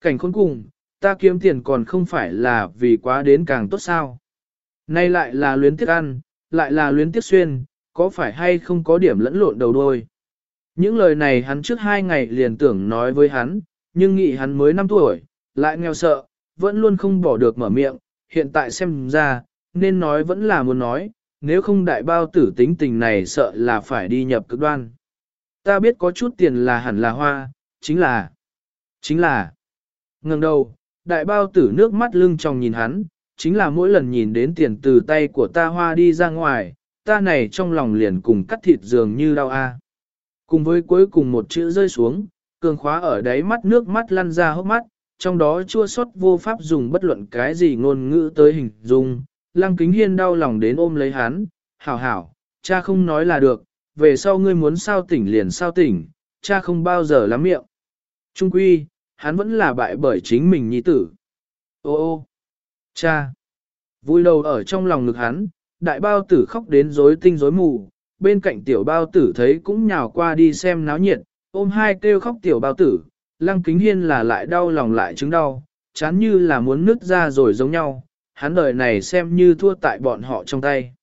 Cảnh khốn cùng, ta kiếm tiền còn không phải là vì quá đến càng tốt sao. Nay lại là luyến tiếc ăn, lại là luyến tiếc xuyên, có phải hay không có điểm lẫn lộn đầu đôi. Những lời này hắn trước hai ngày liền tưởng nói với hắn, nhưng nghĩ hắn mới 5 tuổi, lại nghèo sợ, vẫn luôn không bỏ được mở miệng, hiện tại xem ra, nên nói vẫn là muốn nói, nếu không đại bao tử tính tình này sợ là phải đi nhập cực đoan. Ta biết có chút tiền là hẳn là hoa, chính là, chính là, ngừng đầu, đại bao tử nước mắt lưng tròng nhìn hắn, chính là mỗi lần nhìn đến tiền từ tay của ta hoa đi ra ngoài, ta này trong lòng liền cùng cắt thịt dường như đau a. Cùng với cuối cùng một chữ rơi xuống, cường khóa ở đáy mắt nước mắt lăn ra hốc mắt, trong đó chua xót vô pháp dùng bất luận cái gì ngôn ngữ tới hình dung. Lăng kính hiên đau lòng đến ôm lấy hắn, hảo hảo, cha không nói là được, về sau ngươi muốn sao tỉnh liền sao tỉnh, cha không bao giờ lắm miệng. Trung quy, hắn vẫn là bại bởi chính mình nhi tử. Ô ô, cha, vui đầu ở trong lòng ngực hắn, đại bao tử khóc đến rối tinh rối mù, bên cạnh tiểu bao tử thấy cũng nhào qua đi xem náo nhiệt, ôm hai kêu khóc tiểu bao tử, lăng kính hiên là lại đau lòng lại chứng đau, chán như là muốn nứt ra rồi giống nhau, hắn đời này xem như thua tại bọn họ trong tay.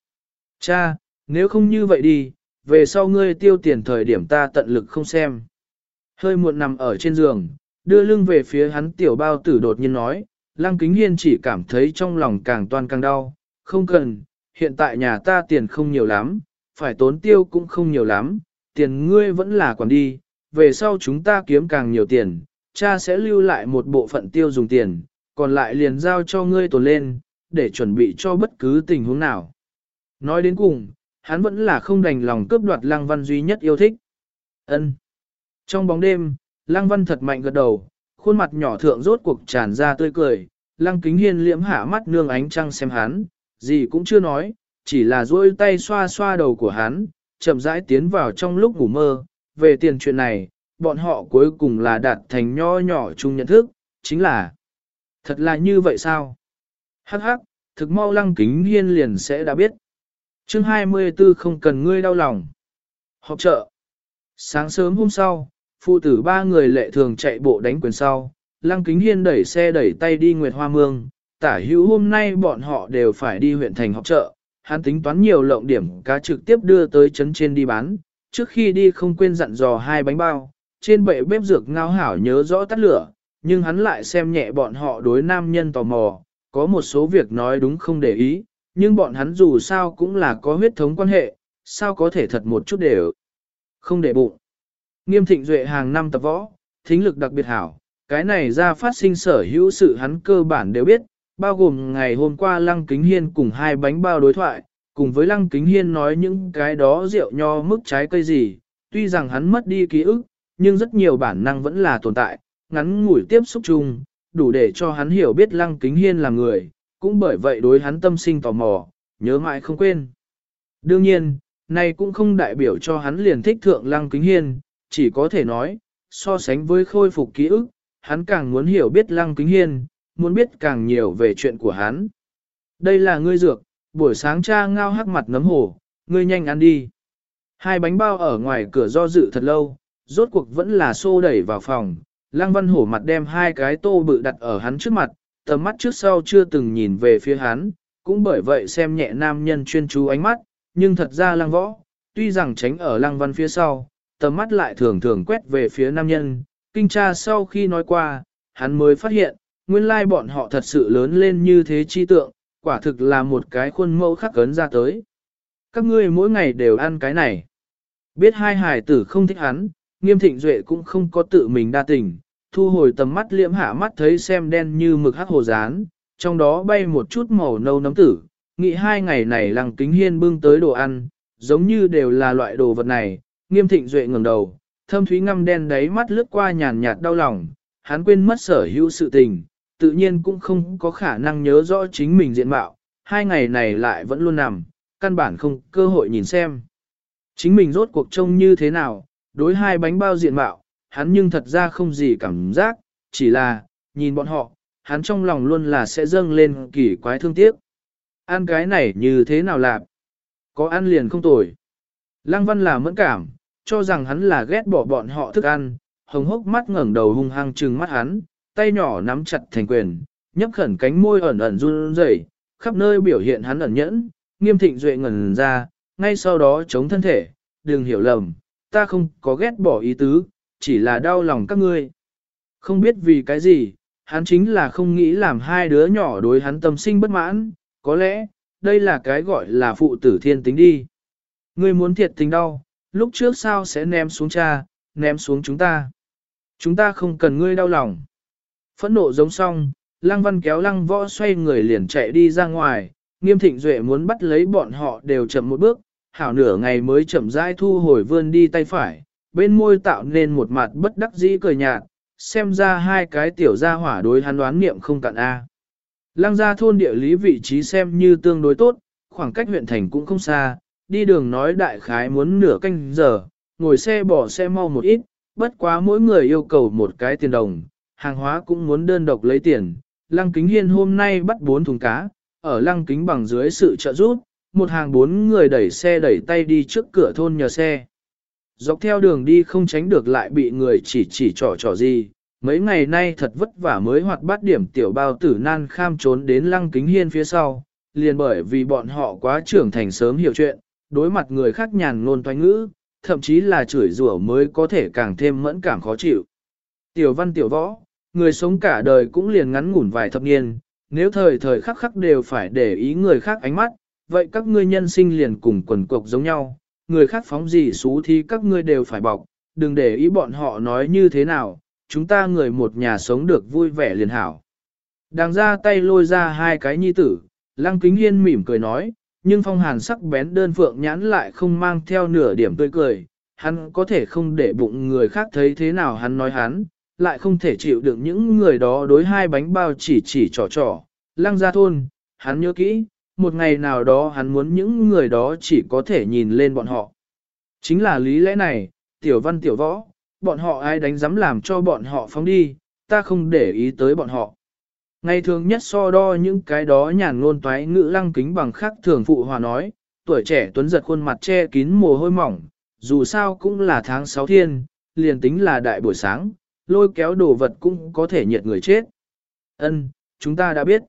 Cha, nếu không như vậy đi, về sau ngươi tiêu tiền thời điểm ta tận lực không xem. Hơi muộn nằm ở trên giường, đưa lưng về phía hắn tiểu bao tử đột nhiên nói, lăng kính hiên chỉ cảm thấy trong lòng càng toan càng đau, không cần, hiện tại nhà ta tiền không nhiều lắm, phải tốn tiêu cũng không nhiều lắm, tiền ngươi vẫn là quản đi, về sau chúng ta kiếm càng nhiều tiền, cha sẽ lưu lại một bộ phận tiêu dùng tiền, còn lại liền giao cho ngươi tồn lên, để chuẩn bị cho bất cứ tình huống nào. Nói đến cùng, hắn vẫn là không đành lòng cướp đoạt Lăng Văn duy nhất yêu thích. Ân. Trong bóng đêm, Lăng Văn thật mạnh gật đầu, khuôn mặt nhỏ thượng rốt cuộc tràn ra tươi cười, Lăng Kính Hiên liễm hạ mắt nương ánh trăng xem hắn, gì cũng chưa nói, chỉ là duỗi tay xoa xoa đầu của hắn, chậm rãi tiến vào trong lúc ngủ mơ. Về tiền chuyện này, bọn họ cuối cùng là đạt thành nho nhỏ chung nhận thức, chính là Thật là như vậy sao? Hắc hắc, thực mau lăng kính hiên liền sẽ đã biết. chương 24 không cần ngươi đau lòng. Họp chợ. Sáng sớm hôm sau, phụ tử ba người lệ thường chạy bộ đánh quyền sau, lăng kính hiên đẩy xe đẩy tay đi Nguyệt Hoa Mương, tả hữu hôm nay bọn họ đều phải đi huyện thành họp chợ, hắn tính toán nhiều lộng điểm cá trực tiếp đưa tới trấn trên đi bán, trước khi đi không quên dặn dò hai bánh bao, trên bệ bếp dược ngao hảo nhớ rõ tắt lửa, nhưng hắn lại xem nhẹ bọn họ đối nam nhân tò mò, có một số việc nói đúng không để ý, nhưng bọn hắn dù sao cũng là có huyết thống quan hệ, sao có thể thật một chút đều không để bụng. Nghiêm thịnh duệ hàng năm tập võ, thính lực đặc biệt hảo, cái này ra phát sinh sở hữu sự hắn cơ bản đều biết, bao gồm ngày hôm qua Lăng Kính Hiên cùng hai bánh bao đối thoại, cùng với Lăng Kính Hiên nói những cái đó rượu nho mức trái cây gì, tuy rằng hắn mất đi ký ức, nhưng rất nhiều bản năng vẫn là tồn tại, ngắn ngủi tiếp xúc chung, đủ để cho hắn hiểu biết Lăng Kính Hiên là người, cũng bởi vậy đối hắn tâm sinh tò mò, nhớ mãi không quên. Đương nhiên, này cũng không đại biểu cho hắn liền thích thượng Lăng Kính Hiên, chỉ có thể nói, so sánh với khôi phục ký ức, hắn càng muốn hiểu biết Lăng Kính Hiên, muốn biết càng nhiều về chuyện của hắn. Đây là ngươi dược, buổi sáng cha ngao hắc mặt nấm hổ, ngươi nhanh ăn đi. Hai bánh bao ở ngoài cửa do dự thật lâu, rốt cuộc vẫn là xô đẩy vào phòng, Lăng Văn Hổ mặt đem hai cái tô bự đặt ở hắn trước mặt, tầm mắt trước sau chưa từng nhìn về phía hắn, cũng bởi vậy xem nhẹ nam nhân chuyên chú ánh mắt, nhưng thật ra Lăng Võ, tuy rằng tránh ở Lăng Văn phía sau, tầm mắt lại thường thường quét về phía nam nhân, kinh tra sau khi nói qua, hắn mới phát hiện, nguyên lai bọn họ thật sự lớn lên như thế chi tượng, quả thực là một cái khuôn mẫu khắc cấn ra tới. Các ngươi mỗi ngày đều ăn cái này. Biết hai hài tử không thích hắn, nghiêm thịnh duệ cũng không có tự mình đa tình, thu hồi tầm mắt liễm hạ mắt thấy xem đen như mực hắc hồ rán, trong đó bay một chút màu nâu nấm tử, nghĩ hai ngày này lăng kính hiên bưng tới đồ ăn, giống như đều là loại đồ vật này, nghiêm thịnh duệ ngẩng đầu, thâm thúy ngăm đen đáy mắt lướt qua nhàn nhạt đau lòng, hắn quên mất sở hữu sự tình, tự nhiên cũng không có khả năng nhớ rõ chính mình diện mạo, hai ngày này lại vẫn luôn nằm, căn bản không cơ hội nhìn xem. Chính mình rốt cuộc trông như thế nào, đối hai bánh bao diện mạo, hắn nhưng thật ra không gì cảm giác, chỉ là, nhìn bọn họ, hắn trong lòng luôn là sẽ dâng lên kỳ quái thương tiếc. Ăn cái này như thế nào lạp? Có ăn liền không tồi. Lăng văn là mẫn cảm, cho rằng hắn là ghét bỏ bọn họ thức ăn, hồng hốc mắt ngẩng đầu hung hăng trừng mắt hắn, tay nhỏ nắm chặt thành quyền, nhấp khẩn cánh môi ẩn ẩn run rẩy, khắp nơi biểu hiện hắn ẩn nhẫn, nghiêm thịnh duệ ngẩn ra, ngay sau đó chống thân thể, đừng hiểu lầm, ta không có ghét bỏ ý tứ, chỉ là đau lòng các ngươi. Không biết vì cái gì, hắn chính là không nghĩ làm hai đứa nhỏ đối hắn tâm sinh bất mãn, có lẽ, đây là cái gọi là phụ tử thiên tính đi. Ngươi muốn thiệt tình đau, lúc trước sao sẽ ném xuống cha, ném xuống chúng ta. Chúng ta không cần ngươi đau lòng. Phẫn nộ giống xong, lăng văn kéo lăng võ xoay người liền chạy đi ra ngoài, nghiêm thịnh duệ muốn bắt lấy bọn họ đều chậm một bước, hảo nửa ngày mới chậm rãi thu hồi vươn đi tay phải, bên môi tạo nên một mặt bất đắc dĩ cười nhạt, xem ra hai cái tiểu gia hỏa đối hắn đoán niệm không cạn A. Lăng gia thôn địa lý vị trí xem như tương đối tốt, khoảng cách huyện thành cũng không xa, đi đường nói đại khái muốn nửa canh giờ, ngồi xe bỏ xe mau một ít, bất quá mỗi người yêu cầu một cái tiền đồng, hàng hóa cũng muốn đơn độc lấy tiền. Lăng kính hiên hôm nay bắt bốn thùng cá, ở lăng kính bằng dưới sự trợ giúp, một hàng bốn người đẩy xe đẩy tay đi trước cửa thôn nhờ xe. Dọc theo đường đi không tránh được lại bị người chỉ chỉ trò trò gì, mấy ngày nay thật vất vả mới hoạt bát điểm tiểu bao tử nan kham trốn đến lăng kính hiên phía sau, liền bởi vì bọn họ quá trưởng thành sớm hiểu chuyện, đối mặt người khác nhàn ngôn toanh ngữ, thậm chí là chửi rủa mới có thể càng thêm mẫn cảm khó chịu. Tiểu văn tiểu võ, người sống cả đời cũng liền ngắn ngủn vài thập niên, nếu thời thời khắc khắc đều phải để ý người khác ánh mắt, vậy các ngươi nhân sinh liền cùng quần cục giống nhau, người khác phóng gì xú thì các ngươi đều phải bọc, đừng để ý bọn họ nói như thế nào, chúng ta người một nhà sống được vui vẻ liền hảo. Đang ra tay lôi ra hai cái nhi tử, lăng kính hiên mỉm cười nói, nhưng phong hàn sắc bén đơn phượng nhãn lại không mang theo nửa điểm tươi cười, hắn có thể không để bụng người khác thấy thế nào hắn nói hắn, lại không thể chịu được những người đó đối hai bánh bao chỉ chỉ trò trò, lăng ra thôn, hắn nhớ kỹ, một ngày nào đó hắn muốn những người đó chỉ có thể nhìn lên bọn họ. Chính là lý lẽ này, tiểu văn tiểu võ, bọn họ ai đánh dám làm cho bọn họ phóng đi, ta không để ý tới bọn họ. Ngày thường nhất so đo những cái đó nhàn ngôn toái ngữ lăng kính bằng khắc thường phụ hòa nói, tuổi trẻ tuấn giật khuôn mặt che kín mồ hôi mỏng, dù sao cũng là tháng 6 thiên, liền tính là đại buổi sáng, lôi kéo đồ vật cũng có thể nhiệt người chết. Ân, chúng ta đã biết.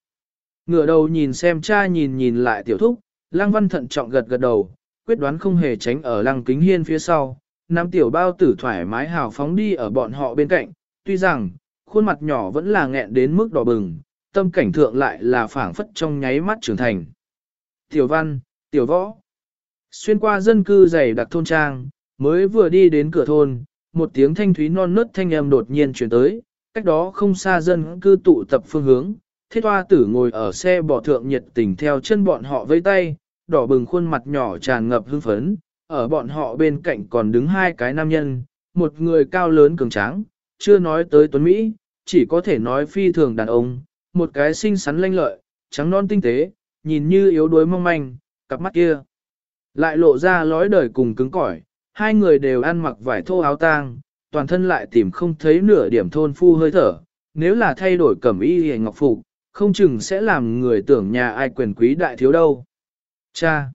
Ngửa đầu nhìn xem cha nhìn nhìn lại tiểu thúc, lăng văn thận trọng gật gật đầu, quyết đoán không hề tránh ở lăng kính hiên phía sau, nam tiểu bao tử thoải mái hào phóng đi ở bọn họ bên cạnh, tuy rằng, khuôn mặt nhỏ vẫn là nghẹn đến mức đỏ bừng, tâm cảnh thượng lại là phảng phất trong nháy mắt trưởng thành. Tiểu văn, tiểu võ, xuyên qua dân cư dày đặc thôn trang, mới vừa đi đến cửa thôn, một tiếng thanh thúy non nớt thanh âm đột nhiên chuyển tới, cách đó không xa dân cư tụ tập phương hướng, thiết hoa tử ngồi ở xe bỏ thượng nhiệt tình theo chân bọn họ với tay, đỏ bừng khuôn mặt nhỏ tràn ngập hưng phấn, ở bọn họ bên cạnh còn đứng hai cái nam nhân, một người cao lớn cường tráng, chưa nói tới tuấn Mỹ, chỉ có thể nói phi thường đàn ông, một cái xinh xắn lanh lợi, trắng non tinh tế, nhìn như yếu đuối mong manh, cặp mắt kia. Lại lộ ra lói đời cùng cứng cỏi, hai người đều ăn mặc vải thô áo tang, toàn thân lại tìm không thấy nửa điểm thôn phu hơi thở, nếu là thay đổi cẩm y hề ngọc phục, không chừng sẽ làm người tưởng nhà ai quyền quý đại thiếu đâu. Cha!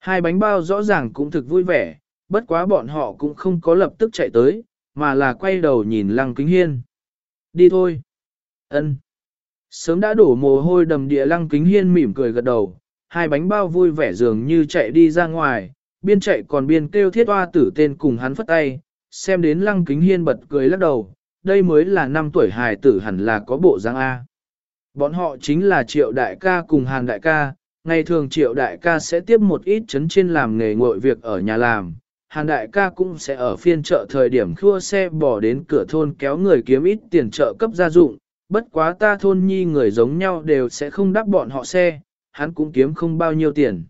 Hai bánh bao rõ ràng cũng thực vui vẻ, bất quá bọn họ cũng không có lập tức chạy tới, mà là quay đầu nhìn lăng kính hiên. Đi thôi! ân Sớm đã đổ mồ hôi đầm địa lăng kính hiên mỉm cười gật đầu, hai bánh bao vui vẻ dường như chạy đi ra ngoài, biên chạy còn biên kêu thiết hoa tử tên cùng hắn phất tay, xem đến lăng kính hiên bật cười lắc đầu, đây mới là năm tuổi hài tử hẳn là có bộ dáng A. Bọn họ chính là triệu đại ca cùng hàng đại ca, ngày thường triệu đại ca sẽ tiếp một ít chấn trên làm nghề ngội việc ở nhà làm. Hàn đại ca cũng sẽ ở phiên chợ thời điểm khua xe bỏ đến cửa thôn kéo người kiếm ít tiền trợ cấp gia dụng, bất quá ta thôn nhi người giống nhau đều sẽ không đáp bọn họ xe, hắn cũng kiếm không bao nhiêu tiền.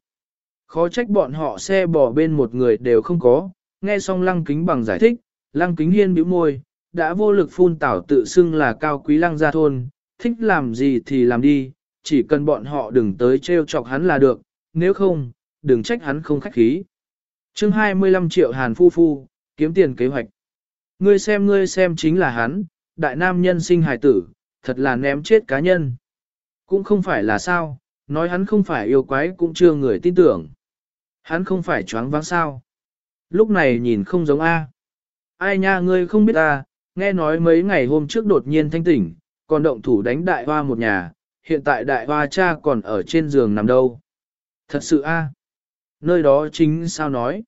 Khó trách bọn họ xe bỏ bên một người đều không có, nghe xong lăng kính bằng giải thích, lăng kính hiên bĩu môi, đã vô lực phun tảo tự xưng là cao quý lăng gia thôn, thích làm gì thì làm đi, chỉ cần bọn họ đừng tới trêu chọc hắn là được, nếu không, đừng trách hắn không khách khí. chương 25 triệu hàn phu phu, kiếm tiền kế hoạch. Ngươi xem ngươi xem chính là hắn, đại nam nhân sinh hài tử, thật là ném chết cá nhân. Cũng không phải là sao, nói hắn không phải yêu quái cũng chưa người tin tưởng. Hắn không phải choáng váng sao. Lúc này nhìn không giống A. Ai nha ngươi không biết A, nghe nói mấy ngày hôm trước đột nhiên thanh tỉnh, còn động thủ đánh đại hoa một nhà, hiện tại đại hoa cha còn ở trên giường nằm đâu. Thật sự a Nơi đó chính sao nói.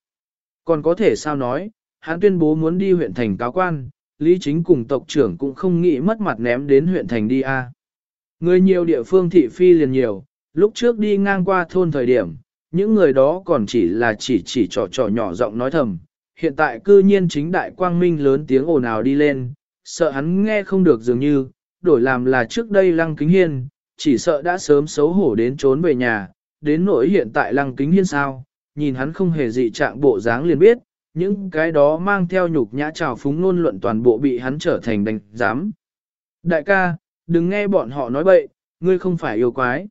Còn có thể sao nói, hắn tuyên bố muốn đi huyện thành cáo quan, Lý Chính cùng tộc trưởng cũng không nghĩ mất mặt ném đến huyện thành đi a. Người nhiều địa phương thị phi liền nhiều, lúc trước đi ngang qua thôn thời điểm, những người đó còn chỉ là chỉ chỉ trò trò nhỏ giọng nói thầm. Hiện tại cư nhiên chính đại quang minh lớn tiếng ồn ào đi lên, sợ hắn nghe không được dường như, đổi làm là trước đây lăng kính hiên, chỉ sợ đã sớm xấu hổ đến trốn về nhà, đến nỗi hiện tại lăng kính hiên sao, nhìn hắn không hề dị trạng bộ dáng liền biết, những cái đó mang theo nhục nhã trào phúng ngôn luận toàn bộ bị hắn trở thành đánh giám. Đại ca, đừng nghe bọn họ nói bậy, ngươi không phải yêu quái.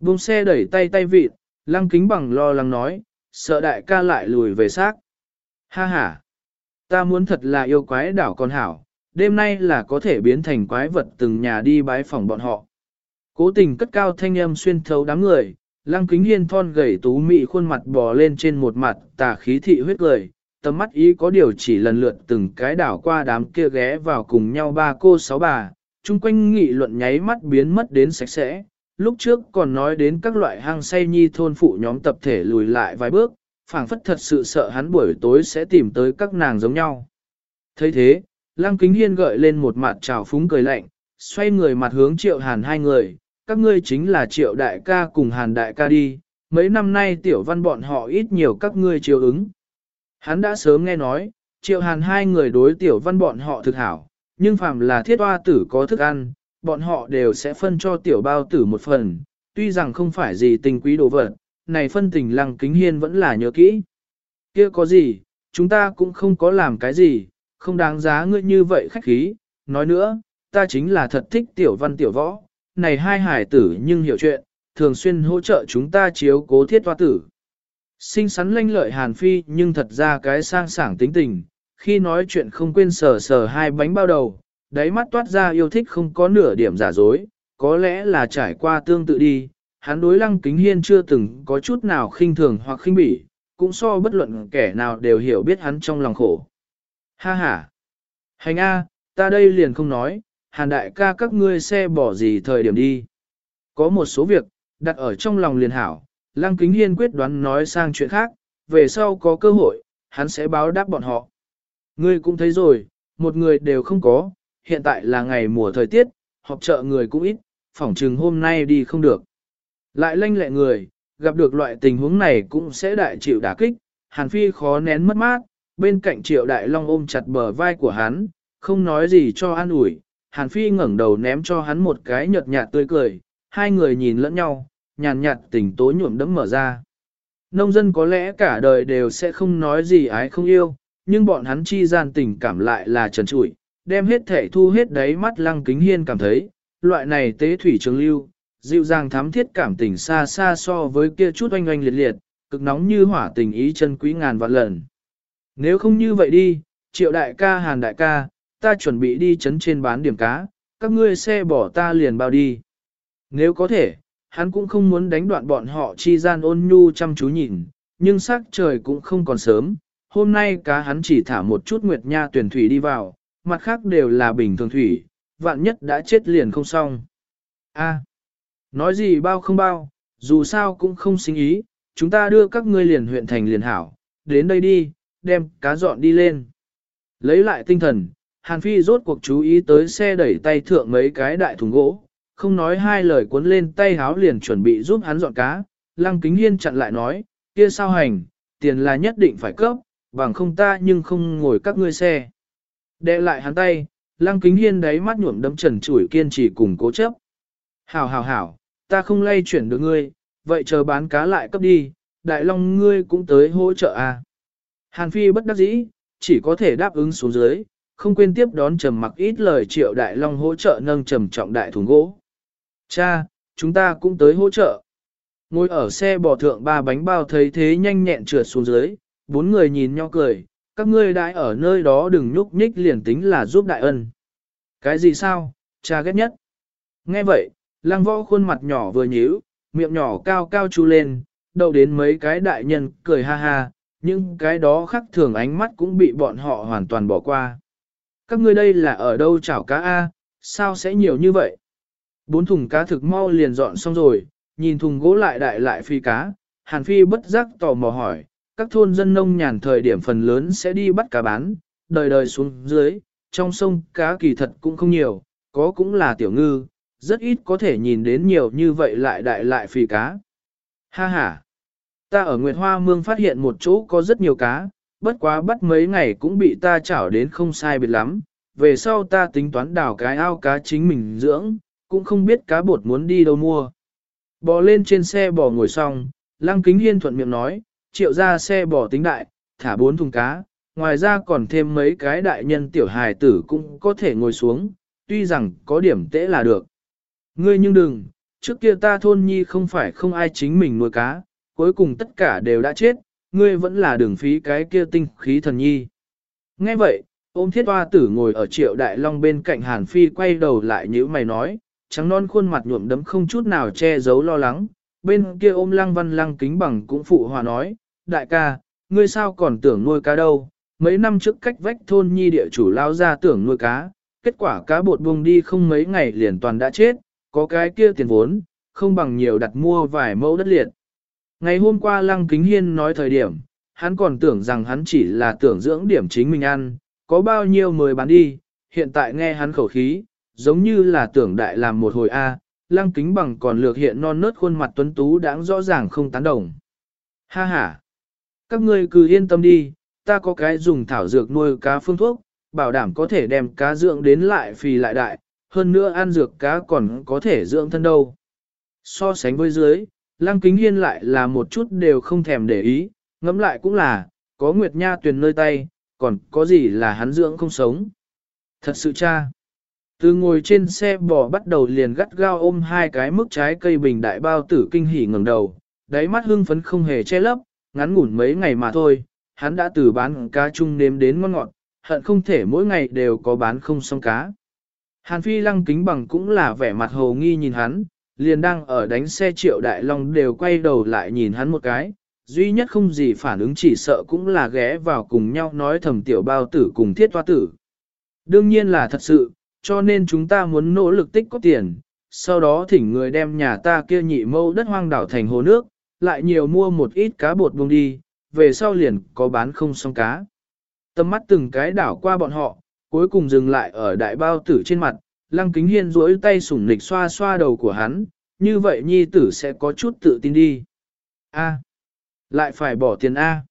Vùng xe đẩy tay tay vịt, lăng kính bằng lo lắng nói, sợ đại ca lại lùi về xác. Ha ha, ta muốn thật là yêu quái đảo con hảo, đêm nay là có thể biến thành quái vật từng nhà đi bái phòng bọn họ. Cố tình cất cao thanh âm xuyên thấu đám người, lăng kính hiên thon gầy tú mị khuôn mặt bò lên trên một mặt tà khí thị huyết cười, tầm mắt ý có điều chỉ lần lượt từng cái đảo qua đám kia ghé vào cùng nhau ba cô sáu bà, chung quanh nghị luận nháy mắt biến mất đến sạch sẽ. Lúc trước còn nói đến các loại hang say nhi thôn phụ nhóm tập thể lùi lại vài bước, phảng phất thật sự sợ hắn buổi tối sẽ tìm tới các nàng giống nhau. thấy thế, Lăng Kính Hiên gợi lên một mặt trào phúng cười lạnh, xoay người mặt hướng triệu hàn hai người, các ngươi chính là triệu đại ca cùng hàn đại ca đi, mấy năm nay tiểu văn bọn họ ít nhiều các ngươi chiều ứng. Hắn đã sớm nghe nói, triệu hàn hai người đối tiểu văn bọn họ thực hảo, nhưng phàm là thiết hoa tử có thức ăn, bọn họ đều sẽ phân cho tiểu bao tử một phần, tuy rằng không phải gì tình quý đồ vật, này phân tình lăng kính hiên vẫn là nhớ kỹ. kia có gì, chúng ta cũng không có làm cái gì, không đáng giá ngươi như vậy khách khí, nói nữa, ta chính là thật thích tiểu văn tiểu võ, này hai hải tử nhưng hiểu chuyện, thường xuyên hỗ trợ chúng ta chiếu cố thiết hoa tử. Sinh sắn lanh lợi Hàn Phi nhưng thật ra cái sang sảng tính tình, khi nói chuyện không quên sờ sờ hai bánh bao đầu, đáy mắt toát ra yêu thích không có nửa điểm giả dối, có lẽ là trải qua tương tự đi, hắn đối lăng kính hiên chưa từng có chút nào khinh thường hoặc khinh bỉ, cũng so bất luận kẻ nào đều hiểu biết hắn trong lòng khổ. Ha ha! Hành A, ta đây liền không nói, hàn đại ca các ngươi xe bỏ gì thời điểm đi. Có một số việc, đặt ở trong lòng liền hảo, Lăng Kính Hiên quyết đoán nói sang chuyện khác, về sau có cơ hội, hắn sẽ báo đáp bọn họ. Ngươi cũng thấy rồi, một người đều không có, hiện tại là ngày mùa thời tiết, họp chợ người cũng ít, phỏng chừng hôm nay đi không được. Lại lanh lẹ người, gặp được loại tình huống này cũng sẽ đại chịu đả kích, Hàn Phi khó nén mất mát, bên cạnh triệu đại long ôm chặt bờ vai của hắn, không nói gì cho an ủi, Hàn Phi ngẩng đầu ném cho hắn một cái nhợt nhạt tươi cười, hai người nhìn lẫn nhau, nhàn nhạt tình tố nhuộm đẫm mở ra. Nông dân có lẽ cả đời đều sẽ không nói gì ái không yêu, nhưng bọn hắn chi gian tình cảm lại là trần trụi, đem hết thể thu hết đáy mắt lăng kính hiên cảm thấy, loại này tế thủy trường lưu, dịu dàng thám thiết cảm tình xa xa so với kia chút oanh oanh liệt liệt, cực nóng như hỏa tình ý chân quý ngàn vạn lần. Nếu không như vậy đi, triệu đại ca hàn đại ca, ta chuẩn bị đi chấn trên bán điểm cá, các ngươi xe bỏ ta liền bao đi. Nếu có thể, hắn cũng không muốn đánh đoạn bọn họ chi gian ôn nhu chăm chú nhìn, nhưng sắc trời cũng không còn sớm, hôm nay cá hắn chỉ thả một chút nguyệt nha tuyển thủy đi vào, mặt khác đều là bình thường thủy, vạn nhất đã chết liền không xong. A, nói gì bao không bao, dù sao cũng không sinh ý, chúng ta đưa các ngươi liền huyện thành liền hảo, đến đây đi, đem cá dọn đi lên. Lấy lại tinh thần, Hàn Phi rốt cuộc chú ý tới xe đẩy tay thượng mấy cái đại thùng gỗ, không nói hai lời cuốn lên tay háo liền chuẩn bị giúp hắn dọn cá, Lăng Kính Hiên chặn lại nói, kia sao hành, tiền là nhất định phải cấp, bằng không ta nhưng không ngồi các ngươi xe. Đệ lại hắn tay, Lăng Kính Hiên đáy mắt nhuộm đấm trần chủi kiên trì cùng cố chấp. Hảo hảo hảo, ta không lay chuyển được ngươi, vậy chờ bán cá lại cấp đi, đại long ngươi cũng tới hỗ trợ à. Hàn Phi bất đắc dĩ, chỉ có thể đáp ứng xuống dưới, không quên tiếp đón trầm mặc ít lời triệu đại long hỗ trợ nâng trầm trọng đại thùng gỗ. Cha, chúng ta cũng tới hỗ trợ. Ngồi ở xe bò thượng ba bánh bao thấy thế nhanh nhẹn trượt xuống dưới, bốn người nhìn nhau cười, các ngươi đãi ở nơi đó đừng nhúc nhích liền tính là giúp đại ân. Cái gì sao, cha ghét nhất. Nghe vậy, Lang võ khuôn mặt nhỏ vừa nhíu, miệng nhỏ cao cao chu lên, đầu đến mấy cái đại nhân cười ha ha, nhưng cái đó khắc thường ánh mắt cũng bị bọn họ hoàn toàn bỏ qua. Các ngươi đây là ở đâu chảo cá A, sao sẽ nhiều như vậy? Bốn thùng cá thực mau liền dọn xong rồi, nhìn thùng gỗ lại đại lại phi cá, Hàn Phi bất giác tò mò hỏi, các thôn dân nông nhàn thời điểm phần lớn sẽ đi bắt cá bán, đời đời xuống dưới, trong sông cá kỳ thật cũng không nhiều, có cũng là tiểu ngư, rất ít có thể nhìn đến nhiều như vậy lại đại lại phi cá. Ha ha! Ta ở Nguyệt Hoa Mương phát hiện một chỗ có rất nhiều cá, bất quá bắt mấy ngày cũng bị ta chảo đến không sai biệt lắm, về sau ta tính toán đào cái ao cá chính mình dưỡng, cũng không biết cá bột muốn đi đâu mua. Bò lên trên xe bò ngồi xong, Lăng Kính Hiên thuận miệng nói, triệu ra xe bò tính đại, thả bốn thùng cá, ngoài ra còn thêm mấy cái đại nhân tiểu hài tử cũng có thể ngồi xuống, tuy rằng có điểm tễ là được. Ngươi nhưng đừng, trước kia ta thôn nhi không phải không ai chính mình nuôi cá, cuối cùng tất cả đều đã chết, ngươi vẫn là đường phí cái kia tinh khí thần nhi. Nghe vậy, ôm thiết hoa tử ngồi ở triệu đại long bên cạnh hàn phi quay đầu lại như mày nói, trắng non khuôn mặt nhuộm đấm không chút nào che giấu lo lắng, bên kia ôm lăng văn lăng kính bằng cũng phụ hòa nói, đại ca, ngươi sao còn tưởng nuôi cá đâu, mấy năm trước cách vách thôn nhi địa chủ lao ra tưởng nuôi cá, kết quả cá bột buông đi không mấy ngày liền toàn đã chết, có cái kia tiền vốn, không bằng nhiều đặt mua vài mẫu đất liệt. Ngày hôm qua Lăng Kính Hiên nói thời điểm, hắn còn tưởng rằng hắn chỉ là tưởng dưỡng điểm chính mình ăn, có bao nhiêu mới bán đi, hiện tại nghe hắn khẩu khí, giống như là tưởng đại làm một hồi A, Lăng Kính Bằng còn lược hiện non nớt khuôn mặt tuấn tú đáng rõ ràng không tán đồng. Ha ha! Các ngươi cứ yên tâm đi, ta có cái dùng thảo dược nuôi cá phương thuốc, bảo đảm có thể đem cá dưỡng đến lại phì lại đại, hơn nữa ăn dược cá còn có thể dưỡng thân đâu. So sánh với dưới, Lăng Kính Hiên lại là một chút đều không thèm để ý, ngẫm lại cũng là, có Nguyệt Nha tuyền nơi tay, còn có gì là hắn dưỡng không sống. Thật sự cha. Từ ngồi trên xe bò bắt đầu liền gắt gao ôm hai cái mức trái cây bình đại bao tử kinh hỉ ngẩng đầu, đáy mắt hưng phấn không hề che lấp, ngắn ngủn mấy ngày mà thôi, hắn đã từ bán cá chung nếm đến ngon ngọt, hận không thể mỗi ngày đều có bán không xong cá. Hàn Phi lăng kính bằng cũng là vẻ mặt hồ nghi nhìn hắn, liền đang ở đánh xe triệu đại long đều quay đầu lại nhìn hắn một cái, duy nhất không gì phản ứng chỉ sợ cũng là ghé vào cùng nhau nói thầm tiểu bao tử cùng thiết toa tử. Đương nhiên là thật sự, cho nên chúng ta muốn nỗ lực tích có tiền, sau đó thỉnh người đem nhà ta kia nhị mâu đất hoang đảo thành hồ nước, lại nhiều mua một ít cá bột bông đi, về sau liền có bán không xong cá. Tâm mắt từng cái đảo qua bọn họ, cuối cùng dừng lại ở đại bao tử trên mặt, lăng kính hiên duỗi tay sủng nịch xoa xoa đầu của hắn, như vậy nhi tử sẽ có chút tự tin đi. A. lại phải bỏ tiền A.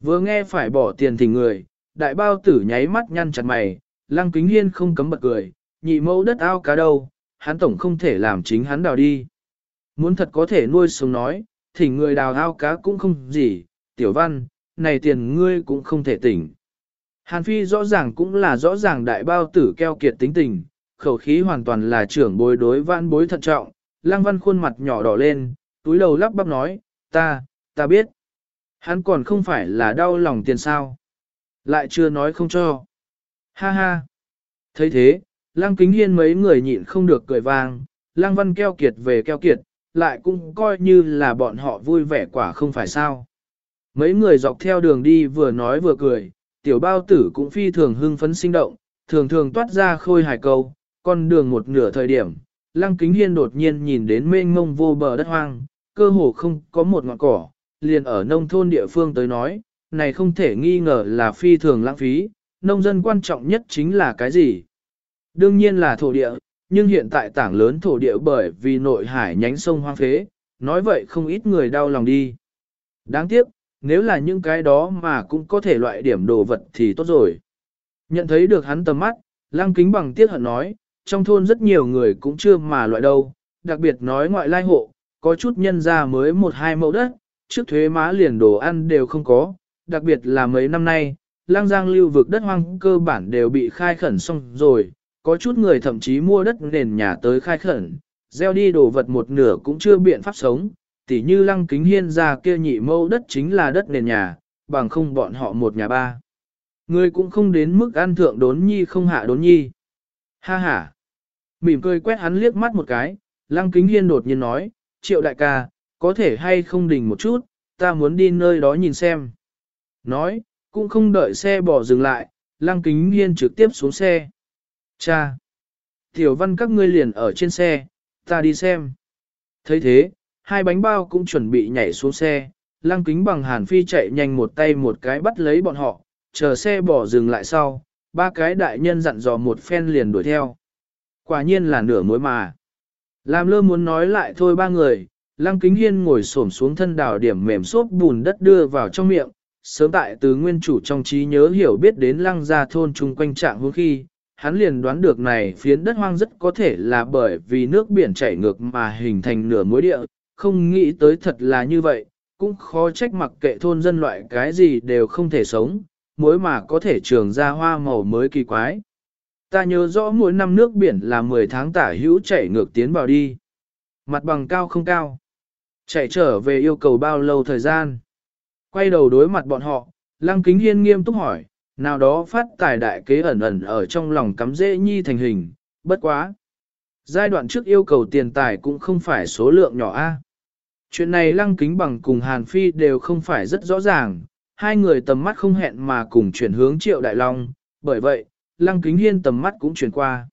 Vừa nghe phải bỏ tiền thì người, đại bao tử nháy mắt nhăn chặt mày, lăng kính hiên không cấm bật cười, nhị mẫu đất ao cá đâu, hắn tổng không thể làm chính hắn đào đi. Muốn thật có thể nuôi sống nói, thì người đào ao cá cũng không gì, tiểu văn, này tiền ngươi cũng không thể tỉnh. Hàn Phi rõ ràng cũng là rõ ràng đại bao tử keo kiệt tính tình, khẩu khí hoàn toàn là trưởng bối đối vãn bối thận trọng, Lăng Văn khuôn mặt nhỏ đỏ lên, túi đầu lắp bắp nói, ta, ta biết. Hắn còn không phải là đau lòng tiền sao. Lại chưa nói không cho. Ha ha. thấy thế, Lăng Kính Hiên mấy người nhịn không được cười vang, Lăng Văn keo kiệt về keo kiệt, lại cũng coi như là bọn họ vui vẻ quả không phải sao. Mấy người dọc theo đường đi vừa nói vừa cười, tiểu bao tử cũng phi thường hưng phấn sinh động, thường thường toát ra khôi hài câu, con đường một nửa thời điểm, Lăng Kính Hiên đột nhiên nhìn đến mênh mông vô bờ đất hoang, cơ hồ không có một ngọn cỏ, liền ở nông thôn địa phương tới nói, này không thể nghi ngờ là phi thường lãng phí, nông dân quan trọng nhất chính là cái gì? Đương nhiên là thổ địa, nhưng hiện tại tảng lớn thổ địa bởi vì nội hải nhánh sông hoang phế, nói vậy không ít người đau lòng đi. Đáng tiếc, nếu là những cái đó mà cũng có thể loại điểm đồ vật thì tốt rồi. Nhận thấy được hắn tầm mắt, lăng kính bằng tiếc hận nói, trong thôn rất nhiều người cũng chưa mà loại đâu, đặc biệt nói ngoại lai hộ, có chút nhân ra mới một hai mẫu đất, trước thuế má liền đồ ăn đều không có, đặc biệt là mấy năm nay, lang giang lưu vực đất hoang cơ bản đều bị khai khẩn xong rồi, có chút người thậm chí mua đất nền nhà tới khai khẩn, gieo đi đồ vật một nửa cũng chưa biện pháp sống, tỉ như lăng kính hiên ra kia nhị mâu đất chính là đất nền nhà, bằng không bọn họ một nhà ba. Người cũng không đến mức ăn thượng đốn nhi không hạ đốn nhi. Ha ha. Mỉm cười quét hắn liếc mắt một cái, lăng kính hiên đột nhiên nói, triệu đại ca, có thể hay không đình một chút, ta muốn đi nơi đó nhìn xem. Nói, cũng không đợi xe bỏ dừng lại, lăng kính hiên trực tiếp xuống xe. Cha! Tiểu văn các ngươi liền ở trên xe, ta đi xem. thấy thế, hai bánh bao cũng chuẩn bị nhảy xuống xe, lăng kính bằng hàn phi chạy nhanh một tay một cái bắt lấy bọn họ, chờ xe bỏ dừng lại sau, ba cái đại nhân dặn dò một phen liền đuổi theo. Quả nhiên là nửa mối mà. Làm lơ muốn nói lại thôi ba người, lăng kính hiên ngồi xổm xuống thân đảo điểm mềm xốp bùn đất đưa vào trong miệng, sớm tại từ nguyên chủ trong trí nhớ hiểu biết đến lăng gia thôn chung quanh trạng hướng khi, hắn liền đoán được này phiến đất hoang rất có thể là bởi vì nước biển chảy ngược mà hình thành nửa mối địa, không nghĩ tới thật là như vậy, cũng khó trách mặc kệ thôn dân loại cái gì đều không thể sống, mối mà có thể trường ra hoa màu mới kỳ quái. Ta nhớ rõ mỗi năm nước biển là 10 tháng tả hữu chảy ngược tiến vào đi. Mặt bằng cao không cao. Chạy trở về yêu cầu bao lâu thời gian. Quay đầu đối mặt bọn họ, Lăng Kính Hiên nghiêm túc hỏi, nào đó phát tài đại kế ẩn ẩn ở trong lòng cắm dễ nhi thành hình, bất quá. Giai đoạn trước yêu cầu tiền tài cũng không phải số lượng nhỏ a. Chuyện này Lăng Kính Bằng cùng Hàn Phi đều không phải rất rõ ràng, hai người tầm mắt không hẹn mà cùng chuyển hướng Triệu Đại Long, bởi vậy, Lăng Kính Hiên tầm mắt cũng chuyển qua.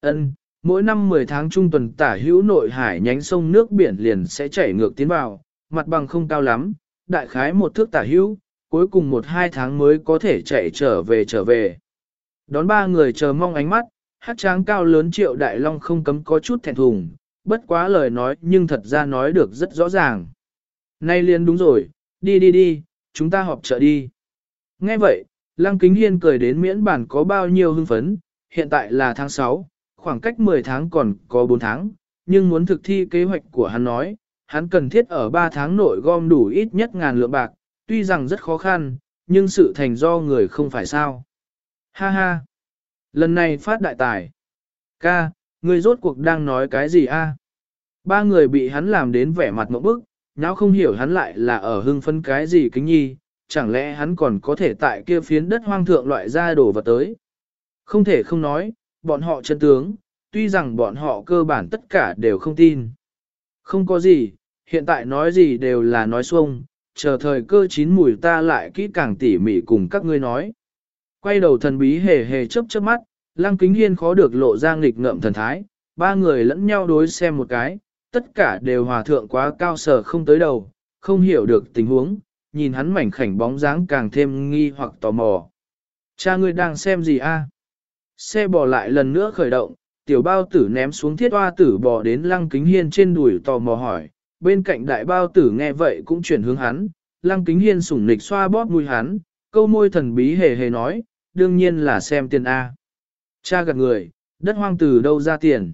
Ân, mỗi năm 10 tháng trung tuần tả hữu nội hải nhánh sông nước biển liền sẽ chảy ngược tiến vào, mặt bằng không cao lắm, đại khái một thước tả hữu, cuối cùng một hai tháng mới có thể chạy trở về trở về. Đón ba người chờ mong ánh mắt, hát tráng cao lớn triệu đại long không cấm có chút thẹn thùng, bất quá lời nói nhưng thật ra nói được rất rõ ràng. Nay liền đúng rồi, đi đi đi, chúng ta họp chợ đi. Nghe vậy, Lăng Kính Hiên cười đến miễn bản có bao nhiêu hưng phấn, hiện tại là tháng 6, khoảng cách 10 tháng còn có 4 tháng, nhưng muốn thực thi kế hoạch của hắn nói, hắn cần thiết ở 3 tháng nội gom đủ ít nhất ngàn lượng bạc, tuy rằng rất khó khăn, nhưng sự thành do người không phải sao. Ha ha! Lần này phát đại tài. Ca, người rốt cuộc đang nói cái gì a? Ba người bị hắn làm đến vẻ mặt mẫu bức, nháo không hiểu hắn lại là ở hưng phân cái gì kính nhi, chẳng lẽ hắn còn có thể tại kia phiến đất hoang thượng loại ra đồ vật tới. Không thể không nói, bọn họ chân tướng, tuy rằng bọn họ cơ bản tất cả đều không tin. Không có gì, hiện tại nói gì đều là nói xuông, chờ thời cơ chín mùi ta lại kỹ càng tỉ mỉ cùng các ngươi nói. Quay đầu thần bí hề hề chớp chớp mắt, lăng kính hiên khó được lộ ra nghịch ngợm thần thái, ba người lẫn nhau đối xem một cái, tất cả đều hòa thượng quá cao sở không tới đầu, không hiểu được tình huống, nhìn hắn mảnh khảnh bóng dáng càng thêm nghi hoặc tò mò. Cha ngươi đang xem gì a? Xe bỏ lại lần nữa khởi động, tiểu bao tử ném xuống thiết hoa tử bò đến lăng kính hiên trên đùi tò mò hỏi, bên cạnh đại bao tử nghe vậy cũng chuyển hướng hắn, lăng kính hiên sủng nịch xoa bóp mũi hắn, câu môi thần bí hề hề nói, đương nhiên là xem tiền A. Cha gật người, đất hoang từ đâu ra tiền.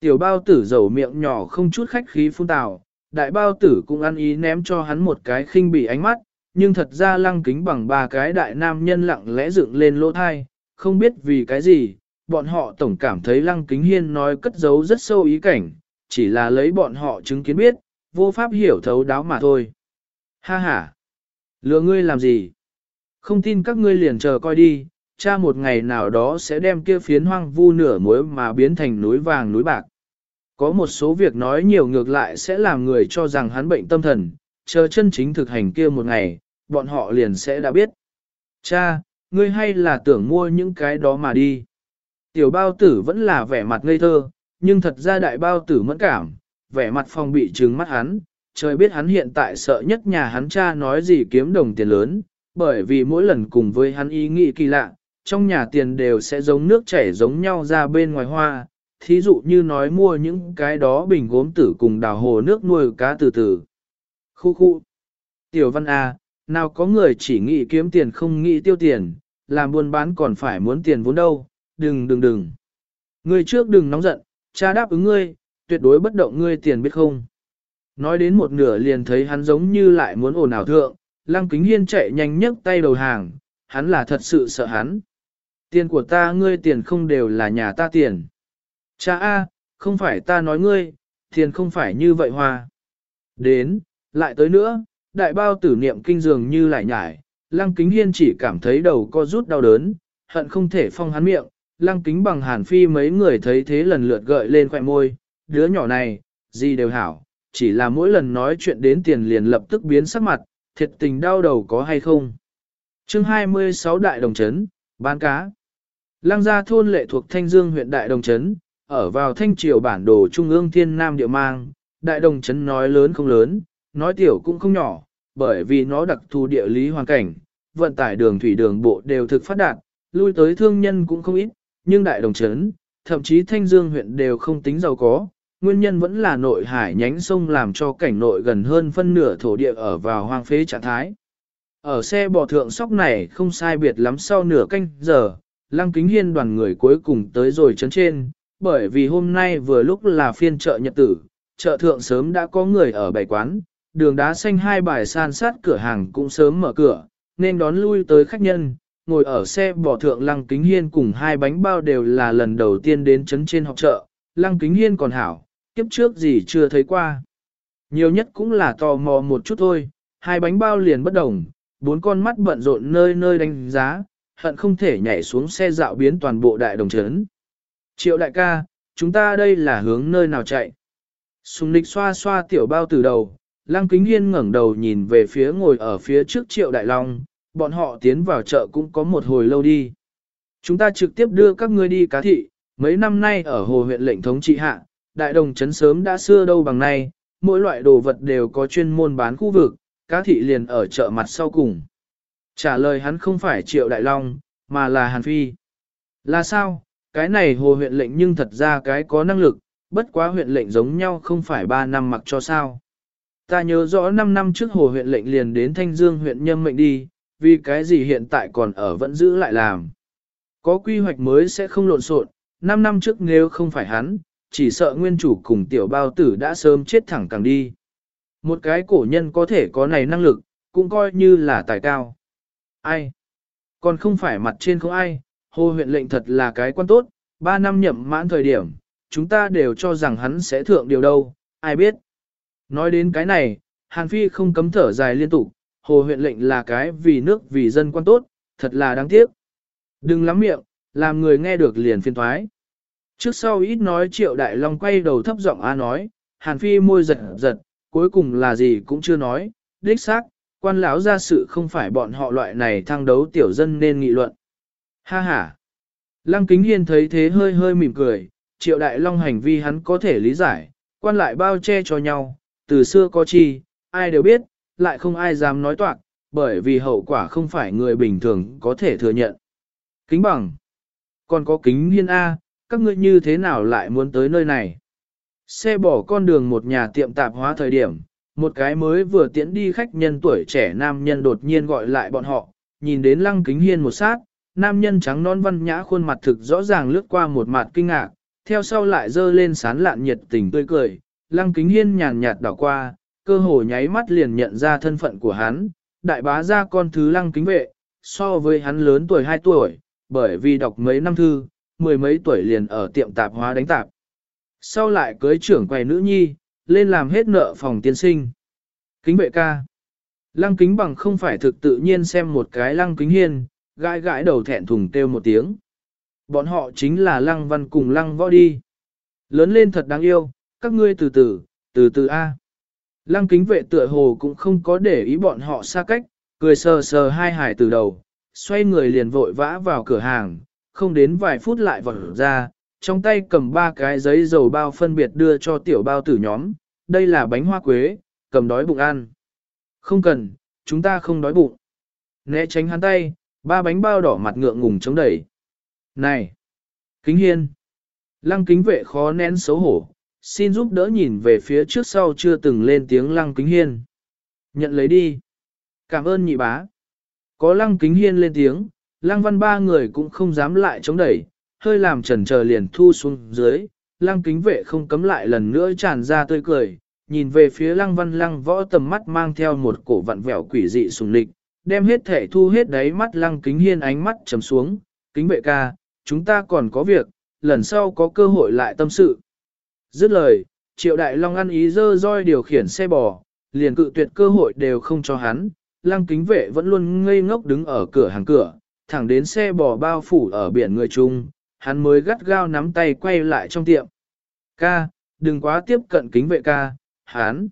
Tiểu bao tử dầu miệng nhỏ không chút khách khí phun tào, đại bao tử cũng ăn ý ném cho hắn một cái khinh bỉ ánh mắt, nhưng thật ra lăng kính bằng ba cái đại nam nhân lặng lẽ dựng lên lỗ thai, không biết vì cái gì, bọn họ tổng cảm thấy lăng kính hiên nói cất giấu rất sâu ý cảnh, chỉ là lấy bọn họ chứng kiến biết, vô pháp hiểu thấu đáo mà thôi. Ha ha! Lừa ngươi làm gì? Không tin các ngươi liền chờ coi đi, cha một ngày nào đó sẽ đem kia phiến hoang vu nửa muối mà biến thành núi vàng núi bạc. Có một số việc nói nhiều ngược lại sẽ làm người cho rằng hắn bệnh tâm thần, chờ chân chính thực hành kia một ngày, bọn họ liền sẽ đã biết. Cha, ngươi hay là tưởng mua những cái đó mà đi. Tiểu bao tử vẫn là vẻ mặt ngây thơ, nhưng thật ra đại bao tử mẫn cảm, vẻ mặt phong bị trừng mắt hắn, trời biết hắn hiện tại sợ nhất nhà hắn cha nói gì kiếm đồng tiền lớn, bởi vì mỗi lần cùng với hắn ý nghĩ kỳ lạ, trong nhà tiền đều sẽ giống nước chảy giống nhau ra bên ngoài hoa, thí dụ như nói mua những cái đó bình gốm tử cùng đào hồ nước nuôi cá từ từ. Khu khu. Tiểu văn A, nào có người chỉ nghĩ kiếm tiền không nghĩ tiêu tiền, làm buôn bán còn phải muốn tiền vốn đâu, đừng đừng đừng. Ngươi trước đừng nóng giận, cha đáp ứng ngươi, tuyệt đối bất động ngươi tiền biết không. Nói đến một nửa liền thấy hắn giống như lại muốn ồn ào thượng, lăng kính hiên chạy nhanh nhấc tay đầu hàng, hắn là thật sự sợ hắn. Tiền của ta ngươi tiền không đều là nhà ta tiền. Cha A, không phải ta nói ngươi, tiền không phải như vậy hoa. Đến, lại tới nữa, đại bao tử niệm kinh dường như lại nhải, lăng kính hiên chỉ cảm thấy đầu co rút đau đớn, hận không thể phong hắn miệng, lăng kính bằng hàn phi mấy người thấy thế lần lượt gợi lên khoẻ môi, đứa nhỏ này, gì đều hảo, chỉ là mỗi lần nói chuyện đến tiền liền lập tức biến sắc mặt, thiệt tình đau đầu có hay không. chương 26 Đại Đồng Trấn, bán cá. Lăng gia thôn lệ thuộc Thanh Dương huyện Đại Đồng Trấn, ở vào thanh triều bản đồ trung ương thiên nam địa mang, đại đồng chấn nói lớn không lớn, nói tiểu cũng không nhỏ, bởi vì nó đặc thù địa lý hoàn cảnh, vận tải đường thủy đường bộ đều thực phát đạt, lui tới thương nhân cũng không ít, nhưng đại đồng chấn, thậm chí thanh dương huyện đều không tính giàu có, nguyên nhân vẫn là nội hải nhánh sông làm cho cảnh nội gần hơn phân nửa thổ địa ở vào hoang phế trạng thái. Ở xe bò thượng sóc này không sai biệt lắm sau nửa canh giờ, Lăng Kính Hiên đoàn người cuối cùng tới rồi chấn trên, bởi vì hôm nay vừa lúc là phiên chợ nhật tử, chợ thượng sớm đã có người ở bảy quán, đường đá xanh hai bài san sát cửa hàng cũng sớm mở cửa, nên đón lui tới khách nhân, ngồi ở xe bò thượng Lăng Kính Hiên cùng hai bánh bao đều là lần đầu tiên đến chấn trên học chợ, Lăng Kính Hiên còn hảo, kiếp trước gì chưa thấy qua. Nhiều nhất cũng là tò mò một chút thôi, hai bánh bao liền bất đồng, bốn con mắt bận rộn nơi nơi đánh giá, hận không thể nhảy xuống xe dạo biến toàn bộ đại đồng trấn. Triệu đại ca, chúng ta đây là hướng nơi nào chạy? Sùng nịch xoa xoa tiểu bao từ đầu, lăng kính hiên ngẩng đầu nhìn về phía ngồi ở phía trước triệu đại long, bọn họ tiến vào chợ cũng có một hồi lâu đi. Chúng ta trực tiếp đưa các ngươi đi cá thị, mấy năm nay ở hồ huyện lệnh thống trị hạ, đại đồng trấn sớm đã xưa đâu bằng nay, mỗi loại đồ vật đều có chuyên môn bán khu vực, cá thị liền ở chợ mặt sau cùng. Trả lời hắn không phải Triệu Đại Long, mà là Hàn Phi. Là sao, cái này hồ huyện lệnh nhưng thật ra cái có năng lực, bất quá huyện lệnh giống nhau không phải 3 năm mặc cho sao. Ta nhớ rõ 5 năm trước hồ huyện lệnh liền đến Thanh Dương huyện nhâm mệnh đi, vì cái gì hiện tại còn ở vẫn giữ lại làm. Có quy hoạch mới sẽ không lộn xộn, 5 năm trước nếu không phải hắn, chỉ sợ nguyên chủ cùng tiểu bao tử đã sớm chết thẳng càng đi. Một cái cổ nhân có thể có này năng lực, cũng coi như là tài cao. Ai? Còn không phải mặt trên không ai, hồ huyện lệnh thật là cái quan tốt, ba năm nhậm mãn thời điểm, chúng ta đều cho rằng hắn sẽ thượng điều đâu, ai biết. Nói đến cái này, Hàn Phi không cấm thở dài liên tục, hồ huyện lệnh là cái vì nước vì dân quan tốt, thật là đáng tiếc. Đừng lắm miệng, làm người nghe được liền phiên thoái. Trước sau ít nói triệu đại long quay đầu thấp giọng A nói, Hàn Phi môi giật giật, cuối cùng là gì cũng chưa nói, đích xác, quan lão ra sự không phải bọn họ loại này thăng đấu tiểu dân nên nghị luận. Ha ha! Lăng kính hiên thấy thế hơi hơi mỉm cười, triệu đại long hành vi hắn có thể lý giải, quan lại bao che cho nhau, từ xưa có chi, ai đều biết, lại không ai dám nói toạc, bởi vì hậu quả không phải người bình thường có thể thừa nhận. Kính bằng! Còn có kính hiên A, các ngươi như thế nào lại muốn tới nơi này? Xe bỏ con đường một nhà tiệm tạp hóa thời điểm, một cái mới vừa tiễn đi khách nhân tuổi trẻ nam nhân đột nhiên gọi lại bọn họ, nhìn đến lăng kính hiên một sát, nam nhân trắng non văn nhã khuôn mặt thực rõ ràng lướt qua một mặt kinh ngạc, theo sau lại dơ lên sán lạn nhiệt tình tươi cười, lăng kính hiên nhàn nhạt đảo qua, cơ hồ nháy mắt liền nhận ra thân phận của hắn, đại bá ra con thứ lăng kính vệ, so với hắn lớn tuổi 2 tuổi, bởi vì đọc mấy năm thư, mười mấy tuổi liền ở tiệm tạp hóa đánh tạp. Sau lại cưới trưởng quầy nữ nhi, lên làm hết nợ phòng tiên sinh. Kính vệ ca. Lăng kính bằng không phải thực tự nhiên xem một cái lăng kính hiên, gãi gãi đầu thẹn thùng kêu một tiếng. Bọn họ chính là lăng văn cùng lăng võ đi. Lớn lên thật đáng yêu, các ngươi từ từ, từ từ A. Lăng kính vệ tựa hồ cũng không có để ý bọn họ xa cách, cười sờ sờ hai hải từ đầu, xoay người liền vội vã vào cửa hàng, không đến vài phút lại vỏ ra, trong tay cầm ba cái giấy dầu bao phân biệt đưa cho tiểu bao tử nhóm, đây là bánh hoa quế, cầm đói bụng ăn. Không cần, chúng ta không đói bụng. Né tránh hắn tay, ba bánh bao đỏ mặt ngượng ngùng chống đẩy. Này! Kính hiên! Lăng kính vệ khó nén xấu hổ, xin giúp đỡ nhìn về phía trước sau chưa từng lên tiếng lăng kính hiên. Nhận lấy đi. Cảm ơn nhị bá. Có lăng kính hiên lên tiếng, lăng văn ba người cũng không dám lại chống đẩy, hơi làm trần chờ liền thu xuống dưới, lăng kính vệ không cấm lại lần nữa tràn ra tươi cười, nhìn về phía lăng văn lăng võ tầm mắt mang theo một cổ vặn vẹo quỷ dị sùng lịch, đem hết thể thu hết đáy mắt lăng kính hiên ánh mắt trầm xuống, kính vệ ca, chúng ta còn có việc, lần sau có cơ hội lại tâm sự. Dứt lời, triệu đại long ăn ý dơ roi điều khiển xe bò, liền cự tuyệt cơ hội đều không cho hắn, lăng kính vệ vẫn luôn ngây ngốc đứng ở cửa hàng cửa, thẳng đến xe bò bao phủ ở biển người chung, hắn mới gắt gao nắm tay quay lại trong tiệm. Ca, đừng quá tiếp cận kính vệ ca, hắn.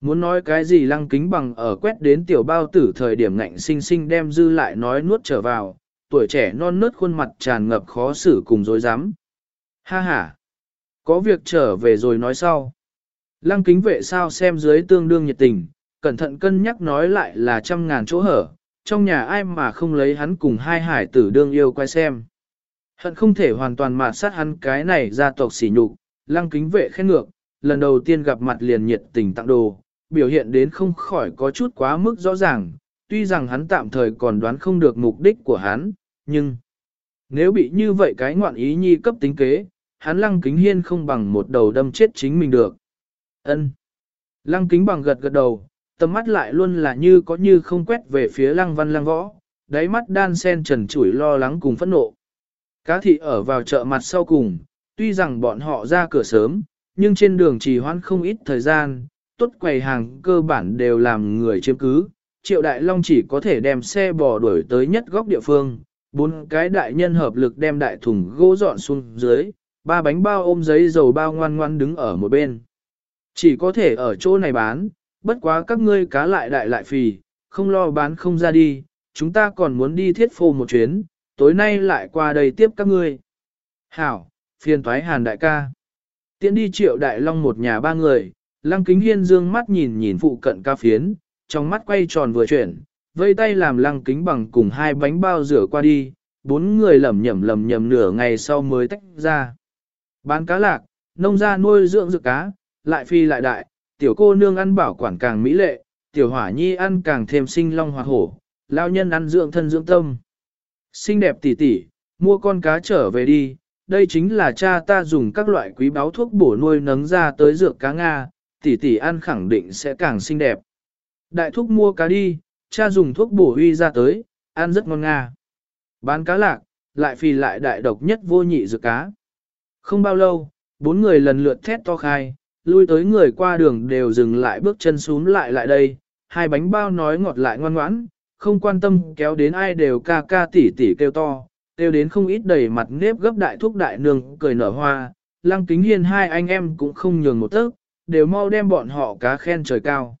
Muốn nói cái gì lăng kính bằng ở quét đến tiểu bao tử thời điểm ngạnh sinh sinh đem dư lại nói nuốt trở vào, tuổi trẻ non nớt khuôn mặt tràn ngập khó xử cùng dối rắm Ha ha, Có việc trở về rồi nói sau. Lăng kính vệ sao xem dưới tương đương nhiệt tình, cẩn thận cân nhắc nói lại là trăm ngàn chỗ hở, trong nhà ai mà không lấy hắn cùng hai hải tử đương yêu quay xem. Hận không thể hoàn toàn mà sát hắn cái này gia tộc sỉ nhục, lăng kính vệ khen ngược, lần đầu tiên gặp mặt liền nhiệt tình tặng đồ, biểu hiện đến không khỏi có chút quá mức rõ ràng, tuy rằng hắn tạm thời còn đoán không được mục đích của hắn, nhưng nếu bị như vậy cái ngoạn ý nhi cấp tính kế, hắn lăng kính hiên không bằng một đầu đâm chết chính mình được. ân Lăng kính bằng gật gật đầu, tầm mắt lại luôn là như có như không quét về phía lăng văn lăng võ, đáy mắt đan sen trần chủi lo lắng cùng phẫn nộ. Cá thị ở vào chợ mặt sau cùng, tuy rằng bọn họ ra cửa sớm, nhưng trên đường trì hoãn không ít thời gian, tốt quầy hàng cơ bản đều làm người chiếm cứ. Triệu Đại Long chỉ có thể đem xe bò đuổi tới nhất góc địa phương, bốn cái đại nhân hợp lực đem đại thùng gỗ dọn xuống dưới, ba bánh bao ôm giấy dầu bao ngoan ngoan đứng ở một bên. Chỉ có thể ở chỗ này bán, bất quá các ngươi cá lại đại lại phì, không lo bán không ra đi, chúng ta còn muốn đi thiết phô một chuyến, tối nay lại qua đây tiếp các ngươi. Hảo, phiền thoái hàn đại ca. Tiến đi triệu đại long một nhà ba người, lăng kính hiên dương mắt nhìn nhìn phụ cận ca phiến, trong mắt quay tròn vừa chuyển, vây tay làm lăng kính bằng cùng hai bánh bao rửa qua đi, bốn người lầm nhầm lầm nhầm nửa ngày sau mới tách ra. Bán cá lạc, nông gia nuôi dưỡng dược cá, lại phi lại đại, tiểu cô nương ăn bảo quản càng mỹ lệ, tiểu hỏa nhi ăn càng thêm sinh long hoạt hổ, lao nhân ăn dưỡng thân dưỡng tâm. Xinh đẹp tỷ tỷ, mua con cá trở về đi, đây chính là cha ta dùng các loại quý báo thuốc bổ nuôi nấng ra tới dược cá Nga, tỷ tỷ ăn khẳng định sẽ càng xinh đẹp. Đại thúc mua cá đi, cha dùng thuốc bổ huy ra tới, ăn rất ngon Nga. Bán cá lạc, lại phì lại đại độc nhất vô nhị dược cá. Không bao lâu, bốn người lần lượt thét to khai, lui tới người qua đường đều dừng lại bước chân xuống lại lại đây, hai bánh bao nói ngọt lại ngoan ngoãn, không quan tâm kéo đến ai đều ca ca tỉ tỉ kêu to, kêu đến không ít đầy mặt nếp gấp đại thúc đại nương cười nở hoa, lăng kính hiên hai anh em cũng không nhường một tấc, đều mau đem bọn họ cá khen trời cao.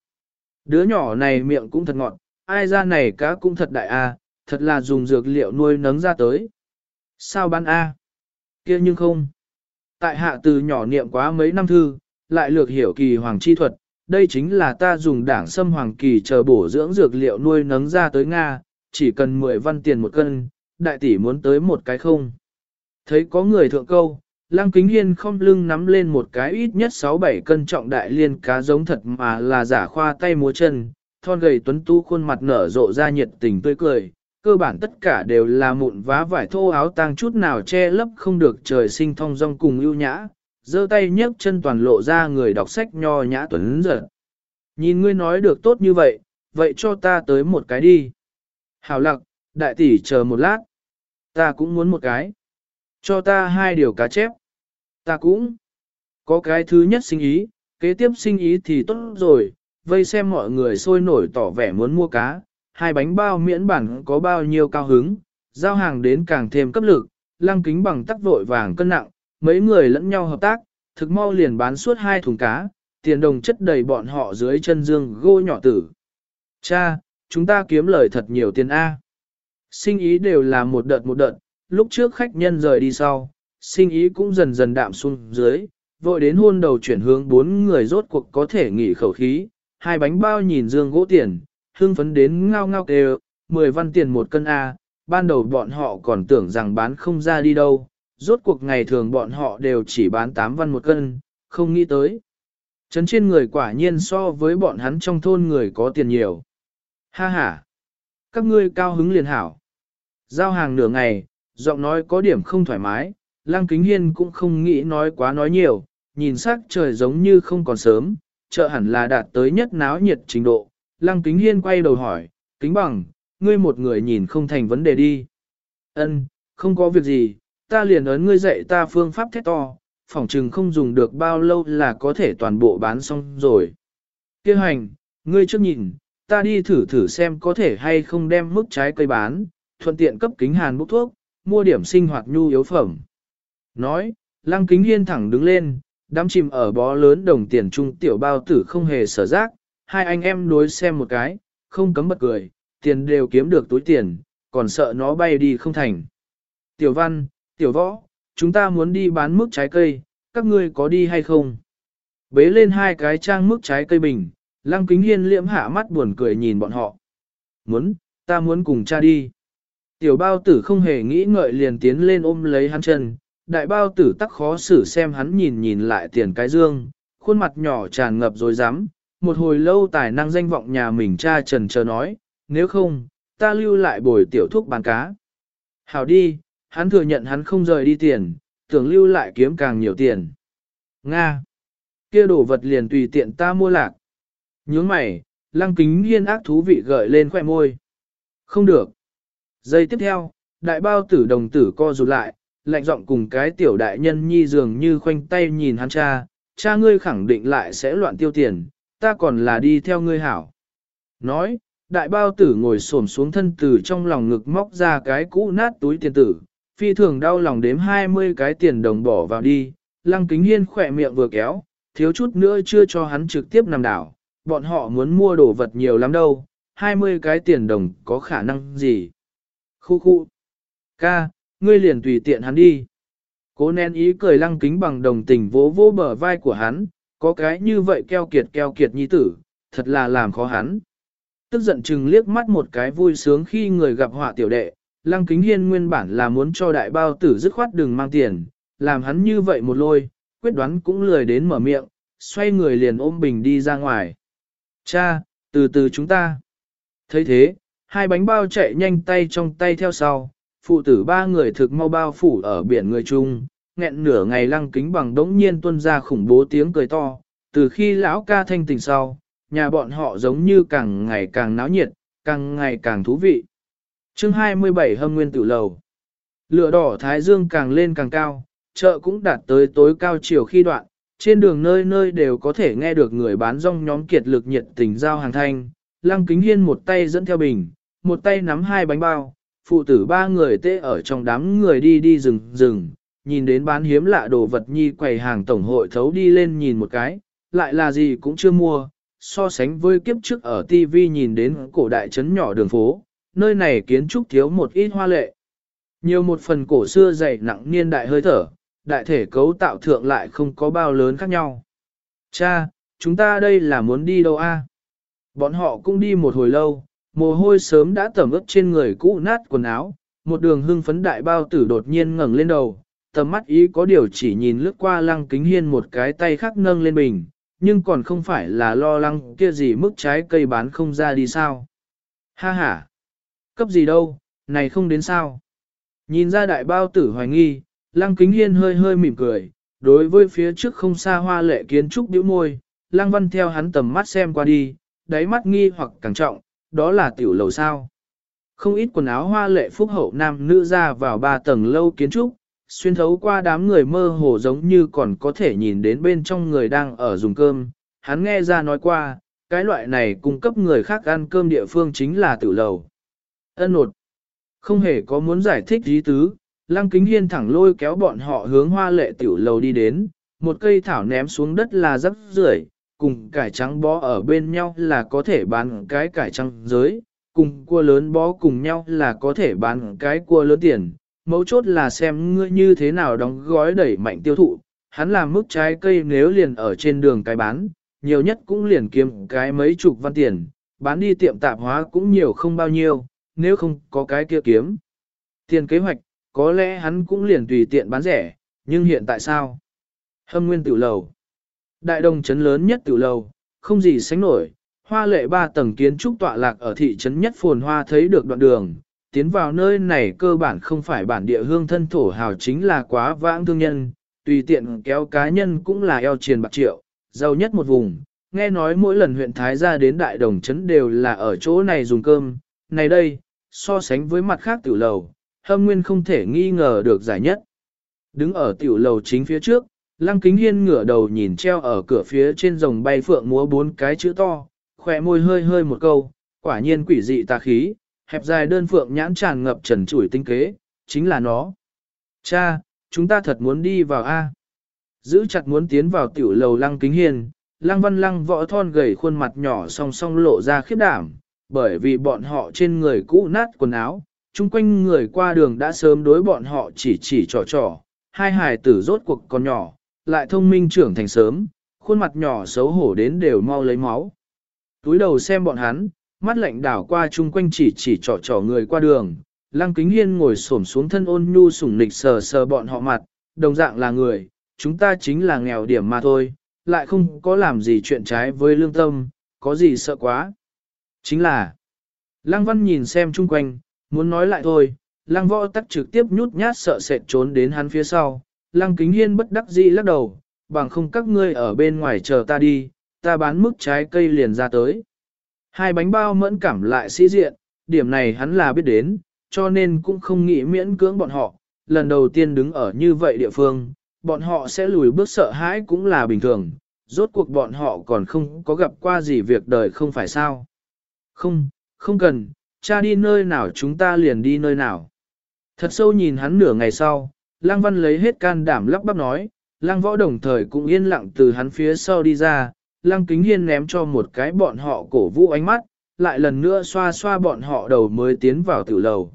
Đứa nhỏ này miệng cũng thật ngọt, ai ra này cá cũng thật đại a, thật là dùng dược liệu nuôi nấng ra tới. Sao bán a? kia nhưng không. Tại hạ từ nhỏ niệm quá mấy năm thư, lại lược hiểu kỳ hoàng chi thuật, đây chính là ta dùng đảng sâm hoàng kỳ chờ bổ dưỡng dược liệu nuôi nấng ra tới Nga, chỉ cần 10 văn tiền một cân, đại tỷ muốn tới một cái không. Thấy có người thượng câu, Lăng Kính Hiên không lưng nắm lên một cái ít nhất 6-7 cân trọng đại liên cá giống thật mà là giả khoa tay múa chân, thon gầy tuấn tu khuôn mặt nở rộ ra nhiệt tình tươi cười, cơ bản tất cả đều là mụn vá vải thô áo tang chút nào che lấp không được trời sinh thong dong cùng ưu nhã, giơ tay nhấc chân toàn lộ ra người đọc sách nho nhã tuấn giật. Nhìn ngươi nói được tốt như vậy, vậy cho ta tới một cái đi. Hảo lặc, đại tỷ chờ một lát. Ta cũng muốn một cái. Cho ta hai điều cá chép. Ta cũng. Có cái thứ nhất sinh ý, kế tiếp sinh ý thì tốt rồi, vây xem mọi người sôi nổi tỏ vẻ muốn mua cá, hai bánh bao miễn bản có bao nhiêu cao hứng, giao hàng đến càng thêm cấp lực, lăng kính bằng tắc vội vàng cân nặng, mấy người lẫn nhau hợp tác, thực mau liền bán suốt hai thùng cá, tiền đồng chất đầy bọn họ dưới chân dương gô nhỏ tử. Cha, chúng ta kiếm lời thật nhiều tiền A. Sinh ý đều là một đợt một đợt, lúc trước khách nhân rời đi sau, sinh ý cũng dần dần đạm xuống dưới, vội đến hôn đầu chuyển hướng bốn người rốt cuộc có thể nghỉ khẩu khí, hai bánh bao nhìn dương gỗ tiền, hương phấn đến ngao ngao kêu, 10 văn tiền một cân A, ban đầu bọn họ còn tưởng rằng bán không ra đi đâu, rốt cuộc ngày thường bọn họ đều chỉ bán 8 văn một cân, không nghĩ tới. Trấn trên người quả nhiên so với bọn hắn trong thôn người có tiền nhiều. Ha ha! Các ngươi cao hứng liền hảo. Giao hàng nửa ngày, giọng nói có điểm không thoải mái, Lăng Kính Hiên cũng không nghĩ nói quá nói nhiều, nhìn sắc trời giống như không còn sớm, chợ hẳn là đạt tới nhất náo nhiệt trình độ. Lăng Kính Hiên quay đầu hỏi, Kính Bằng, ngươi một người nhìn không thành vấn đề đi. Ân, không có việc gì, ta liền ấn ngươi dạy ta phương pháp thét to, phỏng chừng không dùng được bao lâu là có thể toàn bộ bán xong rồi. Kêu hành, ngươi trước nhìn, ta đi thử thử xem có thể hay không đem mức trái cây bán, thuận tiện cấp kính hàn bốc thuốc, mua điểm sinh hoạt nhu yếu phẩm. Nói, lăng kính hiên thẳng đứng lên, đám chìm ở bó lớn đồng tiền trung tiểu bao tử không hề sở giác, hai anh em đối xem một cái, không cấm bật cười, tiền đều kiếm được túi tiền, còn sợ nó bay đi không thành. Tiểu văn, tiểu võ, chúng ta muốn đi bán mức trái cây, các ngươi có đi hay không? Bế lên hai cái trang mức trái cây bình, lăng kính hiên liễm hạ mắt buồn cười nhìn bọn họ. Muốn, ta muốn cùng cha đi. Tiểu bao tử không hề nghĩ ngợi liền tiến lên ôm lấy hắn chân, đại bao tử tắc khó xử xem hắn nhìn nhìn lại tiền cái dương, khuôn mặt nhỏ tràn ngập rồi dám, một hồi lâu tài năng danh vọng nhà mình cha trần chờ nói, nếu không, ta lưu lại bồi tiểu thuốc bán cá. Hảo đi, hắn thừa nhận hắn không rời đi tiền, tưởng lưu lại kiếm càng nhiều tiền. Nga! kia đồ vật liền tùy tiện ta mua lạc. Nhướng mày, lăng kính hiên ác thú vị gợi lên khoẻ môi. Không được. Giây tiếp theo, đại bao tử đồng tử co rụt lại, lạnh giọng cùng cái tiểu đại nhân nhi dường như khoanh tay nhìn hắn cha, cha ngươi khẳng định lại sẽ loạn tiêu tiền, ta còn là đi theo ngươi hảo. Nói, đại bao tử ngồi xổm xuống thân tử trong lòng ngực móc ra cái cũ nát túi tiền tử, phi thường đau lòng đếm 20 cái tiền đồng bỏ vào đi, lăng kính hiên khỏe miệng vừa kéo, thiếu chút nữa chưa cho hắn trực tiếp nằm đảo, bọn họ muốn mua đồ vật nhiều lắm đâu, 20 cái tiền đồng có khả năng gì. Khu khu. Ca, ngươi liền tùy tiện hắn đi. Cố nén ý cười lăng kính bằng đồng tình vỗ vỗ bờ vai của hắn, có cái như vậy keo kiệt keo kiệt nhi tử, thật là làm khó hắn. Tức giận chừng liếc mắt một cái vui sướng khi người gặp họa tiểu đệ, lăng kính hiên nguyên bản là muốn cho đại bao tử dứt khoát đừng mang tiền, làm hắn như vậy một lôi, quyết đoán cũng lười đến mở miệng, xoay người liền ôm bình đi ra ngoài. Cha, từ từ chúng ta. thấy thế, hai bánh bao chạy nhanh tay trong tay theo sau, phụ tử ba người thực mau bao phủ ở biển người chung, nghẹn nửa ngày lăng kính bằng đống nhiên tuân ra khủng bố tiếng cười to, từ khi lão ca thanh tình sau, nhà bọn họ giống như càng ngày càng náo nhiệt, càng ngày càng thú vị chương 27 hâm nguyên tử lầu. Lửa đỏ thái dương càng lên càng cao, chợ cũng đạt tới tối cao chiều khi đoạn, trên đường nơi nơi đều có thể nghe được người bán rong nhóm kiệt lực nhiệt tình giao hàng thanh. Lăng kính hiên một tay dẫn theo bình, một tay nắm hai bánh bao, phụ tử ba người tê ở trong đám người đi đi rừng rừng, nhìn đến bán hiếm lạ đồ vật nhi quầy hàng tổng hội thấu đi lên nhìn một cái, lại là gì cũng chưa mua, so sánh với kiếp trước ở TV nhìn đến cổ đại trấn nhỏ đường phố, nơi này kiến trúc thiếu một ít hoa lệ. Nhiều một phần cổ xưa dày nặng niên đại hơi thở, đại thể cấu tạo thượng lại không có bao lớn khác nhau. Cha, chúng ta đây là muốn đi đâu a? Bọn họ cũng đi một hồi lâu, mồ hôi sớm đã tẩm ướt trên người cũ nát quần áo, một đường hưng phấn đại bao tử đột nhiên ngẩng lên đầu, tầm mắt ý có điều chỉ nhìn lướt qua lăng kính hiên một cái tay khác nâng lên bình, nhưng còn không phải là lo lắng kia gì mức trái cây bán không ra đi sao. Ha ha! Cấp gì đâu, này không đến sao. Nhìn ra đại bao tử hoài nghi, lăng kính hiên hơi hơi mỉm cười, đối với phía trước không xa hoa lệ kiến trúc điểu môi, lăng văn theo hắn tầm mắt xem qua đi, đáy mắt nghi hoặc càng trọng, đó là tiểu lầu sao. Không ít quần áo hoa lệ phúc hậu nam nữ ra vào ba tầng lâu kiến trúc, xuyên thấu qua đám người mơ hồ giống như còn có thể nhìn đến bên trong người đang ở dùng cơm. Hắn nghe ra nói qua, cái loại này cung cấp người khác ăn cơm địa phương chính là tử lầu. Ân nột. Không hề có muốn giải thích ý tứ, Lăng Kính Hiên thẳng lôi kéo bọn họ hướng hoa lệ tiểu lầu đi đến, một cây thảo ném xuống đất là rắc rưởi, cùng cải trắng bó ở bên nhau là có thể bán cái cải trắng giới, cùng cua lớn bó cùng nhau là có thể bán cái cua lớn tiền, mấu chốt là xem ngươi như thế nào đóng gói đẩy mạnh tiêu thụ, hắn làm mức trái cây nếu liền ở trên đường cái bán, nhiều nhất cũng liền kiếm cái mấy chục văn tiền, bán đi tiệm tạp hóa cũng nhiều không bao nhiêu, nếu không có cái kia kiếm. Tiền kế hoạch, có lẽ hắn cũng liền tùy tiện bán rẻ, nhưng hiện tại sao? Hâm nguyên tiểu lầu. Đại đồng trấn lớn nhất tiểu lầu, không gì sánh nổi, hoa lệ ba tầng kiến trúc tọa lạc ở thị trấn nhất phồn hoa thấy được đoạn đường, tiến vào nơi này cơ bản không phải bản địa hương thân thổ hào chính là quá vãng thương nhân, tùy tiện kéo cá nhân cũng là eo triền bạc triệu, giàu nhất một vùng. Nghe nói mỗi lần huyện Thái gia đến đại đồng trấn đều là ở chỗ này dùng cơm, này đây, so sánh với mặt khác tiểu lầu, hâm nguyên không thể nghi ngờ được giải nhất. Đứng ở tiểu lầu chính phía trước, lăng kính hiên ngửa đầu nhìn treo ở cửa phía trên rồng bay phượng múa bốn cái chữ to, khỏe môi hơi hơi một câu, quả nhiên quỷ dị tà khí, hẹp dài đơn phượng nhãn tràn ngập trần chủi tinh kế, chính là nó. Cha, chúng ta thật muốn đi vào A. Giữ chặt muốn tiến vào tiểu lầu lăng kính hiên, lăng văn lăng võ thon gầy khuôn mặt nhỏ song song lộ ra khiếp đảm, bởi vì bọn họ trên người cũ nát quần áo, chung quanh người qua đường đã sớm đối bọn họ chỉ chỉ trò trò, hai hài tử rốt cuộc còn nhỏ, lại thông minh trưởng thành sớm, khuôn mặt nhỏ xấu hổ đến đều mau lấy máu. Túi đầu xem bọn hắn, mắt lạnh đảo qua chung quanh chỉ chỉ trò trò người qua đường, lăng kính hiên ngồi xổm xuống thân ôn nhu sủng nịch sờ sờ bọn họ mặt, đồng dạng là người, chúng ta chính là nghèo điểm mà thôi, lại không có làm gì chuyện trái với lương tâm, có gì sợ quá. Chính là, lăng văn nhìn xem chung quanh, muốn nói lại thôi, lăng võ tắc trực tiếp nhút nhát sợ sệt trốn đến hắn phía sau, lăng kính hiên bất đắc dĩ lắc đầu, bằng không các ngươi ở bên ngoài chờ ta đi, ta bán mức trái cây liền ra tới. Hai bánh bao mẫn cảm lại sĩ diện, điểm này hắn là biết đến, cho nên cũng không nghĩ miễn cưỡng bọn họ, lần đầu tiên đứng ở như vậy địa phương, bọn họ sẽ lùi bước sợ hãi cũng là bình thường, rốt cuộc bọn họ còn không có gặp qua gì việc đời không phải sao. Không, không cần, cha đi nơi nào chúng ta liền đi nơi nào. Thật sâu nhìn hắn nửa ngày sau, Lang Văn lấy hết can đảm lắp bắp nói, Lang Võ đồng thời cũng yên lặng từ hắn phía sau đi ra, Lang Kính Hiên ném cho một cái bọn họ cổ vũ ánh mắt, lại lần nữa xoa xoa bọn họ đầu mới tiến vào tiểu lầu.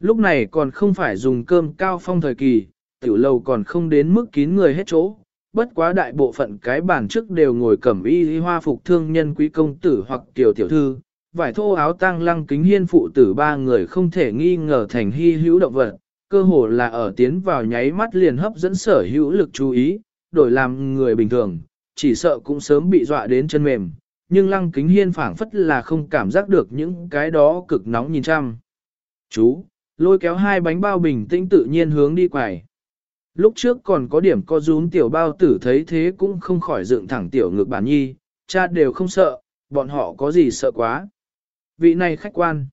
Lúc này còn không phải dùng cơm cao phong thời kỳ, tiểu lầu còn không đến mức kín người hết chỗ, bất quá đại bộ phận cái bàn trước đều ngồi cẩm y hoa phục thương nhân quý công tử hoặc tiểu tiểu thư, vải thô áo tang lăng kính hiên phụ tử ba người không thể nghi ngờ thành hy hữu động vật, cơ hồ là ở tiến vào nháy mắt liền hấp dẫn sở hữu lực chú ý, đổi làm người bình thường, chỉ sợ cũng sớm bị dọa đến chân mềm, nhưng lăng kính hiên phảng phất là không cảm giác được những cái đó cực nóng nhìn chăm. Chú, lôi kéo hai bánh bao bình tĩnh tự nhiên hướng đi quài. Lúc trước còn có điểm co rúm tiểu bao tử thấy thế cũng không khỏi dựng thẳng tiểu ngược bản nhi, cha đều không sợ, bọn họ có gì sợ quá. Vị này khách quan.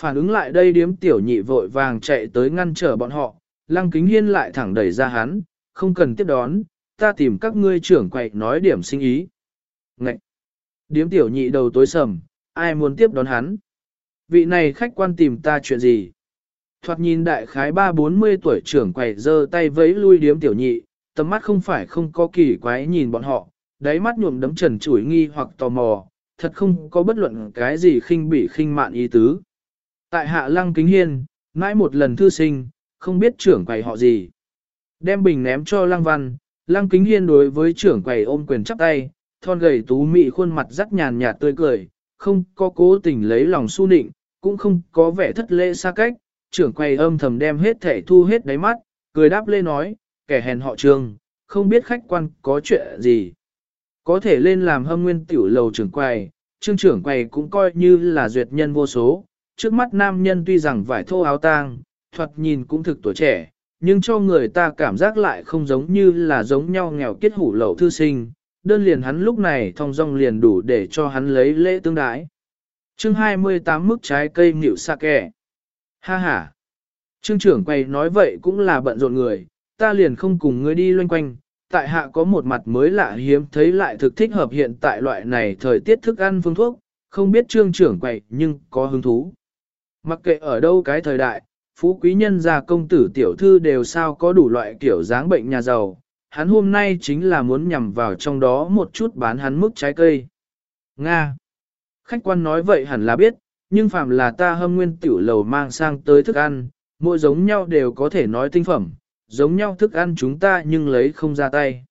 Phản ứng lại đây điếm tiểu nhị vội vàng chạy tới ngăn trở bọn họ, lăng kính hiên lại thẳng đẩy ra hắn, không cần tiếp đón, ta tìm các ngươi trưởng quậy nói điểm sinh ý. Ngậy! Điếm tiểu nhị đầu tối sầm, ai muốn tiếp đón hắn? Vị này khách quan tìm ta chuyện gì? Thoạt nhìn đại khái ba bốn mươi tuổi trưởng quầy giơ tay vẫy lui điếm tiểu nhị, tầm mắt không phải không có kỳ quái nhìn bọn họ, đáy mắt nhuộm đấm trần chủi nghi hoặc tò mò, thật không có bất luận cái gì khinh bỉ khinh mạn ý tứ. Tại hạ lăng kính hiên, mãi một lần thư sinh, không biết trưởng quầy họ gì. Đem bình ném cho lăng văn, lăng kính hiên đối với trưởng quầy ôm quyền chắp tay, thon gầy tú mị khuôn mặt rắc nhàn nhạt tươi cười, không có cố tình lấy lòng su nịnh, cũng không có vẻ thất lễ xa cách, trưởng quầy âm thầm đem hết thể thu hết đáy mắt, cười đáp lê nói, kẻ hèn họ trường, không biết khách quan có chuyện gì. Có thể lên làm hâm nguyên tiểu lầu trưởng quầy, trương trưởng quầy cũng coi như là duyệt nhân vô số, trước mắt nam nhân tuy rằng vải thô áo tang, thoạt nhìn cũng thực tuổi trẻ, nhưng cho người ta cảm giác lại không giống như là giống nhau nghèo kết hủ lậu thư sinh, đơn liền hắn lúc này thong dong liền đủ để cho hắn lấy lễ tương đái. chương 28 mức trái cây nhịu xa kẻ. Ha ha! Trương trưởng quay nói vậy cũng là bận rộn người, ta liền không cùng ngươi đi loanh quanh, tại hạ có một mặt mới lạ hiếm thấy lại thực thích hợp hiện tại loại này thời tiết thức ăn phương thuốc, không biết trương trưởng quậy nhưng có hứng thú. Mặc kệ ở đâu cái thời đại, phú quý nhân gia công tử tiểu thư đều sao có đủ loại kiểu dáng bệnh nhà giàu, hắn hôm nay chính là muốn nhằm vào trong đó một chút bán hắn mức trái cây. Nga. Khách quan nói vậy hẳn là biết, nhưng phàm là ta hâm nguyên tiểu lầu mang sang tới thức ăn, mỗi giống nhau đều có thể nói tinh phẩm, giống nhau thức ăn chúng ta nhưng lấy không ra tay.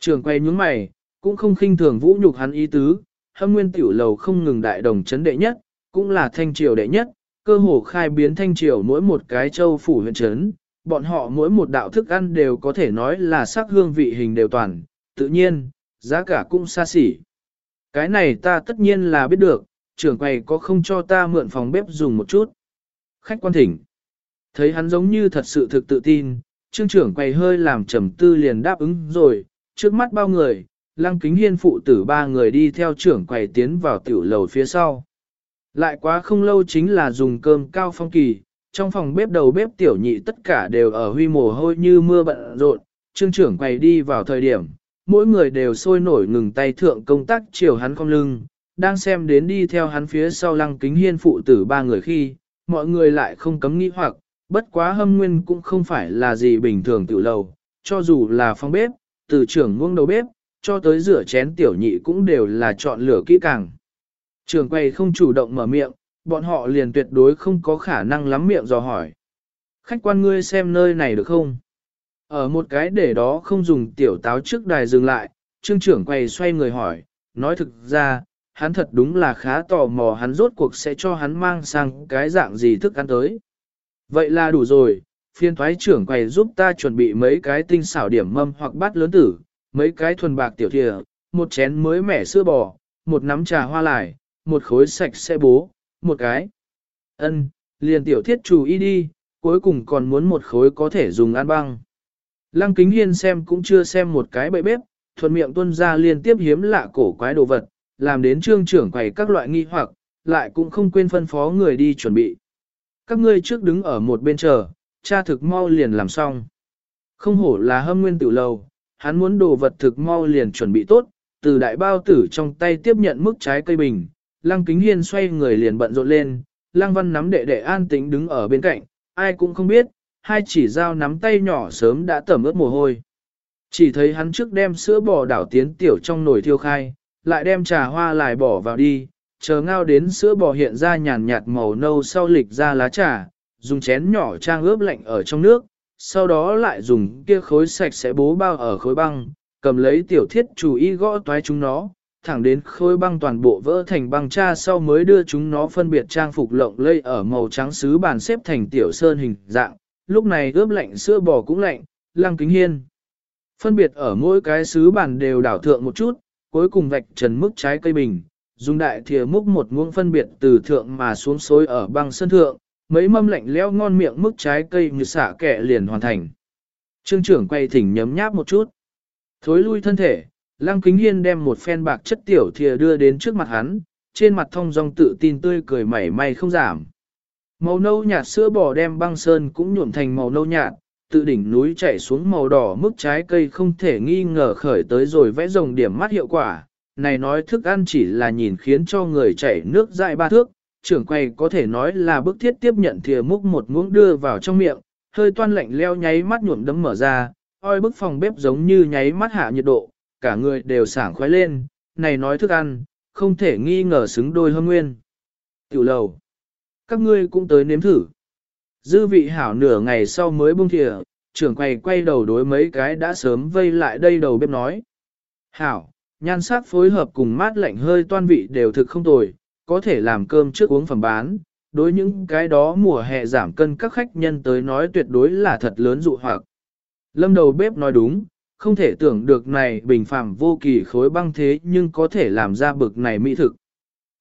Trường quay nhướng mày, cũng không khinh thường vũ nhục hắn ý tứ, hâm nguyên tiểu lầu không ngừng đại đồng chấn đệ nhất, cũng là thanh triều đệ nhất, cơ hồ khai biến thanh triều mỗi một cái châu phủ huyện trấn, bọn họ mỗi một đạo thức ăn đều có thể nói là sắc hương vị hình đều toàn, tự nhiên, giá cả cũng xa xỉ. Cái này ta tất nhiên là biết được, trưởng quầy có không cho ta mượn phòng bếp dùng một chút. Khách quan thỉnh. Thấy hắn giống như thật sự thực tự tin, trương trưởng quầy hơi làm trầm tư liền đáp ứng rồi, trước mắt bao người, lăng kính hiên phụ tử ba người đi theo trưởng quầy tiến vào tiểu lầu phía sau. Lại quá không lâu chính là dùng cơm cao phong kỳ, trong phòng bếp đầu bếp tiểu nhị tất cả đều ở huy mồ hôi như mưa bận rộn, trương trưởng quầy đi vào thời điểm, mỗi người đều sôi nổi ngừng tay thượng công tác chiều hắn không lưng, đang xem đến đi theo hắn phía sau lăng kính hiên phụ tử ba người khi, mọi người lại không cấm nghĩ hoặc, bất quá hâm nguyên cũng không phải là gì bình thường tiểu lầu, cho dù là phòng bếp, từ trưởng nguông đầu bếp, cho tới rửa chén tiểu nhị cũng đều là chọn lửa kỹ càng. Trường quay không chủ động mở miệng, bọn họ liền tuyệt đối không có khả năng lắm miệng dò hỏi. Khách quan ngươi xem nơi này được không? Ở một cái để đó không dùng tiểu táo trước đài dừng lại, trương trưởng quay xoay người hỏi, nói thực ra, hắn thật đúng là khá tò mò hắn rốt cuộc sẽ cho hắn mang sang cái dạng gì thức ăn tới. Vậy là đủ rồi, phiên thoái trưởng quầy giúp ta chuẩn bị mấy cái tinh xảo điểm mâm hoặc bát lớn tử, mấy cái thuần bạc tiểu thìa, một chén mới mẻ sữa bò, một nắm trà hoa lại, một khối sạch sẽ bố, một cái. ân liền tiểu thiết chủ y đi, cuối cùng còn muốn một khối có thể dùng ăn băng. Lăng kính hiên xem cũng chưa xem một cái bậy bếp, thuận miệng tuân ra liên tiếp hiếm lạ cổ quái đồ vật, làm đến trương trưởng quầy các loại nghi hoặc, lại cũng không quên phân phó người đi chuẩn bị. Các ngươi trước đứng ở một bên chờ, cha thực mau liền làm xong. Không hổ là hâm nguyên tự lầu, hắn muốn đồ vật thực mau liền chuẩn bị tốt, từ đại bao tử trong tay tiếp nhận mức trái cây bình, lăng kính hiên xoay người liền bận rộn lên, lăng văn nắm đệ đệ an tĩnh đứng ở bên cạnh, ai cũng không biết, hai chỉ dao nắm tay nhỏ sớm đã tẩm ướt mồ hôi. Chỉ thấy hắn trước đem sữa bò đảo tiến tiểu trong nồi thiêu khai, lại đem trà hoa lại bỏ vào đi, chờ ngao đến sữa bò hiện ra nhàn nhạt màu nâu sau lịch ra lá trà, dùng chén nhỏ trang ướp lạnh ở trong nước, sau đó lại dùng kia khối sạch sẽ bố bao ở khối băng, cầm lấy tiểu thiết chủ y gõ toái chúng nó, thẳng đến khối băng toàn bộ vỡ thành băng cha sau mới đưa chúng nó phân biệt trang phục lộng lây ở màu trắng sứ bàn xếp thành tiểu sơn hình dạng, lúc này ướp lạnh sữa bò cũng lạnh, lăng kính hiên. Phân biệt ở mỗi cái sứ bàn đều đảo thượng một chút, cuối cùng vạch trần mức trái cây bình, dùng đại thìa múc một muỗng phân biệt từ thượng mà xuống xối ở băng sân thượng, mấy mâm lạnh leo ngon miệng mức trái cây như xả kẹ liền hoàn thành. Trương trưởng quay thỉnh nhấm nháp một chút. Thối lui thân thể, Lăng Kính Hiên đem một phen bạc chất tiểu thìa đưa đến trước mặt hắn, trên mặt thông dong tự tin tươi cười mảy may không giảm. Màu nâu nhạt sữa bò đem băng sơn cũng nhuộm thành màu nâu nhạt, tự đỉnh núi chảy xuống màu đỏ mức trái cây không thể nghi ngờ khởi tới rồi vẽ rồng điểm mắt hiệu quả. Này nói thức ăn chỉ là nhìn khiến cho người chảy nước dại ba thước, trưởng quầy có thể nói là bức thiết tiếp nhận thìa múc một muỗng đưa vào trong miệng, hơi toan lạnh leo nháy mắt nhuộm đấm mở ra, oi bức phòng bếp giống như nháy mắt hạ nhiệt độ, cả người đều sảng khoái lên, này nói thức ăn, không thể nghi ngờ xứng đôi hơn nguyên. Tiểu lầu, các ngươi cũng tới nếm thử. Dư vị hảo nửa ngày sau mới buông thìa, trưởng quầy quay đầu đối mấy cái đã sớm vây lại đây đầu bếp nói. Hảo, nhan sắc phối hợp cùng mát lạnh hơi toan vị đều thực không tồi, có thể làm cơm trước uống phẩm bán. Đối những cái đó mùa hè giảm cân các khách nhân tới nói tuyệt đối là thật lớn dụ hoặc. Lâm đầu bếp nói đúng, không thể tưởng được này bình phẳng vô kỳ khối băng thế nhưng có thể làm ra bực này mỹ thực.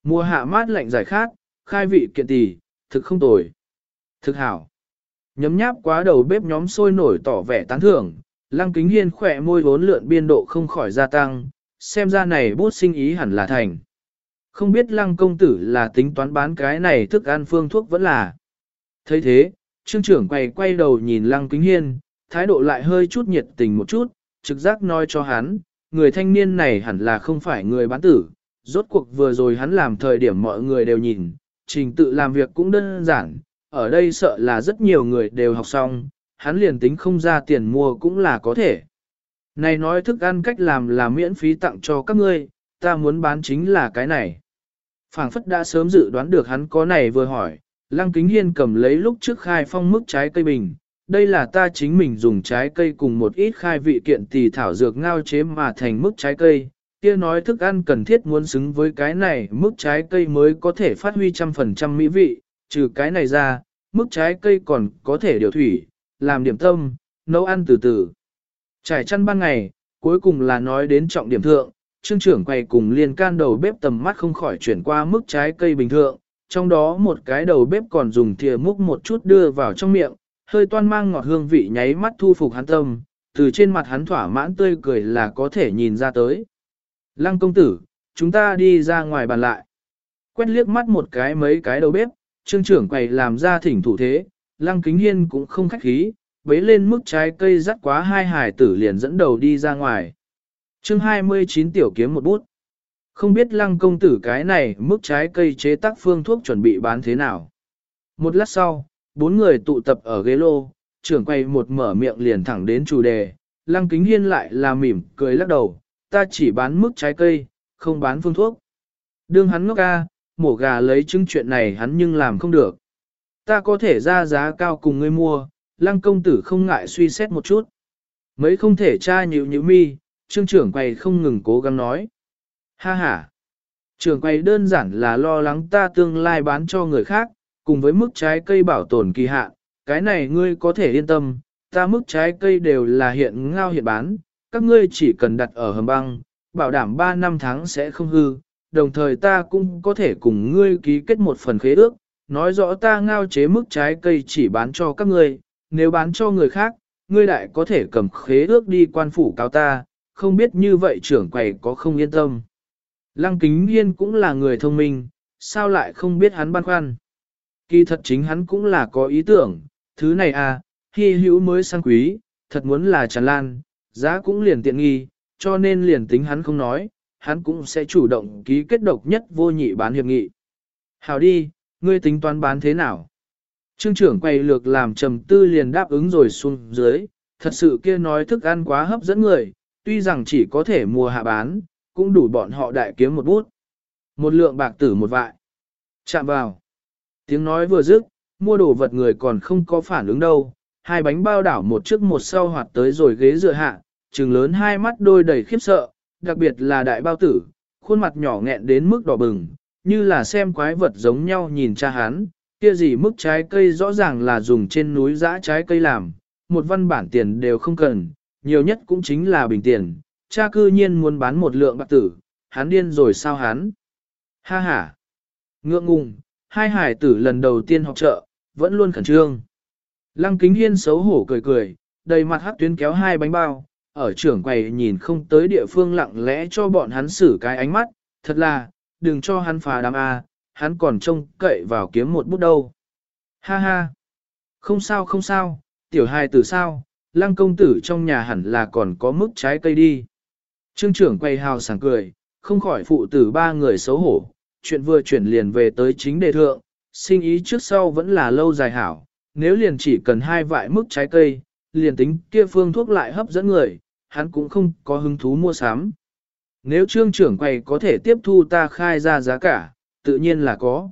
Mùa hạ mát lạnh giải khát, khai vị kiện tỷ, thực không tồi. Thực hảo. Nhấm nháp quá đầu bếp nhóm sôi nổi tỏ vẻ tán thưởng, lăng kính hiên khỏe môi vốn lượn biên độ không khỏi gia tăng, xem ra này bút sinh ý hẳn là thành. Không biết lăng công tử là tính toán bán cái này thức ăn phương thuốc vẫn là. thấy thế, trương trưởng quay quay đầu nhìn lăng kính hiên, thái độ lại hơi chút nhiệt tình một chút, trực giác nói cho hắn, người thanh niên này hẳn là không phải người bán tử. Rốt cuộc vừa rồi hắn làm thời điểm mọi người đều nhìn, trình tự làm việc cũng đơn giản, ở đây sợ là rất nhiều người đều học xong, hắn liền tính không ra tiền mua cũng là có thể. Này nói thức ăn cách làm là miễn phí tặng cho các ngươi, ta muốn bán chính là cái này. Phảng phất đã sớm dự đoán được hắn có này vừa hỏi, Lăng Kính Hiên cầm lấy lúc trước khai phong mức trái cây bình. Đây là ta chính mình dùng trái cây cùng một ít khai vị kiện tỳ thảo dược ngao chế mà thành mức trái cây. Kia nói thức ăn cần thiết muốn xứng với cái này, mức trái cây mới có thể phát huy trăm phần trăm mỹ vị, trừ cái này ra, mức trái cây còn có thể điều thủy, làm điểm tâm, nấu ăn từ từ. Trải chăn ban ngày, cuối cùng là nói đến trọng điểm thượng, trương trưởng quay cùng liên can đầu bếp tầm mắt không khỏi chuyển qua mức trái cây bình thường, trong đó một cái đầu bếp còn dùng thìa múc một chút đưa vào trong miệng, hơi toan mang ngọt hương vị nháy mắt thu phục hắn tâm, từ trên mặt hắn thỏa mãn tươi cười là có thể nhìn ra tới. Lăng công tử, chúng ta đi ra ngoài bàn lại. Quét liếc mắt một cái mấy cái đầu bếp, trương trưởng quầy làm ra thỉnh thủ thế, lăng kính hiên cũng không khách khí, bế lên mức trái cây rắt quá hai hải tử liền dẫn đầu đi ra ngoài. chương 29 tiểu kiếm một bút. Không biết lăng công tử cái này mức trái cây chế tác phương thuốc chuẩn bị bán thế nào. Một lát sau, bốn người tụ tập ở ghế lô, trưởng quay một mở miệng liền thẳng đến chủ đề, lăng kính hiên lại là mỉm cười lắc đầu, ta chỉ bán mức trái cây, không bán phương thuốc. Đương hắn ngốc ca, mổ gà lấy chứng chuyện này hắn nhưng làm không được. Ta có thể ra giá cao cùng ngươi mua, lăng công tử không ngại suy xét một chút. Mấy không thể tra nhịu nhịu mi, trương trưởng quầy không ngừng cố gắng nói. Ha ha! Trưởng quầy đơn giản là lo lắng ta tương lai bán cho người khác, cùng với mức trái cây bảo tồn kỳ hạn, cái này ngươi có thể yên tâm, ta mức trái cây đều là hiện ngao hiện bán, các ngươi chỉ cần đặt ở hầm băng, bảo đảm 3 năm tháng sẽ không hư, đồng thời ta cũng có thể cùng ngươi ký kết một phần khế ước, nói rõ ta ngao chế mức trái cây chỉ bán cho các ngươi, nếu bán cho người khác, ngươi lại có thể cầm khế ước đi quan phủ cáo ta, không biết như vậy trưởng quầy có không yên tâm. Lăng kính hiên cũng là người thông minh, sao lại không biết hắn băn khoăn. Kỳ thật chính hắn cũng là có ý tưởng, thứ này à, hy hữu mới sang quý, thật muốn là tràn lan, giá cũng liền tiện nghi, cho nên liền tính hắn không nói, hắn cũng sẽ chủ động ký kết độc nhất vô nhị bán hiệp nghị. Hảo đi, ngươi tính toán bán thế nào? Trương trưởng quay lược làm trầm tư liền đáp ứng rồi xuống dưới, thật sự kia nói thức ăn quá hấp dẫn người, tuy rằng chỉ có thể mua hạ bán, cũng đủ bọn họ đại kiếm một bút. Một lượng bạc tử một vại. Chạm vào. Tiếng nói vừa dứt, mua đồ vật người còn không có phản ứng đâu, hai bánh bao đảo một trước một sau hoạt tới rồi ghế dựa hạ, trừng lớn hai mắt đôi đầy khiếp sợ, đặc biệt là đại bao tử, khuôn mặt nhỏ nghẹn đến mức đỏ bừng, như là xem quái vật giống nhau nhìn cha hắn, kia gì mức trái cây rõ ràng là dùng trên núi giã trái cây làm, một văn bản tiền đều không cần, nhiều nhất cũng chính là bình tiền, cha cư nhiên muốn bán một lượng bạc tử, hắn điên rồi sao hắn? Ha ha! Ngượng ngùng, hai hải tử lần đầu tiên học chợ, vẫn luôn khẩn trương. Lăng kính hiên xấu hổ cười cười, đầy mặt hắc tuyến kéo hai bánh bao, ở trưởng quầy nhìn không tới địa phương lặng lẽ cho bọn hắn xử cái ánh mắt, thật là, đừng cho hắn phá đám A, hắn còn trông cậy vào kiếm một bút đâu. Ha ha! Không sao không sao, tiểu hài tử sao, lăng công tử trong nhà hẳn là còn có mức trái cây đi. Trương trưởng quay hào sảng cười, không khỏi phụ tử ba người xấu hổ, chuyện vừa chuyển liền về tới chính đề thượng, sinh ý trước sau vẫn là lâu dài hảo, nếu liền chỉ cần hai vại mức trái cây, liền tính kia phương thuốc lại hấp dẫn người, hắn cũng không có hứng thú mua sắm. Nếu trương trưởng quầy có thể tiếp thu ta khai ra giá cả, tự nhiên là có.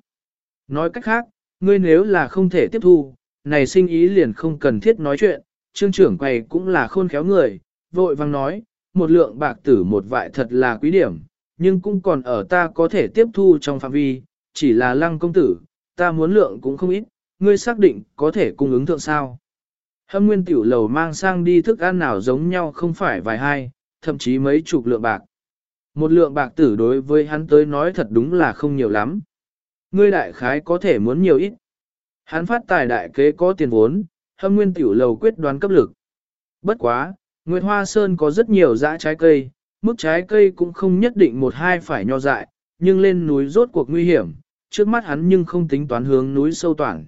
Nói cách khác, ngươi nếu là không thể tiếp thu, này sinh ý liền không cần thiết nói chuyện, trương trưởng quầy cũng là khôn khéo người, vội vang nói, một lượng bạc tử một vại thật là quý điểm, nhưng cũng còn ở ta có thể tiếp thu trong phạm vi, chỉ là lăng công tử, ta muốn lượng cũng không ít, ngươi xác định có thể cung ứng thượng sao. Hâm nguyên tiểu lầu mang sang đi thức ăn nào giống nhau không phải vài hai, thậm chí mấy chục lượng bạc. Một lượng bạc tử đối với hắn tới nói thật đúng là không nhiều lắm. Ngươi đại khái có thể muốn nhiều ít. Hắn phát tài đại kế có tiền vốn, hâm nguyên tiểu lầu quyết đoán cấp lực. Bất quá, Nguyệt Hoa Sơn có rất nhiều dã trái cây, mức trái cây cũng không nhất định một hai phải nho dại, nhưng lên núi rốt cuộc nguy hiểm, trước mắt hắn nhưng không tính toán hướng núi sâu toàn.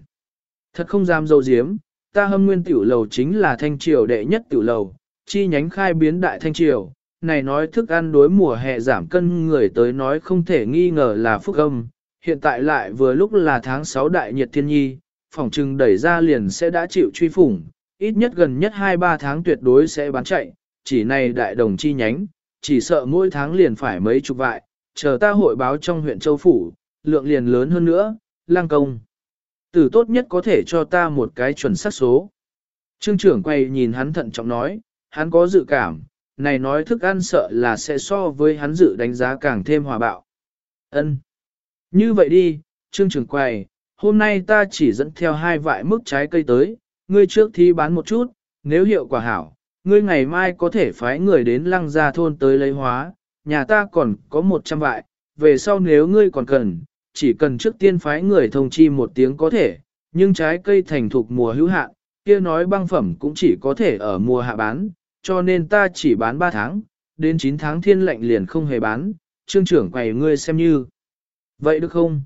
Thật không dám dâu diếm, ta hâm nguyên tiểu lầu chính là thanh triều đệ nhất tiểu lầu, chi nhánh khai biến đại thanh triều, này nói thức ăn đối mùa hè giảm cân người tới nói không thể nghi ngờ là phúc âm, hiện tại lại vừa lúc là tháng 6 đại nhiệt thiên nhi, phòng trừng đẩy ra liền sẽ đã chịu truy phủng, ít nhất gần nhất 2-3 tháng tuyệt đối sẽ bán chạy, chỉ này đại đồng chi nhánh, chỉ sợ mỗi tháng liền phải mấy chục vại, chờ ta hội báo trong huyện Châu Phủ, lượng liền lớn hơn nữa, lang công. Tử tốt nhất có thể cho ta một cái chuẩn xác số. Trương trưởng quay nhìn hắn thận trọng nói, hắn có dự cảm, này nói thức ăn sợ là sẽ so với hắn dự đánh giá càng thêm hòa bạo. Ân. Như vậy đi, trương trưởng quầy, hôm nay ta chỉ dẫn theo hai vại mức trái cây tới, ngươi trước thi bán một chút, nếu hiệu quả hảo, ngươi ngày mai có thể phái người đến lăng gia thôn tới lấy hóa, nhà ta còn có một trăm vại, về sau nếu ngươi còn cần, chỉ cần trước tiên phái người thông chi một tiếng có thể, nhưng trái cây thành thục mùa hữu hạn, kia nói băng phẩm cũng chỉ có thể ở mùa hạ bán, cho nên ta chỉ bán 3 tháng, đến 9 tháng thiên lệnh liền không hề bán, trương trưởng quầy ngươi xem như. Vậy được không?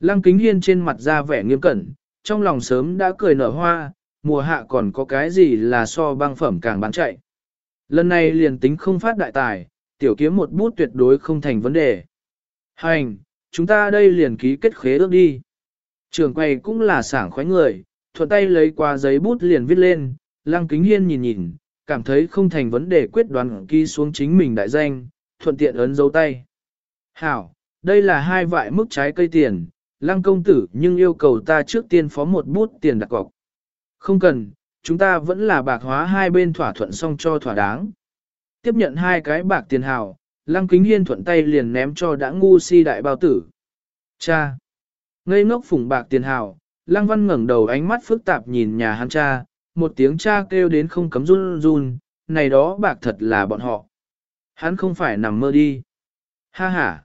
Lăng kính hiên trên mặt ra vẻ nghiêm cẩn, trong lòng sớm đã cười nở hoa, mùa hạ còn có cái gì là so băng phẩm càng bán chạy. Lần này liền tính không phát đại tài, tiểu kiếm một bút tuyệt đối không thành vấn đề. Hành, chúng ta đây liền ký kết khế ước đi. Trường quầy cũng là sảng khoái người, thuận tay lấy qua giấy bút liền viết lên, lăng kính hiên nhìn nhìn, cảm thấy không thành vấn đề quyết đoán ký xuống chính mình đại danh, thuận tiện ấn dấu tay. Hảo, đây là hai vại mức trái cây tiền, lăng công tử nhưng yêu cầu ta trước tiên phó một bút tiền đặt cọc. Không cần, chúng ta vẫn là bạc hóa hai bên thỏa thuận xong cho thỏa đáng. Tiếp nhận hai cái bạc tiền hào, Lăng Kính Hiên thuận tay liền ném cho đã ngu si đại bao tử. Cha! Ngây ngốc phủng bạc tiền hào, Lăng Văn ngẩng đầu ánh mắt phức tạp nhìn nhà hắn cha, một tiếng cha kêu đến không cấm run run, này đó bạc thật là bọn họ. Hắn không phải nằm mơ đi. Ha ha!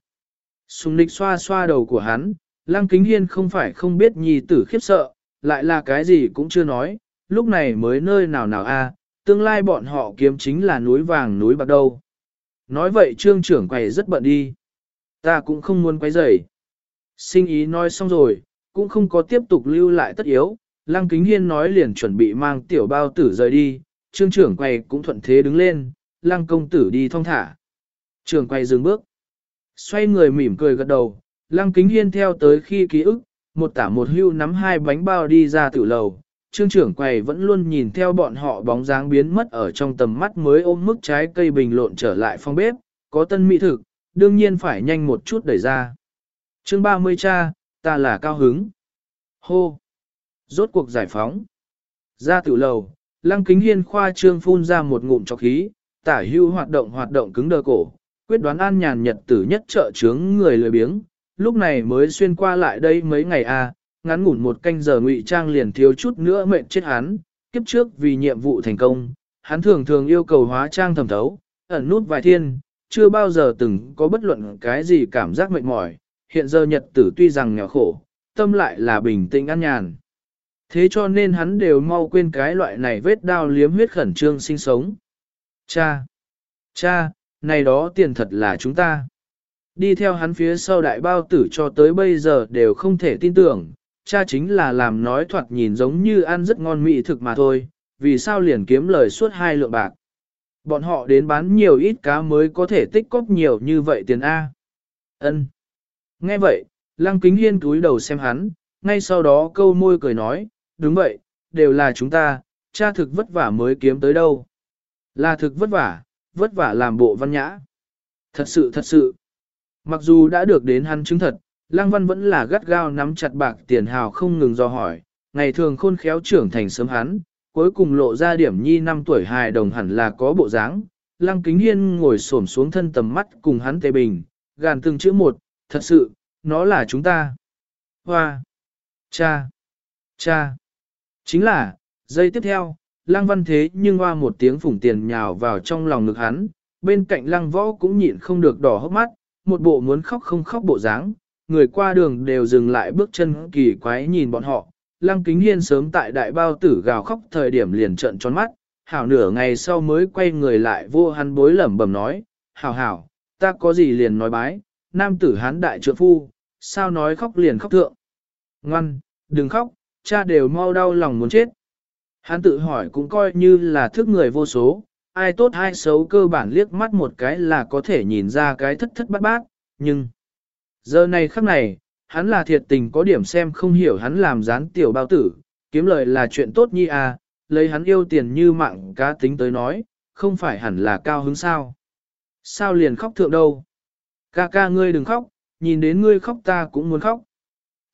Sùng lịch xoa xoa đầu của hắn, Lăng Kính Hiên không phải không biết nhi tử khiếp sợ, lại là cái gì cũng chưa nói, lúc này mới nơi nào nào a, tương lai bọn họ kiếm chính là núi vàng núi bạc đâu. Nói vậy trương trưởng quầy rất bận đi. Ta cũng không muốn quấy rầy. Sinh ý nói xong rồi, cũng không có tiếp tục lưu lại tất yếu. Lăng Kính Hiên nói liền chuẩn bị mang tiểu bao tử rời đi, trương trưởng quầy cũng thuận thế đứng lên, lăng công tử đi thong thả. Trường quầy dừng bước. Xoay người mỉm cười gật đầu, lăng kính hiên theo tới khi ký ức, một tả một hưu nắm hai bánh bao đi ra tử lầu. Trương trưởng quầy vẫn luôn nhìn theo bọn họ bóng dáng biến mất ở trong tầm mắt mới ôm mức trái cây bình lộn trở lại phòng bếp, có tân mỹ thực, đương nhiên phải nhanh một chút đẩy ra. chương 30 cha, ta là cao hứng. Hô! Rốt cuộc giải phóng. Ra tử lầu, lăng kính hiên khoa trương phun ra một ngụm cho khí, tả hưu hoạt động hoạt động cứng đờ cổ, quyết đoán an nhàn nhật tử nhất trợ chướng người lười biếng, lúc này mới xuyên qua lại đây mấy ngày a, à, ngắn ngủn một canh giờ ngụy trang liền thiếu chút nữa mệnh chết hắn, kiếp trước vì nhiệm vụ thành công, hắn thường thường yêu cầu hóa trang thẩm thấu, ẩn nút vài thiên, chưa bao giờ từng có bất luận cái gì cảm giác mệt mỏi, hiện giờ nhật tử tuy rằng nghèo khổ, tâm lại là bình tĩnh an nhàn. Thế cho nên hắn đều mau quên cái loại này vết đao liếm huyết khẩn trương sinh sống. Cha! Cha, này đó tiền thật là chúng ta. Đi theo hắn phía sau đại bao tử cho tới bây giờ đều không thể tin tưởng, cha chính là làm nói thoạt nhìn giống như ăn rất ngon mỹ thực mà thôi, vì sao liền kiếm lời suốt hai lượng bạc. Bọn họ đến bán nhiều ít cá mới có thể tích cóp nhiều như vậy tiền A. Ân. Nghe vậy, Lăng Kính Hiên túi đầu xem hắn, ngay sau đó câu môi cười nói, đúng vậy, đều là chúng ta, cha thực vất vả mới kiếm tới đâu. Là thực vất vả, vất vả làm bộ văn nhã. Thật sự thật sự. Mặc dù đã được đến hắn chứng thật, Lăng Văn vẫn là gắt gao nắm chặt bạc tiền hào không ngừng do hỏi, ngày thường khôn khéo trưởng thành sớm hắn, cuối cùng lộ ra điểm nhi năm tuổi hài đồng hẳn là có bộ dáng. Lăng Kính Hiên ngồi xổm xuống thân tầm mắt cùng hắn tề bình, gàn từng chữ một, thật sự, nó là chúng ta. Hoa! Cha! Cha! Chính là, giây tiếp theo, lăng văn thế nhưng hoa một tiếng phủng tiền nhào vào trong lòng ngực hắn, bên cạnh lăng võ cũng nhịn không được đỏ hốc mắt, một bộ muốn khóc không khóc bộ dáng, người qua đường đều dừng lại bước chân kỳ quái nhìn bọn họ. Lăng kính hiên sớm tại đại bao tử gào khóc thời điểm liền trợn tròn mắt, hảo nửa ngày sau mới quay người lại vô hắn bối lẩm bẩm nói, hảo hảo, ta có gì liền nói bái, nam tử hán đại trượng phu, sao nói khóc liền khóc thượng. Ngoan, đừng khóc, cha đều mau đau lòng muốn chết. Hắn tự hỏi cũng coi như là thức người vô số, ai tốt ai xấu cơ bản liếc mắt một cái là có thể nhìn ra cái thất thất bát bát, nhưng giờ này khắc này, hắn là thiệt tình có điểm xem không hiểu hắn làm gián tiểu bao tử, kiếm lời là chuyện tốt nhi à, lấy hắn yêu tiền như mạng cá tính tới nói, không phải hẳn là cao hứng sao. Sao liền khóc thượng đâu? Ca ca ngươi đừng khóc, nhìn đến ngươi khóc ta cũng muốn khóc.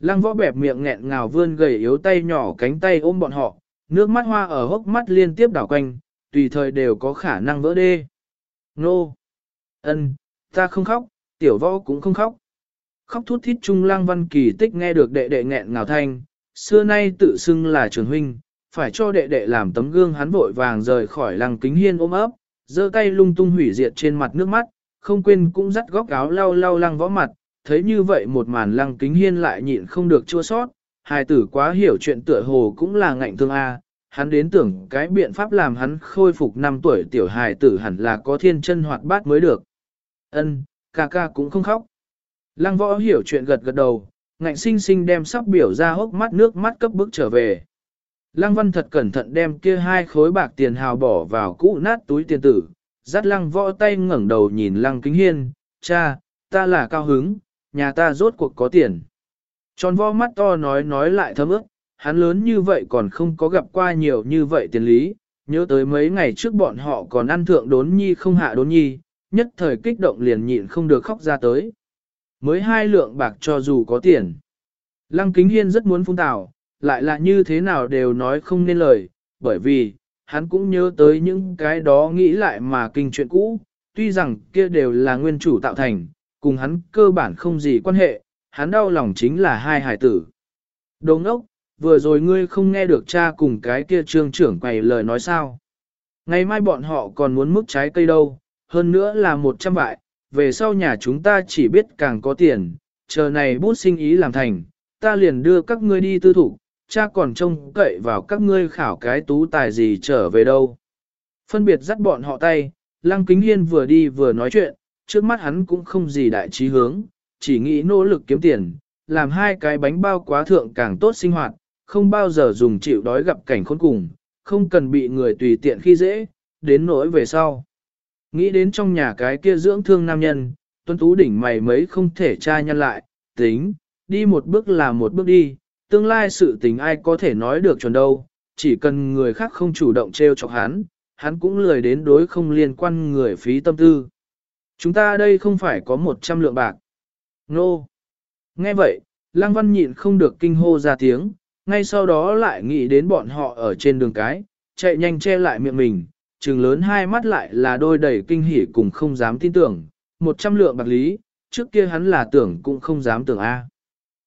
Lăng võ bẹp miệng nghẹn ngào vươn gầy yếu tay nhỏ cánh tay ôm bọn họ, Nước mắt hoa ở hốc mắt liên tiếp đảo quanh, tùy thời đều có khả năng vỡ đê. Nô! ân, ta không khóc, tiểu võ cũng không khóc. Khóc thút thít chung lang văn kỳ tích nghe được đệ đệ nghẹn ngào thanh, xưa nay tự xưng là trường huynh, phải cho đệ đệ làm tấm gương hắn vội vàng rời khỏi lăng kính hiên ôm ấp, giơ tay lung tung hủy diệt trên mặt nước mắt, không quên cũng dắt góc áo lau lau lăng võ mặt, thấy như vậy một màn lăng kính hiên lại nhịn không được chua sót, hài tử quá hiểu chuyện tựa hồ cũng là ngạnh thương A, hắn đến tưởng cái biện pháp làm hắn khôi phục năm tuổi tiểu hài tử hẳn là có thiên chân hoạt bát mới được. Ân, ca ca cũng không khóc. Lăng võ hiểu chuyện gật gật đầu, ngạnh sinh sinh đem sắp biểu ra hốc mắt nước mắt cấp bước trở về. Lăng văn thật cẩn thận đem kia hai khối bạc tiền hào bỏ vào cũ nát túi tiền tử, dắt lăng võ tay ngẩng đầu nhìn lăng kính hiên, cha, ta là cao hứng, nhà ta rốt cuộc có tiền. Tròn vo mắt to nói nói lại thấm ước, hắn lớn như vậy còn không có gặp qua nhiều như vậy tiền lý, nhớ tới mấy ngày trước bọn họ còn ăn thượng đốn nhi không hạ đốn nhi, nhất thời kích động liền nhịn không được khóc ra tới. Mới hai lượng bạc cho dù có tiền. Lăng Kính Hiên rất muốn phung tào, lại là như thế nào đều nói không nên lời, bởi vì, hắn cũng nhớ tới những cái đó nghĩ lại mà kinh chuyện cũ, tuy rằng kia đều là nguyên chủ tạo thành, cùng hắn cơ bản không gì quan hệ, hắn đau lòng chính là hai hải tử. Đồ ngốc, vừa rồi ngươi không nghe được cha cùng cái kia trương trưởng quầy lời nói sao. Ngày mai bọn họ còn muốn mức trái cây đâu, hơn nữa là một trăm bại. về sau nhà chúng ta chỉ biết càng có tiền, chờ này bút sinh ý làm thành, ta liền đưa các ngươi đi tư thủ, cha còn trông cậy vào các ngươi khảo cái tú tài gì trở về đâu. Phân biệt dắt bọn họ tay, Lăng Kính Hiên vừa đi vừa nói chuyện, trước mắt hắn cũng không gì đại trí hướng, chỉ nghĩ nỗ lực kiếm tiền, làm hai cái bánh bao quá thượng càng tốt sinh hoạt, không bao giờ dùng chịu đói gặp cảnh khốn cùng, không cần bị người tùy tiện khi dễ, đến nỗi về sau. Nghĩ đến trong nhà cái kia dưỡng thương nam nhân, tuân tú đỉnh mày mấy không thể tra nhân lại, tính, đi một bước là một bước đi, tương lai sự tình ai có thể nói được chuẩn đâu, chỉ cần người khác không chủ động treo chọc hắn, hắn cũng lười đến đối không liên quan người phí tâm tư. Chúng ta đây không phải có một trăm lượng bạc. Nô! No. Nghe vậy, Lăng Văn nhịn không được kinh hô ra tiếng, ngay sau đó lại nghĩ đến bọn họ ở trên đường cái, chạy nhanh che lại miệng mình, trừng lớn hai mắt lại là đôi đầy kinh hỉ cùng không dám tin tưởng, một trăm lượng bạc lý, trước kia hắn là tưởng cũng không dám tưởng a.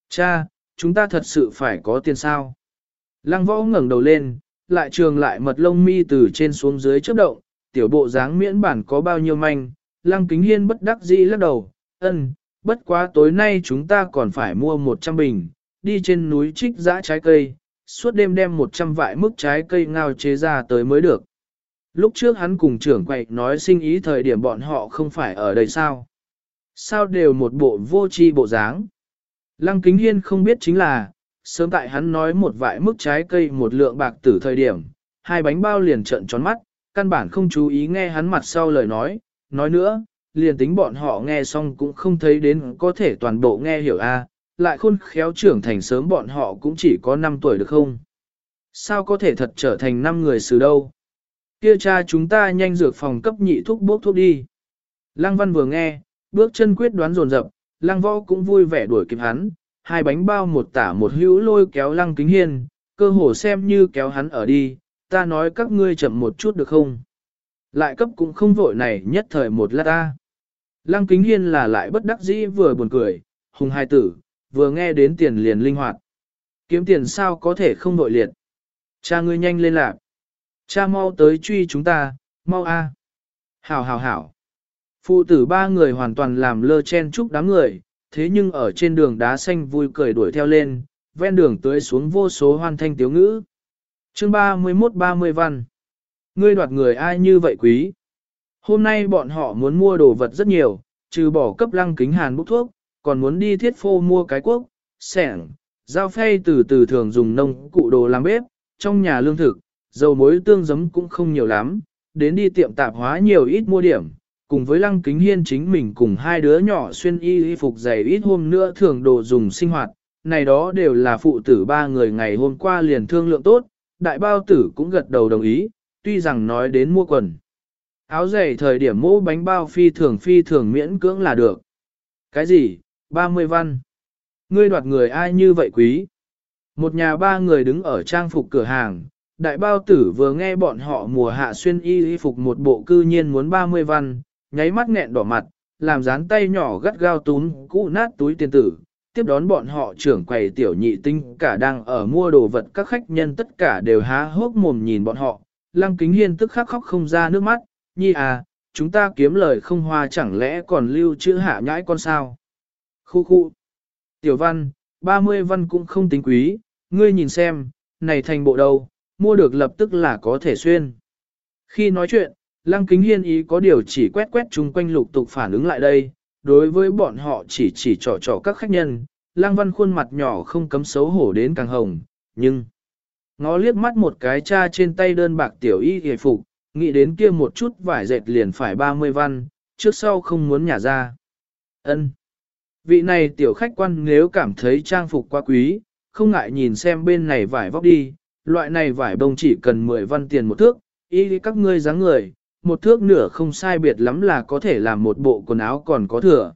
Cha, chúng ta thật sự phải có tiền sao? Lăng võ ngẩng đầu lên, lại trường lại mật lông mi từ trên xuống dưới chớp động, tiểu bộ dáng miễn bản có bao nhiêu manh, lăng kính hiên bất đắc dĩ lắc đầu, ân, bất quá tối nay chúng ta còn phải mua 100 bình, đi trên núi trích dã trái cây, suốt đêm đem 100 vại mức trái cây ngao chế ra tới mới được. Lúc trước hắn cùng trưởng quậy nói sinh ý thời điểm bọn họ không phải ở đây sao? Sao đều một bộ vô tri bộ dáng? Lăng Kính Hiên không biết chính là, sớm tại hắn nói một vại mức trái cây một lượng bạc tử thời điểm, hai bánh bao liền trợn tròn mắt, căn bản không chú ý nghe hắn mặt sau lời nói, nói nữa, liền tính bọn họ nghe xong cũng không thấy đến có thể toàn bộ nghe hiểu a, lại khôn khéo trưởng thành sớm bọn họ cũng chỉ có 5 tuổi được không? Sao có thể thật trở thành 5 người xử đâu? Kia cha chúng ta nhanh dược phòng cấp nhị thuốc bốc thuốc đi. Lăng văn vừa nghe, bước chân quyết đoán dồn dập, lăng võ cũng vui vẻ đuổi kịp hắn, hai bánh bao một tả một hữu lôi kéo lăng kính hiên, cơ hồ xem như kéo hắn ở đi, ta nói các ngươi chậm một chút được không? Lại cấp cũng không vội này nhất thời một lát ta. Lăng kính hiên là lại bất đắc dĩ vừa buồn cười, hùng hai tử, vừa nghe đến tiền liền linh hoạt. Kiếm tiền sao có thể không nội liệt. Cha ngươi nhanh lên lạc. Cha mau tới truy chúng ta, mau a. Hảo hảo hảo. Phụ tử ba người hoàn toàn làm lơ chen chúc đám người, thế nhưng ở trên đường đá xanh vui cười đuổi theo lên, ven đường tưới xuống vô số hoan thanh tiếu ngữ. chương 31-30 văn. Ngươi đoạt người ai như vậy quý? Hôm nay bọn họ muốn mua đồ vật rất nhiều, trừ bỏ cấp lăng kính hàn bốc thuốc, còn muốn đi thiết phô mua cái quốc, sẻng, dao phay từ từ thường dùng nông cụ đồ làm bếp, trong nhà lương thực, dầu muối tương giấm cũng không nhiều lắm, đến đi tiệm tạp hóa nhiều ít mua điểm, cùng với lăng kính hiên chính mình cùng hai đứa nhỏ xuyên y y phục dày ít hôm nữa thường đồ dùng sinh hoạt, này đó đều là phụ tử ba người ngày hôm qua liền thương lượng tốt, đại bao tử cũng gật đầu đồng ý, tuy rằng nói đến mua quần. Áo dày thời điểm mũ bánh bao phi thường phi thường miễn cưỡng là được. Cái gì, 30 văn. Ngươi đoạt người ai như vậy quý? Một nhà ba người đứng ở trang phục cửa hàng, đại bao tử vừa nghe bọn họ mùa hạ xuyên y y phục một bộ cư nhiên muốn 30 văn, nháy mắt nghẹn đỏ mặt, làm dán tay nhỏ gắt gao tún cũ nát túi tiền tử. Tiếp đón bọn họ trưởng quầy tiểu nhị tinh cả đang ở mua đồ vật các khách nhân tất cả đều há hốc mồm nhìn bọn họ. Lăng kính hiên tức khắc khóc không ra nước mắt, nhi à, chúng ta kiếm lời không hoa chẳng lẽ còn lưu chữ hạ nhãi con sao. Khu khu. Tiểu văn, 30 văn cũng không tính quý, ngươi nhìn xem, này thành bộ đầu, mua được lập tức là có thể xuyên. Khi nói chuyện, Lăng Kính Hiên ý có điều chỉ quét quét chung quanh lục tục phản ứng lại đây, đối với bọn họ chỉ chỉ trò trò các khách nhân, Lăng Văn khuôn mặt nhỏ không cấm xấu hổ đến càng hồng, nhưng ngó liếc mắt một cái cha trên tay đơn bạc tiểu y hề phục, nghĩ đến kia một chút vải dệt liền phải 30 văn, trước sau không muốn nhả ra. ân Vị này tiểu khách quan nếu cảm thấy trang phục quá quý, không ngại nhìn xem bên này vải vóc đi, loại này vải bông chỉ cần 10 văn tiền một thước, y các ngươi dáng người, một thước nửa không sai biệt lắm là có thể làm một bộ quần áo còn có thừa.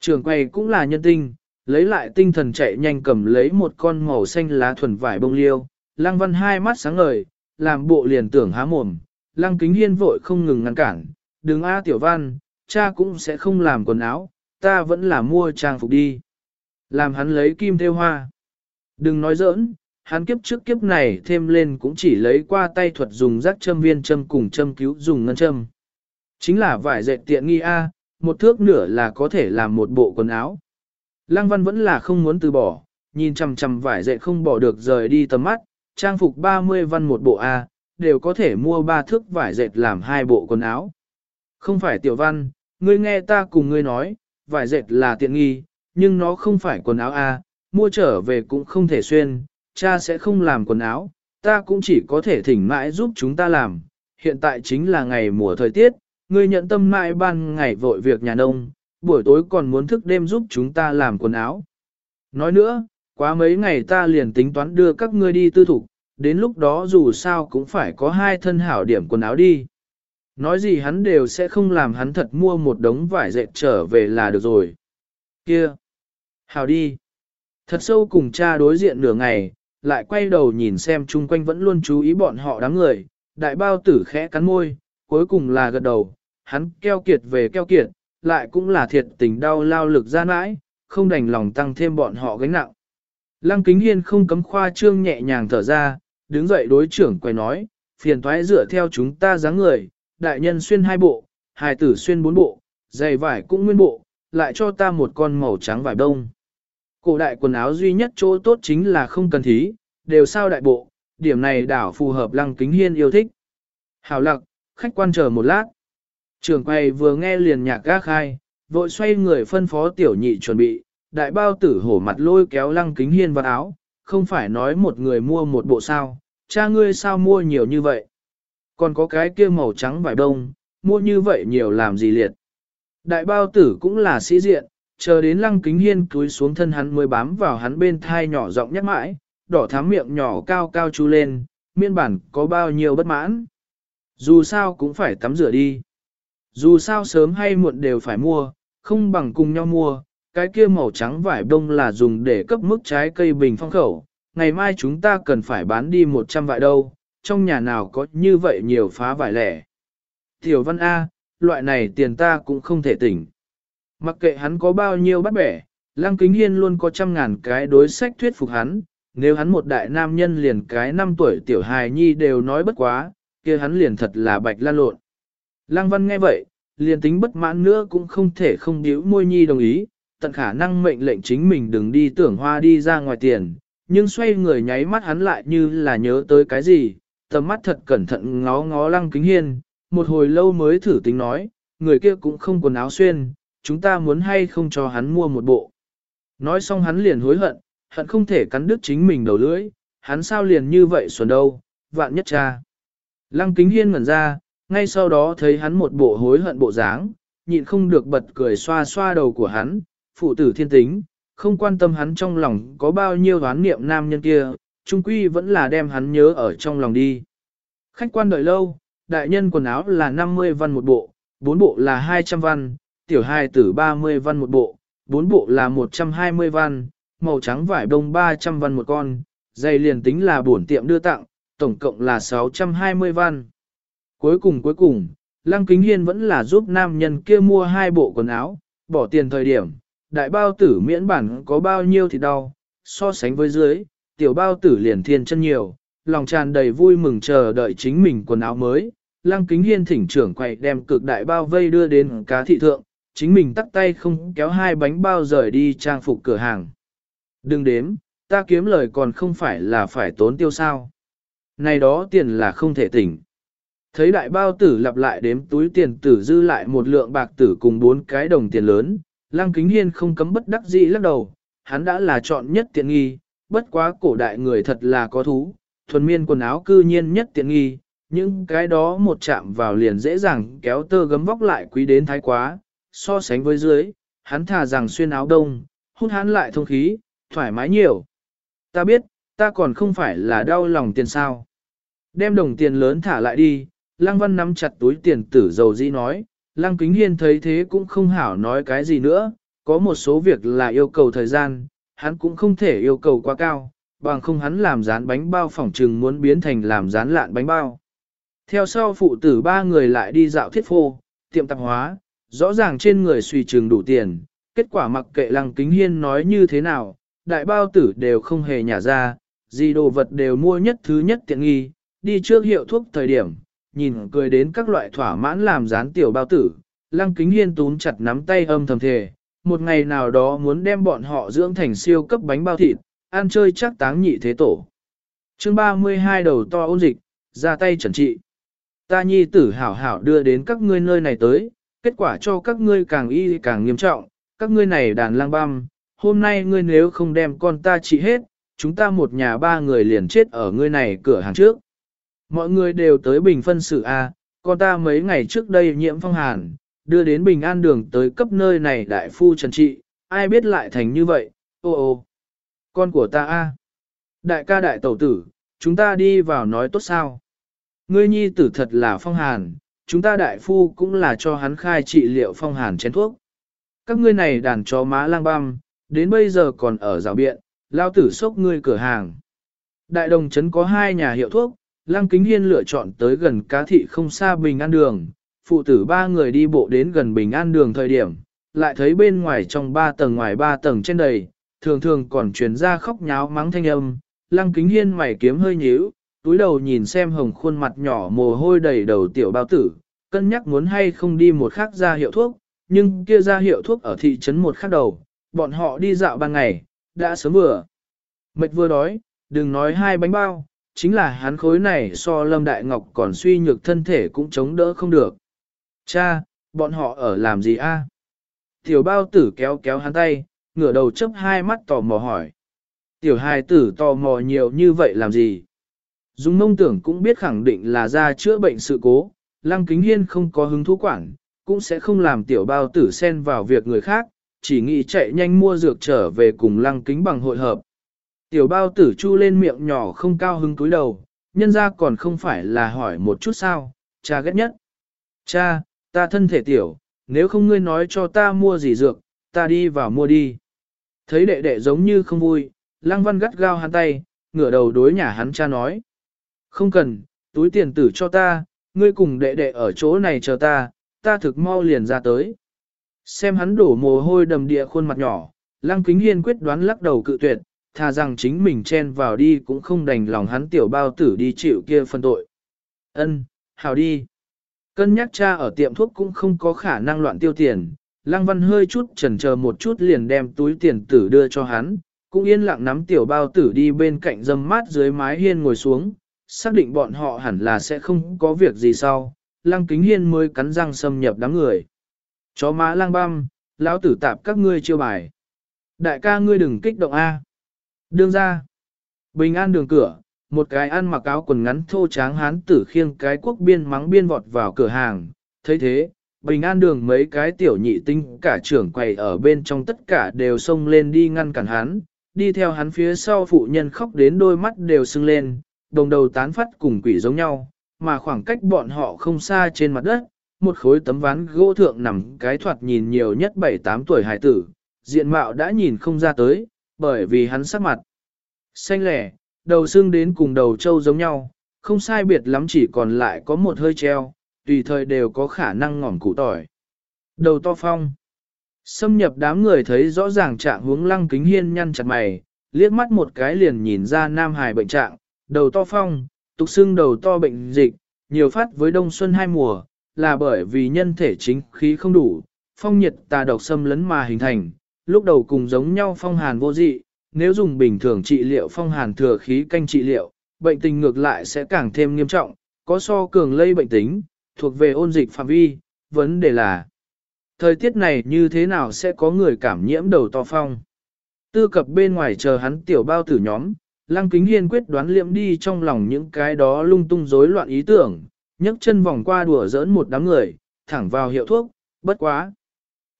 Trường quay cũng là nhân tinh, lấy lại tinh thần chạy nhanh cầm lấy một con màu xanh lá thuần vải bông liêu, lăng văn hai mắt sáng ngời, làm bộ liền tưởng há mồm, lăng kính hiên vội không ngừng ngăn cản, đừng a tiểu văn, cha cũng sẽ không làm quần áo, ta vẫn là mua trang phục đi. Làm hắn lấy kim theo hoa. Đừng nói giỡn, hắn kiếp trước kiếp này thêm lên cũng chỉ lấy qua tay thuật dùng rác châm viên châm cùng châm cứu dùng ngân châm. Chính là vải dệt tiện nghi A, một thước nửa là có thể làm một bộ quần áo. Lăng văn vẫn là không muốn từ bỏ, nhìn chằm chằm vải dệt không bỏ được rời đi tầm mắt, trang phục 30 văn một bộ A, đều có thể mua ba thước vải dệt làm hai bộ quần áo. Không phải tiểu văn, ngươi nghe ta cùng ngươi nói, vải dệt là tiện nghi, nhưng nó không phải quần áo A, mua trở về cũng không thể xuyên, cha sẽ không làm quần áo, ta cũng chỉ có thể thỉnh mãi giúp chúng ta làm. Hiện tại chính là ngày mùa thời tiết, ngươi nhận tâm mãi ban ngày vội việc nhà nông, buổi tối còn muốn thức đêm giúp chúng ta làm quần áo. Nói nữa, quá mấy ngày ta liền tính toán đưa các ngươi đi tư thục, đến lúc đó dù sao cũng phải có hai thân hảo điểm quần áo đi. Nói gì hắn đều sẽ không làm hắn thật mua một đống vải dệt trở về là được rồi. Kia! Hảo đi! Thật sâu cùng cha đối diện nửa ngày, lại quay đầu nhìn xem chung quanh vẫn luôn chú ý bọn họ đám người, đại bao tử khẽ cắn môi, cuối cùng là gật đầu, hắn keo kiệt về keo kiệt, lại cũng là thiệt tình đau lao lực ra mãi, không đành lòng tăng thêm bọn họ gánh nặng. Lăng kính hiên không cấm khoa trương nhẹ nhàng thở ra, đứng dậy đối trưởng quay nói, phiền thoái dựa theo chúng ta dáng người, đại nhân xuyên hai bộ, hài tử xuyên bốn bộ, giày vải cũng nguyên bộ, lại cho ta một con màu trắng vải đông. Cổ đại quần áo duy nhất chỗ tốt chính là không cần thí, đều sao đại bộ, điểm này đảo phù hợp lăng kính hiên yêu thích. Hảo lặc, khách quan chờ một lát. Trường quay vừa nghe liền nhạc gác khai, vội xoay người phân phó tiểu nhị chuẩn bị, đại bao tử hổ mặt lôi kéo lăng kính hiên vào áo, không phải nói một người mua một bộ sao, cha ngươi sao mua nhiều như vậy. Còn có cái kia màu trắng vải đông, mua như vậy nhiều làm gì liệt. Đại bao tử cũng là sĩ diện, chờ đến lăng kính hiên cúi xuống thân hắn mới bám vào hắn bên thai nhỏ giọng nhắc mãi, đỏ thám miệng nhỏ cao cao chú lên, miên bản có bao nhiêu bất mãn. Dù sao cũng phải tắm rửa đi. Dù sao sớm hay muộn đều phải mua, không bằng cùng nhau mua, cái kia màu trắng vải đông là dùng để cấp mức trái cây bình phong khẩu, ngày mai chúng ta cần phải bán đi 100 vải đâu, trong nhà nào có như vậy nhiều phá vải lẻ. Tiểu văn A, loại này tiền ta cũng không thể tỉnh. Mặc kệ hắn có bao nhiêu bắt bẻ, Lăng Kính Hiên luôn có trăm ngàn cái đối sách thuyết phục hắn, nếu hắn một đại nam nhân liền cái năm tuổi tiểu hài nhi đều nói bất quá, kia hắn liền thật là bạch lan lộn. Lăng Văn nghe vậy, liền tính bất mãn nữa cũng không thể không điếu môi nhi đồng ý, tận khả năng mệnh lệnh chính mình đừng đi tưởng hoa đi ra ngoài tiền, nhưng xoay người nháy mắt hắn lại như là nhớ tới cái gì, tầm mắt thật cẩn thận ngó ngó Lăng Kính Hiên, một hồi lâu mới thử tính nói, người kia cũng không quần áo xuyên, chúng ta muốn hay không cho hắn mua một bộ. Nói xong hắn liền hối hận, hận không thể cắn đứt chính mình đầu lưỡi, hắn sao liền như vậy xuẩn đâu, vạn nhất cha. Lăng kính hiên ngẩn ra, ngay sau đó thấy hắn một bộ hối hận bộ dáng, nhịn không được bật cười xoa xoa đầu của hắn, phụ tử thiên tính, không quan tâm hắn trong lòng có bao nhiêu đoán niệm nam nhân kia, trung quy vẫn là đem hắn nhớ ở trong lòng đi. Khách quan đợi lâu, đại nhân quần áo là 50 văn một bộ, bốn bộ là 200 văn, tiểu hài tử 30 văn một bộ, bốn bộ là 120 văn, màu trắng vải bông 300 văn một con, dây liền tính là bổn tiệm đưa tặng, tổng cộng là 620 văn. Cuối cùng cuối cùng, Lăng Kính Hiên vẫn là giúp nam nhân kia mua hai bộ quần áo, bỏ tiền thời điểm, đại bao tử miễn bản có bao nhiêu thì đau, so sánh với dưới, tiểu bao tử liền thiên chân nhiều, lòng tràn đầy vui mừng chờ đợi chính mình quần áo mới. Lăng Kính Hiên thỉnh trưởng quậy đem cực đại bao vây đưa đến cá thị thượng, chính mình tắt tay không kéo hai bánh bao rời đi trang phục cửa hàng. Đừng đếm, ta kiếm lời còn không phải là phải tốn tiêu sao. Này đó tiền là không thể tỉnh. Thấy đại bao tử lặp lại đếm túi tiền tử dư lại một lượng bạc tử cùng bốn cái đồng tiền lớn, lăng kính hiên không cấm bất đắc dĩ lắc đầu, hắn đã là chọn nhất tiện nghi, bất quá cổ đại người thật là có thú, thuần miên quần áo cư nhiên nhất tiện nghi, những cái đó một chạm vào liền dễ dàng kéo tơ gấm vóc lại quý đến thái quá, so sánh với dưới, hắn thà rằng xuyên áo đông, hút hắn lại thông khí, thoải mái nhiều. Ta biết, ta còn không phải là đau lòng tiền sao. Đem đồng tiền lớn thả lại đi, Lăng Văn nắm chặt túi tiền tử dầu dĩ nói, Lăng Kính Hiên thấy thế cũng không hảo nói cái gì nữa, có một số việc là yêu cầu thời gian, hắn cũng không thể yêu cầu quá cao, bằng không hắn làm rán bánh bao phỏng trừng muốn biến thành làm rán lạn bánh bao. Theo sau phụ tử ba người lại đi dạo thiết phô, tiệm tạp hóa, rõ ràng trên người suy trường đủ tiền, kết quả mặc kệ lăng kính hiên nói như thế nào, đại bao tử đều không hề nhả ra, gì đồ vật đều mua nhất thứ nhất tiện nghi, đi trước hiệu thuốc thời điểm, nhìn cười đến các loại thỏa mãn làm gián tiểu bao tử, lăng kính hiên túm chặt nắm tay âm thầm thề, một ngày nào đó muốn đem bọn họ dưỡng thành siêu cấp bánh bao thịt, ăn chơi chắc táng nhị thế tổ. chương 32 đầu to ôn dịch, ra tay trần trị. Ta nhi tử hảo hảo đưa đến các ngươi nơi này tới, kết quả cho các ngươi càng y càng nghiêm trọng, các ngươi này đàn lang băm, hôm nay ngươi nếu không đem con ta trị hết, chúng ta một nhà ba người liền chết ở ngươi này cửa hàng trước. Mọi người đều tới bình phân sự A, con ta mấy ngày trước đây nhiễm phong hàn, đưa đến bình an đường tới cấp nơi này đại phu trần trị, ai biết lại thành như vậy, ô ô. Con của ta A. Đại ca đại tẩu tử, chúng ta đi vào nói tốt sao. Ngươi nhi tử thật là phong hàn, chúng ta đại phu cũng là cho hắn khai trị liệu phong hàn chén thuốc. Các ngươi này đàn chó má lang băm, đến bây giờ còn ở rào biện, lao tử sốc ngươi cửa hàng. Đại đồng trấn có hai nhà hiệu thuốc, Lăng Kính Hiên lựa chọn tới gần cá thị không xa Bình An Đường, phụ tử ba người đi bộ đến gần Bình An Đường thời điểm, lại thấy bên ngoài trong ba tầng ngoài ba tầng trên đầy, thường thường còn truyền ra khóc nháo mắng thanh âm, Lăng Kính Hiên mày kiếm hơi nhíu, túi đầu nhìn xem hồng khuôn mặt nhỏ mồ hôi đầy đầu tiểu bao tử, cân nhắc muốn hay không đi một khắc ra hiệu thuốc, nhưng kia ra hiệu thuốc ở thị trấn một khắc đầu, bọn họ đi dạo ban ngày, đã sớm vừa. Mệt vừa đói, đừng nói hai bánh bao, chính là hắn khối này so Lâm Đại Ngọc còn suy nhược thân thể cũng chống đỡ không được. Cha, bọn họ ở làm gì a? Tiểu bao tử kéo kéo hắn tay, ngửa đầu chấp hai mắt tò mò hỏi. Tiểu hài tử tò mò nhiều như vậy làm gì? Dùng mông tưởng cũng biết khẳng định là ra chữa bệnh sự cố, Lăng Kính Hiên không có hứng thú quản, cũng sẽ không làm tiểu bao tử xen vào việc người khác, chỉ nghĩ chạy nhanh mua dược trở về cùng Lăng Kính bằng hội hợp. Tiểu bao tử chu lên miệng nhỏ không cao hứng túi đầu, nhân ra còn không phải là hỏi một chút sao, cha ghét nhất. Cha, ta thân thể tiểu, nếu không ngươi nói cho ta mua gì dược, ta đi vào mua đi. Thấy đệ đệ giống như không vui, lăng văn gắt gao hắn tay, ngửa đầu đối nhà hắn cha nói. Không cần, túi tiền tử cho ta, ngươi cùng đệ đệ ở chỗ này chờ ta, ta thực mau liền ra tới. Xem hắn đổ mồ hôi đầm địa khuôn mặt nhỏ, lăng kính hiên quyết đoán lắc đầu cự tuyệt, thà rằng chính mình chen vào đi cũng không đành lòng hắn tiểu bao tử đi chịu kia phân tội. Ân, hào đi. Cân nhắc cha ở tiệm thuốc cũng không có khả năng loạn tiêu tiền, Lăng Văn hơi chút chần chờ một chút liền đem túi tiền tử đưa cho hắn, cũng yên lặng nắm tiểu bao tử đi bên cạnh dâm mát dưới mái hiên ngồi xuống, xác định bọn họ hẳn là sẽ không có việc gì sau. Lăng Kính Hiên mới cắn răng xâm nhập đám người. Chó má lang băm, lão tử tạp các ngươi chiêu bài. Đại ca ngươi đừng kích động A. Đương ra, bình an đường cửa, một cái ăn mặc áo quần ngắn thô tráng hán tử khiêng cái quốc biên mắng biên vọt vào cửa hàng, thấy thế, bình an đường mấy cái tiểu nhị tinh cả trưởng quầy ở bên trong tất cả đều xông lên đi ngăn cản hắn, đi theo hắn phía sau phụ nhân khóc đến đôi mắt đều sưng lên, đồng đầu tán phát cùng quỷ giống nhau, mà khoảng cách bọn họ không xa trên mặt đất, một khối tấm ván gỗ thượng nằm cái thoạt nhìn nhiều nhất 7-8 tuổi hải tử, diện mạo đã nhìn không ra tới, bởi vì hắn sắc mặt xanh lẻ, đầu xương đến cùng đầu trâu giống nhau, không sai biệt lắm chỉ còn lại có một hơi treo, tùy thời đều có khả năng ngỏm củ tỏi. Đầu to phong. Xâm nhập đám người thấy rõ ràng trạng hướng lăng kính hiên nhăn chặt mày, liếc mắt một cái liền nhìn ra nam hài bệnh trạng, đầu to phong, tục xương đầu to bệnh dịch, nhiều phát với đông xuân hai mùa, là bởi vì nhân thể chính khí không đủ, phong nhiệt tà độc xâm lấn mà hình thành, lúc đầu cùng giống nhau phong hàn vô dị, nếu dùng bình thường trị liệu phong hàn thừa khí canh trị liệu, bệnh tình ngược lại sẽ càng thêm nghiêm trọng, có so cường lây bệnh tính, thuộc về ôn dịch phạm vi, vấn đề là thời tiết này như thế nào sẽ có người cảm nhiễm đầu to phong. Tư cập bên ngoài chờ hắn tiểu bao tử nhóm, Lăng Kính Hiên quyết đoán liệm đi trong lòng những cái đó lung tung rối loạn ý tưởng, nhấc chân vòng qua đùa giỡn một đám người, thẳng vào hiệu thuốc, bất quá.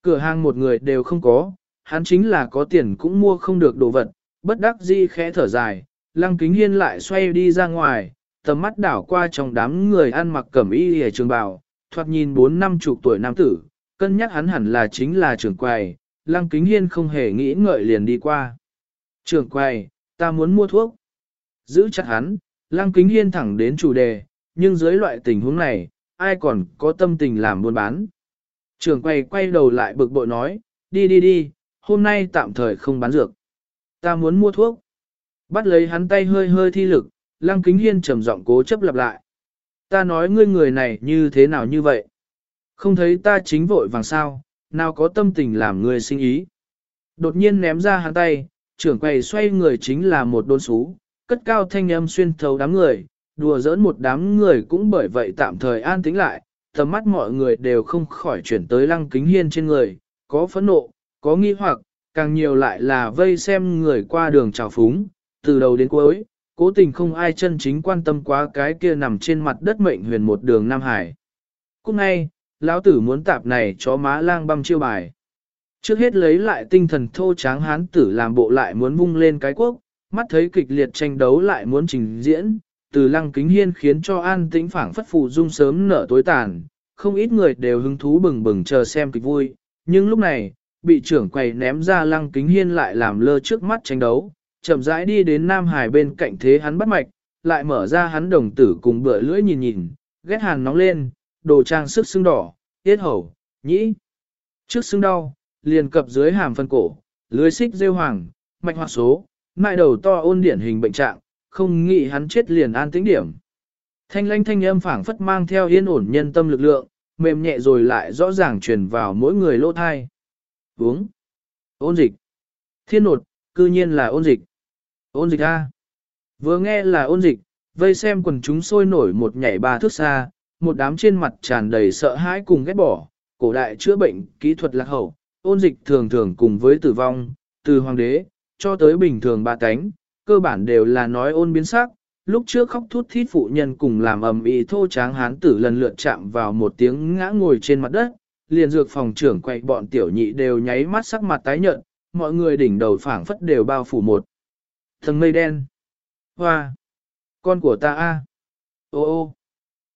Cửa hàng một người đều không có, hắn chính là có tiền cũng mua không được đồ vật, bất đắc dĩ khẽ thở dài, lăng kính hiên lại xoay đi ra ngoài, tầm mắt đảo qua trong đám người ăn mặc cẩm y hề trường bào, thoạt nhìn bốn năm chục tuổi nam tử, cân nhắc hắn hẳn là chính là trưởng quầy, lăng kính hiên không hề nghĩ ngợi liền đi qua. Trưởng quầy, ta muốn mua thuốc. Giữ chặt hắn, lăng kính hiên thẳng đến chủ đề, nhưng dưới loại tình huống này, ai còn có tâm tình làm buôn bán. Trường quay quay đầu lại bực bội nói, đi đi đi, hôm nay tạm thời không bán dược. Ta muốn mua thuốc. Bắt lấy hắn tay hơi hơi thi lực, lăng kính hiên trầm giọng cố chấp lặp lại. Ta nói ngươi người này như thế nào như vậy? Không thấy ta chính vội vàng sao, nào có tâm tình làm người sinh ý. Đột nhiên ném ra hắn tay, trưởng quầy xoay người chính là một đôn xú, cất cao thanh âm xuyên thấu đám người, đùa giỡn một đám người cũng bởi vậy tạm thời an tĩnh lại, tầm mắt mọi người đều không khỏi chuyển tới lăng kính hiên trên người, có phẫn nộ, có nghi hoặc, càng nhiều lại là vây xem người qua đường trào phúng, từ đầu đến cuối, cố tình không ai chân chính quan tâm quá cái kia nằm trên mặt đất mệnh huyền một đường Nam Hải. Cũng ngay, lão tử muốn tạp này chó má lang băm chiêu bài. Trước hết lấy lại tinh thần thô tráng hán tử làm bộ lại muốn vung lên cái quốc, mắt thấy kịch liệt tranh đấu lại muốn trình diễn, từ lăng kính hiên khiến cho an tĩnh phảng phất phù dung sớm nở tối tàn, không ít người đều hứng thú bừng bừng chờ xem kịch vui, nhưng lúc này, bị trưởng quầy ném ra lăng kính hiên lại làm lơ trước mắt tranh đấu, chậm rãi đi đến Nam Hải bên cạnh thế hắn bắt mạch, lại mở ra hắn đồng tử cùng bựa lưỡi nhìn nhìn, ghét hàn nóng lên, đồ trang sức xương đỏ, tiết hầu, nhĩ. Trước xương đau, liền cập dưới hàm phân cổ, lưới xích rêu hoàng, mạch hoạt số, mại đầu to ôn điển hình bệnh trạng, không nghĩ hắn chết liền an tĩnh điểm. Thanh lanh thanh âm phảng phất mang theo yên ổn nhân tâm lực lượng, mềm nhẹ rồi lại rõ ràng truyền vào mỗi người lỗ thai. Uống. Ôn dịch. Thiên nột, cư nhiên là ôn dịch. Ôn dịch A. Vừa nghe là ôn dịch, vây xem quần chúng sôi nổi một nhảy ba thước xa, một đám trên mặt tràn đầy sợ hãi cùng ghét bỏ, cổ đại chữa bệnh, kỹ thuật lạc hậu, ôn dịch thường thường cùng với tử vong, từ hoàng đế, cho tới bình thường ba cánh, cơ bản đều là nói ôn biến sắc. Lúc trước khóc thút thít phụ nhân cùng làm ầm ĩ thô tráng hán tử lần lượt chạm vào một tiếng ngã ngồi trên mặt đất, liền dược phòng trưởng quậy bọn tiểu nhị đều nháy mắt sắc mặt tái nhợt, mọi người đỉnh đầu phảng phất đều bao phủ một Thần mây đen. Hoa. Con của ta a. Ô ô.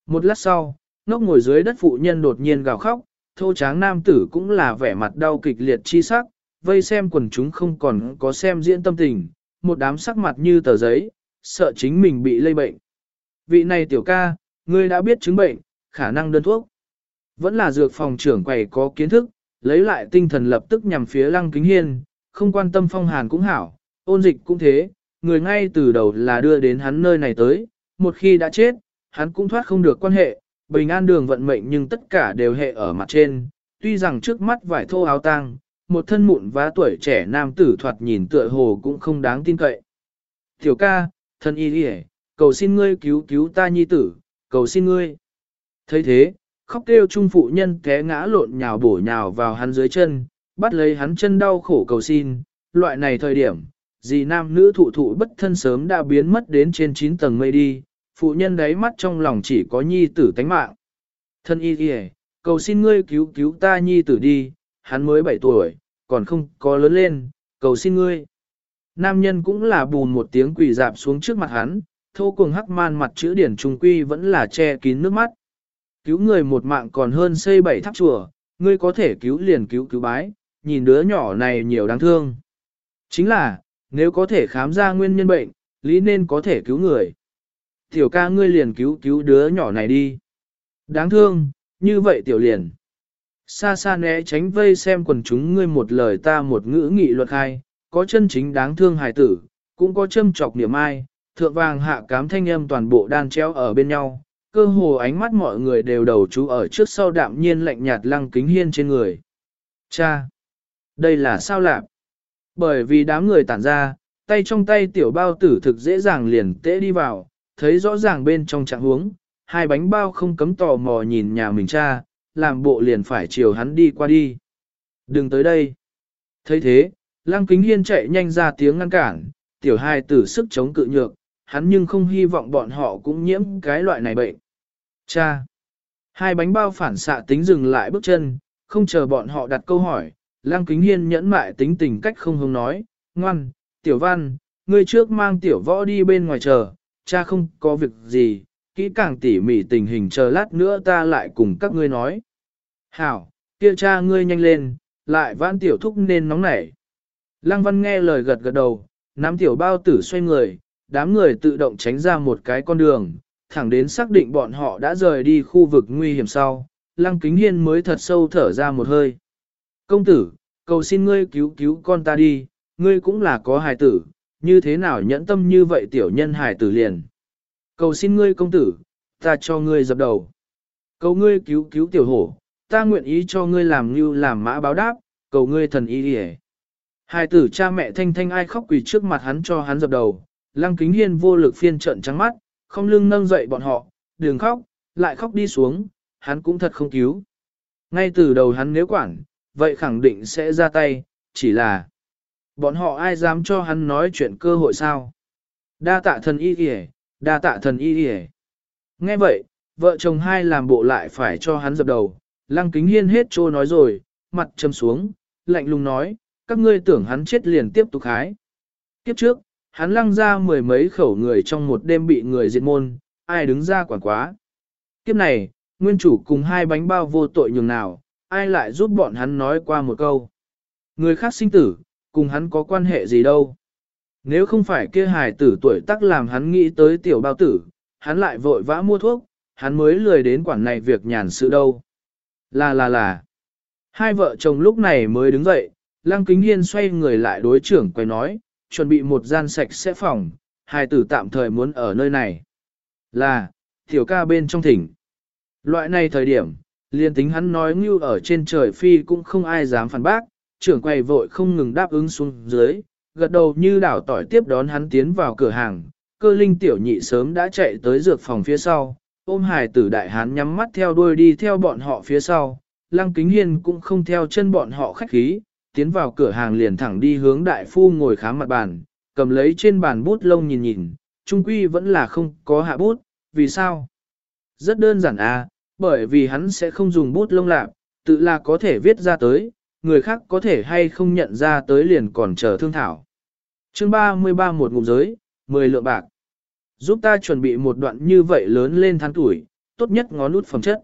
Một lát sau, ngốc ngồi dưới đất phụ nhân đột nhiên gào khóc, thô tráng nam tử cũng là vẻ mặt đau kịch liệt chi sắc, vây xem quần chúng không còn có xem diễn tâm tình, một đám sắc mặt như tờ giấy, sợ chính mình bị lây bệnh. Vị này tiểu ca, ngươi đã biết chứng bệnh, khả năng đơn thuốc. Vẫn là dược phòng trưởng quầy có kiến thức, lấy lại tinh thần lập tức nhằm phía lăng kính hiên, không quan tâm phong hàn cũng hảo, ôn dịch cũng thế, người ngay từ đầu là đưa đến hắn nơi này tới, một khi đã chết, hắn cũng thoát không được quan hệ, bình an đường vận mệnh nhưng tất cả đều hệ ở mặt trên, tuy rằng trước mắt vải thô áo tang, một thân mụn vá tuổi trẻ nam tử thoạt nhìn tựa hồ cũng không đáng tin cậy. Tiểu ca, thân y đi cầu xin ngươi cứu cứu ta nhi tử, cầu xin ngươi. thấy thế, khóc kêu trung phụ nhân té ngã lộn nhào bổ nhào vào hắn dưới chân, bắt lấy hắn chân đau khổ cầu xin, loại này thời điểm, dì nam nữ thụ thụ bất thân sớm đã biến mất đến trên 9 tầng mây đi, phụ nhân đáy mắt trong lòng chỉ có nhi tử tánh mạng. Thân y kìa, cầu xin ngươi cứu cứu ta nhi tử đi, hắn mới 7 tuổi, còn không có lớn lên, cầu xin ngươi. Nam nhân cũng là bùn một tiếng quỳ dạp xuống trước mặt hắn, thô cùng hắc man mặt chữ điển trung quy vẫn là che kín nước mắt. Cứu người một mạng còn hơn xây bảy tháp chùa, ngươi có thể cứu liền cứu cứu bái, nhìn đứa nhỏ này nhiều đáng thương. Chính là, nếu có thể khám ra nguyên nhân bệnh, lý nên có thể cứu người. Tiểu ca ngươi liền cứu cứu đứa nhỏ này đi. Đáng thương, như vậy tiểu liền. Xa xa né tránh vây xem quần chúng ngươi một lời ta một ngữ nghị luật khai, có chân chính đáng thương hài tử, cũng có châm trọc niệm ai, thượng vàng hạ cám thanh âm toàn bộ đan treo ở bên nhau, cơ hồ ánh mắt mọi người đều đầu chú ở trước sau đạm nhiên lạnh nhạt lăng kính hiên trên người. Cha! Đây là sao lạc? Bởi vì đám người tản ra, tay trong tay tiểu bao tử thực dễ dàng liền tễ đi vào, thấy rõ ràng bên trong trạng huống, hai bánh bao không cấm tò mò nhìn nhà mình cha, làm bộ liền phải chiều hắn đi qua đi. Đừng tới đây. thấy thế, lăng kính hiên chạy nhanh ra tiếng ngăn cản, tiểu hai tử sức chống cự nhược, hắn nhưng không hy vọng bọn họ cũng nhiễm cái loại này bệnh. Cha! Hai bánh bao phản xạ tính dừng lại bước chân, không chờ bọn họ đặt câu hỏi, lăng kính hiên nhẫn mại tính tình cách không hứng nói, ngoan, tiểu văn, ngươi trước mang tiểu võ đi bên ngoài chờ, cha không có việc gì, kỹ càng tỉ mỉ tình hình chờ lát nữa ta lại cùng các ngươi nói. Hảo, kia cha ngươi nhanh lên, lại vãn tiểu thúc nên nóng nảy. Lăng văn nghe lời gật gật đầu, nắm tiểu bao tử xoay người, đám người tự động tránh ra một cái con đường, thẳng đến xác định bọn họ đã rời đi khu vực nguy hiểm sau, Lăng Kính Hiên mới thật sâu thở ra một hơi. Công tử, cầu xin ngươi cứu cứu con ta đi, ngươi cũng là có hài tử, như thế nào nhẫn tâm như vậy tiểu nhân hài tử liền. Cầu xin ngươi công tử, ta cho ngươi dập đầu. Cầu ngươi cứu cứu tiểu hổ, ta nguyện ý cho ngươi làm như làm mã báo đáp, cầu ngươi thần ý đi Hài tử cha mẹ thanh thanh ai khóc quỳ trước mặt hắn cho hắn dập đầu, lăng kính hiên vô lực phiên trận trắng mắt, không lưng nâng dậy bọn họ, đừng khóc, lại khóc đi xuống, hắn cũng thật không cứu. Ngay từ đầu hắn nếu quản, vậy khẳng định sẽ ra tay, chỉ là bọn họ ai dám cho hắn nói chuyện cơ hội sao? Đa tạ thần y kìa, đa tạ thần y kìa. Nghe vậy, vợ chồng hai làm bộ lại phải cho hắn dập đầu, lăng kính hiên hết trô nói rồi, mặt châm xuống, lạnh lùng nói, các ngươi tưởng hắn chết liền tiếp tục hái. Kiếp trước, hắn lăng ra mười mấy khẩu người trong một đêm bị người diệt môn, ai đứng ra quản quá. Kiếp này, nguyên chủ cùng hai bánh bao vô tội nhường nào, ai lại giúp bọn hắn nói qua một câu. Người khác sinh tử, cùng hắn có quan hệ gì đâu. Nếu không phải kia hài tử tuổi tác làm hắn nghĩ tới tiểu bao tử, hắn lại vội vã mua thuốc, hắn mới lười đến quản này việc nhàn sự đâu. Là là là. Hai vợ chồng lúc này mới đứng dậy, Lăng Kính Hiên xoay người lại đối trưởng quay nói, chuẩn bị một gian sạch sẽ phòng, hai tử tạm thời muốn ở nơi này. Là, tiểu ca bên trong thỉnh. Loại này thời điểm, liền tính hắn nói như ở trên trời phi cũng không ai dám phản bác, trưởng quầy vội không ngừng đáp ứng xuống dưới, gật đầu như đảo tỏi tiếp đón hắn tiến vào cửa hàng, cơ linh tiểu nhị sớm đã chạy tới dược phòng phía sau, ôm hài tử đại hán nhắm mắt theo đuôi đi theo bọn họ phía sau, lăng kính hiên cũng không theo chân bọn họ khách khí, tiến vào cửa hàng liền thẳng đi hướng đại phu ngồi khám mặt bàn, cầm lấy trên bàn bút lông nhìn nhìn, trung quy vẫn là không có hạ bút, vì sao? Rất đơn giản à, bởi vì hắn sẽ không dùng bút lông lạc, tự là có thể viết ra tới, người khác có thể hay không nhận ra tới liền còn chờ thương thảo. chương 33 một ngụm giới, 10 lượng bạc. Giúp ta chuẩn bị một đoạn như vậy lớn lên tháng tuổi, tốt nhất ngón nút phẩm chất.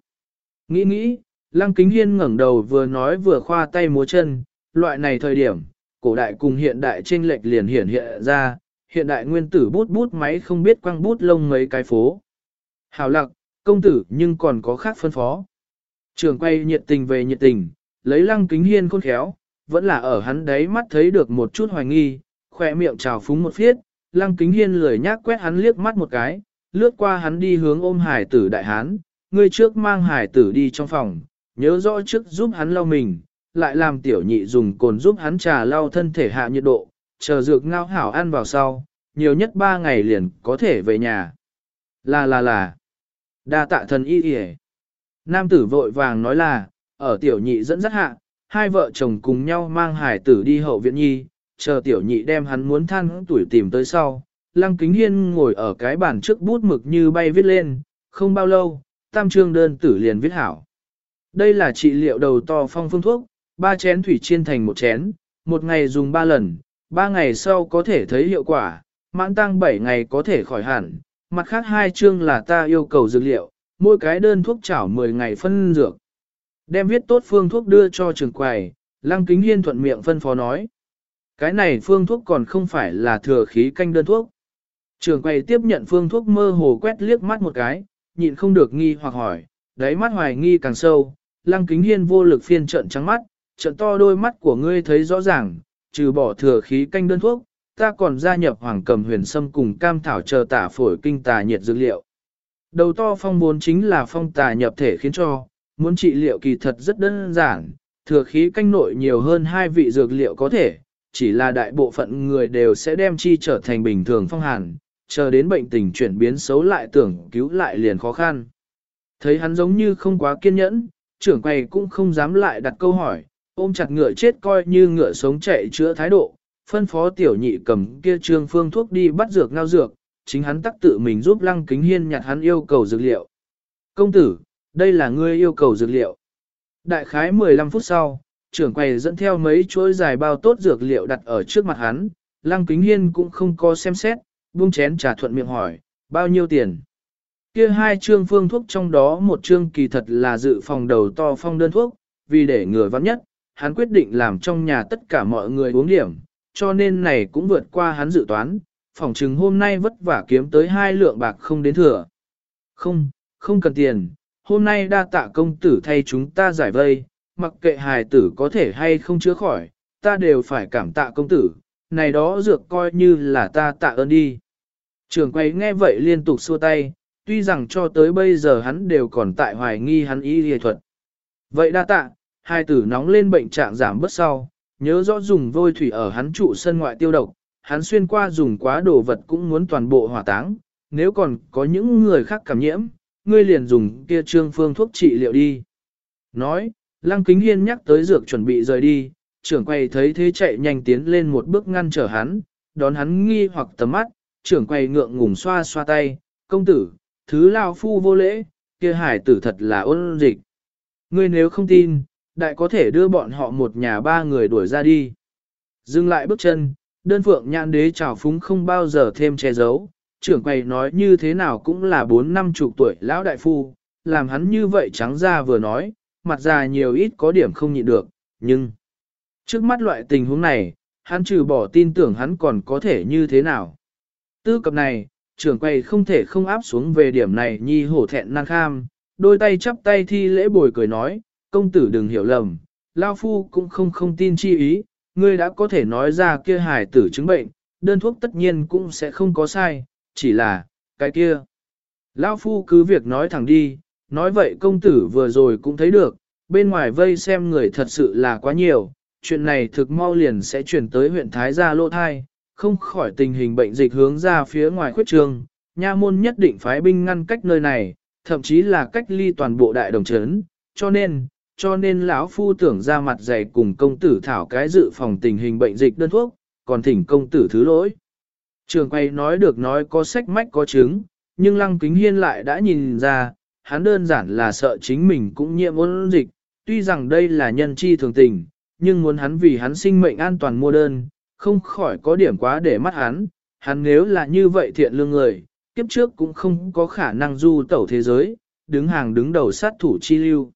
Nghĩ nghĩ, Lăng Kính Hiên ngẩng đầu vừa nói vừa khoa tay múa chân, loại này thời điểm, cổ đại cùng hiện đại chênh lệch liền hiển hiện ra, hiện đại nguyên tử bút bút máy không biết quăng bút lông mấy cái phố. Hào lặc, công tử nhưng còn có khác phân phó. Trường quay nhiệt tình về nhiệt tình, lấy lăng kính hiên khôn khéo, vẫn là ở hắn đấy mắt thấy được một chút hoài nghi, khỏe miệng trào phúng một phiết, lăng kính hiên lười nhác quét hắn liếc mắt một cái, lướt qua hắn đi hướng ôm hải tử đại hán, người trước mang hải tử đi trong phòng, nhớ rõ trước giúp hắn lau mình, lại làm tiểu nhị dùng cồn giúp hắn trà lau thân thể hạ nhiệt độ, chờ dược ngao hảo ăn vào sau, nhiều nhất ba ngày liền có thể về nhà. Là là là, đa tạ thần y y Nam tử vội vàng nói là, ở tiểu nhị dẫn dắt hạ, hai vợ chồng cùng nhau mang hải tử đi hậu viện nhi, chờ tiểu nhị đem hắn muốn than tuổi tìm tới sau. Lăng kính hiên ngồi ở cái bàn trước bút mực như bay viết lên, không bao lâu, tam trương đơn tử liền viết hảo. Đây là trị liệu đầu to phong phương thuốc, ba chén thủy chiên thành một chén, một ngày dùng ba lần, ba ngày sau có thể thấy hiệu quả, mãn tăng bảy ngày có thể khỏi hẳn. Mặt khác hai chương là ta yêu cầu dược liệu, mỗi cái đơn thuốc chảo 10 ngày phân dược. Đem viết tốt phương thuốc đưa cho trường quầy, Lăng Kính Hiên thuận miệng phân phó nói. Cái này phương thuốc còn không phải là thừa khí canh đơn thuốc. Trường quầy tiếp nhận phương thuốc mơ hồ quét liếc mắt một cái, nhịn không được nghi hoặc hỏi, đáy mắt hoài nghi càng sâu, Lăng Kính Hiên vô lực phiên trận trắng mắt, trận to đôi mắt của ngươi thấy rõ ràng, trừ bỏ thừa khí canh đơn thuốc, ta còn gia nhập hoàng cầm huyền sâm cùng cam thảo chờ tả phổi kinh tà nhiệt dược liệu. Đầu to phong muốn chính là phong tà nhập thể khiến cho, muốn trị liệu kỳ thật rất đơn giản, thừa khí canh nội nhiều hơn hai vị dược liệu có thể, chỉ là đại bộ phận người đều sẽ đem chi trở thành bình thường phong hàn, chờ đến bệnh tình chuyển biến xấu lại tưởng cứu lại liền khó khăn. Thấy hắn giống như không quá kiên nhẫn, trưởng quầy cũng không dám lại đặt câu hỏi, ôm chặt ngựa chết coi như ngựa sống chạy chữa thái độ, phân phó tiểu nhị cầm kia trương phương thuốc đi bắt dược ngao dược, chính hắn tắc tự mình giúp lăng kính hiên nhặt hắn yêu cầu dược liệu. Công tử, đây là ngươi yêu cầu dược liệu. Đại khái 15 phút sau, trưởng quầy dẫn theo mấy chuỗi dài bao tốt dược liệu đặt ở trước mặt hắn, lăng kính hiên cũng không có xem xét, buông chén trà thuận miệng hỏi, bao nhiêu tiền. Kia hai trương phương thuốc trong đó một trương kỳ thật là dự phòng đầu to phong đơn thuốc, vì để ngừa vắng nhất, hắn quyết định làm trong nhà tất cả mọi người uống điểm, cho nên này cũng vượt qua hắn dự toán, phỏng chừng hôm nay vất vả kiếm tới hai lượng bạc không đến thừa. Không, không cần tiền, hôm nay đa tạ công tử thay chúng ta giải vây, mặc kệ hài tử có thể hay không chữa khỏi, ta đều phải cảm tạ công tử, này đó dược coi như là ta tạ ơn đi. Trường quay nghe vậy liên tục xua tay, tuy rằng cho tới bây giờ hắn đều còn tại hoài nghi hắn y y thuật. Vậy đa tạ, hai tử nóng lên bệnh trạng giảm bớt sau, nhớ rõ dùng vôi thủy ở hắn trụ sân ngoại tiêu độc, hắn xuyên qua dùng quá đồ vật cũng muốn toàn bộ hỏa táng, nếu còn có những người khác cảm nhiễm, ngươi liền dùng kia trương phương thuốc trị liệu đi. Nói, Lăng Kính Hiên nhắc tới dược chuẩn bị rời đi, trưởng quầy thấy thế chạy nhanh tiến lên một bước ngăn trở hắn, đón hắn nghi hoặc tầm mắt, trưởng quầy ngượng ngùng xoa xoa tay, công tử, thứ lao phu vô lễ, kia hải tử thật là ôn dịch. Ngươi nếu không tin, đại có thể đưa bọn họ một nhà ba người đuổi ra đi. Dừng lại bước chân, đơn phượng nhãn đế trào phúng không bao giờ thêm che giấu, trưởng quầy nói như thế nào cũng là bốn năm chục tuổi lão đại phu, làm hắn như vậy trắng ra vừa nói, mặt già nhiều ít có điểm không nhịn được, nhưng trước mắt loại tình huống này, hắn trừ bỏ tin tưởng hắn còn có thể như thế nào. Tư cập này, trưởng quầy không thể không áp xuống về điểm này nhi hổ thẹn năng kham, đôi tay chắp tay thi lễ bồi cười nói, công tử đừng hiểu lầm, Lao Phu cũng không không tin chi ý, ngươi đã có thể nói ra kia hài tử chứng bệnh, đơn thuốc tất nhiên cũng sẽ không có sai, chỉ là, cái kia. Lao Phu cứ việc nói thẳng đi, nói vậy công tử vừa rồi cũng thấy được, bên ngoài vây xem người thật sự là quá nhiều, chuyện này thực mau liền sẽ chuyển tới huyện Thái Gia Lô Thai, không khỏi tình hình bệnh dịch hướng ra phía ngoài khuyết trường, nha môn nhất định phái binh ngăn cách nơi này, thậm chí là cách ly toàn bộ đại đồng trấn, cho nên, cho nên lão phu tưởng ra mặt dày cùng công tử thảo cái dự phòng tình hình bệnh dịch đơn thuốc, còn thỉnh công tử thứ lỗi. Trường quay nói được nói có sách mách có chứng, nhưng lăng kính hiên lại đã nhìn ra, hắn đơn giản là sợ chính mình cũng nhiễm ôn dịch, tuy rằng đây là nhân chi thường tình, nhưng muốn hắn vì hắn sinh mệnh an toàn mua đơn, không khỏi có điểm quá để mắt hắn, hắn nếu là như vậy thiện lương người, kiếp trước cũng không có khả năng du tẩu thế giới, đứng hàng đứng đầu sát thủ chi lưu.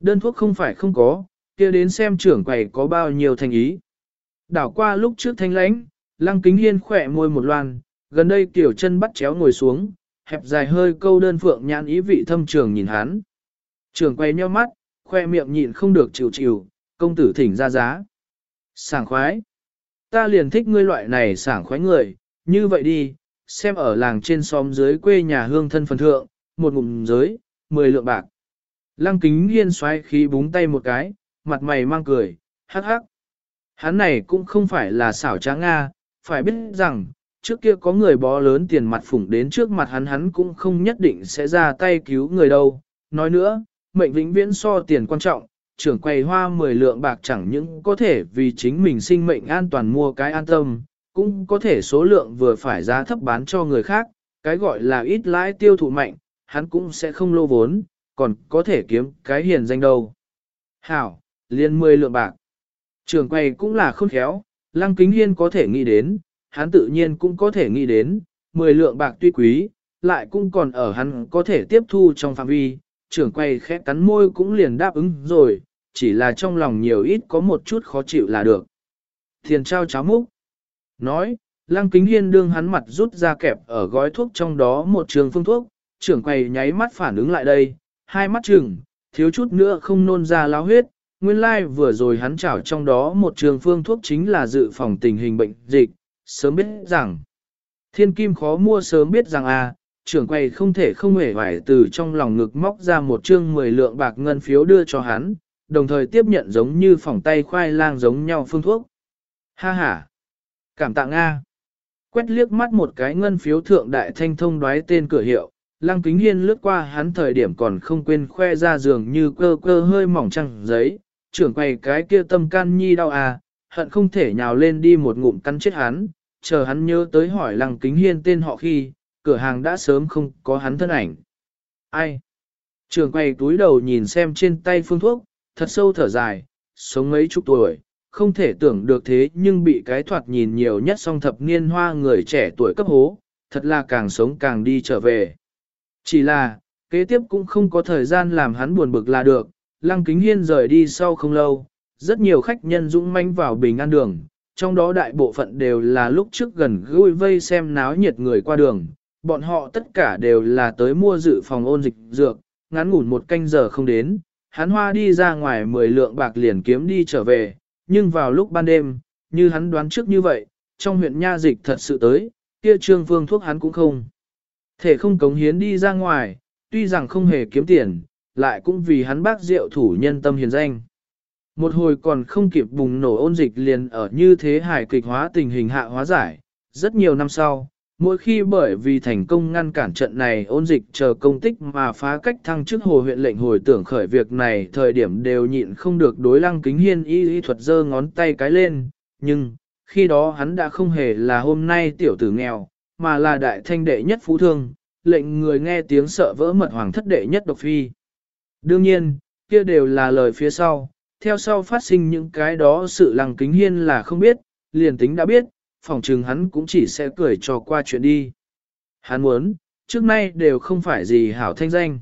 Đơn thuốc không phải không có, kia đến xem trưởng quầy có bao nhiêu thành ý. Đảo qua lúc trước thanh lãnh, lăng kính hiên khỏe môi một loan, gần đây kiểu chân bắt chéo ngồi xuống, hẹp dài hơi câu đơn phượng nhãn ý vị thâm trường nhìn hắn. Trưởng quầy nheo mắt, khoe miệng nhịn không được chịu chịu, công tử thỉnh ra giá. Sảng khoái. Ta liền thích ngươi loại này sảng khoái người, như vậy đi, xem ở làng trên xóm dưới quê nhà hương thân phần thượng, một ngụm dưới, mười lượng bạc. Lăng kính hiên xoay khí búng tay một cái, mặt mày mang cười, hắc hắc. Hắn này cũng không phải là xảo trá Nga, phải biết rằng, trước kia có người bó lớn tiền mặt phủng đến trước mặt hắn hắn cũng không nhất định sẽ ra tay cứu người đâu. Nói nữa, mệnh vĩnh viễn so tiền quan trọng, trưởng quầy hoa 10 lượng bạc chẳng những có thể vì chính mình sinh mệnh an toàn mua cái an tâm, cũng có thể số lượng vừa phải giá thấp bán cho người khác, cái gọi là ít lãi tiêu thụ mạnh, hắn cũng sẽ không lô vốn, còn có thể kiếm cái hiền danh đâu. Hảo, liên 10 lượng bạc. Trường quầy cũng là khôn khéo, lăng kính hiên có thể nghĩ đến, hắn tự nhiên cũng có thể nghĩ đến, 10 lượng bạc tuy quý, lại cũng còn ở hắn có thể tiếp thu trong phạm vi, trưởng quầy khẽ cắn môi cũng liền đáp ứng rồi, chỉ là trong lòng nhiều ít có một chút khó chịu là được. Thiền trao cháo múc. Nói, lăng kính hiên đương hắn mặt rút ra kẹp ở gói thuốc trong đó một trường phương thuốc, trưởng quầy nháy mắt phản ứng lại đây, hai mắt trừng, thiếu chút nữa không nôn ra láo huyết, nguyên lai like vừa rồi hắn chảo trong đó một trường phương thuốc chính là dự phòng tình hình bệnh dịch, sớm biết rằng, thiên kim khó mua sớm biết rằng à, trưởng quầy không thể không hề vải từ trong lòng ngực móc ra một chương 10 lượng bạc ngân phiếu đưa cho hắn, đồng thời tiếp nhận giống như phòng tay khoai lang giống nhau phương thuốc. Ha ha! Cảm tạ Nga! Quét liếc mắt một cái ngân phiếu thượng đại thanh thông đoái tên cửa hiệu, Lăng Kính Hiên lướt qua hắn thời điểm còn không quên khoe ra giường như cơ cơ hơi mỏng trăng giấy, trưởng quầy cái kia tâm can nhi đau à, hận không thể nhào lên đi một ngụm cắn chết hắn, chờ hắn nhớ tới hỏi Lăng Kính Hiên tên họ khi, cửa hàng đã sớm không có hắn thân ảnh. Ai? Trưởng quầy túi đầu nhìn xem trên tay phương thuốc, thật sâu thở dài, sống mấy chục tuổi, không thể tưởng được thế nhưng bị cái thoạt nhìn nhiều nhất song thập niên hoa người trẻ tuổi cấp hố, thật là càng sống càng đi trở về. Chỉ là, kế tiếp cũng không có thời gian làm hắn buồn bực là được, Lăng Kính Hiên rời đi sau không lâu, rất nhiều khách nhân dũng manh vào bình an đường, trong đó đại bộ phận đều là lúc trước gần gũi vây xem náo nhiệt người qua đường, bọn họ tất cả đều là tới mua dự phòng ôn dịch dược, ngắn ngủn một canh giờ không đến, hắn hoa đi ra ngoài 10 lượng bạc liền kiếm đi trở về, nhưng vào lúc ban đêm, như hắn đoán trước như vậy, trong huyện nha dịch thật sự tới, kia trương phương thuốc hắn cũng không. Thể không cống hiến đi ra ngoài, tuy rằng không hề kiếm tiền, lại cũng vì hắn bác rượu thủ nhân tâm hiền danh. Một hồi còn không kịp bùng nổ ôn dịch liền ở như thế hài kịch hóa tình hình hạ hóa giải, rất nhiều năm sau, mỗi khi bởi vì thành công ngăn cản trận này ôn dịch chờ công tích mà phá cách thăng chức hồ huyện lệnh hồi tưởng khởi việc này thời điểm đều nhịn không được đối lăng kính hiên y y thuật giơ ngón tay cái lên, nhưng, khi đó hắn đã không hề là hôm nay tiểu tử nghèo, mà là đại thanh đệ nhất phú thương, lệnh người nghe tiếng sợ vỡ mật hoàng thất đệ nhất độc phi. Đương nhiên, kia đều là lời phía sau, theo sau phát sinh những cái đó sự lăng kính hiên là không biết, liền tính đã biết, phòng trừng hắn cũng chỉ sẽ cười cho qua chuyện đi. Hắn muốn, trước nay đều không phải gì hảo thanh danh.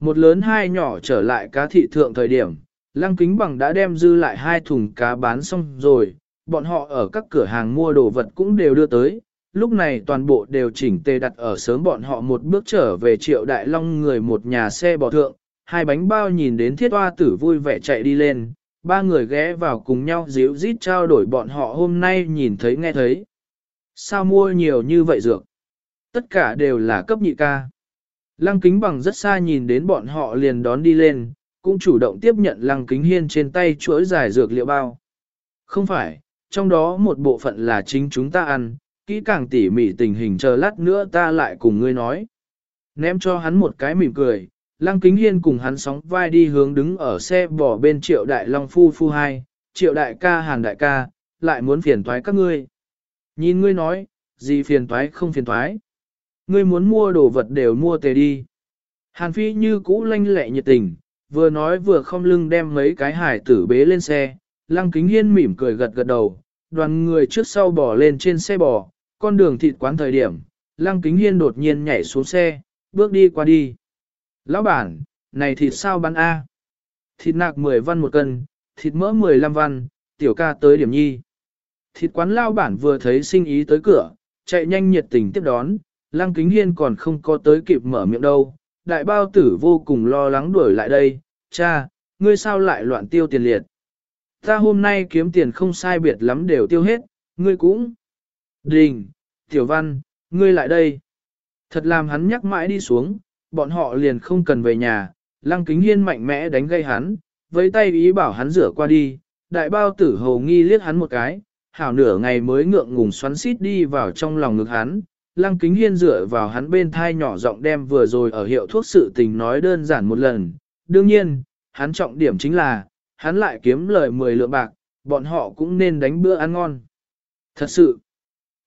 Một lớn hai nhỏ trở lại cá thị thượng thời điểm, lăng kính bằng đã đem dư lại hai thùng cá bán xong rồi, bọn họ ở các cửa hàng mua đồ vật cũng đều đưa tới, lúc này toàn bộ đều chỉnh tề đặt ở sớm bọn họ một bước trở về triệu đại long người một nhà xe bò thượng, hai bánh bao nhìn đến thiết hoa tử vui vẻ chạy đi lên, ba người ghé vào cùng nhau díu rít trao đổi bọn họ hôm nay nhìn thấy nghe thấy. Sao mua nhiều như vậy dược? Tất cả đều là cấp nhị ca. Lăng kính bằng rất xa nhìn đến bọn họ liền đón đi lên, cũng chủ động tiếp nhận lăng kính hiên trên tay chuỗi dài dược liệu bao. Không phải, trong đó một bộ phận là chính chúng ta ăn, kỹ càng tỉ mỉ tình hình chờ lát nữa ta lại cùng ngươi nói. Ném cho hắn một cái mỉm cười, Lăng Kính Hiên cùng hắn sóng vai đi hướng đứng ở xe bỏ bên triệu đại long phu phu hai, triệu đại ca hàn đại ca, lại muốn phiền toái các ngươi. Nhìn ngươi nói, gì phiền toái không phiền toái. Ngươi muốn mua đồ vật đều mua tề đi. Hàn phi như cũ lanh lẹ nhiệt tình, vừa nói vừa không lưng đem mấy cái hải tử bế lên xe, lăng kính hiên mỉm cười gật gật đầu, đoàn người trước sau bỏ lên trên xe bò, con đường thịt quán thời điểm, lăng kính hiên đột nhiên nhảy xuống xe, bước đi qua đi. Lão bản, này thịt sao bán A? Thịt nạc 10 văn một cân, thịt mỡ 15 văn, tiểu ca tới điểm nhi. Thịt quán lao bản vừa thấy sinh ý tới cửa, chạy nhanh nhiệt tình tiếp đón, lăng kính hiên còn không có tới kịp mở miệng đâu. Đại bao tử vô cùng lo lắng đuổi lại đây, cha, ngươi sao lại loạn tiêu tiền liệt. Ta hôm nay kiếm tiền không sai biệt lắm đều tiêu hết, ngươi cũng. Đình, tiểu văn, ngươi lại đây. Thật làm hắn nhắc mãi đi xuống, bọn họ liền không cần về nhà, lăng kính hiên mạnh mẽ đánh gây hắn, với tay ý bảo hắn rửa qua đi, đại bao tử hầu nghi liếc hắn một cái, hảo nửa ngày mới ngượng ngùng xoắn xít đi vào trong lòng ngực hắn, lăng kính hiên rửa vào hắn bên thai nhỏ giọng đem vừa rồi ở hiệu thuốc sự tình nói đơn giản một lần, đương nhiên, hắn trọng điểm chính là, hắn lại kiếm lời 10 lượng bạc, bọn họ cũng nên đánh bữa ăn ngon. Thật sự,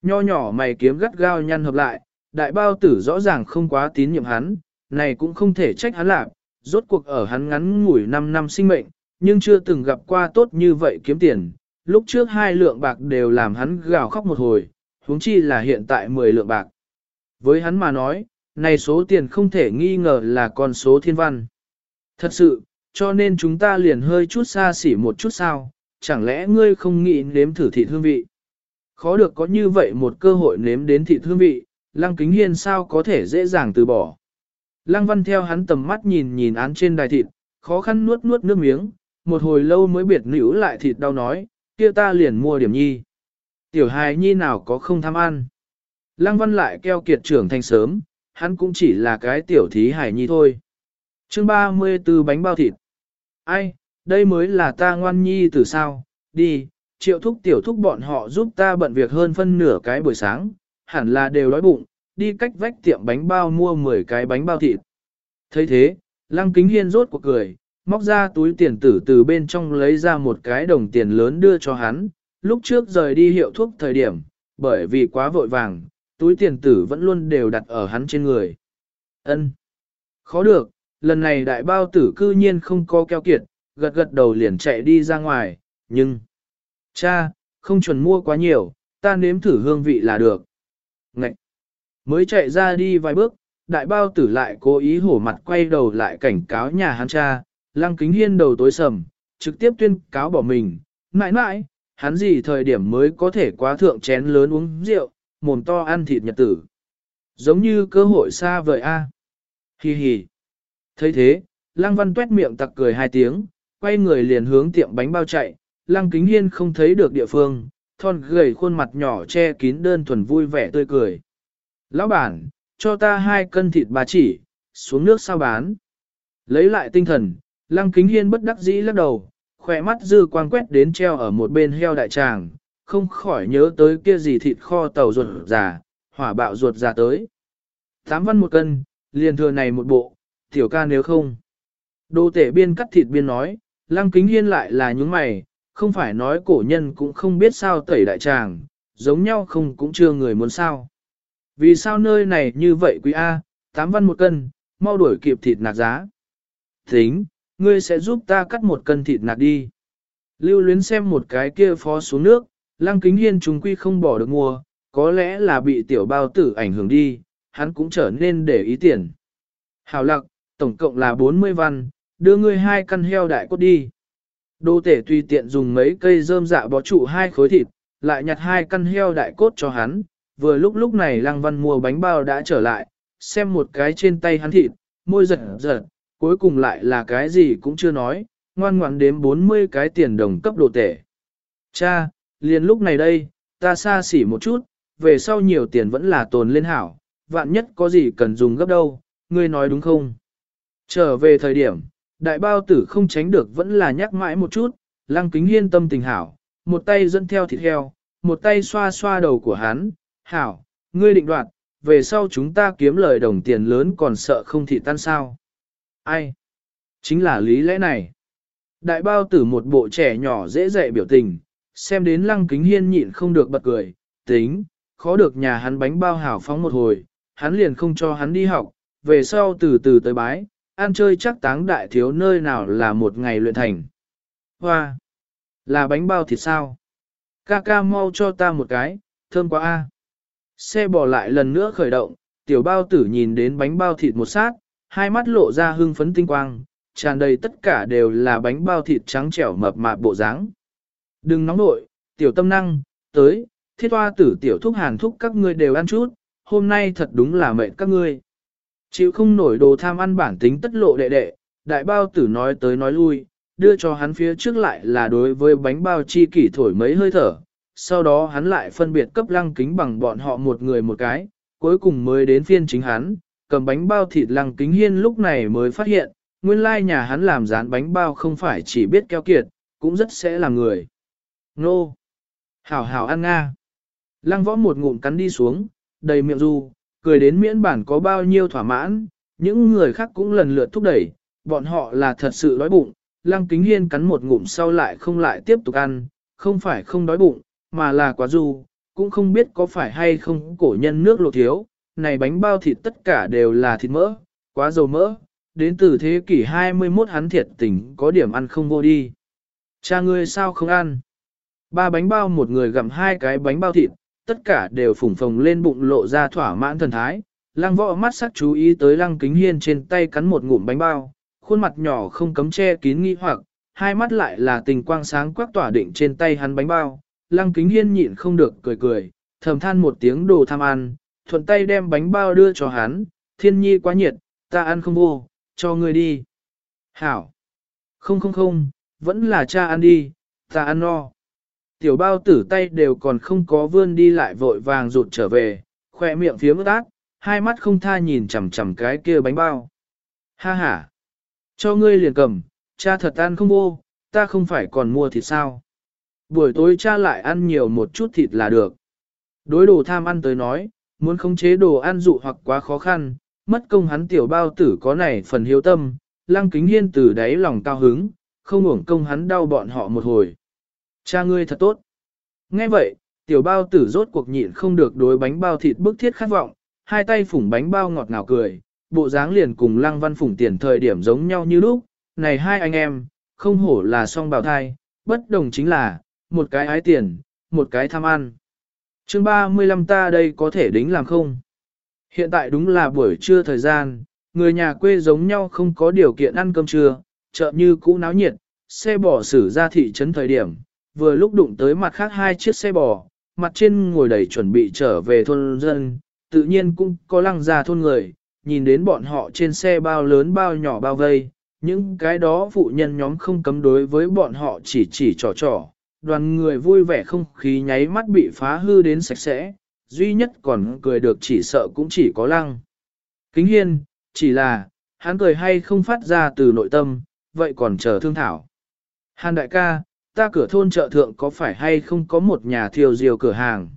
nho nhỏ mày kiếm gắt gao nhăn hợp lại, đại bao tử rõ ràng không quá tín nhiệm hắn, này cũng không thể trách hắn lạc, rốt cuộc ở hắn ngắn ngủi 5 năm sinh mệnh, nhưng chưa từng gặp qua tốt như vậy kiếm tiền, lúc trước hai lượng bạc đều làm hắn gào khóc một hồi, huống chi là hiện tại 10 lượng bạc. Với hắn mà nói, này số tiền không thể nghi ngờ là con số thiên văn. Thật sự, cho nên chúng ta liền hơi chút xa xỉ một chút sao, chẳng lẽ ngươi không nghĩ nếm thử thịt hương vị? Khó được có như vậy một cơ hội nếm đến thị hương vị, Lăng Kính Hiên sao có thể dễ dàng từ bỏ. Lăng Văn theo hắn tầm mắt nhìn nhìn án trên đài thịt, khó khăn nuốt nuốt nước miếng, một hồi lâu mới biệt nữ lại thịt đau nói, kia ta liền mua điểm nhi. Tiểu hài nhi nào có không tham ăn. Lăng Văn lại keo kiệt trưởng thành sớm, hắn cũng chỉ là cái tiểu thí hài nhi thôi. chương 34 bánh bao thịt. Ai, đây mới là ta ngoan nhi từ sao, đi, triệu thúc tiểu thúc bọn họ giúp ta bận việc hơn phân nửa cái buổi sáng, hẳn là đều đói bụng, đi cách vách tiệm bánh bao mua 10 cái bánh bao thịt. thấy thế, lăng kính hiên rốt cuộc cười, móc ra túi tiền tử từ bên trong lấy ra một cái đồng tiền lớn đưa cho hắn, lúc trước rời đi hiệu thuốc thời điểm, bởi vì quá vội vàng, túi tiền tử vẫn luôn đều đặt ở hắn trên người. Ân, Khó được, lần này đại bao tử cư nhiên không có keo kiệt, gật gật đầu liền chạy đi ra ngoài, nhưng... Cha, không chuẩn mua quá nhiều, ta nếm thử hương vị là được. Ngậy! Mới chạy ra đi vài bước, đại bao tử lại cố ý hổ mặt quay đầu lại cảnh cáo nhà hắn cha, lăng kính hiên đầu tối sầm, trực tiếp tuyên cáo bỏ mình, mãi mãi, hắn gì thời điểm mới có thể quá thượng chén lớn uống rượu, mồm to ăn thịt nhật tử. Giống như cơ hội xa vời a. Hi hi. thấy thế, Lăng Văn tuét miệng tặc cười hai tiếng, quay người liền hướng tiệm bánh bao chạy, Lăng Kính Hiên không thấy được địa phương, thon gầy khuôn mặt nhỏ che kín đơn thuần vui vẻ tươi cười. Lão bản, cho ta hai cân thịt bà chỉ, xuống nước sao bán. Lấy lại tinh thần, Lăng Kính Hiên bất đắc dĩ lắc đầu, khỏe mắt dư quang quét đến treo ở một bên heo đại tràng, không khỏi nhớ tới kia gì thịt kho tàu ruột già, hỏa bạo ruột già tới. Tám văn một cân, liền thừa này một bộ, tiểu ca nếu không. Đô tể biên cắt thịt biên nói, lăng kính hiên lại là những mày, không phải nói cổ nhân cũng không biết sao tẩy đại tràng, giống nhau không cũng chưa người muốn sao. Vì sao nơi này như vậy quý A, tám văn một cân, mau đuổi kịp thịt nạc giá. Tính, ngươi sẽ giúp ta cắt một cân thịt nạc đi. Lưu luyến xem một cái kia phó xuống nước, lăng kính hiên chúng quy không bỏ được mua, có lẽ là bị tiểu bao tử ảnh hưởng đi, hắn cũng trở nên để ý tiền. Hảo lặc, tổng cộng là 40 văn, đưa ngươi hai căn heo đại cốt đi. Đô tể tùy tiện dùng mấy cây rơm dạ bó trụ hai khối thịt, lại nhặt hai căn heo đại cốt cho hắn. Vừa lúc lúc này lăng văn mua bánh bao đã trở lại, xem một cái trên tay hắn thịt, môi giật giật, cuối cùng lại là cái gì cũng chưa nói, ngoan ngoãn đếm 40 cái tiền đồng cấp đồ tể. Cha, liền lúc này đây, ta xa xỉ một chút, về sau nhiều tiền vẫn là tồn lên hảo, vạn nhất có gì cần dùng gấp đâu, ngươi nói đúng không? Trở về thời điểm, đại bao tử không tránh được vẫn là nhắc mãi một chút, lăng kính hiên tâm tình hảo, một tay dẫn theo thịt heo, một tay xoa xoa đầu của hắn, hảo, ngươi định đoạt, về sau chúng ta kiếm lời đồng tiền lớn còn sợ không thị tan sao. Ai? Chính là lý lẽ này. Đại bao tử một bộ trẻ nhỏ dễ dạy biểu tình, xem đến lăng kính hiên nhịn không được bật cười, tính, khó được nhà hắn bánh bao hảo phóng một hồi, hắn liền không cho hắn đi học, về sau từ từ tới bái, ăn chơi chắc táng đại thiếu nơi nào là một ngày luyện thành. Hoa! Là bánh bao thịt sao? Ca ca mau cho ta một cái, thơm quá a. Xe bỏ lại lần nữa khởi động, tiểu bao tử nhìn đến bánh bao thịt một sát, hai mắt lộ ra hưng phấn tinh quang, tràn đầy tất cả đều là bánh bao thịt trắng trẻo mập mạp bộ dáng. Đừng nóng nội, tiểu tâm năng, tới, thiết hoa tử tiểu thúc hàn thúc các ngươi đều ăn chút, hôm nay thật đúng là mệt các ngươi. Chịu không nổi đồ tham ăn bản tính tất lộ đệ đệ, đại bao tử nói tới nói lui, đưa cho hắn phía trước lại là đối với bánh bao chi kỷ thổi mấy hơi thở, sau đó hắn lại phân biệt cấp lăng kính bằng bọn họ một người một cái, cuối cùng mới đến phiên chính hắn, cầm bánh bao thịt lăng kính hiên lúc này mới phát hiện, nguyên lai nhà hắn làm rán bánh bao không phải chỉ biết keo kiệt, cũng rất sẽ là người. Nô! Hảo hảo ăn nga! Lăng võ một ngụm cắn đi xuống, đầy miệng du, cười đến miễn bản có bao nhiêu thỏa mãn, những người khác cũng lần lượt thúc đẩy, bọn họ là thật sự đói bụng, lăng kính hiên cắn một ngụm sau lại không lại tiếp tục ăn, không phải không đói bụng, mà là quá du, cũng không biết có phải hay không cổ nhân nước lộ thiếu, này bánh bao thịt tất cả đều là thịt mỡ, quá dầu mỡ, đến từ thế kỷ 21 hắn thiệt tình có điểm ăn không vô đi. Cha ngươi sao không ăn? Ba bánh bao một người gặm hai cái bánh bao thịt, tất cả đều phủng phồng lên bụng lộ ra thỏa mãn thần thái. Lăng võ mắt sắc chú ý tới lăng kính hiên trên tay cắn một ngụm bánh bao, khuôn mặt nhỏ không cấm che kín nghi hoặc, hai mắt lại là tình quang sáng quắc tỏa định trên tay hắn bánh bao. Lăng kính hiên nhịn không được cười cười, thầm than một tiếng đồ tham ăn, thuận tay đem bánh bao đưa cho hắn, thiên nhi quá nhiệt, ta ăn không vô, cho người đi. Hảo! Không không không, vẫn là cha ăn đi, ta ăn no. Tiểu bao tử tay đều còn không có vươn đi lại vội vàng rụt trở về, khỏe miệng phía ướt ác, hai mắt không tha nhìn chằm chằm cái kia bánh bao. Ha ha! Cho ngươi liền cầm, cha thật ăn không vô, ta không phải còn mua thịt sao. Buổi tối cha lại ăn nhiều một chút thịt là được. Đối đồ tham ăn tới nói, muốn khống chế đồ ăn dụ hoặc quá khó khăn, mất công hắn tiểu bao tử có này phần hiếu tâm, lăng kính hiên từ đáy lòng cao hứng, không uổng công hắn đau bọn họ một hồi. Cha ngươi thật tốt. Nghe vậy, tiểu bao tử rốt cuộc nhịn không được đối bánh bao thịt bức thiết khát vọng, hai tay phủng bánh bao ngọt ngào cười, bộ dáng liền cùng lăng văn phủng tiền thời điểm giống nhau như lúc, này hai anh em, không hổ là song bào thai, bất đồng chính là, một cái ái tiền, một cái tham ăn. chương 35 ta đây có thể đính làm không? Hiện tại đúng là buổi trưa thời gian, người nhà quê giống nhau không có điều kiện ăn cơm trưa, chợ như cũ náo nhiệt, xe bỏ xử ra thị trấn thời điểm, vừa lúc đụng tới mặt khác hai chiếc xe bò, mặt trên ngồi đầy chuẩn bị trở về thôn dân, tự nhiên cũng có lăng ra thôn người, nhìn đến bọn họ trên xe bao lớn bao nhỏ bao vây, những cái đó phụ nhân nhóm không cấm đối với bọn họ chỉ chỉ trò trò, đoàn người vui vẻ không khí nháy mắt bị phá hư đến sạch sẽ, duy nhất còn cười được chỉ sợ cũng chỉ có lăng. Kính hiên, chỉ là, hắn cười hay không phát ra từ nội tâm, vậy còn chờ thương thảo. Hàn đại ca, ta cửa thôn chợ thượng có phải hay không có một nhà thiêu diều cửa hàng?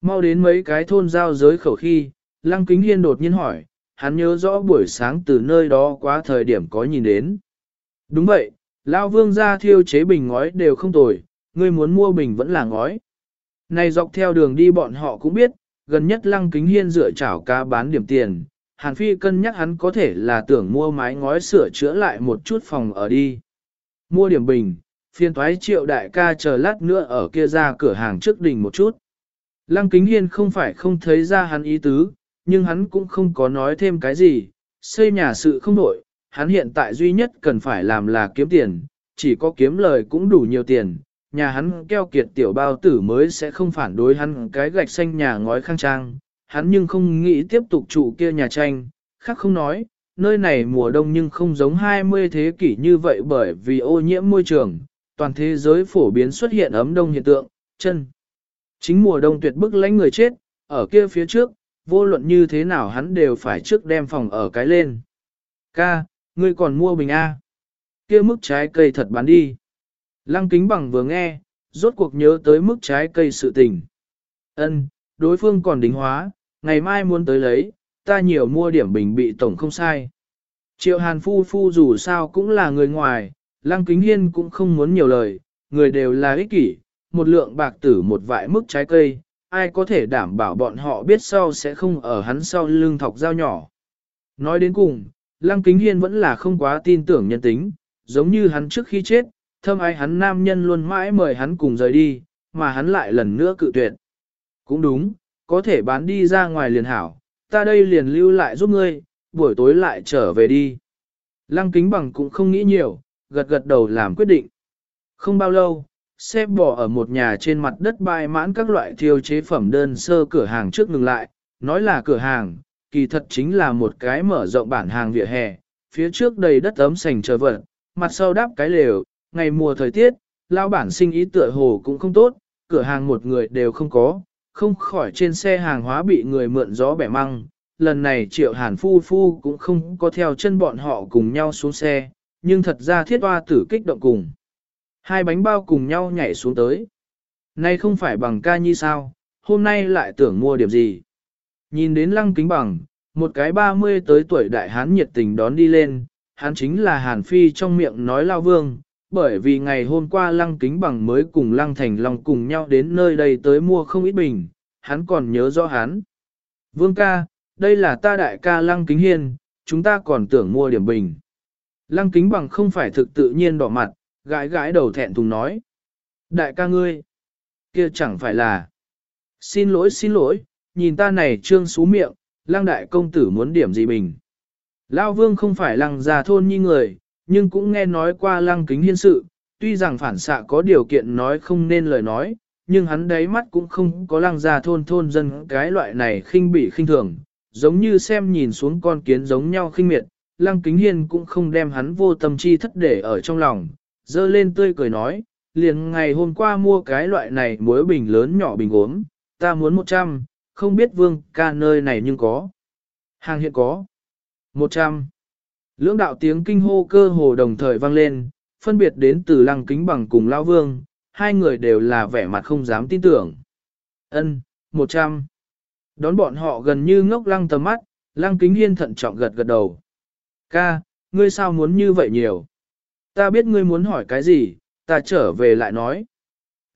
Mau đến mấy cái thôn giao giới khẩu khi, Lăng Kính Hiên đột nhiên hỏi, hắn nhớ rõ buổi sáng từ nơi đó quá thời điểm có nhìn đến. Đúng vậy, Lao Vương ra thiêu chế bình ngói đều không tồi, ngươi muốn mua bình vẫn là ngói. Này dọc theo đường đi bọn họ cũng biết, gần nhất Lăng Kính Hiên dựa chảo cá bán điểm tiền, Hàn Phi cân nhắc hắn có thể là tưởng mua mái ngói sửa chữa lại một chút phòng ở đi. Mua điểm bình, phiền thoái triệu đại ca chờ lát nữa ở kia ra cửa hàng trước đỉnh một chút. Lăng Kính Hiên không phải không thấy ra hắn ý tứ, nhưng hắn cũng không có nói thêm cái gì, xây nhà sự không nổi, hắn hiện tại duy nhất cần phải làm là kiếm tiền, chỉ có kiếm lời cũng đủ nhiều tiền, nhà hắn keo kiệt tiểu bao tử mới sẽ không phản đối hắn cái gạch xanh nhà ngói khang trang, hắn nhưng không nghĩ tiếp tục trụ kia nhà tranh, khác không nói, nơi này mùa đông nhưng không giống 20 thế kỷ như vậy bởi vì ô nhiễm môi trường, toàn thế giới phổ biến xuất hiện ấm đông hiện tượng, chân. Chính mùa đông tuyệt bức lãnh người chết, ở kia phía trước, vô luận như thế nào hắn đều phải trước đem phòng ở cái lên. Ca, ngươi còn mua bình A. Kia mức trái cây thật bán đi. Lăng kính bằng vừa nghe, rốt cuộc nhớ tới mức trái cây sự tình. Ân, đối phương còn đính hóa, ngày mai muốn tới lấy, ta nhiều mua điểm bình bị tổng không sai. Triệu hàn phu phu dù sao cũng là người ngoài, lăng kính hiên cũng không muốn nhiều lời, người đều là ích kỷ, một lượng bạc tử một vại mức trái cây, ai có thể đảm bảo bọn họ biết sau sẽ không ở hắn sau lưng thọc dao nhỏ. Nói đến cùng, lăng kính hiên vẫn là không quá tin tưởng nhân tính, giống như hắn trước khi chết, thâm ai hắn nam nhân luôn mãi mời hắn cùng rời đi, mà hắn lại lần nữa cự tuyệt. Cũng đúng, có thể bán đi ra ngoài liền hảo, ta đây liền lưu lại giúp ngươi, buổi tối lại trở về đi. Lăng kính bằng cũng không nghĩ nhiều, gật gật đầu làm quyết định. Không bao lâu, xe bỏ ở một nhà trên mặt đất bài mãn các loại thiêu chế phẩm đơn sơ cửa hàng trước ngừng lại, nói là cửa hàng, kỳ thật chính là một cái mở rộng bản hàng vỉa hè, phía trước đầy đất ấm sành chờ vật, mặt sau đáp cái lều, ngày mùa thời tiết, lao bản sinh ý tựa hồ cũng không tốt, cửa hàng một người đều không có, không khỏi trên xe hàng hóa bị người mượn gió bẻ măng. Lần này triệu hàn phu phu cũng không có theo chân bọn họ cùng nhau xuống xe, nhưng thật ra thiết hoa tử kích động cùng. Hai bánh bao cùng nhau nhảy xuống tới. Nay không phải bằng ca nhi sao, hôm nay lại tưởng mua điểm gì. Nhìn đến lăng kính bằng, một cái ba mươi tới tuổi đại hán nhiệt tình đón đi lên, hắn chính là Hàn Phi trong miệng nói lao vương, bởi vì ngày hôm qua lăng kính bằng mới cùng lăng thành long cùng nhau đến nơi đây tới mua không ít bình, hắn còn nhớ rõ hắn. Vương ca, đây là ta đại ca lăng kính hiên, chúng ta còn tưởng mua điểm bình. Lăng kính bằng không phải thực tự nhiên đỏ mặt, gãi gãi đầu thẹn thùng nói. Đại ca ngươi, kia chẳng phải là. Xin lỗi xin lỗi, nhìn ta này trương xú miệng, lăng đại công tử muốn điểm gì mình. Lao vương không phải lăng già thôn như người, nhưng cũng nghe nói qua lăng kính hiên sự, tuy rằng phản xạ có điều kiện nói không nên lời nói, nhưng hắn đáy mắt cũng không có lăng già thôn thôn dân cái loại này khinh bị khinh thường, giống như xem nhìn xuống con kiến giống nhau khinh miệt, lăng kính hiên cũng không đem hắn vô tâm chi thất để ở trong lòng, dơ lên tươi cười nói, liền ngày hôm qua mua cái loại này muối bình lớn nhỏ bình ốm, ta muốn 100, không biết vương ca nơi này nhưng có. Hàng hiện có. 100. Lưỡng đạo tiếng kinh hô cơ hồ đồng thời vang lên, phân biệt đến từ lăng kính bằng cùng lao vương, hai người đều là vẻ mặt không dám tin tưởng. Ân, 100. Đón bọn họ gần như ngốc lăng tầm mắt, lăng kính hiên thận trọng gật gật đầu. Ca, ngươi sao muốn như vậy nhiều? Ta biết ngươi muốn hỏi cái gì, ta trở về lại nói.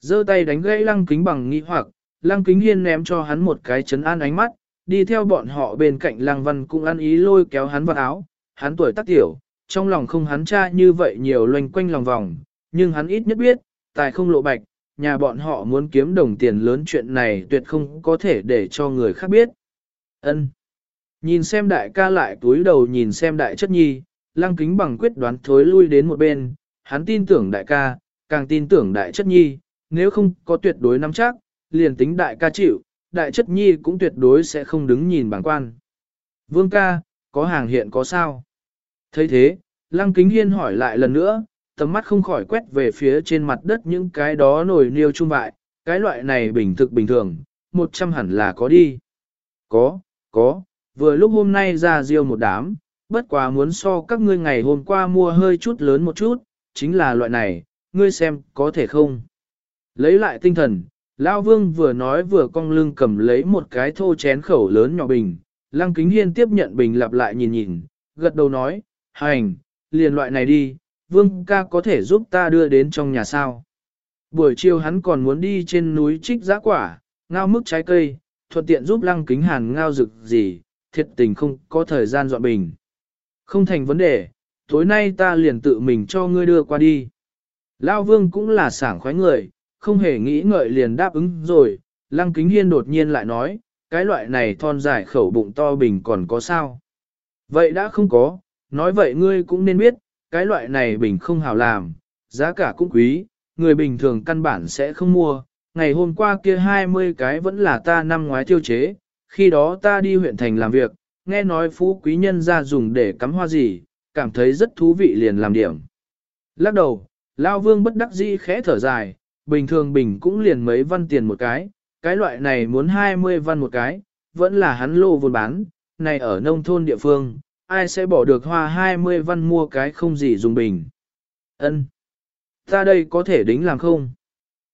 giơ tay đánh gãy lăng kính bằng nghi hoặc, lăng kính hiên ném cho hắn một cái chấn an ánh mắt, đi theo bọn họ bên cạnh lăng văn cũng ăn ý lôi kéo hắn vào áo, hắn tuổi tác tiểu, trong lòng không hắn cha như vậy nhiều loanh quanh lòng vòng, nhưng hắn ít nhất biết, tài không lộ bạch, nhà bọn họ muốn kiếm đồng tiền lớn chuyện này tuyệt không có thể để cho người khác biết. Ân. Nhìn xem đại ca lại túi đầu nhìn xem đại chất nhi, lăng kính bằng quyết đoán thối lui đến một bên, hắn tin tưởng đại ca, càng tin tưởng đại chất nhi, nếu không có tuyệt đối nắm chắc, liền tính đại ca chịu, đại chất nhi cũng tuyệt đối sẽ không đứng nhìn bằng quan. Vương ca, có hàng hiện có sao? thấy thế, Lăng Kính Hiên hỏi lại lần nữa, tầm mắt không khỏi quét về phía trên mặt đất những cái đó nổi niêu trung vại, cái loại này bình thực bình thường, một trăm hẳn là có đi. Có, có, vừa lúc hôm nay ra riêu một đám, bất quá muốn so các ngươi ngày hôm qua mua hơi chút lớn một chút, chính là loại này, ngươi xem có thể không. Lấy lại tinh thần, Lao Vương vừa nói vừa cong lưng cầm lấy một cái thô chén khẩu lớn nhỏ bình, Lăng Kính Hiên tiếp nhận bình lặp lại nhìn nhìn, gật đầu nói, hành, liền loại này đi, Vương ca có thể giúp ta đưa đến trong nhà sao. Buổi chiều hắn còn muốn đi trên núi trích giá quả, ngao mức trái cây, thuận tiện giúp Lăng Kính Hàn ngao rực gì, thiệt tình không có thời gian dọn bình. Không thành vấn đề, tối nay ta liền tự mình cho ngươi đưa qua đi. Lao Vương cũng là sảng khoái người, không hề nghĩ ngợi liền đáp ứng rồi, Lăng Kính Hiên đột nhiên lại nói, cái loại này thon dài khẩu bụng to bình còn có sao? Vậy đã không có, nói vậy ngươi cũng nên biết, cái loại này bình không hào làm, giá cả cũng quý, người bình thường căn bản sẽ không mua. Ngày hôm qua kia 20 cái vẫn là ta năm ngoái tiêu chế, khi đó ta đi huyện thành làm việc, nghe nói phú quý nhân ra dùng để cắm hoa gì, cảm thấy rất thú vị liền làm điểm. Lắc đầu, Lao Vương bất đắc dĩ khẽ thở dài, bình thường bình cũng liền mấy văn tiền một cái, cái loại này muốn 20 văn một cái, vẫn là hắn lô vốn bán, này ở nông thôn địa phương, ai sẽ bỏ được hoa 20 văn mua cái không gì dùng bình. Ân, Ta đây có thể đính làm không?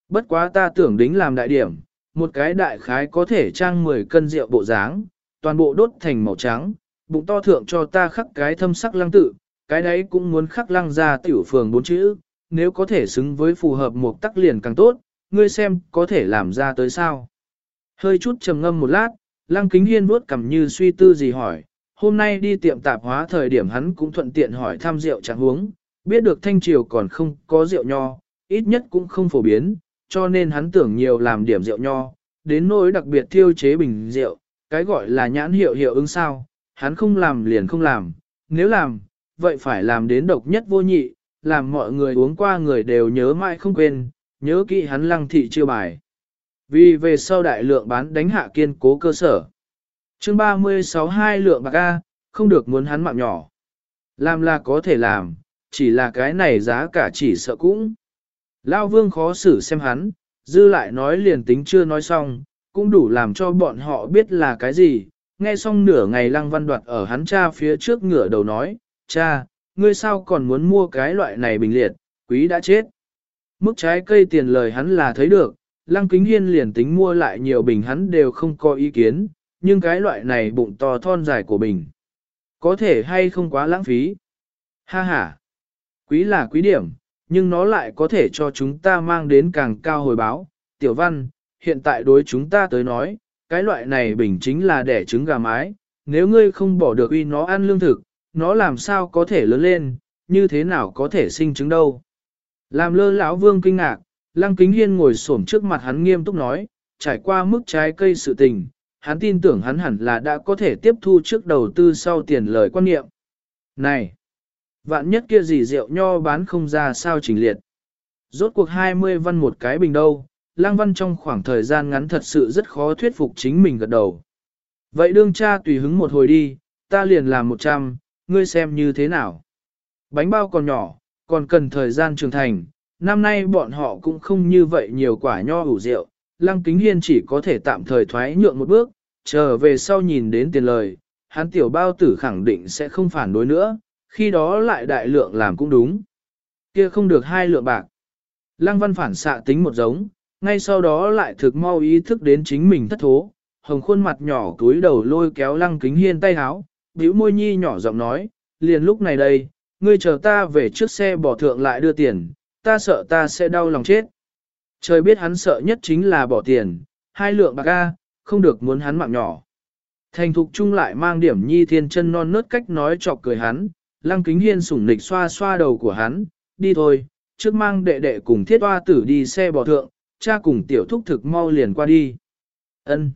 Bất quá ta tưởng đính làm đại điểm, một cái đại khái có thể trang 10 cân rượu bộ dáng, toàn bộ đốt thành màu trắng, bụng to thượng cho ta khắc cái thâm sắc lăng tự, cái đấy cũng muốn khắc lăng ra tiểu phường bốn chữ, nếu có thể xứng với phù hợp một tắc liền càng tốt, ngươi xem có thể làm ra tới sao. Hơi chút trầm ngâm một lát, lăng kính hiên vuốt cầm như suy tư gì hỏi, hôm nay đi tiệm tạp hóa thời điểm hắn cũng thuận tiện hỏi thăm rượu chẳng huống, biết được thanh triều còn không có rượu nho, ít nhất cũng không phổ biến, cho nên hắn tưởng nhiều làm điểm rượu nho, đến nỗi đặc biệt thiêu chế bình rượu, cái gọi là nhãn hiệu hiệu ứng sao, hắn không làm liền không làm, nếu làm, vậy phải làm đến độc nhất vô nhị, làm mọi người uống qua người đều nhớ mãi không quên, nhớ kỹ hắn lăng thị chưa bài. Vì về sau đại lượng bán đánh hạ kiên cố cơ sở. chương 36 hai lượng bạc A, không được muốn hắn mạng nhỏ. Làm là có thể làm, chỉ là cái này giá cả chỉ sợ cũng. Lao vương khó xử xem hắn, dư lại nói liền tính chưa nói xong, cũng đủ làm cho bọn họ biết là cái gì. Nghe xong nửa ngày lăng văn đoạt ở hắn cha phía trước ngửa đầu nói, cha, ngươi sao còn muốn mua cái loại này bình liệt, quý đã chết. Mức trái cây tiền lời hắn là thấy được, lăng kính hiên liền tính mua lại nhiều bình hắn đều không có ý kiến, nhưng cái loại này bụng to thon dài của bình. Có thể hay không quá lãng phí. Ha ha. Quý là quý điểm, nhưng nó lại có thể cho chúng ta mang đến càng cao hồi báo. Tiểu văn, hiện tại đối chúng ta tới nói, cái loại này bình chính là đẻ trứng gà mái, nếu ngươi không bỏ được uy nó ăn lương thực, nó làm sao có thể lớn lên, như thế nào có thể sinh trứng đâu. Làm lơ lão vương kinh ngạc, lăng kính hiên ngồi xổm trước mặt hắn nghiêm túc nói, trải qua mức trái cây sự tình, hắn tin tưởng hắn hẳn là đã có thể tiếp thu trước đầu tư sau tiền lời quan niệm. Này! Vạn nhất kia gì rượu nho bán không ra sao trình liệt. Rốt cuộc 20 văn một cái bình đâu, lang văn trong khoảng thời gian ngắn thật sự rất khó thuyết phục chính mình gật đầu. Vậy đương cha tùy hứng một hồi đi, ta liền làm 100, ngươi xem như thế nào. Bánh bao còn nhỏ, còn cần thời gian trưởng thành, năm nay bọn họ cũng không như vậy nhiều quả nho ủ rượu, Lăng Kính Hiên chỉ có thể tạm thời thoái nhượng một bước, trở về sau nhìn đến tiền lời, hắn tiểu bao tử khẳng định sẽ không phản đối nữa, khi đó lại đại lượng làm cũng đúng. Kia không được hai lượng bạc. Lăng Văn phản xạ tính một giống, ngay sau đó lại thực mau ý thức đến chính mình thất thố, hồng khuôn mặt nhỏ túi đầu lôi kéo Lăng Kính Hiên tay háo, bĩu môi nhi nhỏ giọng nói, liền lúc này đây, ngươi chờ ta về trước xe bỏ thượng lại đưa tiền, ta sợ ta sẽ đau lòng chết. Trời biết hắn sợ nhất chính là bỏ tiền, hai lượng bạc A, không được muốn hắn mạng nhỏ. Thành thục chung lại mang điểm nhi thiên chân non nớt cách nói chọc cười hắn, lăng kính hiên sủng nịch xoa xoa đầu của hắn, đi thôi, trước mang đệ đệ cùng thiết hoa tử đi xe bò thượng, cha cùng tiểu thúc thực mau liền qua đi. ân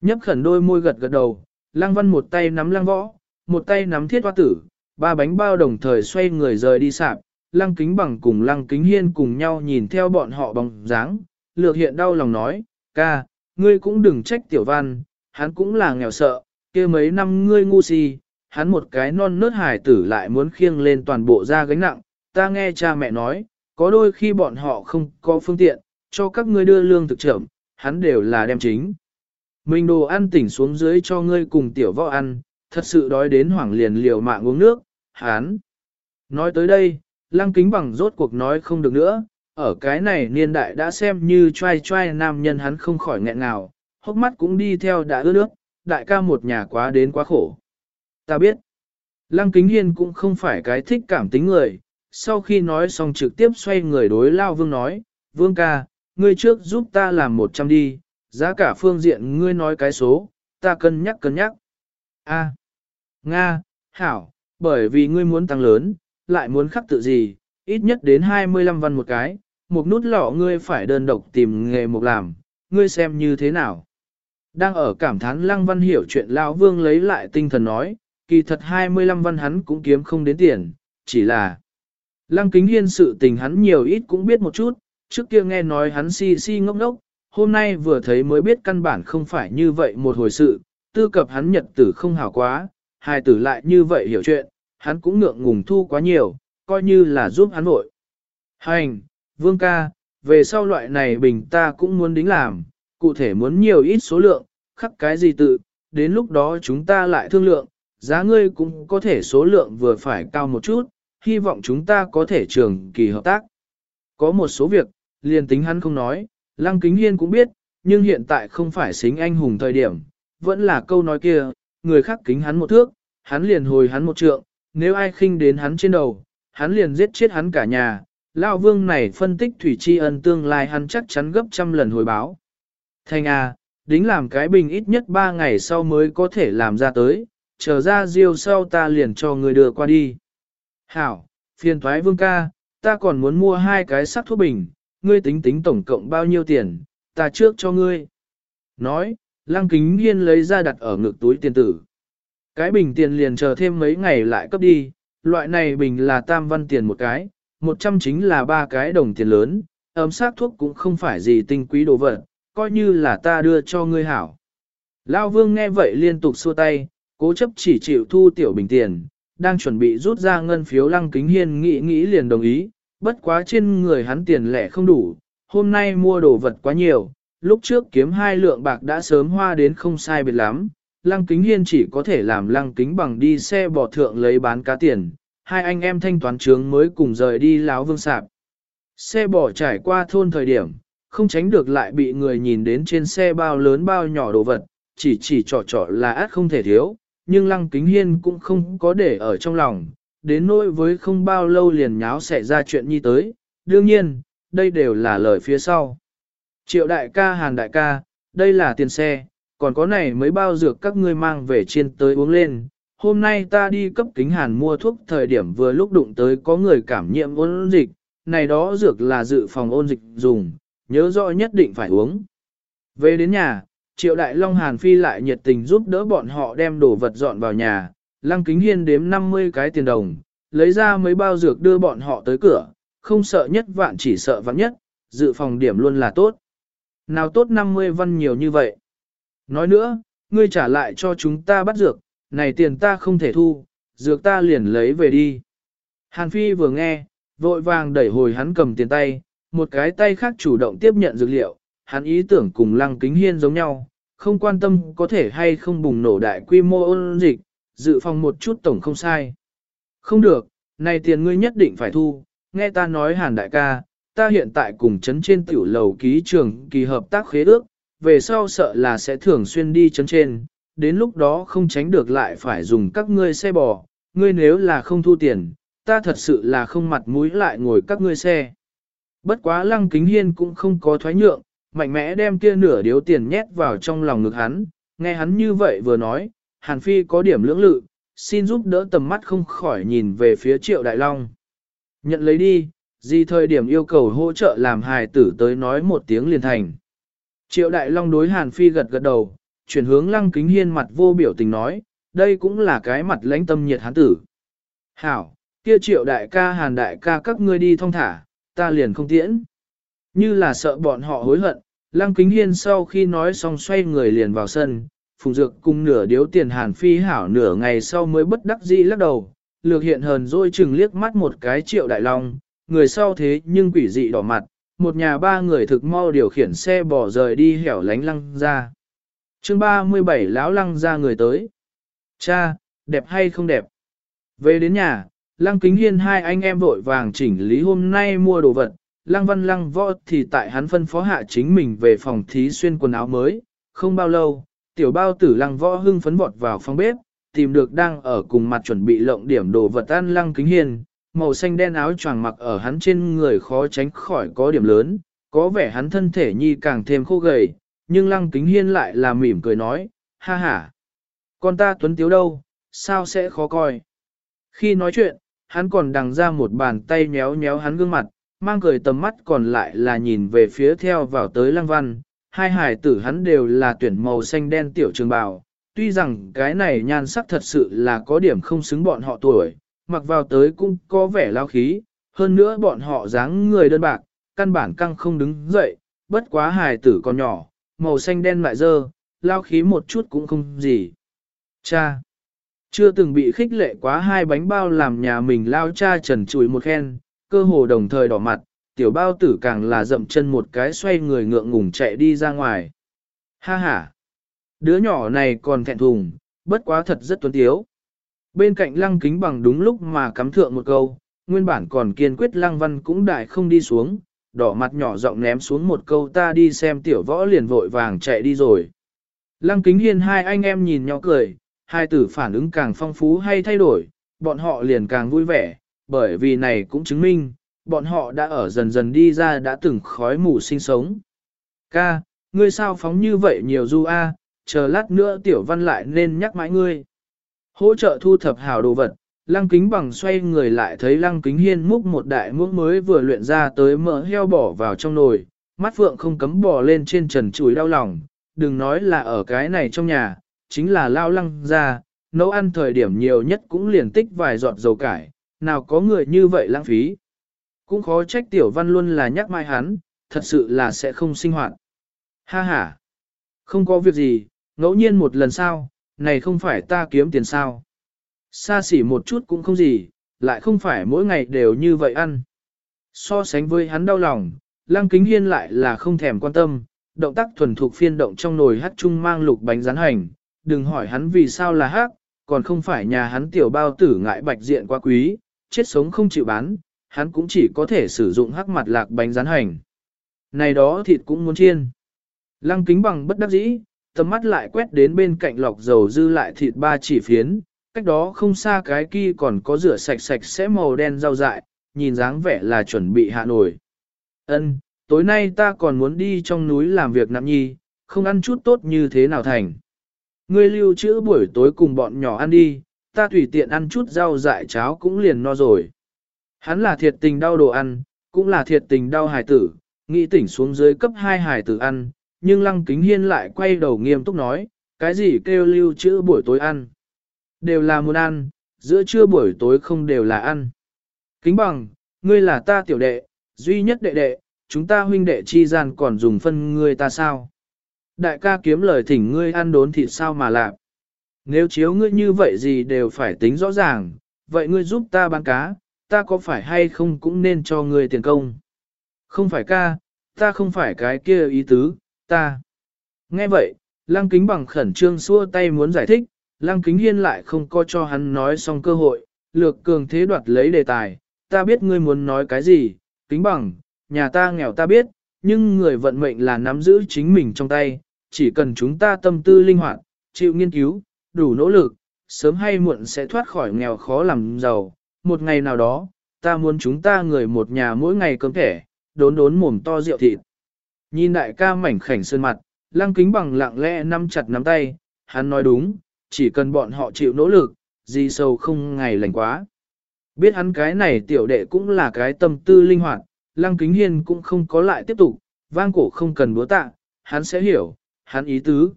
Nhấp khẩn đôi môi gật gật đầu, lăng văn một tay nắm lăng võ, một tay nắm thiết hoa tử, ba bánh bao đồng thời xoay người rời đi sạp, lăng kính bằng cùng lăng kính hiên cùng nhau nhìn theo bọn họ bóng dáng, lược hiện đau lòng nói, ca, ngươi cũng đừng trách tiểu văn, hắn cũng là nghèo sợ, kia mấy năm ngươi ngu si, hắn một cái non nớt hài tử lại muốn khiêng lên toàn bộ ra gánh nặng, ta nghe cha mẹ nói, có đôi khi bọn họ không có phương tiện, cho các ngươi đưa lương thực trưởng, hắn đều là đem chính. Mình đồ ăn tỉnh xuống dưới cho ngươi cùng tiểu võ ăn, thật sự đói đến hoảng liền liều mạng uống nước, hắn. Nói tới đây, lăng kính bằng rốt cuộc nói không được nữa, ở cái này niên đại đã xem như trai trai nam nhân hắn không khỏi nghẹn ngào, hốc mắt cũng đi theo đã ướt nước, đại ca một nhà quá đến quá khổ. Ta biết, lăng kính hiên cũng không phải cái thích cảm tính người, sau khi nói xong trực tiếp xoay người đối lao vương nói, vương ca, ngươi trước giúp ta làm một trăm đi, giá cả phương diện ngươi nói cái số, ta cân nhắc cân nhắc. A, Nga, Hảo, bởi vì ngươi muốn tăng lớn, lại muốn khắc tự gì, ít nhất đến 25 văn một cái, một nút lọ ngươi phải đơn độc tìm nghề một làm, ngươi xem như thế nào. Đang ở cảm thán lăng văn hiểu chuyện lao vương lấy lại tinh thần nói, kỳ thật 25 văn hắn cũng kiếm không đến tiền, chỉ là lăng kính hiên sự tình hắn nhiều ít cũng biết một chút, trước kia nghe nói hắn si si ngốc ngốc, hôm nay vừa thấy mới biết căn bản không phải như vậy một hồi sự, tư cập hắn nhật tử không hảo quá, hai tử lại như vậy hiểu chuyện, hắn cũng ngượng ngùng thu quá nhiều, coi như là giúp hắn vội. Hành, vương ca, về sau loại này bình ta cũng muốn đính làm, cụ thể muốn nhiều ít số lượng, khắc cái gì tự, đến lúc đó chúng ta lại thương lượng, giá ngươi cũng có thể số lượng vừa phải cao một chút, hy vọng chúng ta có thể trường kỳ hợp tác. Có một số việc, liền tính hắn không nói, Lăng Kính Hiên cũng biết, nhưng hiện tại không phải xính anh hùng thời điểm, vẫn là câu nói kia, người khác kính hắn một thước, hắn liền hồi hắn một trượng, nếu ai khinh đến hắn trên đầu, hắn liền giết chết hắn cả nhà. Lão vương này phân tích thủy tri ân tương lai hắn chắc chắn gấp trăm lần hồi báo. Thanh à, đính làm cái bình ít nhất 3 ngày sau mới có thể làm ra tới, chờ ra diêu sau ta liền cho người đưa qua đi. Hảo, phiền thoái vương ca, ta còn muốn mua hai cái sắc thuốc bình, ngươi tính tính tổng cộng bao nhiêu tiền, ta trước cho ngươi. Nói, lăng kính hiên lấy ra đặt ở ngực túi tiền tử. Cái bình tiền liền chờ thêm mấy ngày lại cấp đi, loại này bình là tam văn tiền một cái, một trăm chính là ba cái đồng tiền lớn, ấm sát thuốc cũng không phải gì tinh quý đồ vật, coi như là ta đưa cho ngươi hảo. Lao vương nghe vậy liên tục xua tay, cố chấp chỉ chịu thu tiểu bình tiền, đang chuẩn bị rút ra ngân phiếu lăng kính hiên nghĩ nghĩ liền đồng ý, bất quá trên người hắn tiền lẻ không đủ, hôm nay mua đồ vật quá nhiều, lúc trước kiếm hai lượng bạc đã sớm hoa đến không sai biệt lắm, lăng kính hiên chỉ có thể làm lăng kính bằng đi xe bỏ thượng lấy bán cá tiền, hai anh em thanh toán trướng mới cùng rời đi láo vương sạp. Xe bỏ trải qua thôn thời điểm, không tránh được lại bị người nhìn đến trên xe bao lớn bao nhỏ đồ vật, chỉ chỉ trỏ trỏ là át không thể thiếu, nhưng lăng kính hiên cũng không có để ở trong lòng, đến nỗi với không bao lâu liền nháo xảy ra chuyện như tới, đương nhiên, đây đều là lời phía sau. Triệu đại ca hàn đại ca, đây là tiền xe, còn có này mới bao dược các ngươi mang về trên tới uống lên. Hôm nay ta đi cấp kính hàn mua thuốc thời điểm vừa lúc đụng tới có người cảm nhiễm ôn dịch, này đó dược là dự phòng ôn dịch dùng, nhớ rõ nhất định phải uống. Về đến nhà, triệu đại long hàn phi lại nhiệt tình giúp đỡ bọn họ đem đồ vật dọn vào nhà, lăng kính hiên đếm 50 cái tiền đồng, lấy ra mấy bao dược đưa bọn họ tới cửa, không sợ nhất vạn chỉ sợ vạn nhất, dự phòng điểm luôn là tốt. Nào tốt 50 văn nhiều như vậy. Nói nữa, ngươi trả lại cho chúng ta bắt dược, này tiền ta không thể thu, dược ta liền lấy về đi. Hàn Phi vừa nghe, vội vàng đẩy hồi hắn cầm tiền tay, một cái tay khác chủ động tiếp nhận dược liệu, hắn ý tưởng cùng lăng kính hiên giống nhau, không quan tâm có thể hay không bùng nổ đại quy mô ôn dịch, dự phòng một chút tổng không sai. Không được, này tiền ngươi nhất định phải thu, nghe ta nói hàn đại ca, ta hiện tại cùng chấn trên tiểu lầu ký trường kỳ hợp tác khế ước, về sau sợ là sẽ thường xuyên đi chấn trên, đến lúc đó không tránh được lại phải dùng các ngươi xe bò, ngươi nếu là không thu tiền, ta thật sự là không mặt mũi lại ngồi các ngươi xe. Bất quá lăng kính hiên cũng không có thoái nhượng, mạnh mẽ đem kia nửa điếu tiền nhét vào trong lòng ngực hắn, nghe hắn như vậy vừa nói, Hàn Phi có điểm lưỡng lự, xin giúp đỡ tầm mắt không khỏi nhìn về phía Triệu Đại Long. Nhận lấy đi, gì thời điểm yêu cầu hỗ trợ làm hài tử tới nói một tiếng liền thành. Triệu Đại Long đối Hàn Phi gật gật đầu, chuyển hướng lăng kính hiên mặt vô biểu tình nói, đây cũng là cái mặt lãnh tâm nhiệt hán tử. Hảo, kia triệu đại ca hàn đại ca các ngươi đi thong thả, ta liền không tiễn. Như là sợ bọn họ hối hận, Lăng Kính Hiên sau khi nói xong xoay người liền vào sân, Phùng Dược cùng nửa điếu tiền hàn phi hảo nửa ngày sau mới bất đắc dĩ lắc đầu, lược hiện hờn rồi chừng liếc mắt một cái triệu đại long, người sau thế nhưng quỷ dị đỏ mặt, một nhà ba người thực mau điều khiển xe bỏ rời đi hẻo lánh lăng ra. chương 37 lão lăng ra người tới. Cha, đẹp hay không đẹp? Về đến nhà, lăng kính hiên hai anh em vội vàng chỉnh lý hôm nay mua đồ vật, lăng văn lăng võ thì tại hắn phân phó hạ chính mình về phòng thí xuyên quần áo mới, không bao lâu, tiểu bao tử lăng võ hưng phấn vọt vào phòng bếp, tìm được đang ở cùng mặt chuẩn bị lộng điểm đồ vật ăn lăng kính hiên, màu xanh đen áo choàng mặc ở hắn trên người khó tránh khỏi có điểm lớn, có vẻ hắn thân thể nhi càng thêm khô gầy, nhưng lăng kính hiên lại là mỉm cười nói, ha ha, con ta tuấn tiếu đâu, sao sẽ khó coi. Khi nói chuyện, hắn còn đằng ra một bàn tay nhéo nhéo hắn gương mặt, mang cười tầm mắt còn lại là nhìn về phía theo vào tới lăng văn, hai hải tử hắn đều là tuyển màu xanh đen tiểu trường bào, tuy rằng cái này nhan sắc thật sự là có điểm không xứng bọn họ tuổi, mặc vào tới cũng có vẻ lao khí, hơn nữa bọn họ dáng người đơn bạc, căn bản căng không đứng dậy, bất quá hài tử còn nhỏ, màu xanh đen lại dơ, lao khí một chút cũng không gì. Cha! Chưa từng bị khích lệ quá hai bánh bao làm nhà mình lao cha trần chùi một khen, cơ hồ đồng thời đỏ mặt, tiểu bao tử càng là dậm chân một cái xoay người ngượng ngùng chạy đi ra ngoài. Ha ha! Đứa nhỏ này còn thẹn thùng, bất quá thật rất tuấn tiếu. Bên cạnh lăng kính bằng đúng lúc mà cắm thượng một câu, nguyên bản còn kiên quyết lăng văn cũng đại không đi xuống, đỏ mặt nhỏ giọng ném xuống một câu ta đi xem tiểu võ liền vội vàng chạy đi rồi. Lăng kính hiên hai anh em nhìn nhau cười, hai tử phản ứng càng phong phú hay thay đổi, bọn họ liền càng vui vẻ, bởi vì này cũng chứng minh, bọn họ đã ở dần dần đi ra đã từng khói mù sinh sống. Ca, ngươi sao phóng như vậy nhiều du a, chờ lát nữa tiểu văn lại nên nhắc mãi ngươi. Hỗ trợ thu thập hào đồ vật, lăng kính bằng xoay người lại thấy lăng kính hiên múc một đại muỗng mới vừa luyện ra tới mỡ heo bỏ vào trong nồi, mắt phượng không cấm bỏ lên trên trần chuối đau lòng, đừng nói là ở cái này trong nhà, chính là lao lăng ra, nấu ăn thời điểm nhiều nhất cũng liền tích vài giọt dầu cải, nào có người như vậy lãng phí. Cũng khó trách tiểu văn luôn là nhắc mai hắn, thật sự là sẽ không sinh hoạt. Ha ha, không có việc gì, ngẫu nhiên một lần sao? này không phải ta kiếm tiền sao. Xa xỉ một chút cũng không gì, lại không phải mỗi ngày đều như vậy ăn. So sánh với hắn đau lòng, Lăng Kính Hiên lại là không thèm quan tâm, động tác thuần thục phiên động trong nồi hát chung mang lục bánh rán hành, đừng hỏi hắn vì sao là hắc, còn không phải nhà hắn tiểu bao tử ngại bạch diện quá quý, chết sống không chịu bán, hắn cũng chỉ có thể sử dụng hắc mặt lạc bánh rán hành. Này đó thịt cũng muốn chiên. Lăng kính bằng bất đắc dĩ, tầm mắt lại quét đến bên cạnh lọc dầu dư lại thịt ba chỉ phiến, cách đó không xa cái kia còn có rửa sạch sạch sẽ màu đen rau dại, nhìn dáng vẻ là chuẩn bị hạ nổi. Ân, tối nay ta còn muốn đi trong núi làm việc nặng nhi, không ăn chút tốt như thế nào thành. Ngươi lưu trữ buổi tối cùng bọn nhỏ ăn đi, ta tùy tiện ăn chút rau dại cháo cũng liền no rồi. Hắn là thiệt tình đau đồ ăn, cũng là thiệt tình đau hài tử, nghĩ tỉnh xuống dưới cấp hai hài tử ăn, nhưng lăng kính hiên lại quay đầu nghiêm túc nói, cái gì kêu lưu trữ buổi tối ăn. Đều là muốn ăn, giữa trưa buổi tối không đều là ăn. Kính bằng, ngươi là ta tiểu đệ, duy nhất đệ đệ, chúng ta huynh đệ chi gian còn dùng phân ngươi ta sao? Đại ca kiếm lời thỉnh ngươi ăn đốn thịt sao mà làm. Nếu chiếu ngươi như vậy gì đều phải tính rõ ràng, vậy ngươi giúp ta bán cá, ta có phải hay không cũng nên cho ngươi tiền công. Không phải ca, ta không phải cái kia ý tứ, ta. Nghe vậy, Lăng Kính bằng khẩn trương xua tay muốn giải thích, Lăng Kính Hiên lại không có cho hắn nói xong cơ hội, lược cường thế đoạt lấy đề tài, ta biết ngươi muốn nói cái gì, Kính bằng, nhà ta nghèo ta biết, nhưng người vận mệnh là nắm giữ chính mình trong tay, chỉ cần chúng ta tâm tư linh hoạt, chịu nghiên cứu, đủ nỗ lực, sớm hay muộn sẽ thoát khỏi nghèo khó làm giàu. Một ngày nào đó, ta muốn chúng ta người một nhà mỗi ngày cơm thẻ, đốn đốn mồm to rượu thịt. Nhìn đại ca mảnh khảnh sơn mặt, lăng kính bằng lặng lẽ nắm chặt nắm tay, hắn nói đúng, chỉ cần bọn họ chịu nỗ lực, gì sâu không ngày lành quá. Biết hắn cái này tiểu đệ cũng là cái tâm tư linh hoạt, lăng kính hiên cũng không có lại tiếp tục, vang cổ không cần búa tạ, hắn sẽ hiểu, hắn ý tứ.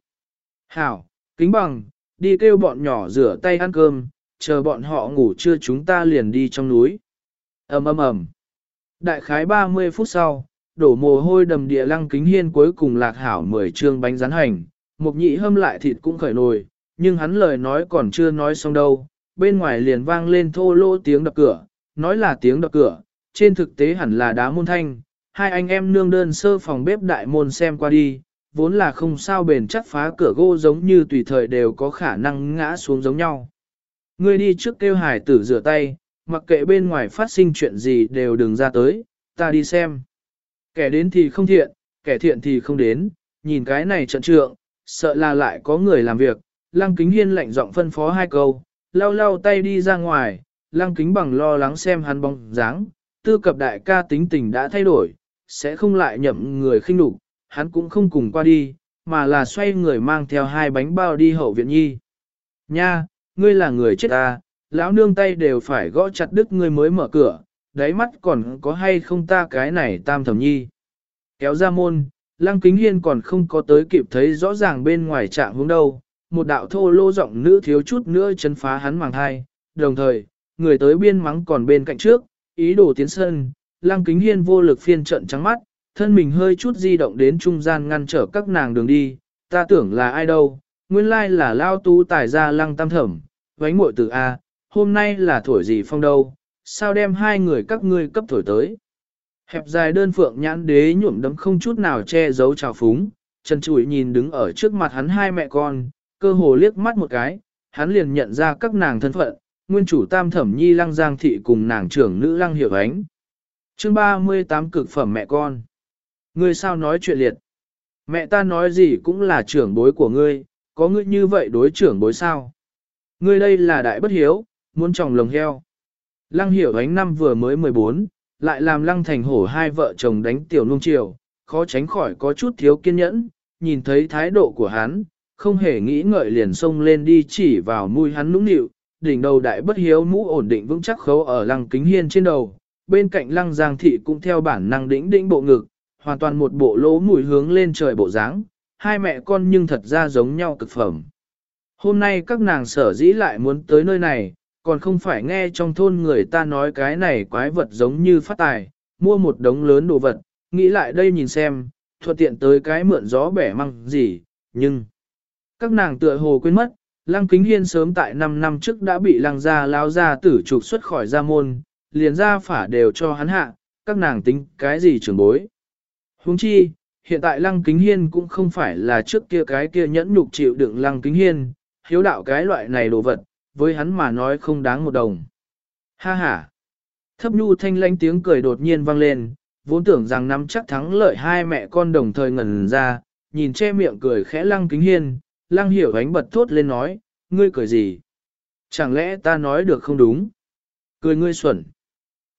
Hảo, kính bằng, đi kêu bọn nhỏ rửa tay ăn cơm, chờ bọn họ ngủ trưa chúng ta liền đi trong núi. ầm ầm ầm. Đại khái 30 phút sau, đổ mồ hôi đầm địa lăng kính hiên cuối cùng lạc hảo 10 trương bánh rán hành, mục nhị hâm lại thịt cũng khởi nồi, nhưng hắn lời nói còn chưa nói xong đâu, bên ngoài liền vang lên thô lỗ tiếng đập cửa, nói là tiếng đập cửa, trên thực tế hẳn là đá môn thanh, hai anh em nương đơn sơ phòng bếp đại môn xem qua đi, vốn là không sao bền chắc phá cửa gỗ giống như tùy thời đều có khả năng ngã xuống giống nhau. Ngươi đi trước kêu hải tử rửa tay, mặc kệ bên ngoài phát sinh chuyện gì đều đừng ra tới, ta đi xem. Kẻ đến thì không thiện, kẻ thiện thì không đến, nhìn cái này trận trượng, sợ là lại có người làm việc. Lăng kính hiên lạnh giọng phân phó hai câu, lau lau tay đi ra ngoài, lăng kính bằng lo lắng xem hắn bóng dáng, tư cập đại ca tính tình đã thay đổi, sẽ không lại nhậm người khinh đủ, hắn cũng không cùng qua đi, mà là xoay người mang theo hai bánh bao đi hậu viện nhi. Nha, ngươi là người chết ta, lão nương tay đều phải gõ chặt đứt ngươi mới mở cửa, đáy mắt còn có hay không ta cái này tam thẩm nhi. Kéo ra môn, lăng kính hiên còn không có tới kịp thấy rõ ràng bên ngoài trạng hướng đâu, một đạo thô lô giọng nữ thiếu chút nữa chấn phá hắn màng hai, đồng thời, người tới biên mắng còn bên cạnh trước, ý đồ tiến sân, lăng kính hiên vô lực phiên trận trắng mắt, thân mình hơi chút di động đến trung gian ngăn trở các nàng đường đi, ta tưởng là ai đâu, nguyên lai là lao tú tài ra lăng tam thẩm, vánh muội từ A, hôm nay là thổi gì phong đâu, sao đem hai người các ngươi cấp thổi tới. Hẹp dài đơn phượng nhãn đế nhuộm đấm không chút nào che giấu trào phúng, chân chuỗi nhìn đứng ở trước mặt hắn hai mẹ con, cơ hồ liếc mắt một cái, hắn liền nhận ra các nàng thân phận, nguyên chủ tam thẩm nhi lăng giang thị cùng nàng trưởng nữ lăng hiểu ánh. chương 38 cực phẩm mẹ con. Ngươi sao nói chuyện liệt? Mẹ ta nói gì cũng là trưởng bối của ngươi, có ngươi như vậy đối trưởng bối sao? Ngươi đây là đại bất hiếu, muốn trồng lồng heo. Lăng hiểu ánh năm vừa mới 14, lại làm lăng thành hổ hai vợ chồng đánh tiểu nung chiều, khó tránh khỏi có chút thiếu kiên nhẫn, nhìn thấy thái độ của hắn, không hề nghĩ ngợi liền xông lên đi chỉ vào mũi hắn nũng nịu, đỉnh đầu đại bất hiếu mũ ổn định vững chắc khấu ở lăng kính hiên trên đầu, bên cạnh lăng giang thị cũng theo bản năng đĩnh đĩnh bộ ngực, hoàn toàn một bộ lỗ mũi hướng lên trời bộ dáng, hai mẹ con nhưng thật ra giống nhau cực phẩm. Hôm nay các nàng sở dĩ lại muốn tới nơi này, còn không phải nghe trong thôn người ta nói cái này quái vật giống như phát tài, mua một đống lớn đồ vật, nghĩ lại đây nhìn xem, thuận tiện tới cái mượn gió bẻ măng gì, nhưng... Các nàng tựa hồ quên mất, Lăng Kính Hiên sớm tại 5 năm trước đã bị lăng gia lao ra tử trục xuất khỏi gia môn, liền ra phả đều cho hắn hạ, các nàng tính cái gì trưởng bối. Huống chi, hiện tại Lăng Kính Hiên cũng không phải là trước kia cái kia nhẫn nhục chịu đựng Lăng Kính Hiên, hiếu đạo cái loại này đồ vật, với hắn mà nói không đáng một đồng. Ha ha! Thấp nhu thanh lanh tiếng cười đột nhiên vang lên, vốn tưởng rằng nắm chắc thắng lợi hai mẹ con đồng thời ngẩn ra, nhìn che miệng cười khẽ Lăng Kính Hiên, Lăng hiểu ánh bật thốt lên nói, ngươi cười gì? Chẳng lẽ ta nói được không đúng? Cười ngươi xuẩn.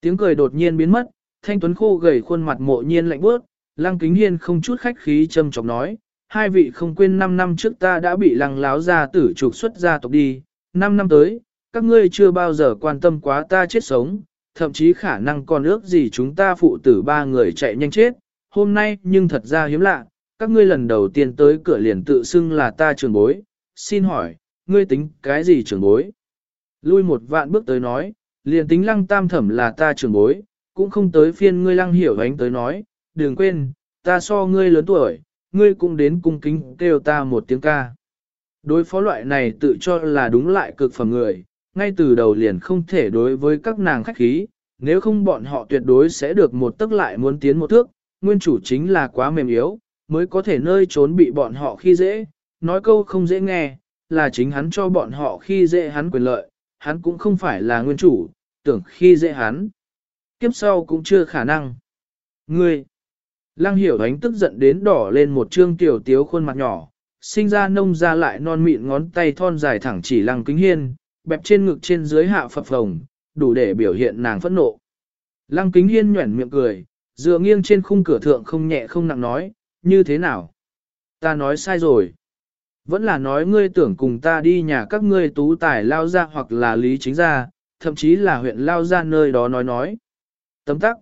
Tiếng cười đột nhiên biến mất, thanh tuấn khô gầy khuôn mặt mộ nhiên lạnh bước, lăng kính hiên không chút khách khí châm chọc nói, hai vị không quên 5 năm trước ta đã bị lăng láo ra tử trục xuất gia tộc đi, 5 năm tới, các ngươi chưa bao giờ quan tâm quá ta chết sống, thậm chí khả năng còn ước gì chúng ta phụ tử ba người chạy nhanh chết, hôm nay nhưng thật ra hiếm lạ, các ngươi lần đầu tiên tới cửa liền tự xưng là ta trưởng bối, xin hỏi, ngươi tính cái gì trưởng bối? Lui một vạn bước tới nói, liền tính lăng tam thẩm là ta trưởng bối, cũng không tới phiên ngươi lăng hiểu ánh tới nói, đừng quên, ta so ngươi lớn tuổi, ngươi cũng đến cung kính kêu ta một tiếng ca. Đối phó loại này tự cho là đúng lại cực phẩm người, ngay từ đầu liền không thể đối với các nàng khách khí, nếu không bọn họ tuyệt đối sẽ được một tức lại muốn tiến một thước, nguyên chủ chính là quá mềm yếu, mới có thể nơi trốn bị bọn họ khi dễ, nói câu không dễ nghe, là chính hắn cho bọn họ khi dễ hắn quyền lợi, hắn cũng không phải là nguyên chủ, tưởng khi dễ hắn. Kiếp sau cũng chưa khả năng. Ngươi! Lăng hiểu ánh tức giận đến đỏ lên một trương tiểu tiếu khuôn mặt nhỏ, sinh ra nông ra lại non mịn ngón tay thon dài thẳng chỉ lăng kính hiên, bẹp trên ngực trên dưới hạ phập phồng, đủ để biểu hiện nàng phẫn nộ. Lăng kính hiên nhuẩn miệng cười, dựa nghiêng trên khung cửa thượng không nhẹ không nặng nói, như thế nào? Ta nói sai rồi. Vẫn là nói ngươi tưởng cùng ta đi nhà các ngươi tú tài lao ra hoặc là lý chính gia, thậm chí là huyện lao ra nơi đó nói nói. Tấm tắc.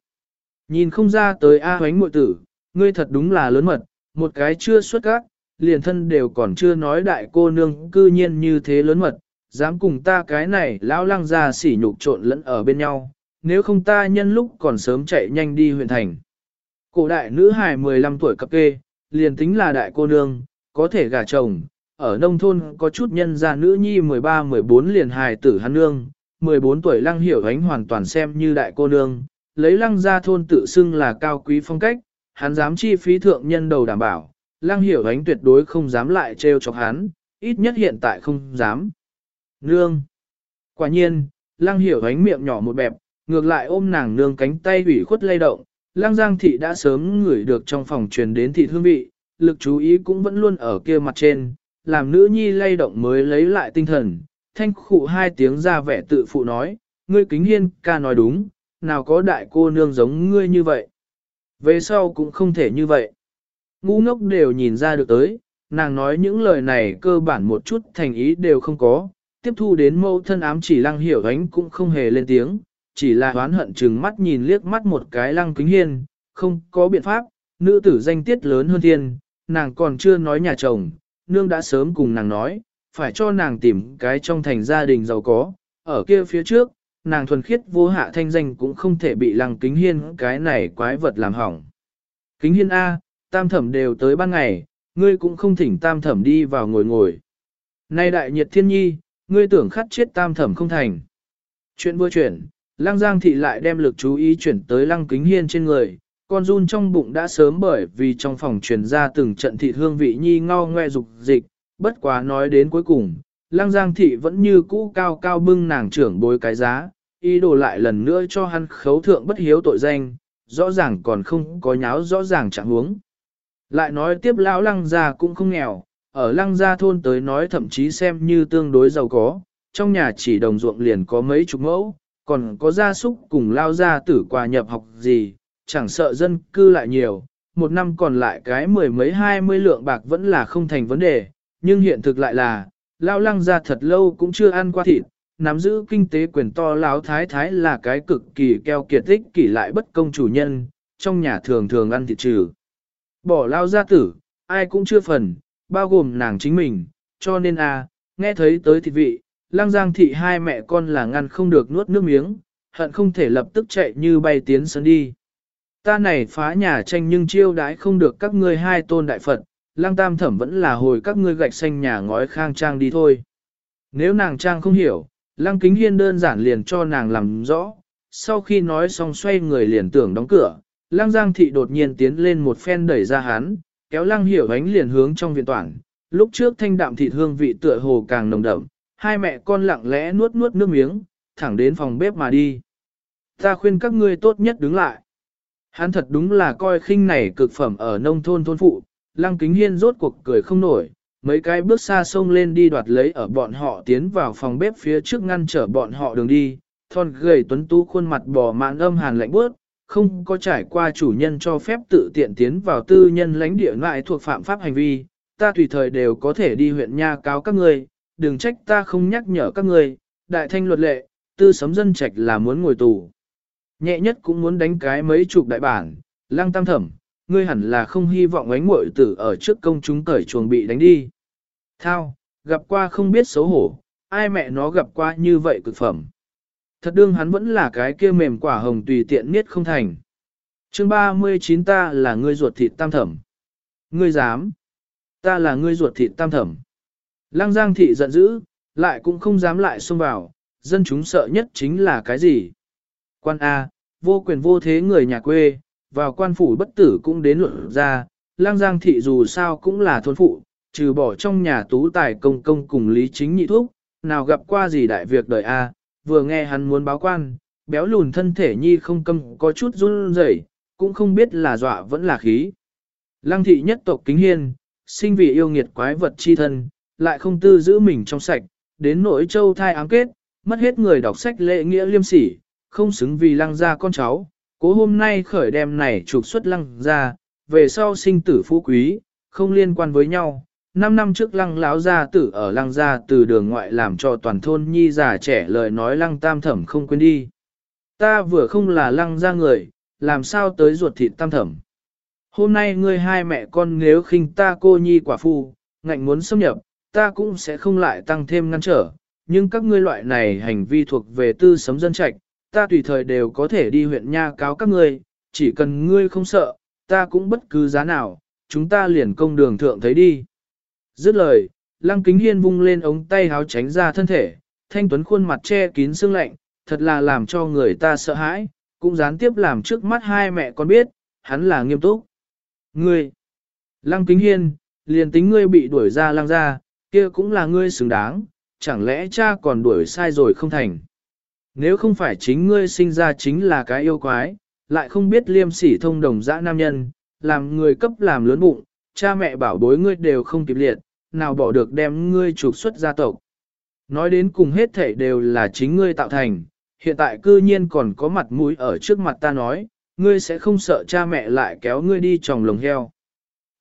Nhìn không ra tới A hoánh mội tử, ngươi thật đúng là lớn mật, một cái chưa xuất các, liền thân đều còn chưa nói đại cô nương cư nhiên như thế lớn mật, dám cùng ta cái này lão lăng ra sỉ nhục trộn lẫn ở bên nhau, nếu không ta nhân lúc còn sớm chạy nhanh đi huyện thành. Cổ đại nữ hài 15 tuổi cập kê, liền tính là đại cô nương, có thể gả chồng, ở nông thôn có chút nhân gia nữ nhi 13-14 liền hài tử hắn nương, 14 tuổi lăng hiểu ánh hoàn toàn xem như đại cô nương, lấy lăng gia thôn tự xưng là cao quý phong cách, hắn dám chi phí thượng nhân đầu đảm bảo, lăng hiểu ánh tuyệt đối không dám lại trêu chọc hắn, ít nhất hiện tại không dám. Nương! Quả nhiên, lăng hiểu ánh miệng nhỏ một bẹp, ngược lại ôm nàng nương cánh tay ủy khuất lay động, lăng giang thị đã sớm ngửi được trong phòng truyền đến thị hương vị, lực chú ý cũng vẫn luôn ở kia mặt trên, làm nữ nhi lay động mới lấy lại tinh thần, thanh khụ hai tiếng ra vẻ tự phụ nói, ngươi kính hiên ca nói đúng, nào có đại cô nương giống ngươi như vậy. Về sau cũng không thể như vậy. Ngu ngốc đều nhìn ra được tới, nàng nói những lời này cơ bản một chút thành ý đều không có, tiếp thu đến mâu thân ám chỉ lăng hiểu ánh cũng không hề lên tiếng, chỉ là oán hận chừng mắt nhìn liếc mắt một cái lăng kính hiên, không có biện pháp, nữ tử danh tiết lớn hơn thiên, nàng còn chưa nói nhà chồng, nương đã sớm cùng nàng nói, phải cho nàng tìm cái trong thành gia đình giàu có, ở kia phía trước, nàng thuần khiết vô hạ thanh danh cũng không thể bị lăng kính hiên cái này quái vật làm hỏng. Kính hiên A, tam thẩm đều tới ban ngày, ngươi cũng không thỉnh tam thẩm đi vào ngồi ngồi. Nay đại nhiệt thiên nhi, ngươi tưởng khát chết tam thẩm không thành. Chuyện vừa chuyển, lăng giang thị lại đem lực chú ý chuyển tới lăng kính hiên trên người, con run trong bụng đã sớm bởi vì trong phòng truyền ra từng trận thịt hương vị nhi ngao ngoe dục dịch, bất quá nói đến cuối cùng, lăng giang thị vẫn như cũ cao cao bưng nàng trưởng bối cái giá, ý đồ lại lần nữa cho hắn khấu thượng bất hiếu tội danh, rõ ràng còn không có nháo rõ ràng chẳng huống. Lại nói tiếp lão lăng gia cũng không nghèo, ở lăng gia thôn tới nói thậm chí xem như tương đối giàu có, trong nhà chỉ đồng ruộng liền có mấy chục mẫu, còn có gia súc cùng lao gia tử quà nhập học gì, chẳng sợ dân cư lại nhiều, một năm còn lại cái mười mấy hai mươi lượng bạc vẫn là không thành vấn đề, nhưng hiện thực lại là, lao lăng ra thật lâu cũng chưa ăn qua thịt, nắm giữ kinh tế quyền to lão thái thái là cái cực kỳ keo kiệt tích kỷ lại bất công chủ nhân, trong nhà thường thường ăn thịt trừ. Bỏ lao gia tử, ai cũng chưa phần, bao gồm nàng chính mình, cho nên a nghe thấy tới thịt vị, lăng giang thị hai mẹ con là ngăn không được nuốt nước miếng, hận không thể lập tức chạy như bay tiến sân đi. Ta này phá nhà tranh nhưng chiêu đãi không được các ngươi hai tôn đại Phật, lang tam thẩm vẫn là hồi các ngươi gạch xanh nhà ngói khang trang đi thôi. Nếu nàng trang không hiểu, Lang kính hiên đơn giản liền cho nàng làm rõ, sau khi nói xong xoay người liền tưởng đóng cửa, Lang giang thị đột nhiên tiến lên một phen đẩy ra hắn, kéo Lang hiểu ánh liền hướng trong viện toàn, lúc trước thanh đạm thịt hương vị tựa hồ càng nồng đậm, hai mẹ con lặng lẽ nuốt nuốt nước miếng, thẳng đến phòng bếp mà đi. Ta khuyên các ngươi tốt nhất đứng lại. Hắn thật đúng là coi khinh này cực phẩm ở nông thôn thôn phụ, lăng kính hiên rốt cuộc cười không nổi, mấy cái bước xa sông lên đi đoạt lấy ở bọn họ tiến vào phòng bếp phía trước ngăn trở bọn họ đường đi, thon gầy tuấn tú khuôn mặt bò mạn âm hàn lạnh bước, không có trải qua chủ nhân cho phép tự tiện tiến vào tư nhân lãnh địa ngoại thuộc phạm pháp hành vi, ta tùy thời đều có thể đi huyện nha cáo các ngươi, đừng trách ta không nhắc nhở các ngươi, đại thanh luật lệ, tư sấm dân trạch là muốn ngồi tù. Nhẹ nhất cũng muốn đánh cái mấy chục đại bản, lăng tam thẩm, ngươi hẳn là không hy vọng ánh muội tử ở trước công chúng cởi chuồng bị đánh đi. Thao, gặp qua không biết xấu hổ, ai mẹ nó gặp qua như vậy cực phẩm. Thật đương hắn vẫn là cái kia mềm quả hồng tùy tiện niết không thành. chương 39 ta là ngươi ruột thịt tam thẩm. Ngươi dám. Ta là ngươi ruột thịt tam thẩm. Lăng giang thị giận dữ, lại cũng không dám lại xông vào, dân chúng sợ nhất chính là cái gì? Quan A, vô quyền vô thế người nhà quê, vào quan phủ bất tử cũng đến luận ra, lang giang thị dù sao cũng là thôn phụ, trừ bỏ trong nhà tú tài công công cùng lý chính nhị thuốc, nào gặp qua gì đại việc đời A, vừa nghe hắn muốn báo quan, béo lùn thân thể nhi không câm có chút run rẩy, cũng không biết là dọa vẫn là khí. Lăng thị nhất tộc kính hiên, sinh vì yêu nghiệt quái vật chi thân, lại không tư giữ mình trong sạch, đến nỗi châu thai ám kết, mất hết người đọc sách lệ nghĩa liêm sỉ, không xứng vì lăng gia con cháu, cố hôm nay khởi đem này trục xuất lăng gia, về sau sinh tử phú quý, không liên quan với nhau. Năm năm trước lăng lão gia tử ở lăng gia từ đường ngoại làm cho toàn thôn nhi già trẻ lời nói lăng tam thẩm không quên đi. Ta vừa không là lăng gia người, làm sao tới ruột thịt tam thẩm. Hôm nay ngươi hai mẹ con nếu khinh ta cô nhi quả phu, ngạnh muốn xâm nhập, ta cũng sẽ không lại tăng thêm ngăn trở, nhưng các ngươi loại này hành vi thuộc về tư sấm dân trạch, ta tùy thời đều có thể đi huyện nha cáo các ngươi, chỉ cần ngươi không sợ, ta cũng bất cứ giá nào, chúng ta liền công đường thượng thấy đi. Dứt lời, Lăng Kính Hiên vung lên ống tay háo tránh ra thân thể, thanh tuấn khuôn mặt che kín sương lạnh, thật là làm cho người ta sợ hãi, cũng gián tiếp làm trước mắt hai mẹ con biết, hắn là nghiêm túc. Ngươi, Lăng Kính Hiên, liền tính ngươi bị đuổi ra lăng ra, kia cũng là ngươi xứng đáng, chẳng lẽ cha còn đuổi sai rồi không thành. Nếu không phải chính ngươi sinh ra chính là cái yêu quái, lại không biết liêm sỉ thông đồng dã nam nhân, làm người cấp làm lớn bụng, cha mẹ bảo bối ngươi đều không kịp liệt, nào bỏ được đem ngươi trục xuất gia tộc. Nói đến cùng hết thể đều là chính ngươi tạo thành, hiện tại cư nhiên còn có mặt mũi ở trước mặt ta nói, ngươi sẽ không sợ cha mẹ lại kéo ngươi đi tròng lồng heo.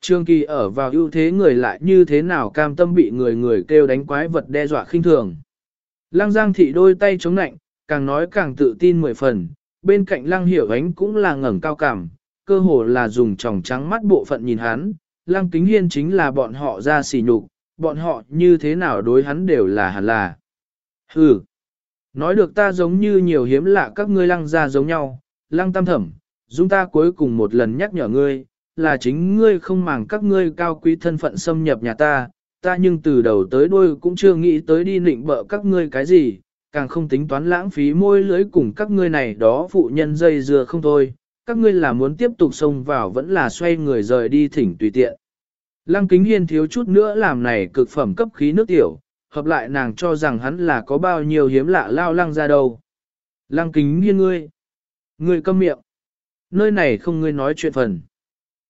Trương Kỳ ở vào ưu thế người lại như thế nào cam tâm bị người người kêu đánh quái vật đe dọa khinh thường. Lăng Giang thị đôi tay chống nạnh, càng nói càng tự tin mười phần, bên cạnh Lăng Hiểu Ánh cũng là ngẩng cao cảm, cơ hồ là dùng tròng trắng mắt bộ phận nhìn hắn, Lăng Kính Hiên chính là bọn họ ra xỉ nhục, bọn họ như thế nào đối hắn đều là hẳn là. Hừ, nói được ta giống như nhiều hiếm lạ các ngươi lăng ra giống nhau, lăng tam thẩm, chúng ta cuối cùng một lần nhắc nhở ngươi, là chính ngươi không màng các ngươi cao quý thân phận xâm nhập nhà ta, ta nhưng từ đầu tới đuôi cũng chưa nghĩ tới đi nịnh bợ các ngươi cái gì, càng không tính toán lãng phí môi lưới cùng các ngươi này đó phụ nhân dây dưa không thôi, các ngươi là muốn tiếp tục xông vào vẫn là xoay người rời đi thỉnh tùy tiện. Lăng kính hiên thiếu chút nữa làm này cực phẩm cấp khí nước tiểu, hợp lại nàng cho rằng hắn là có bao nhiêu hiếm lạ lao lăng ra đâu. Lăng kính hiên ngươi, ngươi câm miệng, nơi này không ngươi nói chuyện phần.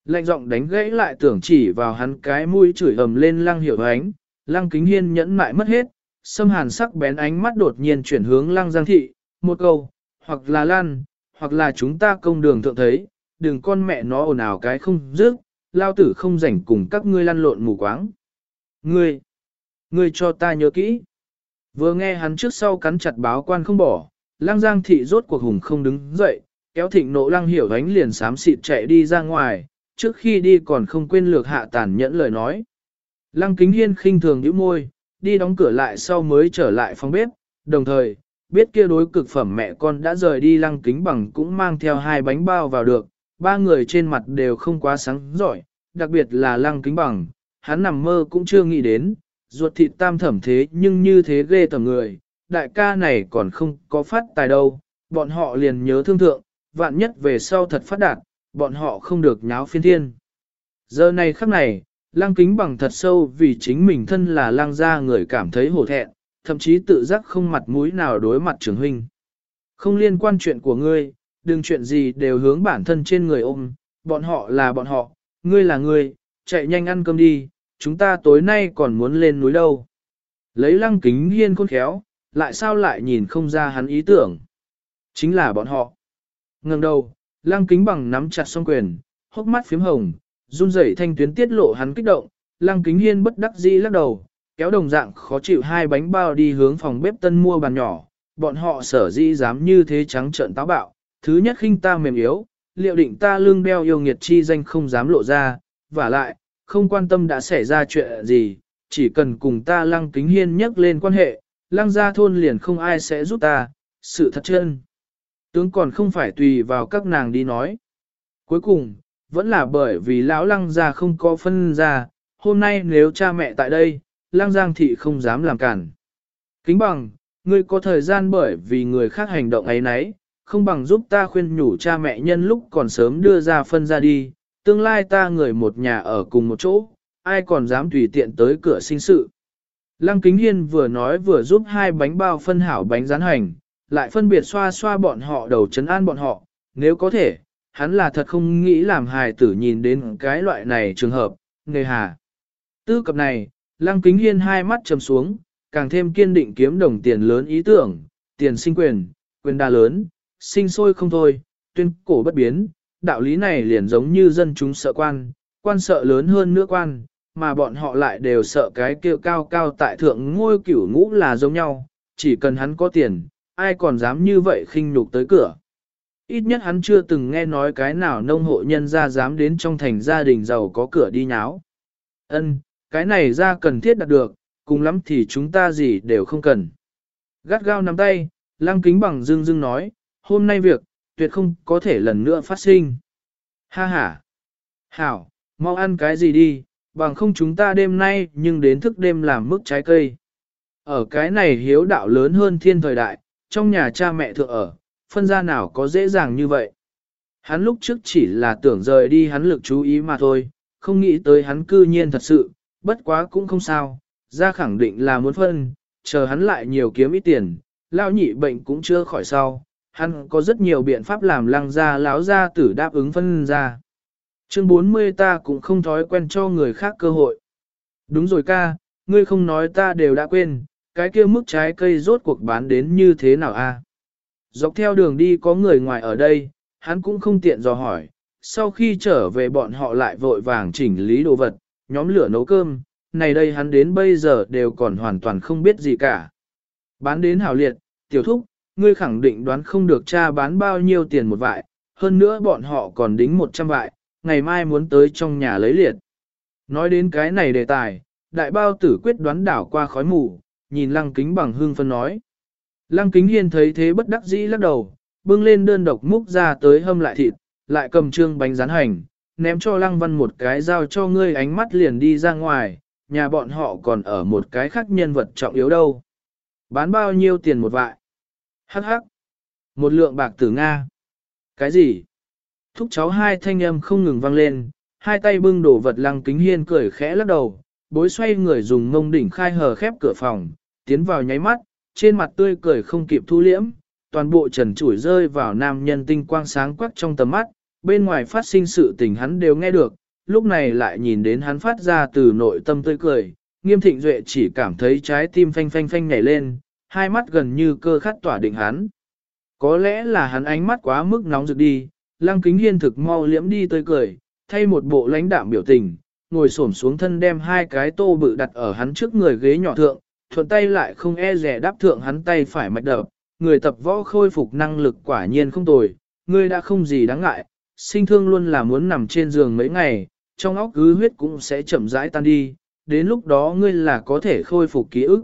Lạnh giọng đánh gãy lại tưởng chỉ vào hắn cái mũi chửi ầm lên lăng hiểu ánh, lăng kính hiên nhẫn mại mất hết, Sâm hàn sắc bén ánh mắt đột nhiên chuyển hướng lăng giang thị, một câu, hoặc là lan, hoặc là chúng ta công đường thượng thấy, đừng con mẹ nó ồn ào cái không dứt, lao tử không rảnh cùng các ngươi lăn lộn mù quáng. Ngươi, ngươi cho ta nhớ kỹ. Vừa nghe hắn trước sau cắn chặt báo quan không bỏ, lăng giang thị rốt cuộc hùng không đứng dậy, kéo thịnh nộ lăng hiểu ánh liền sám xịt chạy đi ra ngoài, trước khi đi còn không quên lược hạ tàn nhẫn lời nói. Lăng kính hiên khinh thường nhíu môi, đi đóng cửa lại sau mới trở lại phòng bếp, đồng thời, biết kia đối cực phẩm mẹ con đã rời đi lăng kính bằng cũng mang theo hai bánh bao vào được, ba người trên mặt đều không quá sáng giỏi, đặc biệt là lăng kính bằng, hắn nằm mơ cũng chưa nghĩ đến, ruột thịt tam thẩm thế nhưng như thế ghê tầm người, đại ca này còn không có phát tài đâu, bọn họ liền nhớ thương thượng, vạn nhất về sau thật phát đạt, bọn họ không được nháo phiên thiên. Giờ này khắc này, lăng kính bằng thật sâu vì chính mình thân là lăng gia người cảm thấy hổ thẹn, thậm chí tự giác không mặt mũi nào đối mặt trưởng huynh. Không liên quan chuyện của ngươi, đừng chuyện gì đều hướng bản thân trên người ôm, bọn họ là bọn họ, ngươi là ngươi, chạy nhanh ăn cơm đi, chúng ta tối nay còn muốn lên núi đâu. Lấy lăng kính hiên khôn khéo, lại sao lại nhìn không ra hắn ý tưởng. Chính là bọn họ. Ngừng đầu, lăng kính bằng nắm chặt song quyền, hốc mắt phím hồng, run rẩy thanh tuyến tiết lộ hắn kích động, lăng kính hiên bất đắc dĩ lắc đầu, kéo đồng dạng khó chịu hai bánh bao đi hướng phòng bếp tân mua bàn nhỏ, bọn họ sở dĩ dám như thế trắng trợn táo bạo, thứ nhất khinh ta mềm yếu, liệu định ta lương beo yêu nghiệt chi danh không dám lộ ra, và lại, không quan tâm đã xảy ra chuyện gì, chỉ cần cùng ta lăng kính hiên nhắc lên quan hệ, lăng gia thôn liền không ai sẽ giúp ta, sự thật chân. Tướng còn không phải tùy vào các nàng đi nói. Cuối cùng, vẫn là bởi vì lão lăng gia không có phân ra, hôm nay nếu cha mẹ tại đây, lăng giang thị không dám làm cản. Kính bằng, ngươi có thời gian bởi vì người khác hành động ấy nấy, không bằng giúp ta khuyên nhủ cha mẹ nhân lúc còn sớm đưa ra phân ra đi, tương lai ta người một nhà ở cùng một chỗ, ai còn dám tùy tiện tới cửa sinh sự. Lăng Kính Hiên vừa nói vừa giúp hai bánh bao phân hảo bánh rán hành, lại phân biệt xoa xoa bọn họ đầu chấn an bọn họ, nếu có thể, hắn là thật không nghĩ làm hài tử nhìn đến cái loại này trường hợp, nghề hà. Tư cập này, Lăng Kính Hiên hai mắt trầm xuống, càng thêm kiên định kiếm đồng tiền lớn ý tưởng, tiền sinh quyền, quyền đa lớn, sinh sôi không thôi, tuyên cổ bất biến, đạo lý này liền giống như dân chúng sợ quan, quan sợ lớn hơn nữa quan, mà bọn họ lại đều sợ cái kêu cao cao tại thượng ngôi cửu ngũ là giống nhau, chỉ cần hắn có tiền, ai còn dám như vậy khinh nhục tới cửa. Ít nhất hắn chưa từng nghe nói cái nào nông hộ nhân ra dám đến trong thành gia đình giàu có cửa đi nháo. Ân, cái này ra cần thiết đạt được, cùng lắm thì chúng ta gì đều không cần. Gắt gao nắm tay, lăng kính bằng dưng dưng nói, hôm nay việc, tuyệt không có thể lần nữa phát sinh. Ha ha! Hảo, mau ăn cái gì đi, bằng không chúng ta đêm nay nhưng đến thức đêm làm mức trái cây. Ở cái này hiếu đạo lớn hơn thiên thời đại, trong nhà cha mẹ thượng ở, phân ra nào có dễ dàng như vậy. Hắn lúc trước chỉ là tưởng rời đi hắn lực chú ý mà thôi, không nghĩ tới hắn cư nhiên thật sự, bất quá cũng không sao, ra khẳng định là muốn phân, chờ hắn lại nhiều kiếm ít tiền, lao nhị bệnh cũng chưa khỏi sau, hắn có rất nhiều biện pháp làm lăng ra lão ra tử đáp ứng phân ra. Chương 40 ta cũng không thói quen cho người khác cơ hội. Đúng rồi ca, ngươi không nói ta đều đã quên, cái kia mức trái cây rốt cuộc bán đến như thế nào a? Dọc theo đường đi có người ngoài ở đây, hắn cũng không tiện dò hỏi, sau khi trở về bọn họ lại vội vàng chỉnh lý đồ vật, nhóm lửa nấu cơm, này đây hắn đến bây giờ đều còn hoàn toàn không biết gì cả. Bán đến hảo liệt, tiểu thúc, ngươi khẳng định đoán không được cha bán bao nhiêu tiền một vại, hơn nữa bọn họ còn đính 100 vại, ngày mai muốn tới trong nhà lấy liệt. Nói đến cái này đề tài, đại bao tử quyết đoán đảo qua khói mù, nhìn lăng kính bằng hương phân nói. Lăng kính hiên thấy thế bất đắc dĩ lắc đầu, bưng lên đơn độc múc ra tới hâm lại thịt, lại cầm trương bánh rán hành, ném cho lăng văn một cái dao cho ngươi ánh mắt liền đi ra ngoài, nhà bọn họ còn ở một cái khác nhân vật trọng yếu đâu. Bán bao nhiêu tiền một vại? Hắc hắc. Một lượng bạc tử Nga. Cái gì? Thúc cháu hai thanh âm không ngừng vang lên, hai tay bưng đổ vật lăng kính hiên cười khẽ lắc đầu, bối xoay người dùng mông đỉnh khai hờ khép cửa phòng, tiến vào nháy mắt, trên mặt tươi cười không kịp thu liễm, toàn bộ trần trụi rơi vào nam nhân tinh quang sáng quắc trong tầm mắt, bên ngoài phát sinh sự tình hắn đều nghe được, lúc này lại nhìn đến hắn phát ra từ nội tâm tươi cười, nghiêm thịnh duệ chỉ cảm thấy trái tim phanh phanh phanh nhảy lên, hai mắt gần như cơ khát tỏa định hắn. Có lẽ là hắn ánh mắt quá mức nóng rực đi, lăng kính hiên thực mau liễm đi tươi cười, thay một bộ lãnh đạm biểu tình, ngồi xổm xuống thân đem hai cái tô bự đặt ở hắn trước người ghế nhỏ thượng, thuận tay lại không e rẻ đáp thượng hắn tay phải mạch đập, người tập võ khôi phục năng lực quả nhiên không tồi, ngươi đã không gì đáng ngại, sinh thương luôn là muốn nằm trên giường mấy ngày, trong óc cứ huyết cũng sẽ chậm rãi tan đi, đến lúc đó ngươi là có thể khôi phục ký ức.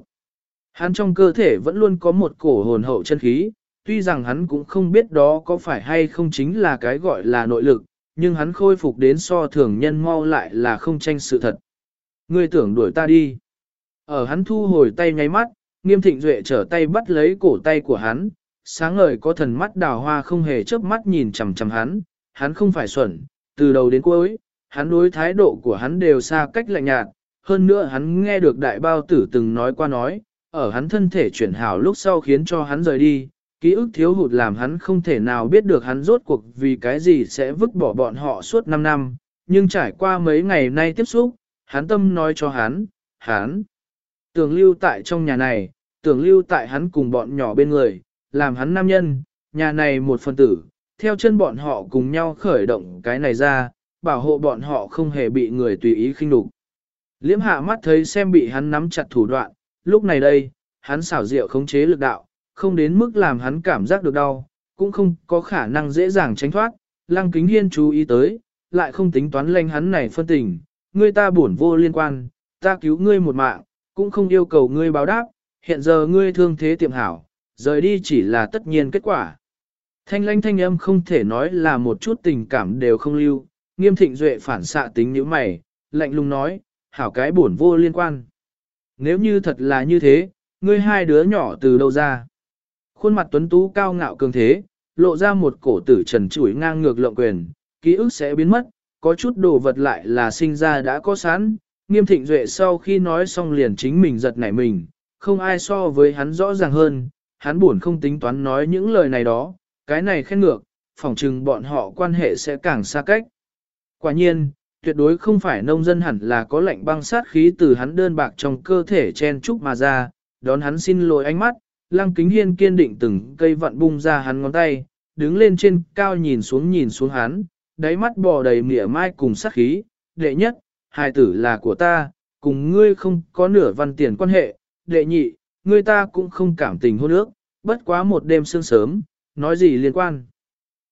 Hắn trong cơ thể vẫn luôn có một cổ hồn hậu chân khí, tuy rằng hắn cũng không biết đó có phải hay không chính là cái gọi là nội lực, nhưng hắn khôi phục đến so thường nhân mau lại là không tranh sự thật. Ngươi tưởng đuổi ta đi. Ở hắn thu hồi tay nháy mắt, nghiêm thịnh duệ trở tay bắt lấy cổ tay của hắn, sáng ngời có thần mắt đào hoa không hề chớp mắt nhìn chằm chằm hắn, hắn không phải xuẩn, từ đầu đến cuối, hắn đối thái độ của hắn đều xa cách lạnh nhạt, hơn nữa hắn nghe được đại bao tử từng nói qua nói, ở hắn thân thể chuyển hảo lúc sau khiến cho hắn rời đi, ký ức thiếu hụt làm hắn không thể nào biết được hắn rốt cuộc vì cái gì sẽ vứt bỏ bọn họ suốt 5 năm, nhưng trải qua mấy ngày nay tiếp xúc, hắn tâm nói cho hắn, hắn tưởng lưu tại trong nhà này, tưởng lưu tại hắn cùng bọn nhỏ bên người, làm hắn nam nhân, nhà này một phần tử, theo chân bọn họ cùng nhau khởi động cái này ra, bảo hộ bọn họ không hề bị người tùy ý khinh đục. Liễm hạ mắt thấy xem bị hắn nắm chặt thủ đoạn, lúc này đây, hắn xảo diệu khống chế lực đạo, không đến mức làm hắn cảm giác được đau, cũng không có khả năng dễ dàng tránh thoát. Lăng kính hiên chú ý tới, lại không tính toán lanh hắn này phân tình, ngươi ta buồn vô liên quan, ta cứu ngươi một mạng, cũng không yêu cầu ngươi báo đáp, hiện giờ ngươi thương thế tiệm hảo, rời đi chỉ là tất nhiên kết quả. Thanh lanh thanh âm không thể nói là một chút tình cảm đều không lưu, nghiêm thịnh duệ phản xạ tính như mày, lạnh lùng nói, hảo cái buồn vô liên quan. Nếu như thật là như thế, ngươi hai đứa nhỏ từ đâu ra? Khuôn mặt tuấn tú cao ngạo cường thế, lộ ra một cổ tử trần chuỗi ngang ngược lộng quyền, ký ức sẽ biến mất, có chút đồ vật lại là sinh ra đã có sẵn. Nghiêm thịnh duệ sau khi nói xong liền chính mình giật nảy mình, không ai so với hắn rõ ràng hơn, hắn buồn không tính toán nói những lời này đó, cái này khen ngược, phỏng chừng bọn họ quan hệ sẽ càng xa cách. Quả nhiên, tuyệt đối không phải nông dân hẳn là có lệnh băng sát khí từ hắn đơn bạc trong cơ thể chen trúc mà ra, đón hắn xin lỗi ánh mắt, lăng kính hiên kiên định từng cây vặn bung ra hắn ngón tay, đứng lên trên cao nhìn xuống nhìn xuống hắn, đáy mắt bò đầy mỉa mai cùng sát khí, đệ nhất, hài tử là của ta, cùng ngươi không có nửa văn tiền quan hệ, đệ nhị, ngươi ta cũng không cảm tình hôn ước, bất quá một đêm sương sớm, nói gì liên quan.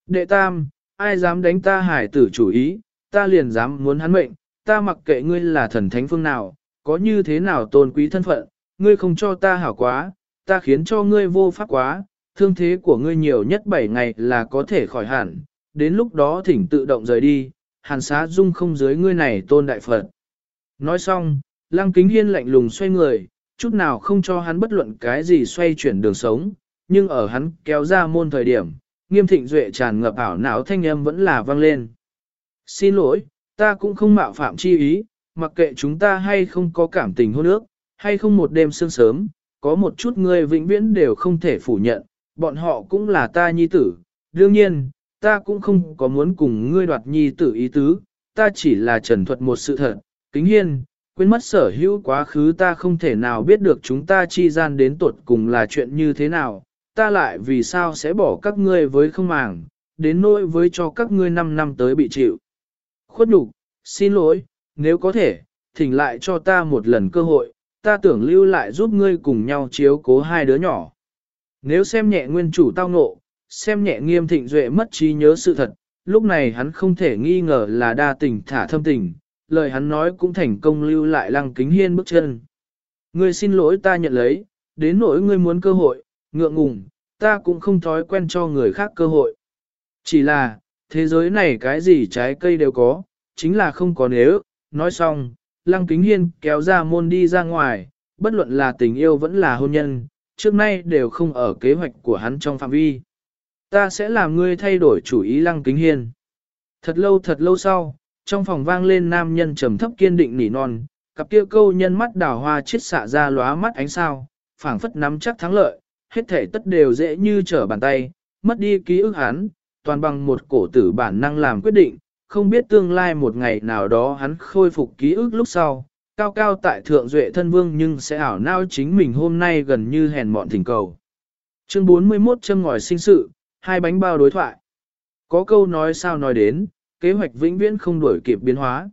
Đệ tam, ai dám đánh ta hải tử chủ ý, ta liền dám muốn hắn mệnh, ta mặc kệ ngươi là thần thánh phương nào, có như thế nào tôn quý thân phận, ngươi không cho ta hảo quá, ta khiến cho ngươi vô pháp quá, thương thế của ngươi nhiều nhất 7 ngày là có thể khỏi hẳn, đến lúc đó thỉnh tự động rời đi, hàn xá dung không dưới ngươi này tôn đại Phật. Nói xong, lăng kính hiên lạnh lùng xoay người, chút nào không cho hắn bất luận cái gì xoay chuyển đường sống, nhưng ở hắn kéo ra môn thời điểm, nghiêm thịnh duệ tràn ngập ảo não thanh âm vẫn là vang lên. Xin lỗi, ta cũng không mạo phạm chi ý, mặc kệ chúng ta hay không có cảm tình hôn ước, hay không một đêm sương sớm, có một chút người vĩnh viễn đều không thể phủ nhận, bọn họ cũng là ta nhi tử. Đương nhiên, ta cũng không có muốn cùng ngươi đoạt nhi tử ý tứ, ta chỉ là trần thuật một sự thật, kính hiên, quên mất sở hữu quá khứ ta không thể nào biết được chúng ta chi gian đến tuột cùng là chuyện như thế nào, ta lại vì sao sẽ bỏ các ngươi với không màng, đến nỗi với cho các ngươi 5 năm tới bị chịu. Khuất nhục, xin lỗi, nếu có thể, thỉnh lại cho ta một lần cơ hội, ta tưởng lưu lại giúp ngươi cùng nhau chiếu cố hai đứa nhỏ. Nếu xem nhẹ nguyên chủ tao ngộ, xem nhẹ nghiêm thịnh duệ mất trí nhớ sự thật, lúc này hắn không thể nghi ngờ là đa tình thả thâm tình, lời hắn nói cũng thành công lưu lại lăng kính hiên bước chân. Ngươi xin lỗi ta nhận lấy, đến nỗi ngươi muốn cơ hội, ngượng ngùng, ta cũng không thói quen cho người khác cơ hội. Chỉ là, thế giới này cái gì trái cây đều có, chính là không có nếu, nói xong, lăng kính hiên kéo ra môn đi ra ngoài, bất luận là tình yêu vẫn là hôn nhân, trước nay đều không ở kế hoạch của hắn trong phạm vi. Ta sẽ làm ngươi thay đổi chủ ý lăng kính hiên. Thật lâu thật lâu sau, trong phòng vang lên nam nhân trầm thấp kiên định nỉ non, cặp kia câu nhân mắt đào hoa chết xạ ra lóa mắt ánh sao, phảng phất nắm chắc thắng lợi, hết thể tất đều dễ như trở bàn tay, mất đi ký ức hắn, toàn bằng một cổ tử bản năng làm quyết định, không biết tương lai một ngày nào đó hắn khôi phục ký ức lúc sau, cao cao tại thượng duệ thân vương nhưng sẽ ảo nao chính mình hôm nay gần như hèn mọn thỉnh cầu. Chương 41 châm ngòi sinh sự, hai bánh bao đối thoại. Có câu nói sao nói đến, kế hoạch vĩnh viễn không đổi kịp biến hóa.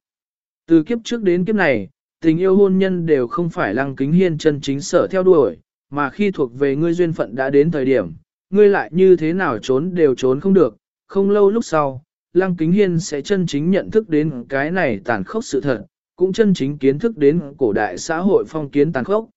Từ kiếp trước đến kiếp này, tình yêu hôn nhân đều không phải lăng kính hiên chân chính sở theo đuổi, mà khi thuộc về ngươi duyên phận đã đến thời điểm, ngươi lại như thế nào trốn đều trốn không được, không lâu lúc sau, lăng kính hiên sẽ chân chính nhận thức đến cái này tàn khốc sự thật, cũng chân chính kiến thức đến cổ đại xã hội phong kiến tàn khốc.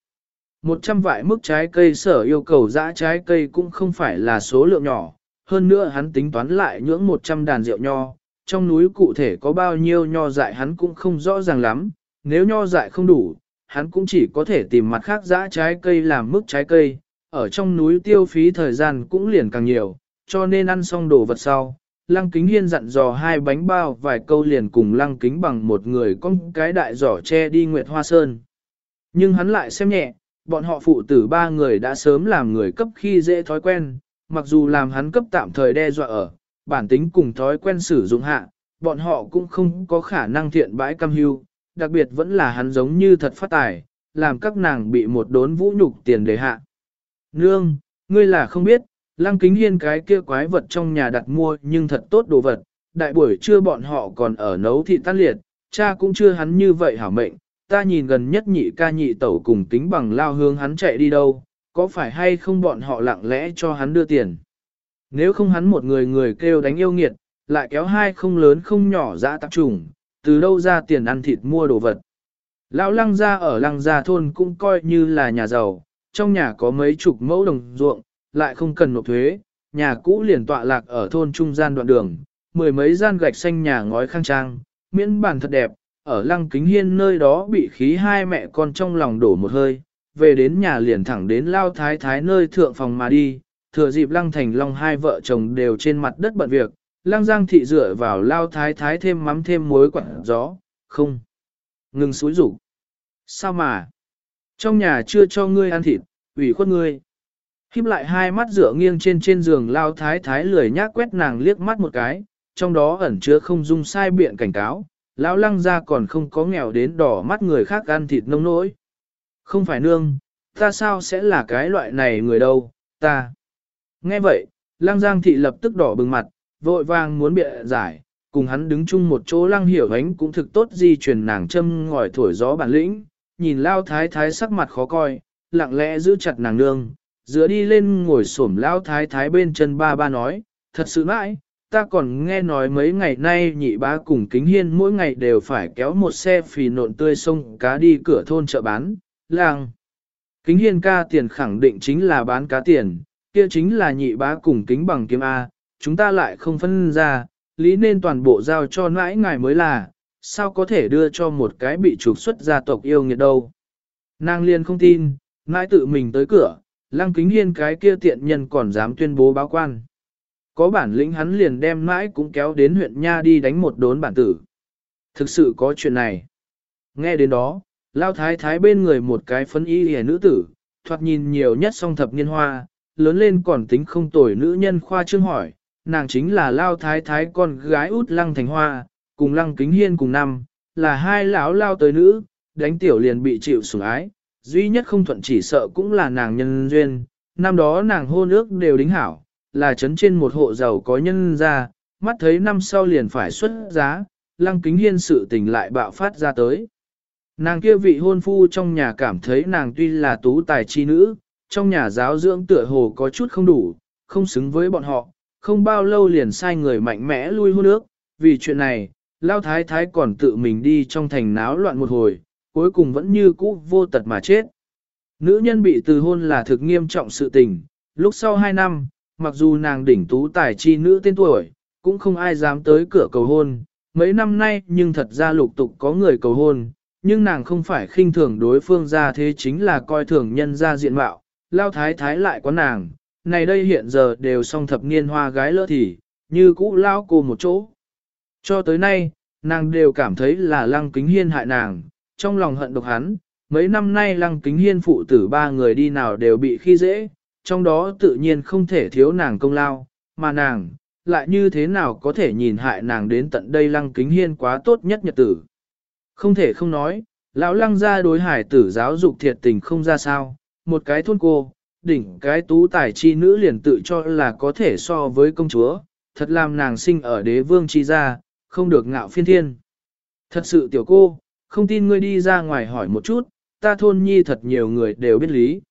Một trăm vại mức trái cây sở yêu cầu dã trái cây cũng không phải là số lượng nhỏ, hơn nữa hắn tính toán lại nhưỡng một trăm đàn rượu nho, trong núi cụ thể có bao nhiêu nho dại hắn cũng không rõ ràng lắm, nếu nho dại không đủ, hắn cũng chỉ có thể tìm mặt khác dã trái cây làm mức trái cây, ở trong núi tiêu phí thời gian cũng liền càng nhiều, cho nên ăn xong đồ vật sau. Lăng kính hiên dặn dò hai bánh bao vài câu liền cùng lăng kính bằng một người con cái đại giỏ che đi Nguyệt Hoa Sơn. Nhưng hắn lại xem nhẹ, bọn họ phụ tử ba người đã sớm làm người cấp khi dễ thói quen, mặc dù làm hắn cấp tạm thời đe dọa ở, bản tính cùng thói quen sử dụng hạ, bọn họ cũng không có khả năng thiện bãi cam hưu, đặc biệt vẫn là hắn giống như thật phát tài, làm các nàng bị một đốn vũ nhục tiền đề hạ. Nương, ngươi là không biết, lăng kính hiên cái kia quái vật trong nhà đặt mua nhưng thật tốt đồ vật, đại buổi trưa bọn họ còn ở nấu thị tan liệt, cha cũng chưa hắn như vậy hảo mệnh, ta nhìn gần nhất nhị ca nhị tẩu cùng tính bằng lao hướng hắn chạy đi đâu, có phải hay không bọn họ lặng lẽ cho hắn đưa tiền. Nếu không hắn một người người kêu đánh yêu nghiệt, lại kéo hai không lớn không nhỏ ra tạp trùng, từ đâu ra tiền ăn thịt mua đồ vật. Lão lăng gia ở lăng gia thôn cũng coi như là nhà giàu, trong nhà có mấy chục mẫu đồng ruộng, lại không cần nộp thuế, nhà cũ liền tọa lạc ở thôn trung gian đoạn đường, mười mấy gian gạch xanh nhà ngói khang trang, miễn bản thật đẹp, ở lăng kính hiên nơi đó bị khí hai mẹ con trong lòng đổ một hơi, về đến nhà liền thẳng đến lao thái thái nơi thượng phòng mà đi, thừa dịp lăng thành long hai vợ chồng đều trên mặt đất bận việc, lăng giang thị dựa vào lao thái thái thêm mắm thêm muối quặn gió, không. Ngừng suối rủ. Sao mà? Trong nhà chưa cho ngươi ăn thịt, ủy khuất ngươi. Khiếp lại hai mắt dựa nghiêng trên trên giường lao thái thái lười nhác quét nàng liếc mắt một cái, trong đó ẩn chứa không dung sai biện cảnh cáo, lão lăng ra còn không có nghèo đến đỏ mắt người khác ăn thịt nông nỗi. Không phải nương, ta sao sẽ là cái loại này người đâu, ta. Nghe vậy, Lang giang thị lập tức đỏ bừng mặt, vội vàng muốn bịa giải, cùng hắn đứng chung một chỗ lăng hiểu ánh cũng thực tốt di truyền nàng châm ngòi thổi gió bản lĩnh, nhìn lao thái thái sắc mặt khó coi, lặng lẽ giữ chặt nàng nương, dựa đi lên ngồi xổm lao thái thái bên chân ba ba nói, thật sự mãi, ta còn nghe nói mấy ngày nay nhị bá cùng kính hiên mỗi ngày đều phải kéo một xe phì nộn tươi sông cá đi cửa thôn chợ bán, Lang, Kính hiên ca tiền khẳng định chính là bán cá tiền, kia chính là nhị bá cùng kính bằng kiếm A, chúng ta lại không phân ra, lý nên toàn bộ giao cho nãi ngài mới là, sao có thể đưa cho một cái bị trục xuất gia tộc yêu nghiệt đâu. Nàng liền không tin, nãi tự mình tới cửa, lăng kính hiên cái kia tiện nhân còn dám tuyên bố báo quan. Có bản lĩnh hắn liền đem nãi cũng kéo đến huyện Nha đi đánh một đốn bản tử. Thực sự có chuyện này. Nghe đến đó, lao thái thái bên người một cái phấn y hề nữ tử, thoạt nhìn nhiều nhất song thập niên hoa, lớn lên còn tính không tuổi nữ nhân khoa trương hỏi, nàng chính là lao thái thái con gái út lăng thành hoa, cùng lăng kính hiên cùng năm, là hai lão lao tới nữ, đánh tiểu liền bị chịu sủng ái, duy nhất không thuận chỉ sợ cũng là nàng nhân duyên, năm đó nàng hôn ước đều đính hảo, là chấn trên một hộ giàu có nhân ra, mắt thấy năm sau liền phải xuất giá, lăng kính hiên sự tình lại bạo phát ra tới. Nàng kia vị hôn phu trong nhà cảm thấy nàng tuy là tú tài chi nữ, trong nhà giáo dưỡng tựa hồ có chút không đủ, không xứng với bọn họ, không bao lâu liền sai người mạnh mẽ lui hôn nước, vì chuyện này, Lao Thái Thái còn tự mình đi trong thành náo loạn một hồi, cuối cùng vẫn như cũ vô tật mà chết. Nữ nhân bị từ hôn là thực nghiêm trọng sự tình, lúc sau 2 năm, mặc dù nàng đỉnh tú tài chi nữ tên tuổi, cũng không ai dám tới cửa cầu hôn, mấy năm nay nhưng thật ra lục tục có người cầu hôn, nhưng nàng không phải khinh thường đối phương ra thế chính là coi thường nhân ra diện mạo, lao thái thái lại có nàng, này đây hiện giờ đều song thập niên hoa gái lỡ thì, như cũ lao cô một chỗ. Cho tới nay, nàng đều cảm thấy là lăng kính hiên hại nàng, trong lòng hận độc hắn, mấy năm nay lăng kính hiên phụ tử ba người đi nào đều bị khi dễ, trong đó tự nhiên không thể thiếu nàng công lao, mà nàng, lại như thế nào có thể nhìn hại nàng đến tận đây lăng kính hiên quá tốt nhất nhật tử. Không thể không nói, lão lăng ra đối hải tử giáo dục thiệt tình không ra sao, một cái thôn cô, đỉnh cái tú tài chi nữ liền tự cho là có thể so với công chúa, thật làm nàng sinh ở đế vương chi gia, không được ngạo phiên thiên. Thật sự tiểu cô, không tin ngươi đi ra ngoài hỏi một chút, ta thôn nhi thật nhiều người đều biết lý.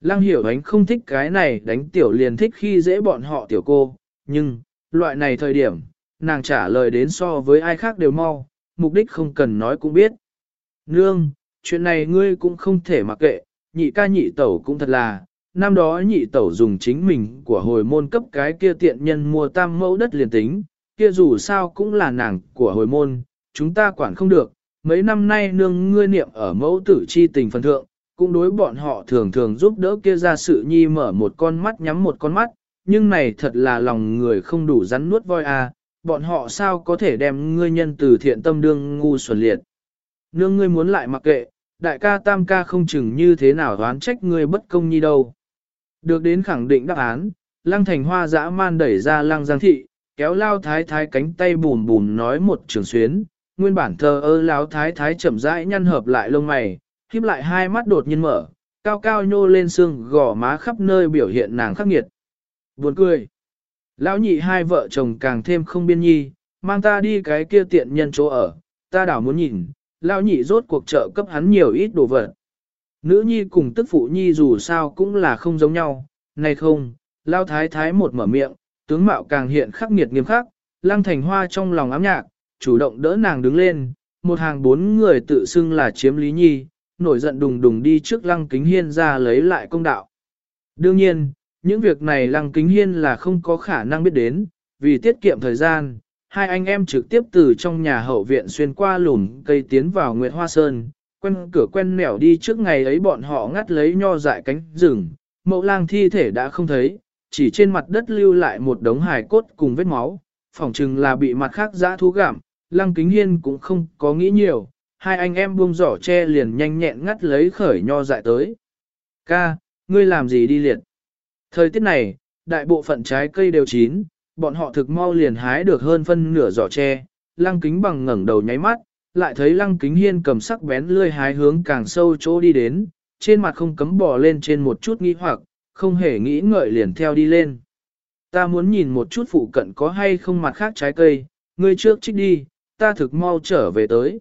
Lăng hiểu ánh không thích cái này đánh tiểu liền thích khi dễ bọn họ tiểu cô, nhưng, loại này thời điểm, nàng trả lời đến so với ai khác đều mau, mục đích không cần nói cũng biết. Nương, chuyện này ngươi cũng không thể mặc kệ, nhị ca nhị tẩu cũng thật là, năm đó nhị tẩu dùng chính mình của hồi môn cấp cái kia tiện nhân mua tam mẫu đất liền tính, kia dù sao cũng là nàng của hồi môn, chúng ta quản không được, mấy năm nay nương ngươi niệm ở mẫu tử chi tình phần thượng, cũng đối bọn họ thường thường giúp đỡ kia ra sự nhi mở một con mắt nhắm một con mắt, nhưng này thật là lòng người không đủ rắn nuốt voi à, bọn họ sao có thể đem ngươi nhân từ thiện tâm đương ngu xuẩn liệt. Nương ngươi muốn lại mặc kệ, đại ca tam ca không chừng như thế nào đoán trách ngươi bất công như đâu. Được đến khẳng định đáp án, lăng thành hoa dã man đẩy ra lăng giang thị, kéo lao thái thái cánh tay bùn bùn nói một trường xuyến, nguyên bản thờ ơ lao thái thái chậm rãi nhăn hợp lại lông mày, khiếp lại hai mắt đột nhiên mở, cao cao nhô lên xương gò má khắp nơi biểu hiện nàng khắc nghiệt. Buồn cười. Lão nhị hai vợ chồng càng thêm không biên nhi, mang ta đi cái kia tiện nhân chỗ ở, ta đảo muốn nhìn, lão nhị rốt cuộc trợ cấp hắn nhiều ít đồ vật. Nữ nhi cùng tức phụ nhi dù sao cũng là không giống nhau, này không, Lão thái thái một mở miệng, tướng mạo càng hiện khắc nghiệt nghiêm khắc, lăng thành hoa trong lòng ám nhạc, chủ động đỡ nàng đứng lên, một hàng bốn người tự xưng là chiếm lý nhi, nổi giận đùng đùng đi trước lăng kính hiên ra lấy lại công đạo. Đương nhiên, những việc này lăng kính hiên là không có khả năng biết đến, vì tiết kiệm thời gian, hai anh em trực tiếp từ trong nhà hậu viện xuyên qua lùm cây tiến vào Nguyệt Hoa Sơn, quen cửa quen nẻo đi trước ngày ấy bọn họ ngắt lấy nho dại cánh rừng, mẫu lang thi thể đã không thấy, chỉ trên mặt đất lưu lại một đống hài cốt cùng vết máu, phỏng chừng là bị mặt khác giã thú gặm, lăng kính hiên cũng không có nghĩ nhiều, hai anh em buông giỏ tre liền nhanh nhẹn ngắt lấy khởi nho dại tới. Ca, ngươi làm gì đi liệt? Thời tiết này, đại bộ phận trái cây đều chín, bọn họ thực mau liền hái được hơn phân nửa giỏ tre, lăng kính bằng ngẩng đầu nháy mắt, lại thấy lăng kính hiên cầm sắc bén lươi hái hướng càng sâu chỗ đi đến, trên mặt không cấm bỏ lên trên một chút nghi hoặc, không hề nghĩ ngợi liền theo đi lên. Ta muốn nhìn một chút phụ cận có hay không mặt khác trái cây, ngươi trước trích đi, ta thực mau trở về tới.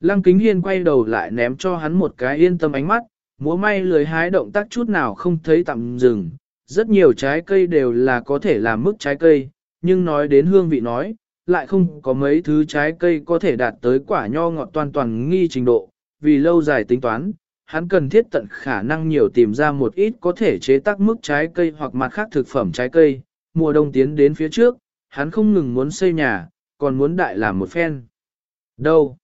Lăng kính hiên quay đầu lại ném cho hắn một cái yên tâm ánh mắt, múa may lười hái động tác chút nào không thấy tạm dừng. Rất nhiều trái cây đều là có thể làm mức trái cây, nhưng nói đến hương vị nói, lại không có mấy thứ trái cây có thể đạt tới quả nho ngọt toàn toàn nghi trình độ, vì lâu dài tính toán, hắn cần thiết tận khả năng nhiều tìm ra một ít có thể chế tác mức trái cây hoặc mặt khác thực phẩm trái cây, mùa đông tiến đến phía trước, hắn không ngừng muốn xây nhà, còn muốn đại làm một phen. Đâu?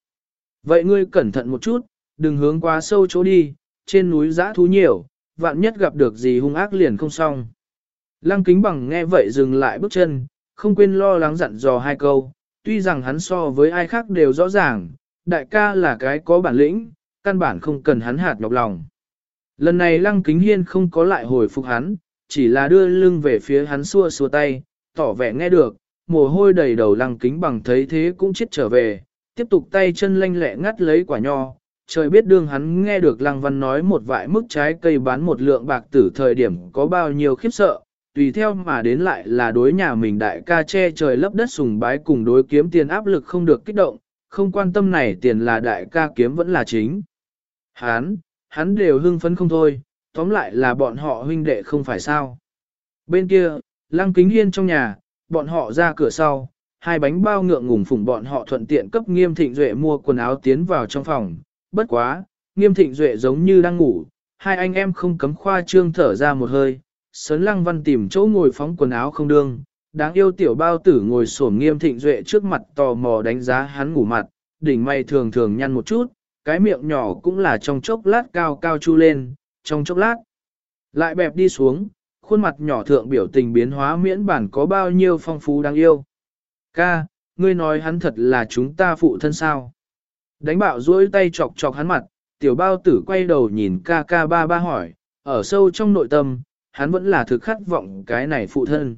Vậy ngươi cẩn thận một chút, đừng hướng quá sâu chỗ đi, trên núi giã thú nhiều, vạn nhất gặp được gì hung ác liền không xong. Lăng kính bằng nghe vậy dừng lại bước chân, không quên lo lắng dặn dò hai câu, tuy rằng hắn so với ai khác đều rõ ràng, đại ca là cái có bản lĩnh, căn bản không cần hắn hạt nhọc lòng. Lần này lăng kính hiên không có lại hồi phục hắn, chỉ là đưa lưng về phía hắn xua xua tay, tỏ vẻ nghe được, mồ hôi đầy đầu lăng kính bằng thấy thế cũng chết trở về, tiếp tục tay chân lanh lẹ ngắt lấy quả nho. Trời biết đương hắn nghe được lăng văn nói một vại mức trái cây bán một lượng bạc tử thời điểm có bao nhiêu khiếp sợ, tùy theo mà đến lại là đối nhà mình đại ca che trời lấp đất sùng bái cùng đối kiếm tiền áp lực không được kích động, không quan tâm này tiền là đại ca kiếm vẫn là chính. Hắn, hắn đều hưng phấn không thôi, tóm lại là bọn họ huynh đệ không phải sao. Bên kia, lăng kính hiên trong nhà, bọn họ ra cửa sau, hai bánh bao ngượng ngùng phủng bọn họ thuận tiện cấp nghiêm thịnh duệ mua quần áo tiến vào trong phòng. Bất quá, nghiêm thịnh duệ giống như đang ngủ, hai anh em không cấm khoa trương thở ra một hơi, Sớn lăng văn tìm chỗ ngồi phóng quần áo không đương. Đáng yêu tiểu bao tử ngồi sổm nghiêm thịnh duệ trước mặt tò mò đánh giá hắn ngủ mặt, đỉnh mày thường thường nhăn một chút, cái miệng nhỏ cũng là trong chốc lát cao cao chu lên, trong chốc lát lại bẹp đi xuống, khuôn mặt nhỏ thượng biểu tình biến hóa miễn bản có bao nhiêu phong phú đáng yêu. Ca, ngươi nói hắn thật là chúng ta phụ thân sao. Đánh bạo duỗi tay chọc chọc hắn mặt, tiểu bao tử quay đầu nhìn ca ca ba ba hỏi, ở sâu trong nội tâm, hắn vẫn là thực khát vọng cái này phụ thân.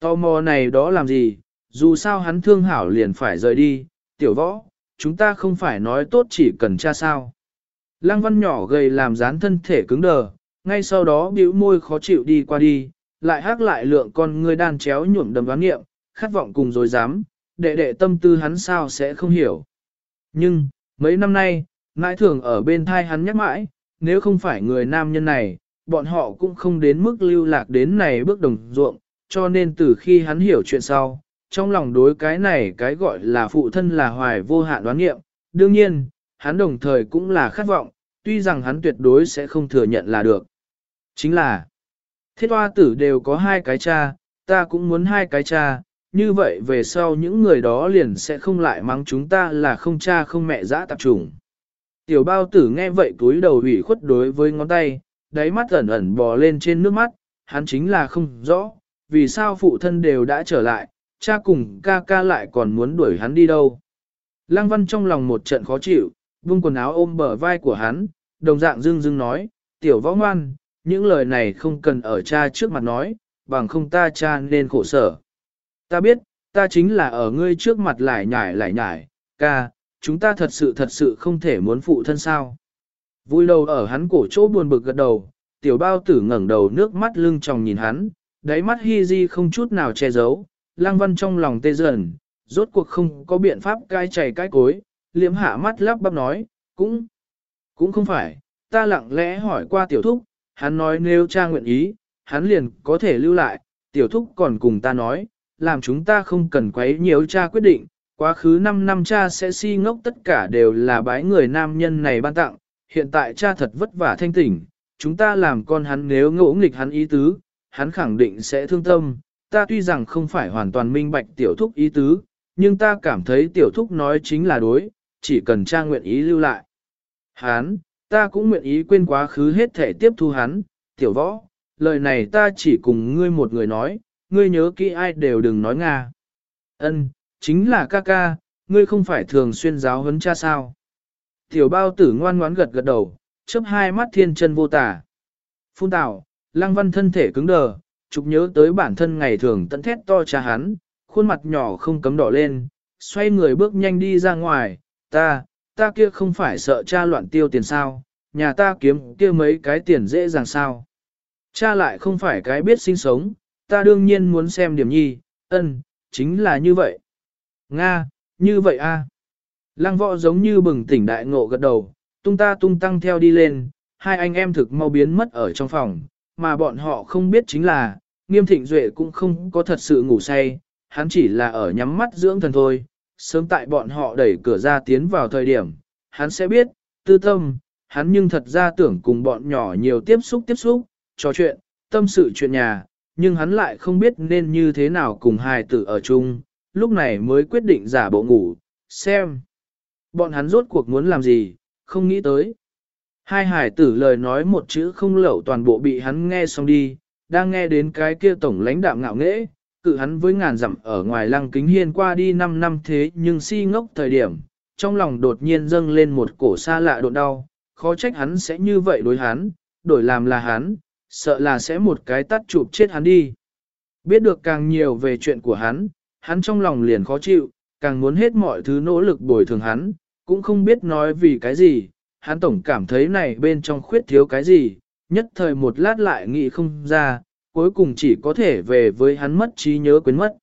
Tò mò này đó làm gì, dù sao hắn thương hảo liền phải rời đi, tiểu võ, chúng ta không phải nói tốt chỉ cần cha sao. Lăng văn nhỏ gầy làm dán thân thể cứng đờ, ngay sau đó bĩu môi khó chịu đi qua đi, lại hát lại lượng con người đan chéo nhuộm đầm đoán nghiệm, khát vọng cùng rồi dám, đệ đệ tâm tư hắn sao sẽ không hiểu. Nhưng, mấy năm nay, mãi thường ở bên thai hắn nhắc mãi, nếu không phải người nam nhân này, bọn họ cũng không đến mức lưu lạc đến này bước đồng ruộng, cho nên từ khi hắn hiểu chuyện sau, trong lòng đối cái này cái gọi là phụ thân là hoài vô hạn đoán nghiệm, đương nhiên, hắn đồng thời cũng là khát vọng, tuy rằng hắn tuyệt đối sẽ không thừa nhận là được. Chính là, thiết hoa tử đều có hai cái cha, ta cũng muốn hai cái cha, như vậy về sau những người đó liền sẽ không lại mắng chúng ta là không cha không mẹ dã tạp trùng. Tiểu bao tử nghe vậy túi đầu ủy khuất đối với ngón tay, đáy mắt ẩn ẩn bò lên trên nước mắt, hắn chính là không rõ, vì sao phụ thân đều đã trở lại, cha cùng ca ca lại còn muốn đuổi hắn đi đâu. Lăng văn trong lòng một trận khó chịu, vung quần áo ôm bờ vai của hắn, đồng dạng dưng dưng nói, tiểu võ ngoan, những lời này không cần ở cha trước mặt nói, bằng không ta cha nên khổ sở. Ta biết, ta chính là ở ngươi trước mặt lại nhải lại nhải, ca, chúng ta thật sự thật sự không thể muốn phụ thân sao. Vui đầu ở hắn cổ chỗ buồn bực gật đầu, tiểu bao tử ngẩng đầu nước mắt lưng tròng nhìn hắn, đáy mắt hi di không chút nào che giấu, lang văn trong lòng tê dần, rốt cuộc không có biện pháp cai chảy cái cối, liếm hạ mắt lắp bắp nói, cũng, cũng không phải, ta lặng lẽ hỏi qua tiểu thúc, hắn nói nếu cha nguyện ý, hắn liền có thể lưu lại, tiểu thúc còn cùng ta nói, làm chúng ta không cần quấy nhiều cha quyết định, quá khứ 5 năm cha sẽ si ngốc tất cả đều là bái người nam nhân này ban tặng, hiện tại cha thật vất vả thanh tỉnh, chúng ta làm con hắn nếu ngỗ nghịch hắn ý tứ, hắn khẳng định sẽ thương tâm, ta tuy rằng không phải hoàn toàn minh bạch tiểu thúc ý tứ, nhưng ta cảm thấy tiểu thúc nói chính là đối, chỉ cần cha nguyện ý lưu lại. Hắn, ta cũng nguyện ý quên quá khứ hết thể tiếp thu hắn, tiểu võ, lời này ta chỉ cùng ngươi một người nói, ngươi nhớ kỹ ai đều đừng nói Nga. Ân, chính là ca ca, ngươi không phải thường xuyên giáo huấn cha sao. Tiểu bao tử ngoan ngoãn gật gật đầu, chớp hai mắt thiên chân vô tả. Phun tạo, lăng văn thân thể cứng đờ, chụp nhớ tới bản thân ngày thường tận thét to cha hắn, khuôn mặt nhỏ không cấm đỏ lên, xoay người bước nhanh đi ra ngoài, ta, ta kia không phải sợ cha loạn tiêu tiền sao, nhà ta kiếm kia mấy cái tiền dễ dàng sao. Cha lại không phải cái biết sinh sống, ta đương nhiên muốn xem điểm nhi, ân, chính là như vậy. Nga, như vậy a. Lăng võ giống như bừng tỉnh đại ngộ gật đầu, tung ta tung tăng theo đi lên, hai anh em thực mau biến mất ở trong phòng, mà bọn họ không biết chính là, nghiêm thịnh duệ cũng không có thật sự ngủ say, hắn chỉ là ở nhắm mắt dưỡng thần thôi, sớm tại bọn họ đẩy cửa ra tiến vào thời điểm, hắn sẽ biết, tư tâm, hắn nhưng thật ra tưởng cùng bọn nhỏ nhiều tiếp xúc tiếp xúc, trò chuyện, tâm sự chuyện nhà, nhưng hắn lại không biết nên như thế nào cùng hài tử ở chung, lúc này mới quyết định giả bộ ngủ, xem. Bọn hắn rốt cuộc muốn làm gì, không nghĩ tới. Hai hải tử lời nói một chữ không lẩu toàn bộ bị hắn nghe xong đi, đang nghe đến cái kia tổng lãnh đạm ngạo nghễ, cự hắn với ngàn dặm ở ngoài lăng kính hiên qua đi 5 năm thế nhưng si ngốc thời điểm, trong lòng đột nhiên dâng lên một cổ xa lạ đột đau, khó trách hắn sẽ như vậy đối hắn, đổi làm là hắn, sợ là sẽ một cái tắt chụp chết hắn đi. Biết được càng nhiều về chuyện của hắn, hắn trong lòng liền khó chịu, càng muốn hết mọi thứ nỗ lực bồi thường hắn, cũng không biết nói vì cái gì, hắn tổng cảm thấy này bên trong khuyết thiếu cái gì, nhất thời một lát lại nghĩ không ra, cuối cùng chỉ có thể về với hắn mất trí nhớ quên mất.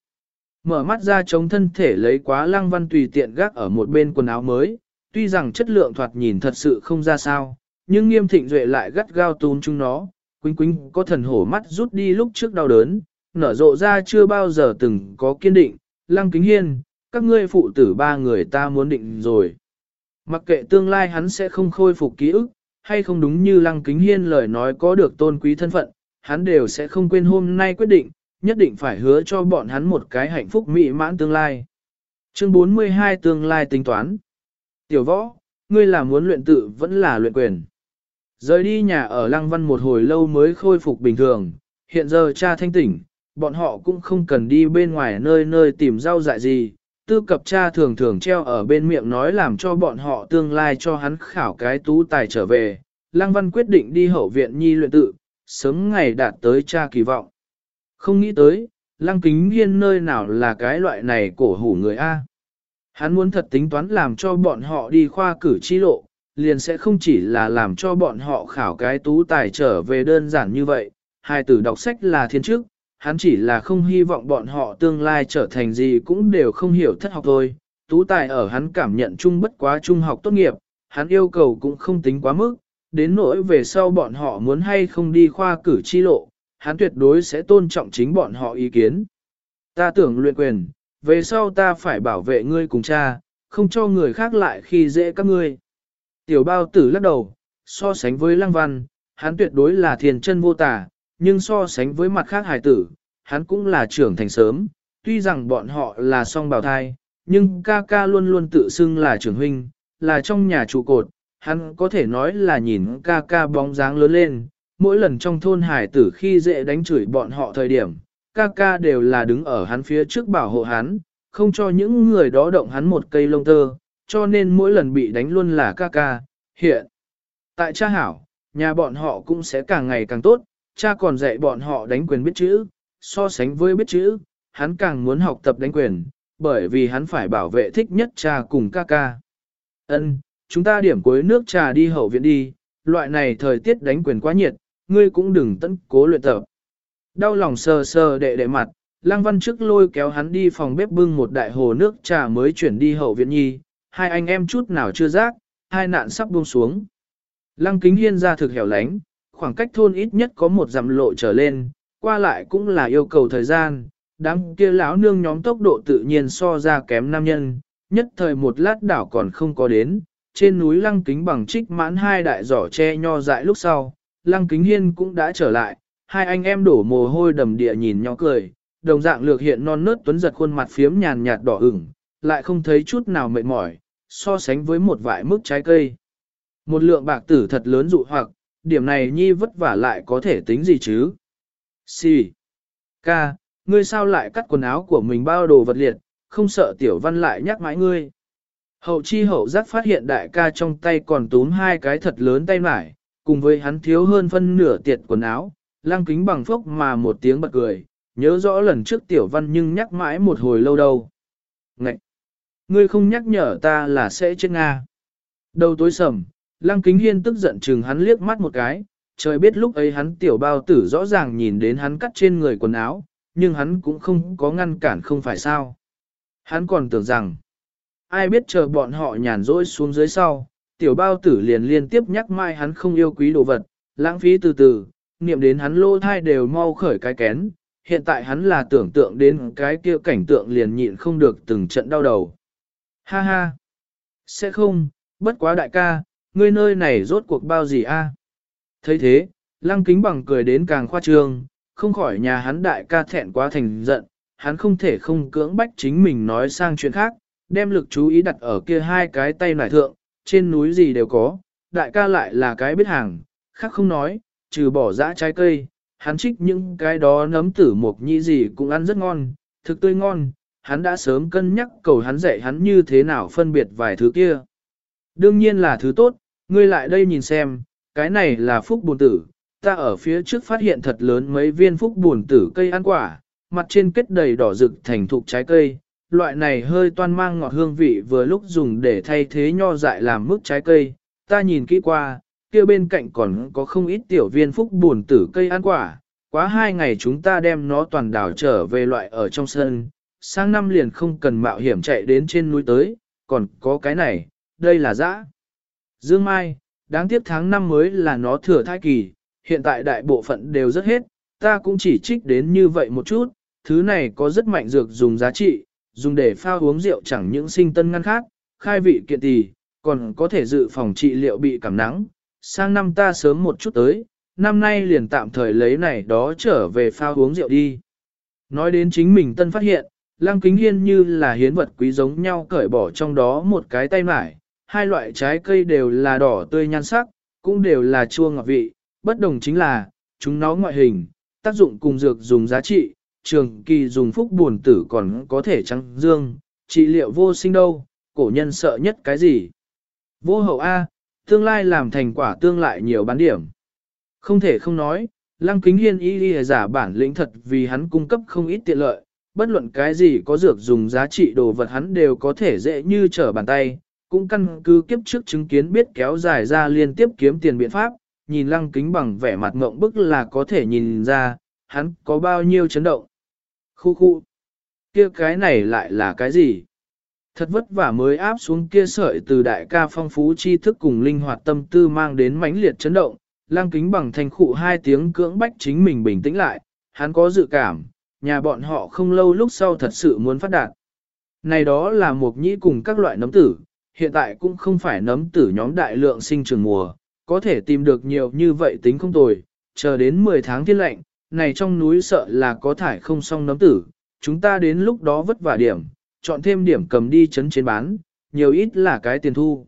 Mở mắt ra chống thân thể lấy quá lăng văn tùy tiện gác ở một bên quần áo mới, tuy rằng chất lượng thoạt nhìn thật sự không ra sao, nhưng nghiêm thịnh duệ lại gắt gao tún chúng nó, Quýnh Quýnh có thần hổ mắt rút đi lúc trước đau đớn, nở rộ ra chưa bao giờ từng có kiên định, lăng kính hiên, các ngươi phụ tử ba người ta muốn định rồi. Mặc kệ tương lai hắn sẽ không khôi phục ký ức, hay không đúng như lăng kính hiên lời nói có được tôn quý thân phận, hắn đều sẽ không quên hôm nay quyết định, nhất định phải hứa cho bọn hắn một cái hạnh phúc mỹ mãn tương lai. Chương 42 tương lai tính toán. Tiểu võ, ngươi là muốn luyện tự vẫn là luyện quyền. Rời đi nhà ở Lăng Văn một hồi lâu mới khôi phục bình thường, hiện giờ cha thanh tỉnh, bọn họ cũng không cần đi bên ngoài nơi nơi tìm rau dại gì. Tư cập cha thường thường treo ở bên miệng nói làm cho bọn họ tương lai cho hắn khảo cái tú tài trở về. Lăng Văn quyết định đi hậu viện nhi luyện tự, sớm ngày đạt tới cha kỳ vọng. Không nghĩ tới, Lăng Kính Hiên nơi nào là cái loại này cổ hủ người A. Hắn muốn thật tính toán làm cho bọn họ đi khoa cử chi lộ, liền sẽ không chỉ là làm cho bọn họ khảo cái tú tài trở về đơn giản như vậy. Hai tử đọc sách là thiên chức, hắn chỉ là không hy vọng bọn họ tương lai trở thành gì cũng đều không hiểu thất học thôi. Tú tài ở hắn cảm nhận chung bất quá trung học tốt nghiệp, hắn yêu cầu cũng không tính quá mức, đến nỗi về sau bọn họ muốn hay không đi khoa cử chi lộ, hắn tuyệt đối sẽ tôn trọng chính bọn họ ý kiến. Ta tưởng luyện quyền, về sau ta phải bảo vệ ngươi cùng cha, không cho người khác lại khi dễ các ngươi. Tiểu bao tử lắc đầu, so sánh với lăng văn, hắn tuyệt đối là thiền chân vô tả, nhưng so sánh với mặt khác hài tử, hắn cũng là trưởng thành sớm, tuy rằng bọn họ là song bào thai, nhưng ca ca luôn luôn tự xưng là trưởng huynh, là trong nhà trụ cột, hắn có thể nói là nhìn ca ca bóng dáng lớn lên, mỗi lần trong thôn hải tử khi dễ đánh chửi bọn họ thời điểm, ca ca đều là đứng ở hắn phía trước bảo hộ hắn, không cho những người đó động hắn một cây lông tơ, cho nên mỗi lần bị đánh luôn là ca ca, hiện. Tại cha hảo, nhà bọn họ cũng sẽ càng ngày càng tốt, cha còn dạy bọn họ đánh quyền biết chữ, so sánh với biết chữ, hắn càng muốn học tập đánh quyền, bởi vì hắn phải bảo vệ thích nhất cha cùng ca ca. Ân, chúng ta điểm cuối nước trà đi hậu viện đi, loại này thời tiết đánh quyền quá nhiệt, ngươi cũng đừng tận cố luyện tập. Đau lòng sờ sờ đệ đệ mặt, Lăng Văn trước lôi kéo hắn đi phòng bếp bưng một đại hồ nước trà mới chuyển đi hậu viện nhi, hai anh em chút nào chưa giác, hai nạn sắp buông xuống. Lăng Kính Hiên ra thực hẻo lánh, khoảng cách thôn ít nhất có một dặm lộ trở lên, qua lại cũng là yêu cầu thời gian, đám kia lão nương nhóm tốc độ tự nhiên so ra kém nam nhân, nhất thời một lát đảo còn không có đến, trên núi lăng kính bằng trích mãn hai đại giỏ che nho dại lúc sau, lăng kính hiên cũng đã trở lại, hai anh em đổ mồ hôi đầm địa nhìn nhỏ cười, đồng dạng lược hiện non nớt tuấn giật khuôn mặt phiếm nhàn nhạt đỏ ửng, lại không thấy chút nào mệt mỏi, so sánh với một vại mức trái cây. Một lượng bạc tử thật lớn dụ hoặc, điểm này nhi vất vả lại có thể tính gì chứ? Xì. Ca, ngươi sao lại cắt quần áo của mình bao đồ vật liệt, không sợ tiểu văn lại nhắc mãi ngươi. Hậu chi hậu giác phát hiện đại ca trong tay còn túm hai cái thật lớn tay mải, cùng với hắn thiếu hơn phân nửa tiệt quần áo, lăng kính bằng phốc mà một tiếng bật cười, nhớ rõ lần trước tiểu văn nhưng nhắc mãi một hồi lâu đâu. Ngậy! Ngươi không nhắc nhở ta là sẽ chết Nga. Đầu tối sầm, lăng kính hiên tức giận chừng hắn liếc mắt một cái, trời biết lúc ấy hắn tiểu bao tử rõ ràng nhìn đến hắn cắt trên người quần áo, nhưng hắn cũng không có ngăn cản không phải sao. Hắn còn tưởng rằng, ai biết chờ bọn họ nhàn rỗi xuống dưới sau, tiểu bao tử liền liên tiếp nhắc mai hắn không yêu quý đồ vật, lãng phí từ từ, niệm đến hắn lô thai đều mau khởi cái kén, hiện tại hắn là tưởng tượng đến cái kia cảnh tượng liền nhịn không được từng trận đau đầu. Ha ha! Sẽ không, bất quá đại ca, ngươi nơi này rốt cuộc bao gì a? thấy thế, lăng kính bằng cười đến càng khoa trương, không khỏi nhà hắn đại ca thẹn quá thành giận, hắn không thể không cưỡng bách chính mình nói sang chuyện khác, đem lực chú ý đặt ở kia hai cái tay nải thượng, trên núi gì đều có, đại ca lại là cái biết hàng, khác không nói, trừ bỏ dã trái cây, hắn trích những cái đó nấm tử mộc nhĩ gì cũng ăn rất ngon, thực tươi ngon, hắn đã sớm cân nhắc cầu hắn dạy hắn như thế nào phân biệt vài thứ kia. Đương nhiên là thứ tốt, ngươi lại đây nhìn xem, cái này là phúc buồn tử, ta ở phía trước phát hiện thật lớn mấy viên phúc buồn tử cây ăn quả, mặt trên kết đầy đỏ rực thành thục trái cây, loại này hơi toan mang ngọt hương vị vừa lúc dùng để thay thế nho dại làm mức trái cây, ta nhìn kỹ qua, kia bên cạnh còn có không ít tiểu viên phúc buồn tử cây ăn quả, quá hai ngày chúng ta đem nó toàn đảo trở về loại ở trong sân, sang năm liền không cần mạo hiểm chạy đến trên núi tới, còn có cái này, đây là dã. Dương Mai, đáng tiếc tháng năm mới là nó thừa thai kỳ, hiện tại đại bộ phận đều rất hết, ta cũng chỉ trích đến như vậy một chút, thứ này có rất mạnh dược dùng giá trị, dùng để pha uống rượu chẳng những sinh tân ngăn khác, khai vị kiện tỳ, còn có thể dự phòng trị liệu bị cảm nắng. Sang năm ta sớm một chút tới, năm nay liền tạm thời lấy này đó trở về pha uống rượu đi. Nói đến chính mình tân phát hiện, Lăng Kính Hiên như là hiến vật quý giống nhau cởi bỏ trong đó một cái tay mải, hai loại trái cây đều là đỏ tươi nhan sắc, cũng đều là chua ngọt vị, bất đồng chính là, chúng nó ngoại hình, tác dụng cùng dược dùng giá trị, trường kỳ dùng phúc buồn tử còn có thể trắng dương, trị liệu vô sinh đâu, cổ nhân sợ nhất cái gì. Vô hậu A, tương lai làm thành quả tương lại nhiều bán điểm. Không thể không nói, Lăng Kính Hiên y y giả bản lĩnh thật vì hắn cung cấp không ít tiện lợi, bất luận cái gì có dược dùng giá trị đồ vật hắn đều có thể dễ như trở bàn tay, cũng căn cứ kiếp trước chứng kiến biết kéo dài ra liên tiếp kiếm tiền biện pháp, nhìn Lăng Kính bằng vẻ mặt ngộng bức là có thể nhìn ra, hắn có bao nhiêu chấn động. Khu khu, kia cái này lại là cái gì? Thật vất vả mới áp xuống kia sợi từ đại ca phong phú tri thức cùng linh hoạt tâm tư mang đến mãnh liệt chấn động, lăng kính bằng thành khụ hai tiếng cưỡng bách chính mình bình tĩnh lại, hắn có dự cảm, nhà bọn họ không lâu lúc sau thật sự muốn phát đạt. Này đó là một nhĩ cùng các loại nấm tử, hiện tại cũng không phải nấm tử nhóm đại lượng sinh trường mùa, có thể tìm được nhiều như vậy tính không tồi, chờ đến 10 tháng thiên lệnh, này trong núi sợ là có thải không xong nấm tử, chúng ta đến lúc đó vất vả điểm, chọn thêm điểm cầm đi chấn chiến bán, nhiều ít là cái tiền thu.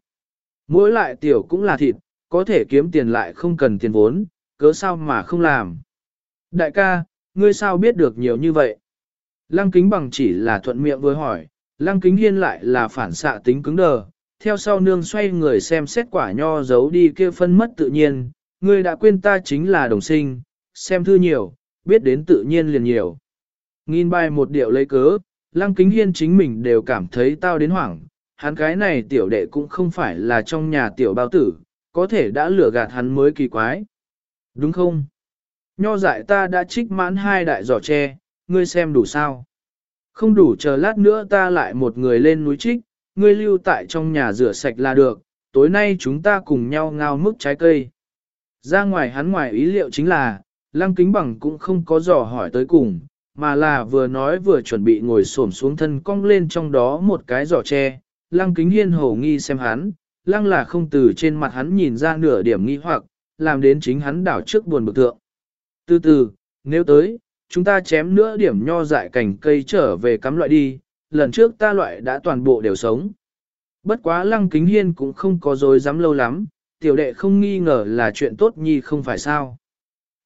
Mỗi lại tiểu cũng là thịt, có thể kiếm tiền lại không cần tiền vốn, cớ sao mà không làm. Đại ca, ngươi sao biết được nhiều như vậy? Lăng kính bằng chỉ là thuận miệng với hỏi, lăng kính hiên lại là phản xạ tính cứng đờ, theo sau nương xoay người xem xét quả nho giấu đi kia phân mất tự nhiên, ngươi đã quên ta chính là đồng sinh, xem thư nhiều, biết đến tự nhiên liền nhiều. Nghìn bài một điệu lấy cớ, lăng kính hiên chính mình đều cảm thấy tao đến hoảng, hắn cái này tiểu đệ cũng không phải là trong nhà tiểu bao tử, có thể đã lừa gạt hắn mới kỳ quái. Đúng không? Nho dại ta đã trích mãn hai đại giỏ tre, ngươi xem đủ sao? Không đủ chờ lát nữa ta lại một người lên núi trích, ngươi lưu tại trong nhà rửa sạch là được, tối nay chúng ta cùng nhau ngao mức trái cây. Ra ngoài hắn ngoài ý liệu chính là, lăng kính bằng cũng không có dò hỏi tới cùng, mà là vừa nói vừa chuẩn bị ngồi xổm xuống thân cong lên trong đó một cái giỏ tre. Lăng kính hiên hổ nghi xem hắn, lăng là không từ trên mặt hắn nhìn ra nửa điểm nghi hoặc, làm đến chính hắn đảo trước buồn bực thượng. Từ từ, nếu tới, chúng ta chém nữa điểm nho dại cành cây trở về cắm loại đi, lần trước ta loại đã toàn bộ đều sống. Bất quá lăng kính hiên cũng không có dối dám lâu lắm, tiểu đệ không nghi ngờ là chuyện tốt nhi không phải sao.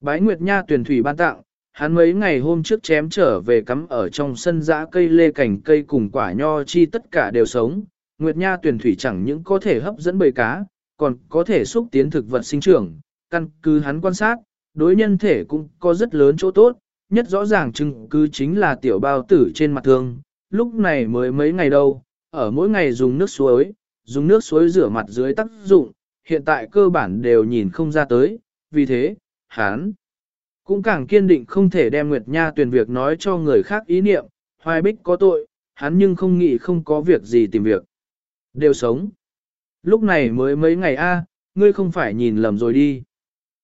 Bái Nguyệt Nha tuyển thủy ban tặng, hắn mấy ngày hôm trước chém trở về cắm ở trong sân dã cây lê cành cây cùng quả nho chi tất cả đều sống. Nguyệt Nha tuyển thủy chẳng những có thể hấp dẫn bầy cá, còn có thể xúc tiến thực vật sinh trưởng, căn cứ hắn quan sát, đối nhân thể cũng có rất lớn chỗ tốt, nhất rõ ràng chứng cứ chính là tiểu bao tử trên mặt thương, lúc này mới mấy ngày đâu, ở mỗi ngày dùng nước suối, dùng nước suối rửa mặt dưới tác dụng, hiện tại cơ bản đều nhìn không ra tới, vì thế, hắn cũng càng kiên định không thể đem Nguyệt Nha tuyển việc nói cho người khác ý niệm, hoài bích có tội, hắn nhưng không nghĩ không có việc gì tìm việc. Đều sống. Lúc này mới mấy ngày a, ngươi không phải nhìn lầm rồi đi.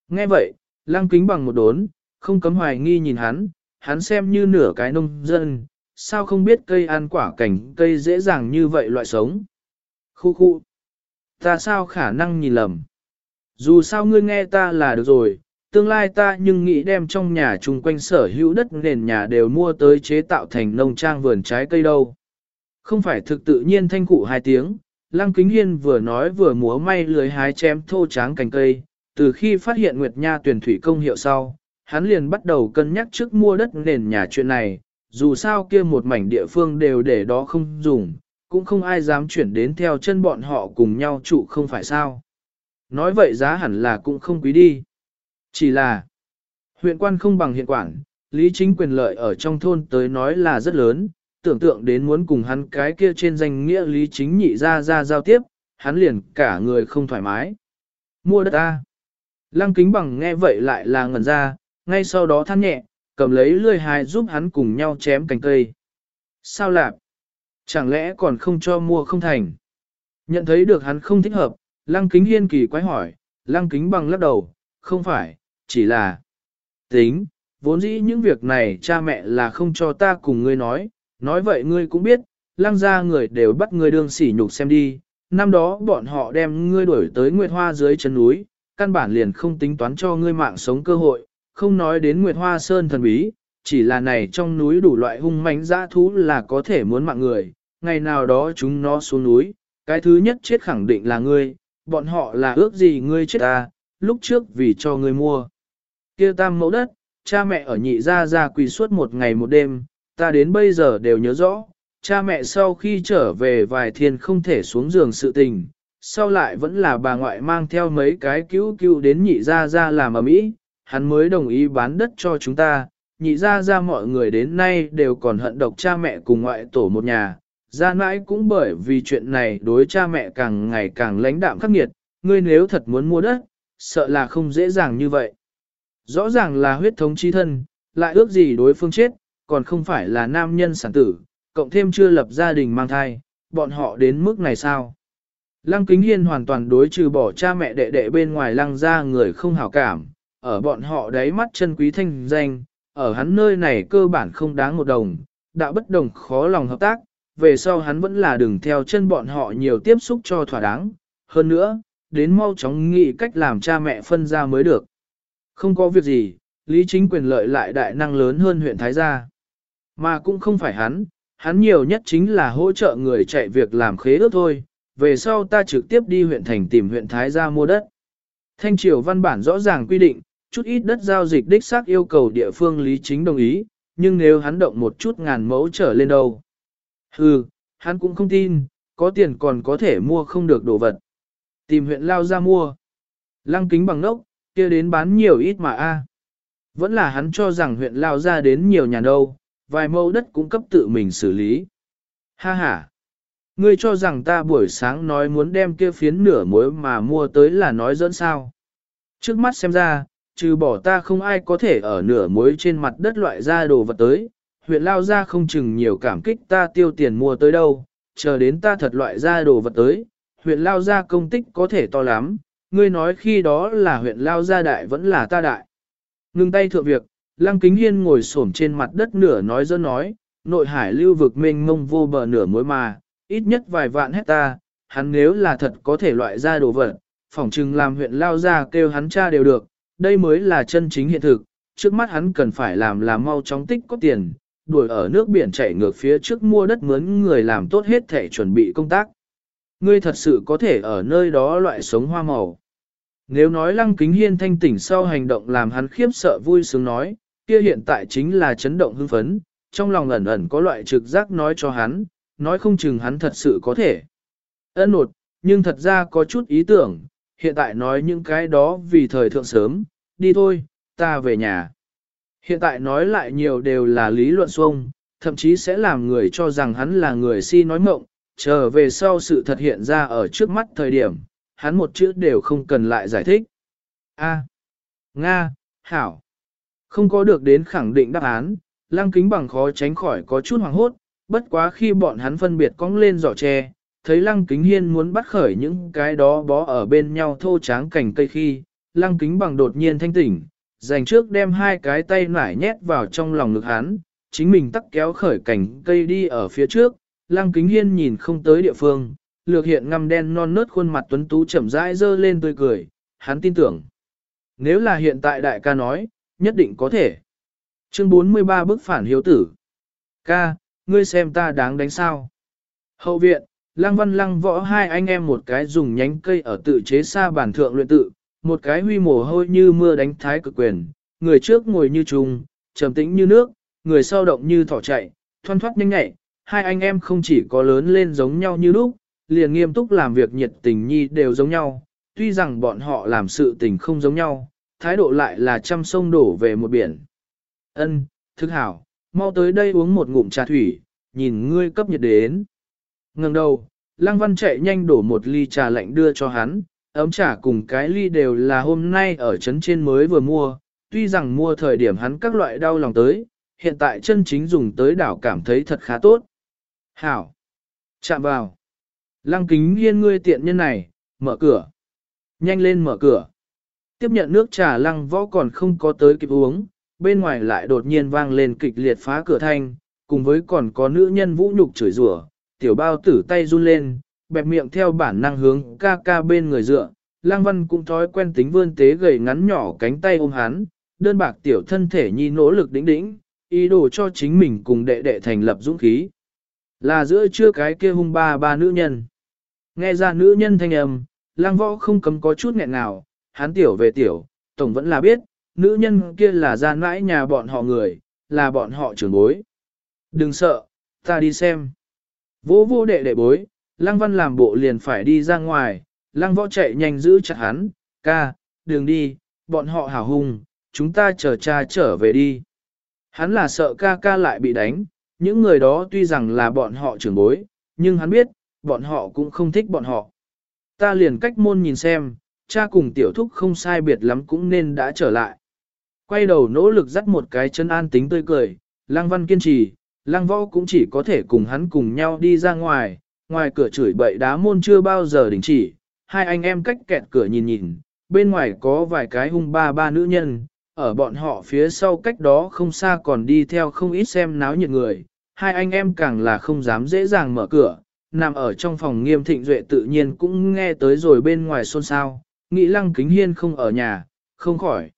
Nghe vậy, lăng kính bằng một đốn, không cấm hoài nghi nhìn hắn, hắn xem như nửa cái nông dân, sao không biết cây ăn quả cảnh cây dễ dàng như vậy loại sống. Khu khu. Ta sao khả năng nhìn lầm? Dù sao ngươi nghe ta là được rồi, tương lai ta nhưng nghĩ đem trong nhà chung quanh sở hữu đất nền nhà đều mua tới chế tạo thành nông trang vườn trái cây đâu. Không phải thực tự nhiên thanh cụ hai tiếng, Lăng Kính Hiên vừa nói vừa múa may lưới hái chém thô tráng cành cây, từ khi phát hiện Nguyệt Nha tuyển thủy công hiệu sau, hắn liền bắt đầu cân nhắc trước mua đất nền nhà chuyện này, dù sao kia một mảnh địa phương đều để đó không dùng, cũng không ai dám chuyển đến theo chân bọn họ cùng nhau trụ không phải sao. Nói vậy giá hẳn là cũng không quý đi. Chỉ là, huyện quan không bằng hiện quản, lý chính quyền lợi ở trong thôn tới nói là rất lớn, tưởng tượng đến muốn cùng hắn cái kia trên danh nghĩa lý chính nhị ra ra giao tiếp, hắn liền cả người không thoải mái. Mua đất ta. Lăng kính bằng nghe vậy lại là ngẩn ra, ngay sau đó than nhẹ, cầm lấy lươi hài giúp hắn cùng nhau chém cành cây. Sao lạp? Chẳng lẽ còn không cho mua không thành? Nhận thấy được hắn không thích hợp, lăng kính hiên kỳ quái hỏi, lăng kính bằng lắc đầu, không phải, chỉ là tính, vốn dĩ những việc này cha mẹ là không cho ta cùng ngươi nói, nói vậy ngươi cũng biết, lăng ra người đều bắt ngươi đương sỉ nhục xem đi, năm đó bọn họ đem ngươi đuổi tới Nguyệt Hoa dưới chân núi, căn bản liền không tính toán cho ngươi mạng sống cơ hội, không nói đến Nguyệt Hoa Sơn thần bí, chỉ là này trong núi đủ loại hung mãnh dã thú là có thể muốn mạng người, ngày nào đó chúng nó xuống núi, cái thứ nhất chết khẳng định là ngươi, bọn họ là ước gì ngươi chết ta, lúc trước vì cho ngươi mua. Kia tam mẫu đất, cha mẹ ở nhị gia gia quỳ suốt một ngày một đêm, ta đến bây giờ đều nhớ rõ, cha mẹ sau khi trở về vài thiên không thể xuống giường sự tình, sau lại vẫn là bà ngoại mang theo mấy cái cứu cứu đến nhị gia gia làm ở mỹ, hắn mới đồng ý bán đất cho chúng ta, nhị gia gia mọi người đến nay đều còn hận độc cha mẹ cùng ngoại tổ một nhà, gia nãi cũng bởi vì chuyện này đối cha mẹ càng ngày càng lãnh đạm khắc nghiệt, ngươi nếu thật muốn mua đất, sợ là không dễ dàng như vậy. Rõ ràng là huyết thống chi thân, lại ước gì đối phương chết, còn không phải là nam nhân sản tử, cộng thêm chưa lập gia đình mang thai, bọn họ đến mức này sao? Lăng Kính Hiên hoàn toàn đối trừ bỏ cha mẹ đệ đệ bên ngoài lăng ra người không hảo cảm, ở bọn họ đáy mắt chân quý thanh danh, ở hắn nơi này cơ bản không đáng một đồng, đã bất đồng khó lòng hợp tác, về sau hắn vẫn là đừng theo chân bọn họ nhiều tiếp xúc cho thỏa đáng. Hơn nữa, đến mau chóng nghĩ cách làm cha mẹ phân ra mới được. Không có việc gì, lý chính quyền lợi lại đại năng lớn hơn huyện Thái Gia. Mà cũng không phải hắn, hắn nhiều nhất chính là hỗ trợ người chạy việc làm khế ước thôi, về sau ta trực tiếp đi huyện thành tìm huyện Thái Gia mua đất. Thanh triều văn bản rõ ràng quy định, chút ít đất giao dịch đích xác yêu cầu địa phương lý chính đồng ý, nhưng nếu hắn động một chút ngàn mẫu trở lên đâu. Hừ, hắn cũng không tin, có tiền còn có thể mua không được đồ vật. Tìm huyện lao ra mua. Lăng kính bằng nốc, kia đến bán nhiều ít mà a. Vẫn là hắn cho rằng huyện lao ra đến nhiều nhà đâu, vài mẫu đất cũng cấp tự mình xử lý. Ha ha. Ngươi cho rằng ta buổi sáng nói muốn đem kia phiến nửa muối mà mua tới là nói dẫn sao. Trước mắt xem ra, trừ bỏ ta không ai có thể ở nửa muối trên mặt đất loại ra đồ vật tới, huyện lao ra không chừng nhiều cảm kích ta tiêu tiền mua tới đâu, chờ đến ta thật loại ra đồ vật tới, huyện lao ra công tích có thể to lắm, ngươi nói khi đó là huyện lao gia đại vẫn là ta đại. Ngưng tay thượng việc, lăng kính hiên ngồi xổm trên mặt đất nửa nói dơ nói, nội hải lưu vực mênh mông vô bờ nửa mối mà, ít nhất vài vạn hecta, hắn nếu là thật có thể loại ra đồ vật, phỏng chừng làm huyện lao ra kêu hắn cha đều được, đây mới là chân chính hiện thực, trước mắt hắn cần phải làm là mau chóng tích có tiền, đuổi ở nước biển chảy ngược phía trước mua đất mướn người làm tốt hết thể chuẩn bị công tác. Ngươi thật sự có thể ở nơi đó loại sống hoa màu. Nếu nói lăng kính hiên thanh tỉnh sau hành động làm hắn khiếp sợ vui sướng nói, kia hiện tại chính là chấn động hưng phấn, trong lòng ẩn ẩn có loại trực giác nói cho hắn, nói không chừng hắn thật sự có thể. Ân nột, nhưng thật ra có chút ý tưởng, hiện tại nói những cái đó vì thời thượng sớm, đi thôi, ta về nhà. Hiện tại nói lại nhiều đều là lý luận xuông, thậm chí sẽ làm người cho rằng hắn là người si nói mộng, chờ về sau sự thật hiện ra ở trước mắt thời điểm, hắn một chữ đều không cần lại giải thích. A. Nga, Hảo. Không có được đến khẳng định đáp án, lăng kính bằng khó tránh khỏi có chút hoàng hốt, bất quá khi bọn hắn phân biệt cong lên giỏ tre, thấy lăng kính hiên muốn bắt khởi những cái đó bó ở bên nhau thô tráng cành cây khi, lăng kính bằng đột nhiên thanh tỉnh, dành trước đem hai cái tay nải nhét vào trong lòng ngực hắn, chính mình tắt kéo khởi cành cây đi ở phía trước, lăng kính hiên nhìn không tới địa phương, lược hiện ngăm đen non nớt khuôn mặt tuấn tú chậm rãi dơ lên tươi cười, hắn tin tưởng. Nếu là hiện tại đại ca nói, nhất định có thể. Chương 43 bức phản hiếu tử. Ca, ngươi xem ta đáng đánh sao. Hậu viện, lăng văn lăng võ hai anh em một cái dùng nhánh cây ở tự chế xa bản thượng luyện tự, một cái huy mồ hôi như mưa đánh thái cực quyền, người trước ngồi như trùng, trầm tĩnh như nước, người sau động như thỏ chạy, thoăn thoát nhanh nhẹ, hai anh em không chỉ có lớn lên giống nhau như lúc, liền nghiêm túc làm việc nhiệt tình nhi đều giống nhau, tuy rằng bọn họ làm sự tình không giống nhau, thái độ lại là trăm sông đổ về một biển. Ân, thức hảo, mau tới đây uống một ngụm trà thủy, nhìn ngươi cấp nhiệt đến. Ngừng đầu, Lăng Văn chạy nhanh đổ một ly trà lạnh đưa cho hắn, ấm trà cùng cái ly đều là hôm nay ở trấn trên mới vừa mua, tuy rằng mua thời điểm hắn các loại đau lòng tới, hiện tại chân chính dùng tới đảo cảm thấy thật khá tốt. Hảo! Chạm vào! Lăng kính yên ngươi tiện nhân này, mở cửa! Nhanh lên mở cửa! Tiếp nhận nước trà lăng võ còn không có tới kịp uống, bên ngoài lại đột nhiên vang lên kịch liệt phá cửa thanh, cùng với còn có nữ nhân vũ nhục chửi rủa, tiểu bao tử tay run lên, bẹp miệng theo bản năng hướng ca ca bên người dựa. lang văn cũng thói quen tính vươn tế gầy ngắn nhỏ cánh tay ôm hắn, đơn bạc tiểu thân thể nhi nỗ lực đĩnh đĩnh, ý đồ cho chính mình cùng đệ đệ thành lập dũng khí. Là giữa chưa cái kia hung ba ba nữ nhân. Nghe ra nữ nhân thanh âm, lang võ không cấm có chút nghẹn nào, hắn tiểu về tiểu, tổng vẫn là biết, nữ nhân kia là gian mãi nhà bọn họ người, là bọn họ trưởng bối. Đừng sợ, ta đi xem. Vô vô đệ đệ bối, lăng văn làm bộ liền phải đi ra ngoài, lăng võ chạy nhanh giữ chặt hắn, ca, đường đi, bọn họ hào hùng, chúng ta chờ cha trở về đi. Hắn là sợ ca ca lại bị đánh, những người đó tuy rằng là bọn họ trưởng bối, nhưng hắn biết, bọn họ cũng không thích bọn họ. Ta liền cách môn nhìn xem, cha cùng tiểu thúc không sai biệt lắm cũng nên đã trở lại. Quay đầu nỗ lực dắt một cái chân an tính tươi cười, lăng văn kiên trì, lăng võ cũng chỉ có thể cùng hắn cùng nhau đi ra ngoài, ngoài cửa chửi bậy đá môn chưa bao giờ đình chỉ, hai anh em cách kẹt cửa nhìn nhìn, bên ngoài có vài cái hung ba ba nữ nhân, ở bọn họ phía sau cách đó không xa còn đi theo không ít xem náo nhiệt người, hai anh em càng là không dám dễ dàng mở cửa, nằm ở trong phòng nghiêm thịnh duệ tự nhiên cũng nghe tới rồi bên ngoài xôn xao, nghĩ lăng kính hiên không ở nhà, không khỏi.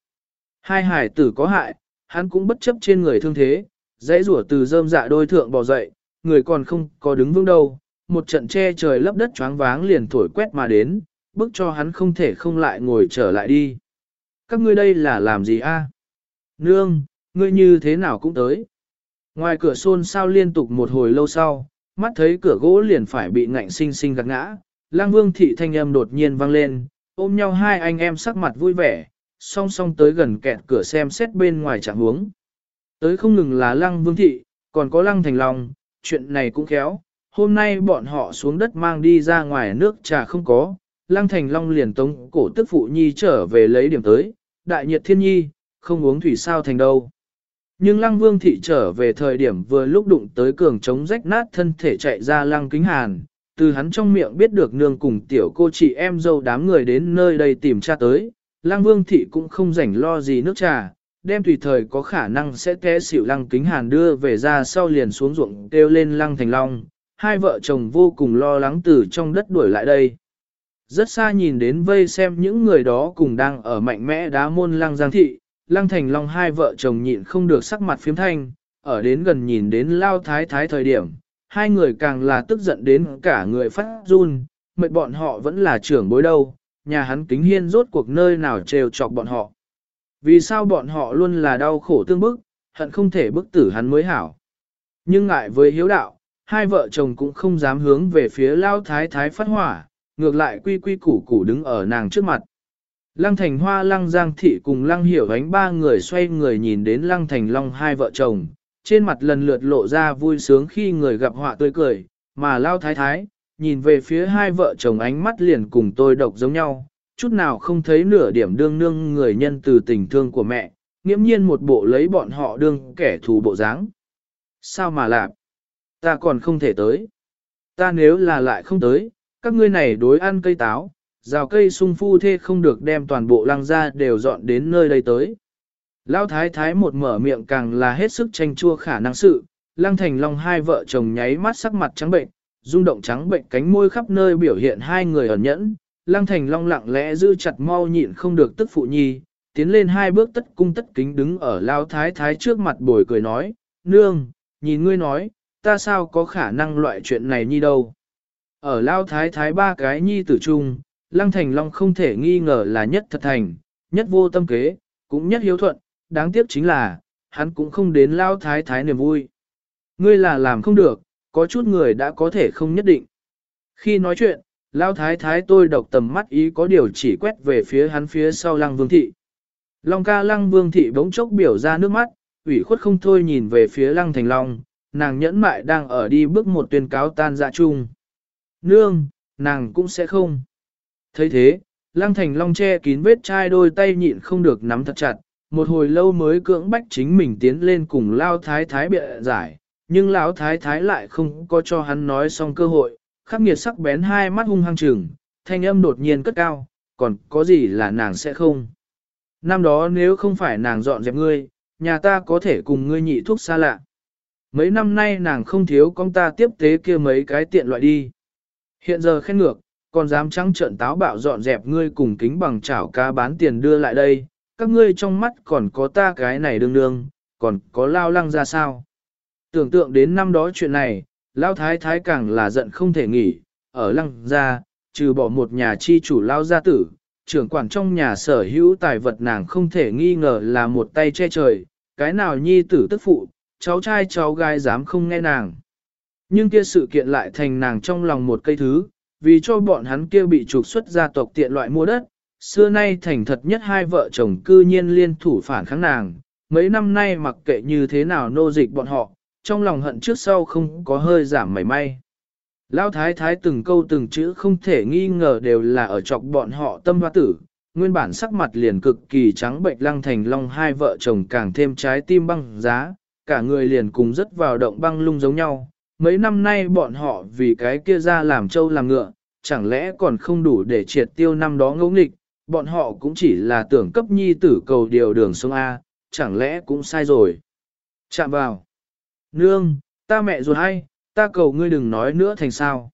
Hai hải tử có hại, hắn cũng bất chấp trên người thương thế, dãy rủa từ rơm dạ đôi thượng bò dậy, người còn không có đứng vững đâu, một trận che trời lấp đất choáng váng liền thổi quét mà đến, bức cho hắn không thể không lại ngồi trở lại đi. Các ngươi đây là làm gì a? Nương, ngươi như thế nào cũng tới. Ngoài cửa xôn sao liên tục một hồi lâu sau, mắt thấy cửa gỗ liền phải bị ngạnh sinh sinh gạt ngã, lang vương thị thanh âm đột nhiên vang lên, ôm nhau hai anh em sắc mặt vui vẻ, song song tới gần kẹt cửa xem xét bên ngoài trạng huống. Tới không ngừng là lăng vương thị, còn có lăng thành lòng, chuyện này cũng khéo, hôm nay bọn họ xuống đất mang đi ra ngoài nước trà không có, lăng thành long liền tống cổ tức phụ nhi trở về lấy điểm tới, đại nhiệt thiên nhi, không uống thủy sao thành đâu. Nhưng lăng vương thị trở về thời điểm vừa lúc đụng tới cường chống rách nát thân thể chạy ra lăng kính hàn, từ hắn trong miệng biết được nương cùng tiểu cô chị em dâu đám người đến nơi đây tìm cha tới, lăng vương thị cũng không rảnh lo gì nước trà, đem tùy thời có khả năng sẽ té xỉu lăng kính hàn đưa về ra sau liền xuống ruộng kêu lên lăng thành long, hai vợ chồng vô cùng lo lắng từ trong đất đuổi lại đây. Rất xa nhìn đến vây xem những người đó cùng đang ở mạnh mẽ đá môn lăng giang thị, lăng thành long hai vợ chồng nhịn không được sắc mặt phiếm thanh, ở đến gần nhìn đến lao thái thái thời điểm, hai người càng là tức giận đến cả người phát run, mệt bọn họ vẫn là trưởng bối đâu, nhà hắn kính hiên rốt cuộc nơi nào trêu chọc bọn họ. Vì sao bọn họ luôn là đau khổ tương bức, hận không thể bức tử hắn mới hảo. Nhưng ngại với hiếu đạo, hai vợ chồng cũng không dám hướng về phía lao thái thái phát hỏa, ngược lại quy quy củ củ đứng ở nàng trước mặt. Lăng thành hoa lăng giang thị cùng lăng hiểu ánh ba người xoay người nhìn đến lăng thành long hai vợ chồng, trên mặt lần lượt lộ ra vui sướng khi người gặp họa tươi cười, mà lao thái thái, nhìn về phía hai vợ chồng ánh mắt liền cùng tôi độc giống nhau, chút nào không thấy nửa điểm đương nương người nhân từ tình thương của mẹ, nghiễm nhiên một bộ lấy bọn họ đương kẻ thù bộ dáng. Sao mà làm? Ta còn không thể tới. Ta nếu là lại không tới, các ngươi này đối ăn cây táo, rào cây sung phu thê không được đem toàn bộ lăng ra đều dọn đến nơi đây tới. Lão thái thái một mở miệng càng là hết sức tranh chua khả năng sự, lăng thành long hai vợ chồng nháy mắt sắc mặt trắng bệnh, rung động trắng bệnh cánh môi khắp nơi biểu hiện hai người ẩn nhẫn, Lăng Thành Long lặng lẽ giữ chặt mau nhịn không được tức phụ nhi, tiến lên hai bước tất cung tất kính đứng ở lao thái thái trước mặt bồi cười nói, nương, nhìn ngươi nói, ta sao có khả năng loại chuyện này nhi đâu. Ở lao thái thái ba cái nhi tử trung, Lăng Thành Long không thể nghi ngờ là nhất thật thành, nhất vô tâm kế, cũng nhất hiếu thuận, đáng tiếc chính là, hắn cũng không đến lao thái thái niềm vui. Ngươi là làm không được, có chút người đã có thể không nhất định. Khi nói chuyện, lao thái thái tôi độc tầm mắt ý có điều chỉ quét về phía hắn phía sau lăng vương thị. Long ca lăng vương thị bỗng chốc biểu ra nước mắt, ủy khuất không thôi nhìn về phía lăng thành long, nàng nhẫn mại đang ở đi bước một tuyên cáo tan dạ chung. Nương, nàng cũng sẽ không. thấy thế, lăng thành long che kín vết chai đôi tay nhịn không được nắm thật chặt, một hồi lâu mới cưỡng bách chính mình tiến lên cùng lao thái thái bịa giải, nhưng lão thái thái lại không có cho hắn nói xong cơ hội, khắc nghiệt sắc bén hai mắt hung hăng trừng, thanh âm đột nhiên cất cao, còn có gì là nàng sẽ không. Năm đó nếu không phải nàng dọn dẹp ngươi, nhà ta có thể cùng ngươi nhị thuốc xa lạ. Mấy năm nay nàng không thiếu con ta tiếp tế kia mấy cái tiện loại đi. Hiện giờ khen ngược, còn dám trắng trợn táo bạo dọn dẹp ngươi cùng kính bằng chảo cá bán tiền đưa lại đây, các ngươi trong mắt còn có ta cái này đương đương, còn có lao lăng ra sao. Tưởng tượng đến năm đó chuyện này, lao thái thái càng là giận không thể nghỉ, ở lăng ra, trừ bỏ một nhà chi chủ lao gia tử, trưởng quản trong nhà sở hữu tài vật nàng không thể nghi ngờ là một tay che trời, cái nào nhi tử tức phụ, cháu trai cháu gái dám không nghe nàng. Nhưng kia sự kiện lại thành nàng trong lòng một cây thứ, vì cho bọn hắn kia bị trục xuất gia tộc tiện loại mua đất, xưa nay thành thật nhất hai vợ chồng cư nhiên liên thủ phản kháng nàng, mấy năm nay mặc kệ như thế nào nô dịch bọn họ, trong lòng hận trước sau không có hơi giảm mảy may. Lão thái thái từng câu từng chữ không thể nghi ngờ đều là ở chọc bọn họ tâm hoa tử, nguyên bản sắc mặt liền cực kỳ trắng bệnh lăng thành long hai vợ chồng càng thêm trái tim băng giá, cả người liền cùng rất vào động băng lung giống nhau. Mấy năm nay bọn họ vì cái kia ra làm trâu làm ngựa, chẳng lẽ còn không đủ để triệt tiêu năm đó ngẫu nghịch, bọn họ cũng chỉ là tưởng cấp nhi tử cầu điều đường sông A, chẳng lẽ cũng sai rồi. Chạm vào. Nương, ta mẹ ruột hay, ta cầu ngươi đừng nói nữa thành sao.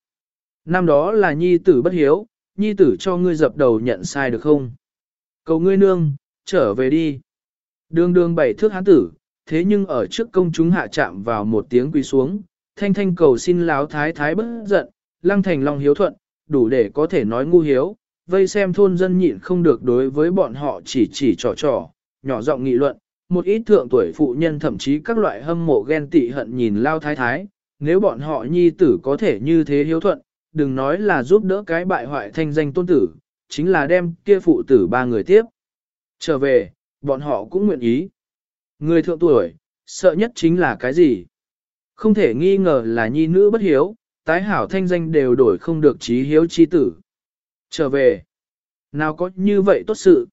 Năm đó là nhi tử bất hiếu, nhi tử cho ngươi dập đầu nhận sai được không? Cầu ngươi nương, trở về đi. Đường đường bảy thước hán tử, thế nhưng ở trước công chúng hạ chạm vào một tiếng quỳ xuống, thanh thanh cầu xin láo thái thái bất giận, lăng thành long hiếu thuận, đủ để có thể nói ngu hiếu, vây xem thôn dân nhịn không được đối với bọn họ chỉ chỉ trò trò, nhỏ giọng nghị luận, một ít thượng tuổi phụ nhân thậm chí các loại hâm mộ ghen tị hận nhìn lao thái thái, nếu bọn họ nhi tử có thể như thế hiếu thuận, đừng nói là giúp đỡ cái bại hoại thanh danh tôn tử, chính là đem kia phụ tử ba người tiếp. Trở về, bọn họ cũng nguyện ý. Người thượng tuổi, sợ nhất chính là cái gì? Không thể nghi ngờ là nhi nữ bất hiếu, tái hảo thanh danh đều đổi không được trí hiếu chi tử. Trở về, nào có như vậy tốt sự.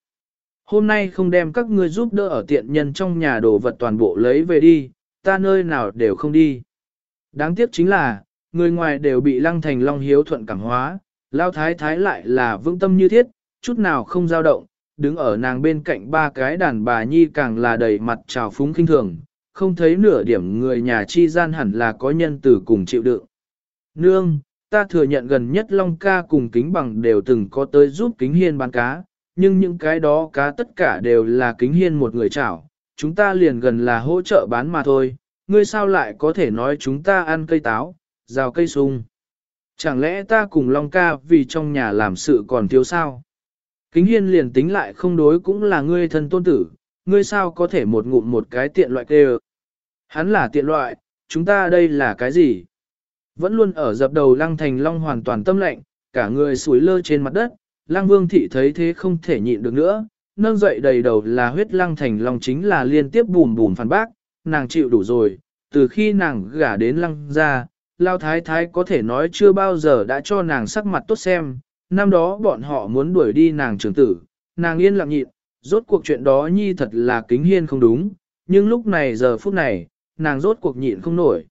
Hôm nay không đem các ngươi giúp đỡ ở tiện nhân trong nhà đồ vật toàn bộ lấy về đi, ta nơi nào đều không đi. Đáng tiếc chính là, người ngoài đều bị lăng thành long hiếu thuận cảm hóa, lao thái thái lại là vững tâm như thiết, chút nào không dao động, đứng ở nàng bên cạnh ba cái đàn bà nhi càng là đầy mặt trào phúng kinh thường, không thấy nửa điểm người nhà chi gian hẳn là có nhân tử cùng chịu đựng. Nương, ta thừa nhận gần nhất Long ca cùng kính bằng đều từng có tới giúp kính hiên bán cá, nhưng những cái đó cá tất cả đều là kính hiên một người chảo, chúng ta liền gần là hỗ trợ bán mà thôi, ngươi sao lại có thể nói chúng ta ăn cây táo, rào cây sung. Chẳng lẽ ta cùng Long ca vì trong nhà làm sự còn thiếu sao? Kính hiên liền tính lại không đối cũng là ngươi thân tôn tử, ngươi sao có thể một ngụm một cái tiện loại kêu. Hắn là tiện loại, chúng ta đây là cái gì? Vẫn luôn ở dập đầu lăng thành long hoàn toàn tâm lệnh, cả người sủi lơ trên mặt đất, lăng vương thị thấy thế không thể nhịn được nữa, nâng dậy đầy đầu là huyết lăng thành long chính là liên tiếp bùm bùm phản bác, nàng chịu đủ rồi, từ khi nàng gả đến lăng ra, lao thái thái có thể nói chưa bao giờ đã cho nàng sắc mặt tốt xem, năm đó bọn họ muốn đuổi đi nàng trưởng tử, nàng yên lặng nhịn, rốt cuộc chuyện đó nhi thật là kính hiên không đúng, nhưng lúc này giờ phút này, nàng rốt cuộc nhịn không nổi.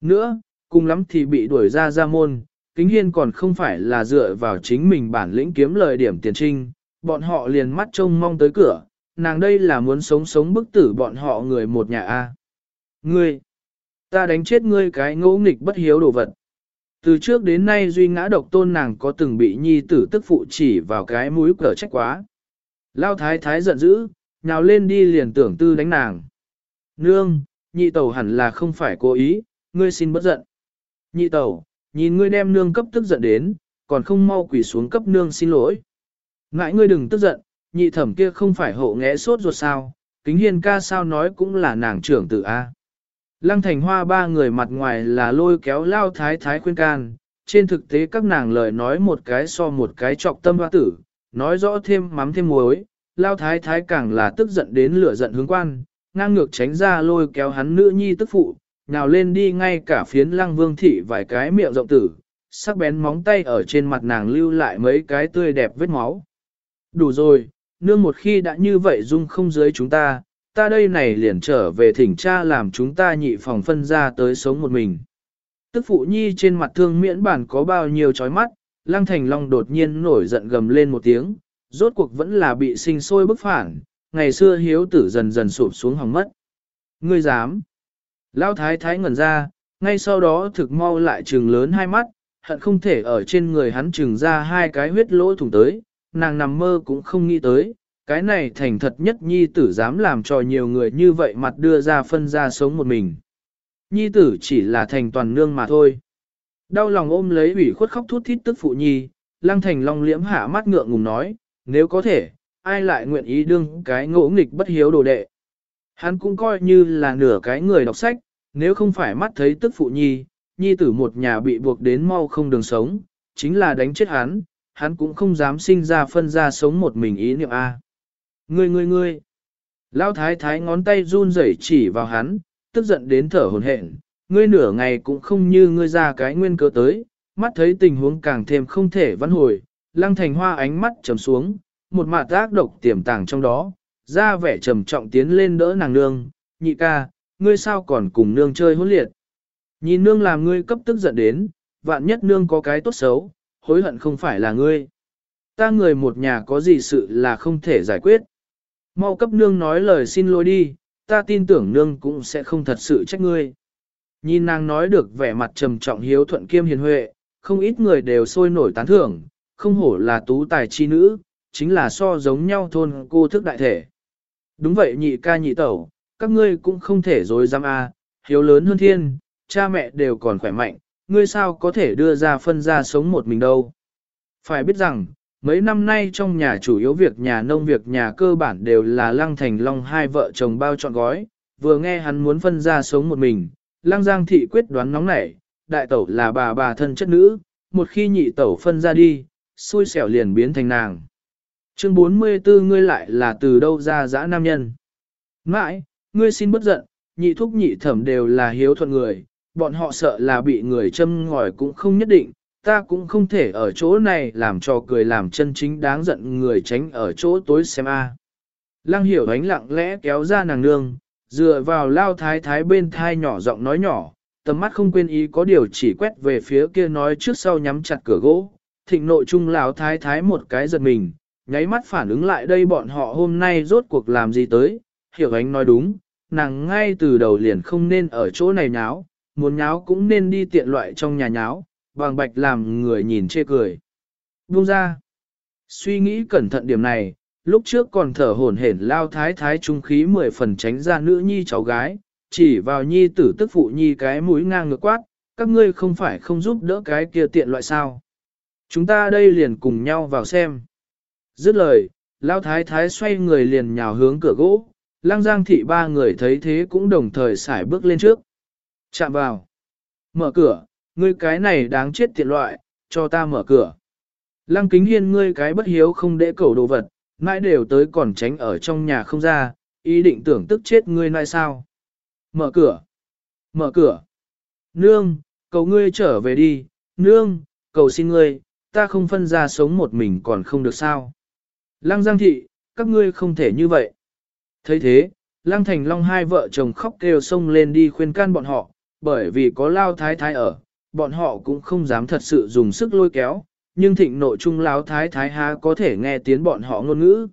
Nữa, cùng lắm thì bị đuổi ra ra môn, kính hiên còn không phải là dựa vào chính mình bản lĩnh kiếm lời điểm tiền trinh, bọn họ liền mắt trông mong tới cửa, nàng đây là muốn sống sống bức tử bọn họ người một nhà A. Ngươi, ta đánh chết ngươi cái ngỗ nghịch bất hiếu đồ vật. Từ trước đến nay duy ngã độc tôn nàng có từng bị nhi tử tức phụ chỉ vào cái mũi cờ trách quá. Lao thái thái giận dữ, nhào lên đi liền tưởng tư đánh nàng. Nương, nhị tẩu hẳn là không phải cố ý, ngươi xin bất giận. Nhị tẩu, nhìn ngươi đem nương cấp tức giận đến, còn không mau quỳ xuống cấp nương xin lỗi. Ngại ngươi đừng tức giận, nhị thẩm kia không phải hộ nghẽ sốt ruột sao, kính hiên ca sao nói cũng là nàng trưởng tử A. Lăng thành hoa ba người mặt ngoài là lôi kéo lao thái thái khuyên can, trên thực tế các nàng lời nói một cái so một cái trọc tâm hoa tử, nói rõ thêm mắm thêm muối, lao thái thái càng là tức giận đến lửa giận hướng quan, ngang ngược tránh ra lôi kéo hắn nữ nhi tức phụ, nào lên đi ngay cả phiến lăng vương thị vài cái miệng rộng tử, sắc bén móng tay ở trên mặt nàng lưu lại mấy cái tươi đẹp vết máu. Đủ rồi, nương một khi đã như vậy dung không dưới chúng ta, ta đây này liền trở về thỉnh cha làm chúng ta nhị phòng phân ra tới sống một mình. Tức phụ nhi trên mặt thương miễn bản có bao nhiêu chói mắt, lăng thành long đột nhiên nổi giận gầm lên một tiếng, rốt cuộc vẫn là bị sinh sôi bức phản, ngày xưa hiếu tử dần dần sụp xuống hỏng mất. Ngươi dám. Lão thái thái ngẩn ra, ngay sau đó thực mau lại trừng lớn hai mắt, hận không thể ở trên người hắn trừng ra hai cái huyết lỗ thủng tới, nàng nằm mơ cũng không nghĩ tới, cái này thành thật nhất nhi tử dám làm cho nhiều người như vậy mặt đưa ra phân ra sống một mình. Nhi tử chỉ là thành toàn nương mà thôi. Đau lòng ôm lấy ủy khuất khóc thút thít tức phụ nhi, lăng thành long liễm hạ mắt ngượng ngùng nói, nếu có thể, ai lại nguyện ý đương cái ngỗ nghịch bất hiếu đồ đệ. Hắn cũng coi như là nửa cái người đọc sách, nếu không phải mắt thấy tức phụ nhi, nhi tử một nhà bị buộc đến mau không đường sống, chính là đánh chết hắn, hắn cũng không dám sinh ra phân ra sống một mình ý niệm A. Ngươi ngươi ngươi. Lão thái thái ngón tay run rẩy chỉ vào hắn, tức giận đến thở hổn hển. Ngươi nửa ngày cũng không như ngươi ra cái nguyên cớ tới, mắt thấy tình huống càng thêm không thể vãn hồi, lăng thành hoa ánh mắt trầm xuống, một mạt ác độc tiềm tàng trong đó, ra vẻ trầm trọng tiến lên đỡ nàng nương, nhị ca, ngươi sao còn cùng nương chơi hỗn liệt. Nhìn nương làm ngươi cấp tức giận đến, vạn nhất nương có cái tốt xấu, hối hận không phải là ngươi. Ta người một nhà có gì sự là không thể giải quyết. Mau cấp nương nói lời xin lỗi đi, ta tin tưởng nương cũng sẽ không thật sự trách ngươi. Nhìn nàng nói được vẻ mặt trầm trọng hiếu thuận kiêm hiền huệ, không ít người đều sôi nổi tán thưởng, không hổ là tú tài chi nữ, chính là so giống nhau thôn cô thức đại thể. Đúng vậy nhị ca nhị tẩu, các ngươi cũng không thể dối dám a, hiếu lớn hơn thiên, cha mẹ đều còn khỏe mạnh, ngươi sao có thể đưa ra phân ra sống một mình đâu. Phải biết rằng, mấy năm nay trong nhà chủ yếu việc nhà nông việc nhà cơ bản đều là Lăng Thành Long hai vợ chồng bao trọn gói, vừa nghe hắn muốn phân ra sống một mình, Lăng Giang thị quyết đoán nóng nảy, đại tẩu là bà bà thân chất nữ, một khi nhị tẩu phân ra đi, xui xẻo liền biến thành nàng. Chương 44 ngươi lại là từ đâu ra dã nam nhân. Mãi, ngươi xin bất giận, nhị thúc nhị thẩm đều là hiếu thuận người, bọn họ sợ là bị người châm ngòi cũng không nhất định, ta cũng không thể ở chỗ này làm cho cười làm chân chính đáng giận người tránh ở chỗ tối xem a. Lăng hiểu ánh lặng lẽ kéo ra nàng nương, dựa vào lao thái thái bên thai nhỏ giọng nói nhỏ, tầm mắt không quên ý có điều chỉ quét về phía kia nói trước sau nhắm chặt cửa gỗ, thịnh nội trung lão thái thái một cái giật mình, nháy mắt phản ứng lại đây bọn họ hôm nay rốt cuộc làm gì tới, hiểu ánh nói đúng, nàng ngay từ đầu liền không nên ở chỗ này nháo, muốn nháo cũng nên đi tiện loại trong nhà nháo, bằng bạch làm người nhìn chê cười. Buông ra, suy nghĩ cẩn thận điểm này, lúc trước còn thở hổn hển lao thái thái trung khí mười phần tránh ra nữ nhi cháu gái, chỉ vào nhi tử tức phụ nhi cái mũi ngang ngược quát, các ngươi không phải không giúp đỡ cái kia tiện loại sao. Chúng ta đây liền cùng nhau vào xem. Dứt lời, lao thái thái xoay người liền nhào hướng cửa gỗ, lang giang thị ba người thấy thế cũng đồng thời xài bước lên trước. Chạm vào. Mở cửa, ngươi cái này đáng chết tiện loại, cho ta mở cửa. Lăng kính hiên ngươi cái bất hiếu không để cầu đồ vật, mãi đều tới còn tránh ở trong nhà không ra, ý định tưởng tức chết ngươi nại sao. Mở cửa. Mở cửa. Nương, cầu ngươi trở về đi, nương, cầu xin ngươi, ta không phân ra sống một mình còn không được sao. Lăng Giang Thị, các ngươi không thể như vậy. thấy thế, Lăng Thành Long hai vợ chồng khóc kêu sông lên đi khuyên can bọn họ, bởi vì có lao thái thái ở, bọn họ cũng không dám thật sự dùng sức lôi kéo, nhưng thịnh nội trung lao thái thái há có thể nghe tiếng bọn họ ngôn ngữ.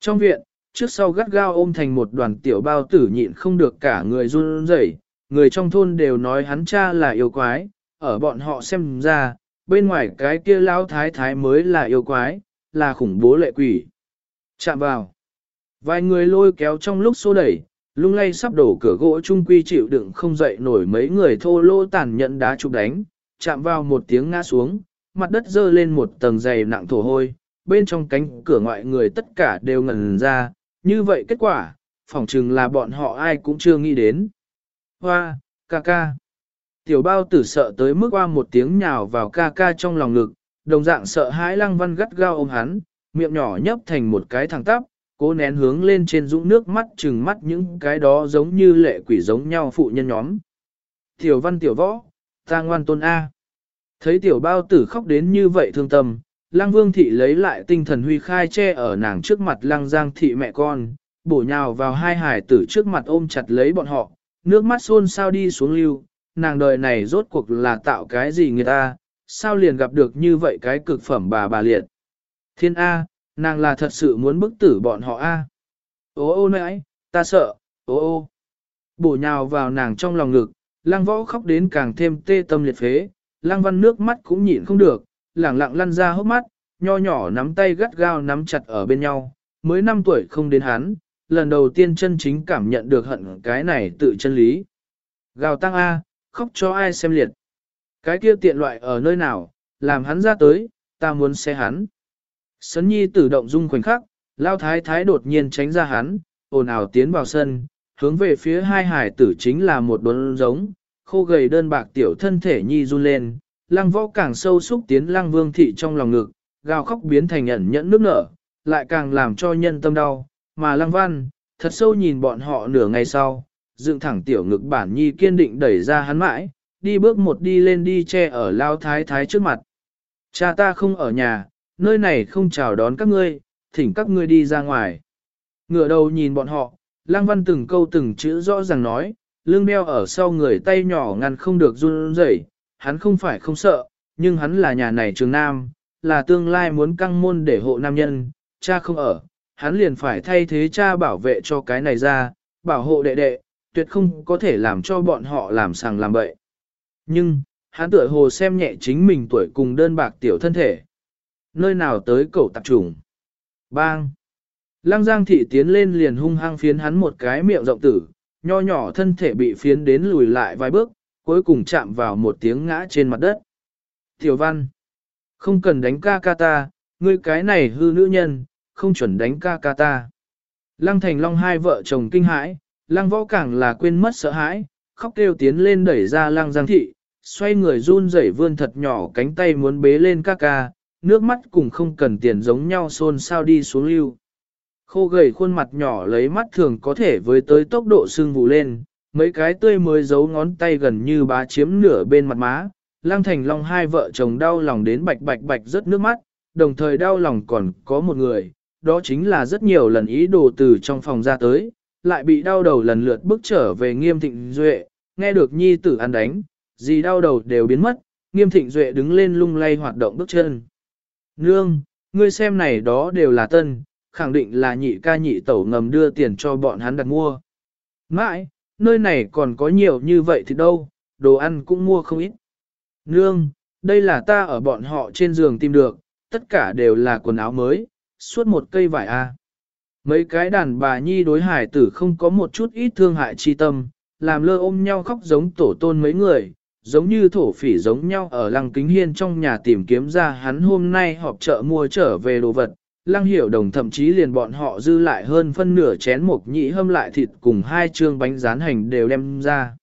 Trong viện, trước sau gắt gao ôm thành một đoàn tiểu bao tử nhịn không được cả người run rẩy, người trong thôn đều nói hắn cha là yêu quái, ở bọn họ xem ra, bên ngoài cái kia lão thái thái mới là yêu quái, là khủng bố lệ quỷ. Chạm vào. Vài người lôi kéo trong lúc xô đẩy, lung lay sắp đổ cửa gỗ trung quy chịu đựng không dậy nổi mấy người thô lô tàn nhẫn đá chụp đánh, chạm vào một tiếng ngã xuống, mặt đất dơ lên một tầng dày nặng thổ hôi, bên trong cánh cửa ngoại người tất cả đều ngẩn ra, như vậy kết quả, phỏng chừng là bọn họ ai cũng chưa nghĩ đến. Hoa, ca ca. Tiểu bao tử sợ tới mức qua một tiếng nhào vào ca ca trong lòng ngực, đồng dạng sợ hãi lăng văn gắt gao ôm hắn, miệng nhỏ nhấp thành một cái thẳng tắp, cố nén hướng lên trên dũng nước mắt chừng mắt những cái đó giống như lệ quỷ giống nhau phụ nhân nhóm. Tiểu văn tiểu võ, ta ngoan tôn A. Thấy tiểu bao tử khóc đến như vậy thương tâm, lăng vương thị lấy lại tinh thần huy khai che ở nàng trước mặt lăng giang thị mẹ con, bổ nhào vào hai hải tử trước mặt ôm chặt lấy bọn họ, nước mắt xôn sao đi xuống lưu, nàng đời này rốt cuộc là tạo cái gì người ta, sao liền gặp được như vậy cái cực phẩm bà bà liệt. Thiên A, nàng là thật sự muốn bức tử bọn họ A. Ô ô nãi, ta sợ, ô ô. Bổ nhào vào nàng trong lòng ngực, lang võ khóc đến càng thêm tê tâm liệt phế, lang văn nước mắt cũng nhịn không được, lẳng lặng lăn ra hốc mắt, nho nhỏ nắm tay gắt gao nắm chặt ở bên nhau, mới 5 tuổi không đến hắn, lần đầu tiên chân chính cảm nhận được hận cái này tự chân lý. Gào tăng A, khóc cho ai xem liệt. Cái kia tiện loại ở nơi nào, làm hắn ra tới, ta muốn xe hắn. Sấn nhi tử động dung khoảnh khắc, lao thái thái đột nhiên tránh ra hắn, ồn ào tiến vào sân, hướng về phía hai hải tử chính là một đốn giống, khô gầy đơn bạc tiểu thân thể nhi run lên, lăng võ càng sâu xúc tiến lăng vương thị trong lòng ngực, gào khóc biến thành ẩn nhẫn nước nở, lại càng làm cho nhân tâm đau, mà lăng văn, thật sâu nhìn bọn họ nửa ngày sau, dựng thẳng tiểu ngực bản nhi kiên định đẩy ra hắn mãi, đi bước một đi lên đi che ở lao thái thái trước mặt. Cha ta không ở nhà, nơi này không chào đón các ngươi, thỉnh các ngươi đi ra ngoài. Ngửa đầu nhìn bọn họ, lang văn từng câu từng chữ rõ ràng nói, lưng đeo ở sau người tay nhỏ ngăn không được run rẩy, hắn không phải không sợ, nhưng hắn là nhà này trường nam, là tương lai muốn căng môn để hộ nam nhân, cha không ở, hắn liền phải thay thế cha bảo vệ cho cái này ra, bảo hộ đệ đệ, tuyệt không có thể làm cho bọn họ làm sàng làm bậy. Nhưng, hắn tựa hồ xem nhẹ chính mình tuổi cùng đơn bạc tiểu thân thể. Nơi nào tới cầu tạp trùng. Bang! Lăng Giang thị tiến lên liền hung hăng phiến hắn một cái miệng rộng tử, nho nhỏ thân thể bị phiến đến lùi lại vài bước, cuối cùng chạm vào một tiếng ngã trên mặt đất. Tiểu văn! Không cần đánh ca ca ta, ngươi cái này hư nữ nhân, không chuẩn đánh ca ca ta. Lăng Thành Long hai vợ chồng kinh hãi, Lăng Võ càng là quên mất sợ hãi, khóc kêu tiến lên đẩy ra Lăng Giang Thị, xoay người run rẩy vươn thật nhỏ cánh tay muốn bế lên ca ca, nước mắt cùng không cần tiền giống nhau xôn sao đi xuống lưu. Khô gầy khuôn mặt nhỏ lấy mắt thường có thể với tới tốc độ sưng vụ lên, mấy cái tươi mới giấu ngón tay gần như bá chiếm nửa bên mặt má. Lăng Thành Long hai vợ chồng đau lòng đến bạch bạch bạch rất nước mắt, đồng thời đau lòng còn có một người, đó chính là rất nhiều lần ý đồ từ trong phòng ra tới, lại bị đau đầu lần lượt bước trở về nghiêm thịnh duệ, nghe được nhi tử ăn đánh, gì đau đầu đều biến mất, nghiêm thịnh duệ đứng lên lung lay hoạt động bước chân. Nương, ngươi xem này đó đều là tân, khẳng định là nhị ca nhị tẩu ngầm đưa tiền cho bọn hắn đặt mua. Mãi, nơi này còn có nhiều như vậy thì đâu, đồ ăn cũng mua không ít. Nương, đây là ta ở bọn họ trên giường tìm được, tất cả đều là quần áo mới, suốt một cây vải A. Mấy cái đàn bà nhi đối hải tử không có một chút ít thương hại chi tâm, làm lơ ôm nhau khóc giống tổ tôn mấy người, giống như thổ phỉ giống nhau ở lăng kính hiên trong nhà tìm kiếm ra hắn hôm nay họp chợ mua trở về đồ vật. Lăng hiểu đồng thậm chí liền bọn họ dư lại hơn phân nửa chén mộc nhị hâm lại thịt cùng hai chương bánh rán hành đều đem ra.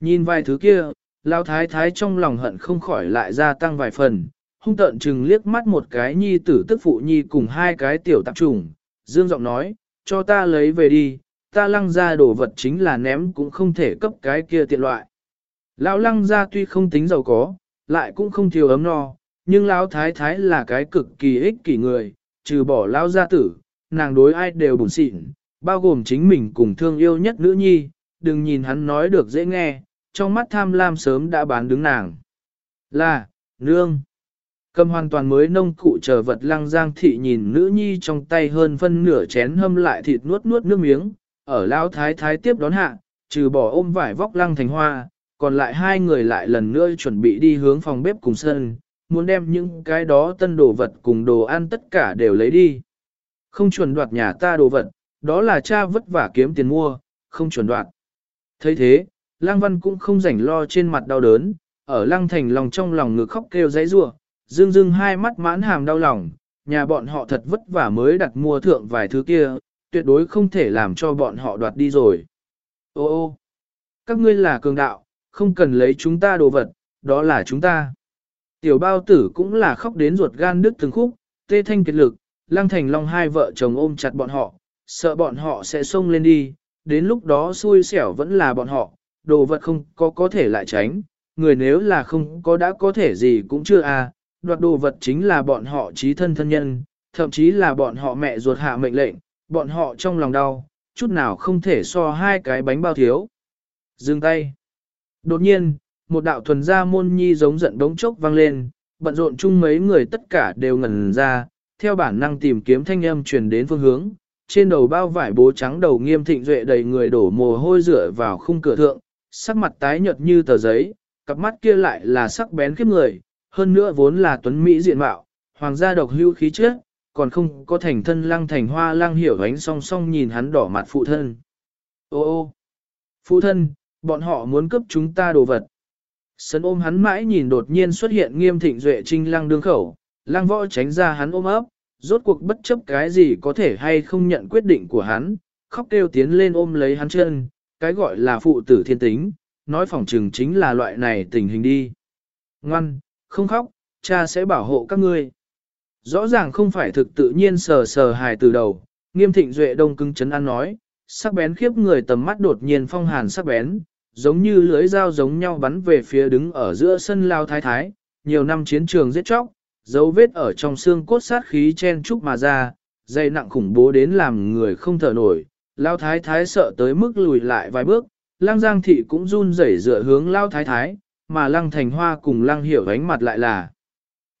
Nhìn vài thứ kia, lao thái thái trong lòng hận không khỏi lại gia tăng vài phần, hung tợn chừng liếc mắt một cái nhi tử tức phụ nhi cùng hai cái tiểu tạp trùng, dương giọng nói, cho ta lấy về đi, ta lăng ra đồ vật chính là ném cũng không thể cấp cái kia tiện loại. Lão lăng gia tuy không tính giàu có, lại cũng không thiếu ấm no, nhưng lão thái thái là cái cực kỳ ích kỷ người, trừ bỏ lão gia tử, nàng đối ai đều bùn xịn, bao gồm chính mình cùng thương yêu nhất nữ nhi, đừng nhìn hắn nói được dễ nghe, trong mắt tham lam sớm đã bán đứng nàng. Là, nương. Cầm hoàn toàn mới nông cụ chờ vật lăng giang thị nhìn nữ nhi trong tay hơn phân nửa chén hâm lại thịt nuốt nuốt nước miếng, ở Lão thái thái tiếp đón hạ, trừ bỏ ôm vải vóc lăng thành hoa, còn lại hai người lại lần nữa chuẩn bị đi hướng phòng bếp cùng sân, muốn đem những cái đó tân đồ vật cùng đồ ăn tất cả đều lấy đi. Không chuẩn đoạt nhà ta đồ vật, đó là cha vất vả kiếm tiền mua, không chuẩn đoạt. thấy thế, Lang Văn cũng không rảnh lo trên mặt đau đớn, ở Lăng Thành lòng trong lòng ngực khóc kêu giấy rủa, dương dương hai mắt mãn hàm đau lòng, nhà bọn họ thật vất vả mới đặt mua thượng vài thứ kia, tuyệt đối không thể làm cho bọn họ đoạt đi rồi. Ô ô, các ngươi là cường đạo, không cần lấy chúng ta đồ vật, đó là chúng ta. Tiểu bao tử cũng là khóc đến ruột gan đứt từng khúc, tê thanh kiệt lực, Lăng Thành Long hai vợ chồng ôm chặt bọn họ, sợ bọn họ sẽ xông lên đi, đến lúc đó xui xẻo vẫn là bọn họ, đồ vật không có có thể lại tránh, người nếu là không có đã có thể gì cũng chưa à, đoạt đồ vật chính là bọn họ trí thân thân nhân, thậm chí là bọn họ mẹ ruột hạ mệnh lệnh, bọn họ trong lòng đau, chút nào không thể so hai cái bánh bao thiếu. Dừng tay. Đột nhiên, một đạo thuần gia môn nhi giống giận đống chốc vang lên, bận rộn chung mấy người tất cả đều ngẩn ra, theo bản năng tìm kiếm thanh âm truyền đến phương hướng. Trên đầu bao vải bố trắng đầu nghiêm thịnh duệ đầy người đổ mồ hôi rửa vào khung cửa thượng, sắc mặt tái nhợt như tờ giấy, cặp mắt kia lại là sắc bén khiếp người, hơn nữa vốn là tuấn Mỹ diện mạo, hoàng gia độc hưu khí trước còn không có thành thân lăng thành hoa lăng hiểu ánh song song nhìn hắn đỏ mặt phụ thân. Ô ô, phụ thân, bọn họ muốn cướp chúng ta đồ vật. Sấn ôm hắn mãi nhìn đột nhiên xuất hiện nghiêm thịnh duệ trinh lăng đương khẩu, lăng võ tránh ra hắn ôm ấp, rốt cuộc bất chấp cái gì có thể hay không nhận quyết định của hắn, khóc kêu tiến lên ôm lấy hắn chân, cái gọi là phụ tử thiên tính, nói phỏng trừng chính là loại này tình hình đi. Ngoan, không khóc, cha sẽ bảo hộ các ngươi. Rõ ràng không phải thực tự nhiên sờ sờ hài từ đầu, nghiêm thịnh duệ đông cưng chấn ăn nói, sắc bén khiếp người tầm mắt đột nhiên phong hàn sắc bén, giống như lưới dao giống nhau bắn về phía đứng ở giữa sân lao thái thái, nhiều năm chiến trường giết chóc, dấu vết ở trong xương cốt sát khí chen chúc mà ra, dây nặng khủng bố đến làm người không thở nổi, lao thái thái sợ tới mức lùi lại vài bước, lang giang thị cũng run rẩy dựa hướng lao thái thái, mà lăng thành hoa cùng lăng hiểu ánh mặt lại là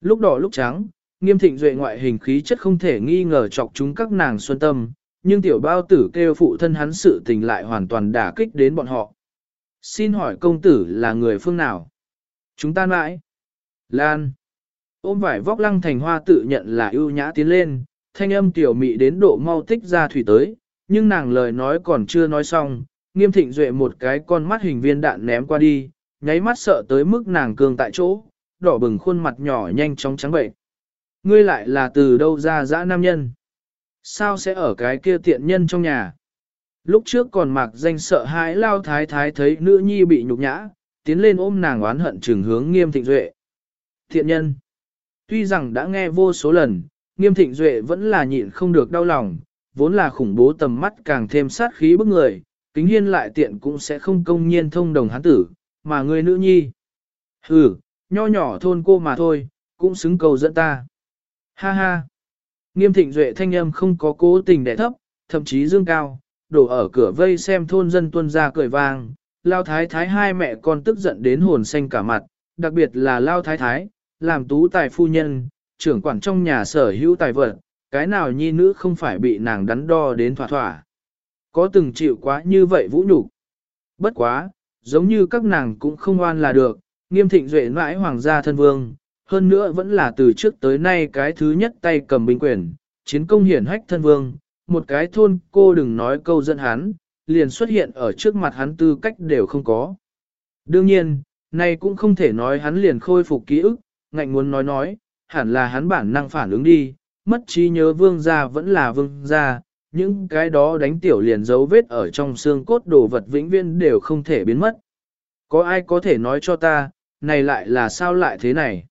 lúc đỏ lúc trắng, nghiêm thịnh duệ ngoại hình khí chất không thể nghi ngờ chọc chúng các nàng xuân tâm, nhưng tiểu bao tử kêu phụ thân hắn sự tình lại hoàn toàn đả kích đến bọn họ. Xin hỏi công tử là người phương nào? Chúng ta mãi. Lan. Ôm vải vóc lăng thành hoa tự nhận là ưu nhã tiến lên, thanh âm tiểu mị đến độ mau tích ra thủy tới, nhưng nàng lời nói còn chưa nói xong, nghiêm thịnh duệ một cái con mắt hình viên đạn ném qua đi, nháy mắt sợ tới mức nàng cường tại chỗ, đỏ bừng khuôn mặt nhỏ nhanh chóng trắng bệnh. Ngươi lại là từ đâu ra dã nam nhân? Sao sẽ ở cái kia tiện nhân trong nhà? Lúc trước còn mặc danh sợ hãi lao thái thái thấy nữ nhi bị nhục nhã, tiến lên ôm nàng oán hận trừng hướng nghiêm thịnh duệ. Thiện nhân. Tuy rằng đã nghe vô số lần, nghiêm thịnh duệ vẫn là nhịn không được đau lòng, vốn là khủng bố tầm mắt càng thêm sát khí bức người, kính hiên lại tiện cũng sẽ không công nhiên thông đồng hắn tử, mà người nữ nhi. Ừ, nho nhỏ thôn cô mà thôi, cũng xứng cầu dẫn ta. Ha ha. Nghiêm thịnh duệ thanh âm không có cố tình đẻ thấp, thậm chí dương cao, đổ ở cửa vây xem thôn dân tuân ra cười vang. Lao thái thái hai mẹ con tức giận đến hồn xanh cả mặt, đặc biệt là Lao thái thái, làm tú tài phu nhân, trưởng quản trong nhà sở hữu tài vật, cái nào nhi nữ không phải bị nàng đắn đo đến thỏa thỏa. Có từng chịu quá như vậy vũ nhục Bất quá, giống như các nàng cũng không oan là được, nghiêm thịnh duệ mãi hoàng gia thân vương, hơn nữa vẫn là từ trước tới nay cái thứ nhất tay cầm binh quyền, chiến công hiển hách thân vương, một cái thôn cô đừng nói câu dẫn hắn, liền xuất hiện ở trước mặt hắn tư cách đều không có. Đương nhiên, này cũng không thể nói hắn liền khôi phục ký ức, ngạnh muốn nói nói, hẳn là hắn bản năng phản ứng đi, mất trí nhớ vương gia vẫn là vương gia, những cái đó đánh tiểu liền dấu vết ở trong xương cốt đồ vật vĩnh viễn đều không thể biến mất. Có ai có thể nói cho ta, này lại là sao lại thế này?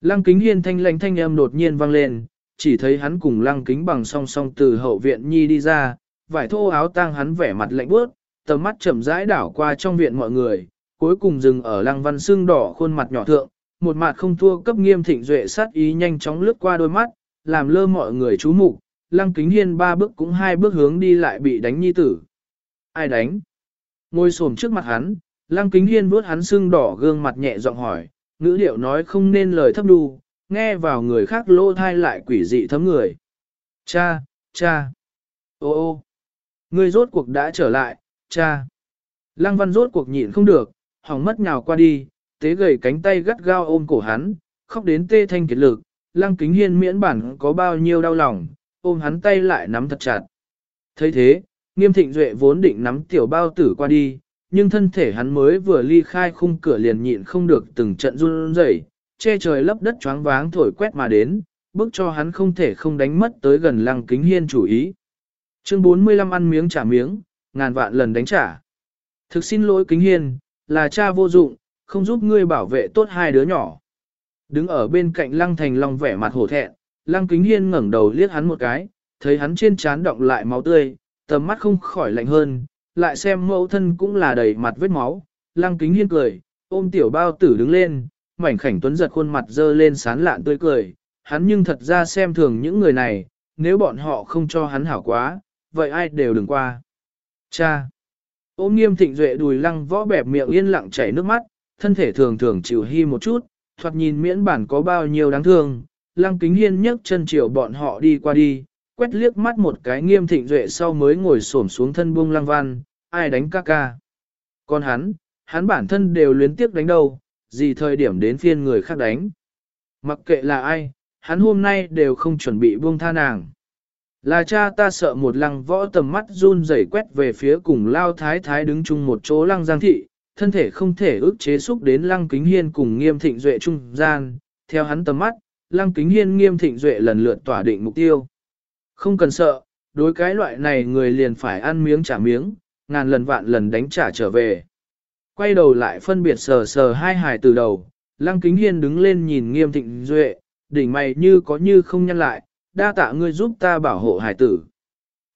Lăng kính hiên thanh lãnh thanh âm đột nhiên vang lên, chỉ thấy hắn cùng lăng kính bằng song song từ hậu viện nhi đi ra, vải thô áo tang hắn vẻ mặt lạnh bước, tầm mắt chậm rãi đảo qua trong viện mọi người, cuối cùng dừng ở lăng văn xương đỏ khuôn mặt nhỏ thượng, một mặt không thua cấp nghiêm thịnh duệ sát ý nhanh chóng lướt qua đôi mắt, làm lơ mọi người chú mục lăng kính hiên ba bước cũng hai bước hướng đi lại bị đánh nhi tử. Ai đánh? Ngồi xổm trước mặt hắn, lăng kính hiên vuốt hắn xương đỏ gương mặt nhẹ giọng hỏi, ngữ điệu nói không nên lời thấp đu, nghe vào người khác lô thai lại quỷ dị thấm người. Cha, cha, ô ô, ngươi rốt cuộc đã trở lại, cha. Lăng văn rốt cuộc nhịn không được, hỏng mất nhào qua đi, tế gầy cánh tay gắt gao ôm cổ hắn, khóc đến tê thanh kiệt lực, lăng kính hiên miễn bản có bao nhiêu đau lòng, ôm hắn tay lại nắm thật chặt. thấy thế, nghiêm thịnh duệ vốn định nắm tiểu bao tử qua đi, nhưng thân thể hắn mới vừa ly khai khung cửa liền nhịn không được từng trận run rẩy, che trời lấp đất choáng váng thổi quét mà đến, bức cho hắn không thể không đánh mất tới gần lăng kính hiên chủ ý. Chương 45 ăn miếng trả miếng, ngàn vạn lần đánh trả. Thực xin lỗi kính hiên, là cha vô dụng, không giúp ngươi bảo vệ tốt hai đứa nhỏ. Đứng ở bên cạnh lăng thành long vẻ mặt hổ thẹn, lăng kính hiên ngẩng đầu liếc hắn một cái, thấy hắn trên trán động lại máu tươi, tầm mắt không khỏi lạnh hơn, lại xem mẫu thân cũng là đầy mặt vết máu, lăng kính hiên cười, ôm tiểu bao tử đứng lên, mảnh khảnh tuấn giật khuôn mặt dơ lên sán lạn tươi cười, hắn nhưng thật ra xem thường những người này, nếu bọn họ không cho hắn hảo quá, vậy ai đều đừng qua. Cha! Ôm nghiêm thịnh duệ đùi lăng võ bẹp miệng yên lặng chảy nước mắt, thân thể thường thường chịu hy một chút, thoạt nhìn miễn bản có bao nhiêu đáng thương, lăng kính hiên nhấc chân chiều bọn họ đi qua đi, quét liếc mắt một cái nghiêm thịnh duệ sau mới ngồi xổm xuống thân buông lăng văn, ai đánh ca ca. Còn hắn, hắn bản thân đều luyến tiếc đánh đâu, gì thời điểm đến phiên người khác đánh. Mặc kệ là ai, hắn hôm nay đều không chuẩn bị buông tha nàng. Là cha ta sợ một lăng võ tầm mắt run rẩy quét về phía cùng lao thái thái đứng chung một chỗ lăng giang thị, thân thể không thể ức chế xúc đến lăng kính hiên cùng nghiêm thịnh duệ trung gian, theo hắn tầm mắt, lăng kính hiên nghiêm thịnh duệ lần lượt tỏa định mục tiêu. Không cần sợ, đối cái loại này người liền phải ăn miếng trả miếng, ngàn lần vạn lần đánh trả trở về. Quay đầu lại phân biệt sờ sờ hai hài từ đầu, lăng kính hiên đứng lên nhìn nghiêm thịnh duệ, đỉnh mày như có như không nhăn lại, đa tạ ngươi giúp ta bảo hộ hải tử.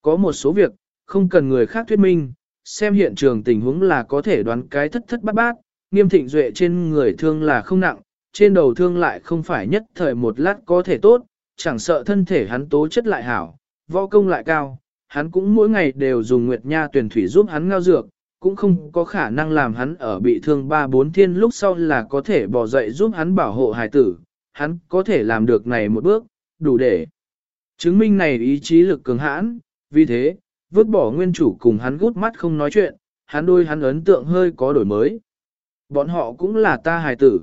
Có một số việc, không cần người khác thuyết minh, xem hiện trường tình huống là có thể đoán cái thất thất bát bát, nghiêm thịnh duệ trên người thương là không nặng, trên đầu thương lại không phải nhất thời một lát có thể tốt, chẳng sợ thân thể hắn tố chất lại hảo, võ công lại cao, hắn cũng mỗi ngày đều dùng nguyệt nha tuyển thủy giúp hắn ngao dược, cũng không có khả năng làm hắn ở bị thương ba bốn thiên lúc sau là có thể bỏ dậy giúp hắn bảo hộ hài tử, hắn có thể làm được này một bước, đủ để chứng minh này ý chí lực cường hãn, vì thế, vứt bỏ nguyên chủ cùng hắn gút mắt không nói chuyện, hắn đôi hắn ấn tượng hơi có đổi mới. Bọn họ cũng là ta hài tử.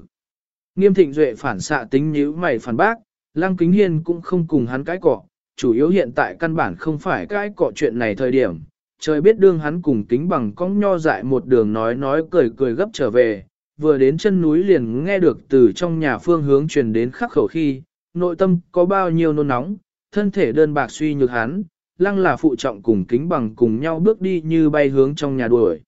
Nghiêm thịnh duệ phản xạ tính nhíu mày phản bác, lăng kính hiên cũng không cùng hắn cãi cọ, chủ yếu hiện tại căn bản không phải cãi cọ chuyện này thời điểm. Trời biết đương hắn cùng kính bằng cong nho dại một đường nói nói cười cười gấp trở về, vừa đến chân núi liền nghe được từ trong nhà phương hướng truyền đến khắc khẩu khi, nội tâm có bao nhiêu nôn nóng, thân thể đơn bạc suy nhược hắn, lăng là phụ trọng cùng kính bằng cùng nhau bước đi như bay hướng trong nhà đuổi.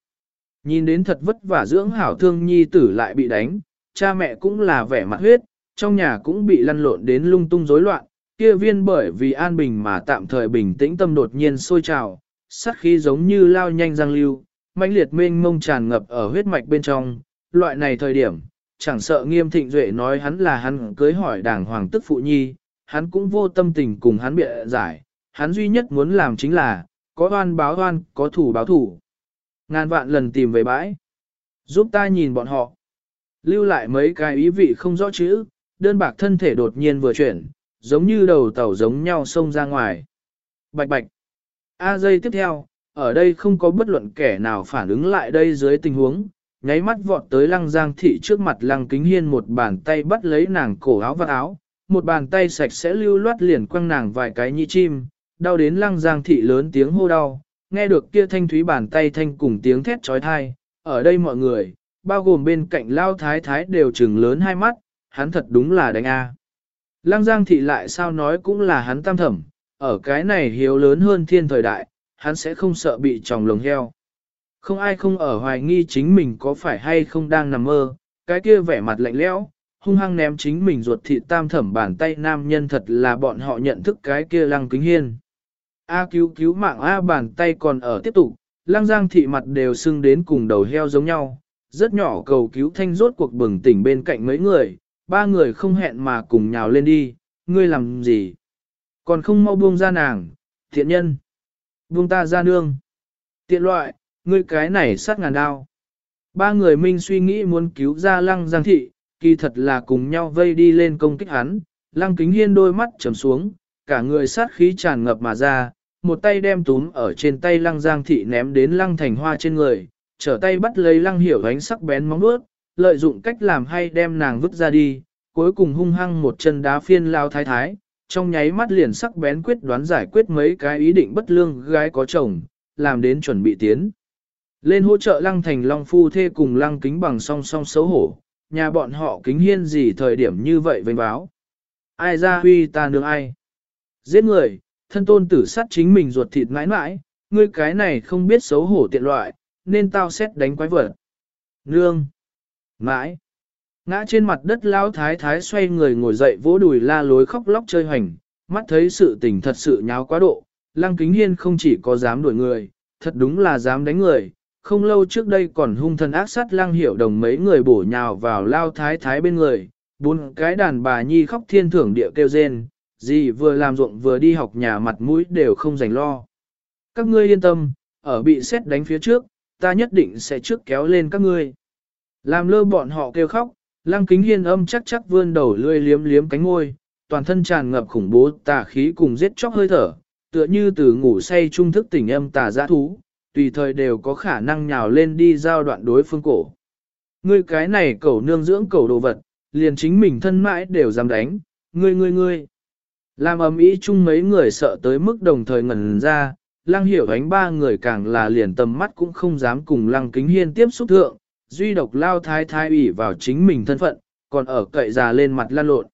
Nhìn đến thật vất vả dưỡng hảo thương nhi tử lại bị đánh, cha mẹ cũng là vẻ mặt huyết, trong nhà cũng bị lăn lộn đến lung tung rối loạn, kia viên bởi vì an bình mà tạm thời bình tĩnh tâm đột nhiên sôi trào, sát khí giống như lao nhanh giang lưu, mãnh liệt mênh mông tràn ngập ở huyết mạch bên trong, loại này thời điểm, chẳng sợ nghiêm thịnh duệ nói hắn là hắn cưới hỏi đảng hoàng tức phụ nhi, hắn cũng vô tâm tình cùng hắn bịa giải, hắn duy nhất muốn làm chính là, có oan báo oan, có thủ báo thủ. Ngàn vạn lần tìm về bãi. Giúp ta nhìn bọn họ. Lưu lại mấy cái ý vị không rõ chữ, đơn bạc thân thể đột nhiên vừa chuyển, giống như đầu tàu giống nhau xông ra ngoài. Bạch bạch. A giây tiếp theo, ở đây không có bất luận kẻ nào phản ứng lại đây dưới tình huống, nháy mắt vọt tới lăng giang thị trước mặt lăng kính hiên một bàn tay bắt lấy nàng cổ áo và áo, một bàn tay sạch sẽ lưu loát liền quăng nàng vài cái nhị chim, đau đến lăng giang thị lớn tiếng hô đau, nghe được kia thanh thúy bàn tay thanh cùng tiếng thét trói thai, ở đây mọi người, bao gồm bên cạnh lao thái thái đều trừng lớn hai mắt, hắn thật đúng là đánh A. Lăng giang thị lại sao nói cũng là hắn tam thẩm, ở cái này hiếu lớn hơn thiên thời đại, hắn sẽ không sợ bị tròng lồng heo. Không ai không ở hoài nghi chính mình có phải hay không đang nằm mơ, cái kia vẻ mặt lạnh lẽo, hung hăng ném chính mình ruột thịt tam thẩm bàn tay nam nhân thật là bọn họ nhận thức cái kia lăng kính hiên. A cứu cứu mạng A bàn tay còn ở tiếp tục, lăng giang thị mặt đều sưng đến cùng đầu heo giống nhau, rất nhỏ cầu cứu thanh rốt cuộc bừng tỉnh bên cạnh mấy người, ba người không hẹn mà cùng nhào lên đi, ngươi làm gì? Còn không mau buông ra nàng, thiện nhân. Buông ta ra nương. Tiện loại, ngươi cái này sát ngàn đao. Ba người minh suy nghĩ muốn cứu ra lăng giang thị, kỳ thật là cùng nhau vây đi lên công kích hắn, lăng kính hiên đôi mắt trầm xuống, cả người sát khí tràn ngập mà ra, một tay đem túm ở trên tay lăng giang thị ném đến lăng thành hoa trên người, trở tay bắt lấy lăng hiểu ánh sắc bén móng vuốt, lợi dụng cách làm hay đem nàng vứt ra đi, cuối cùng hung hăng một chân đá phiên lao thái thái, trong nháy mắt liền sắc bén quyết đoán giải quyết mấy cái ý định bất lương gái có chồng, làm đến chuẩn bị tiến. Lên hỗ trợ lăng thành long phu thê cùng lăng kính bằng song song xấu hổ, nhà bọn họ kính hiên gì thời điểm như vậy vênh báo. Ai ra huy ta nương ai? Giết người, thân tôn tử sát chính mình ruột thịt mãi mãi, ngươi cái này không biết xấu hổ tiện loại, nên tao xét đánh quái vật. Nương! Mãi! Ngã trên mặt đất lao thái thái xoay người ngồi dậy vỗ đùi la lối khóc lóc chơi hoành, mắt thấy sự tình thật sự nháo quá độ, lăng kính hiên không chỉ có dám đuổi người, thật đúng là dám đánh người. Không lâu trước đây còn hung thần ác sát lăng hiểu đồng mấy người bổ nhào vào lao thái thái bên người, bốn cái đàn bà nhi khóc thiên thưởng địa kêu rên, gì vừa làm ruộng vừa đi học nhà mặt mũi đều không dành lo. Các ngươi yên tâm, ở bị xét đánh phía trước, ta nhất định sẽ trước kéo lên các ngươi. Làm lơ bọn họ kêu khóc, lăng kính hiên âm chắc chắc vươn đầu lươi liếm liếm cánh ngôi, toàn thân tràn ngập khủng bố tà khí cùng giết chóc hơi thở, tựa như từ ngủ say trung thức tỉnh âm tà giã thú, tùy thời đều có khả năng nhào lên đi giao đoạn đối phương cổ. Ngươi cái này cẩu nương dưỡng cẩu đồ vật, liền chính mình thân mãi đều dám đánh, ngươi ngươi ngươi. Làm ầm ĩ chung mấy người sợ tới mức đồng thời ngẩn ra, lăng hiểu ánh ba người càng là liền tầm mắt cũng không dám cùng lăng kính hiên tiếp xúc thượng, duy độc lao thái thái ủy vào chính mình thân phận, còn ở cậy già lên mặt lan lộn.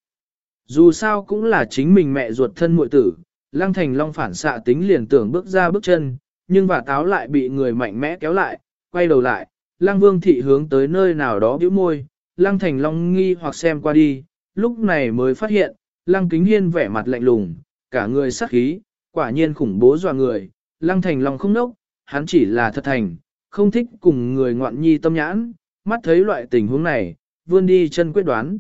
Dù sao cũng là chính mình mẹ ruột thân muội tử, lăng thành long phản xạ tính liền tưởng bước ra bước chân, nhưng và táo lại bị người mạnh mẽ kéo lại, quay đầu lại, lăng vương thị hướng tới nơi nào đó bĩu môi, lăng thành long nghi hoặc xem qua đi, lúc này mới phát hiện, lăng kính hiên vẻ mặt lạnh lùng, cả người sắc khí, quả nhiên khủng bố dọa người, lăng thành long không nốc, hắn chỉ là thật thành, không thích cùng người ngoạn nhi tâm nhãn, mắt thấy loại tình huống này, vươn đi chân quyết đoán.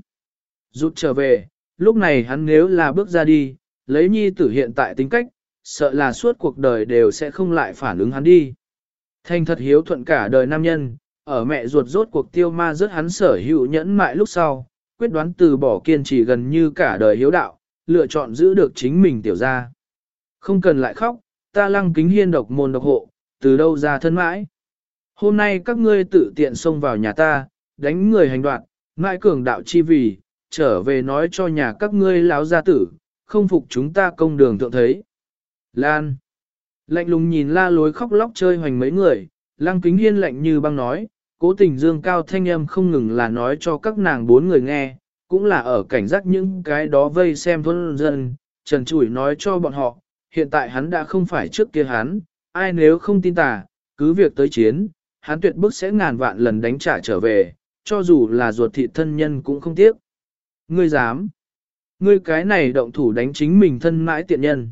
Rút trở về, lúc này hắn nếu là bước ra đi, lấy nhi tử hiện tại tính cách, sợ là suốt cuộc đời đều sẽ không lại phản ứng hắn đi. Thành thật hiếu thuận cả đời nam nhân, ở mẹ ruột rốt cuộc tiêu ma rớt hắn sở hữu nhẫn mại lúc sau, quyết đoán từ bỏ kiên trì gần như cả đời hiếu đạo, lựa chọn giữ được chính mình tiểu ra. Không cần lại khóc, ta lăng kính hiên độc môn độc hộ, từ đâu ra thân mãi. Hôm nay các ngươi tự tiện xông vào nhà ta, đánh người hành đoạn, ngại cường đạo chi vì, trở về nói cho nhà các ngươi láo gia tử, không phục chúng ta công đường thượng thấy. Lan. Lạnh lùng nhìn la lối khóc lóc chơi hoành mấy người, lăng kính hiên lạnh như băng nói, cố tình dương cao thanh âm không ngừng là nói cho các nàng bốn người nghe, cũng là ở cảnh giác những cái đó vây xem thôn dân, trần chủi nói cho bọn họ, hiện tại hắn đã không phải trước kia hắn, ai nếu không tin tà, cứ việc tới chiến, hắn tuyệt bức sẽ ngàn vạn lần đánh trả trở về, cho dù là ruột thịt thân nhân cũng không tiếc. Ngươi dám? Ngươi cái này động thủ đánh chính mình thân mãi tiện nhân.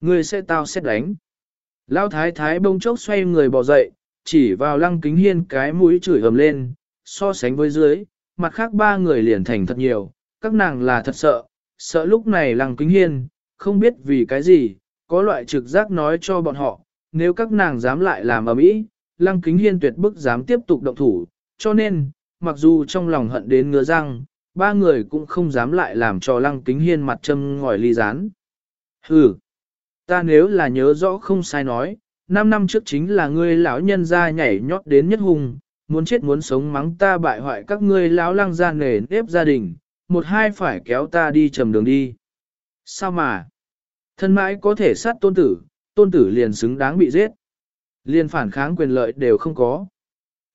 Ngươi sẽ tao xét đánh. Lão thái thái bông chốc xoay người bỏ dậy, chỉ vào lăng kính hiên cái mũi chửi ầm lên, so sánh với dưới, mặt khác ba người liền thành thật nhiều, các nàng là thật sợ, sợ lúc này lăng kính hiên, không biết vì cái gì, có loại trực giác nói cho bọn họ, nếu các nàng dám lại làm ở mỹ, lăng kính hiên tuyệt bức dám tiếp tục động thủ, cho nên, mặc dù trong lòng hận đến ngứa răng, ba người cũng không dám lại làm cho lăng kính hiên mặt châm ngòi ly rán. Hừ, ta nếu là nhớ rõ không sai nói, năm năm trước chính là ngươi lão nhân ra nhảy nhót đến nhất hùng, muốn chết muốn sống mắng ta bại hoại các ngươi lão lăng ra nề nếp gia đình, một hai phải kéo ta đi trầm đường đi. Sao mà? Thân mãi có thể sát tôn tử, tôn tử liền xứng đáng bị giết. Liền phản kháng quyền lợi đều không có.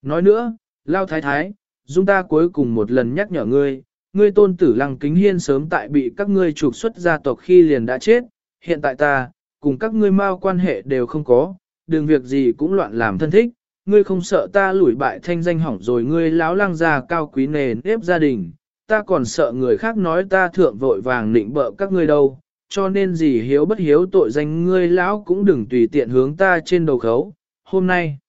Nói nữa, lao thái thái, dung ta cuối cùng một lần nhắc nhở ngươi, ngươi tôn tử lăng kính hiên sớm tại bị các ngươi trục xuất gia tộc khi liền đã chết, hiện tại ta, cùng các ngươi mau quan hệ đều không có, đừng việc gì cũng loạn làm thân thích, ngươi không sợ ta lủi bại thanh danh hỏng rồi ngươi láo lăng ra cao quý nề nếp gia đình, ta còn sợ người khác nói ta thượng vội vàng nịnh bợ các ngươi đâu, cho nên gì hiếu bất hiếu tội danh ngươi lão cũng đừng tùy tiện hướng ta trên đầu khấu, hôm nay.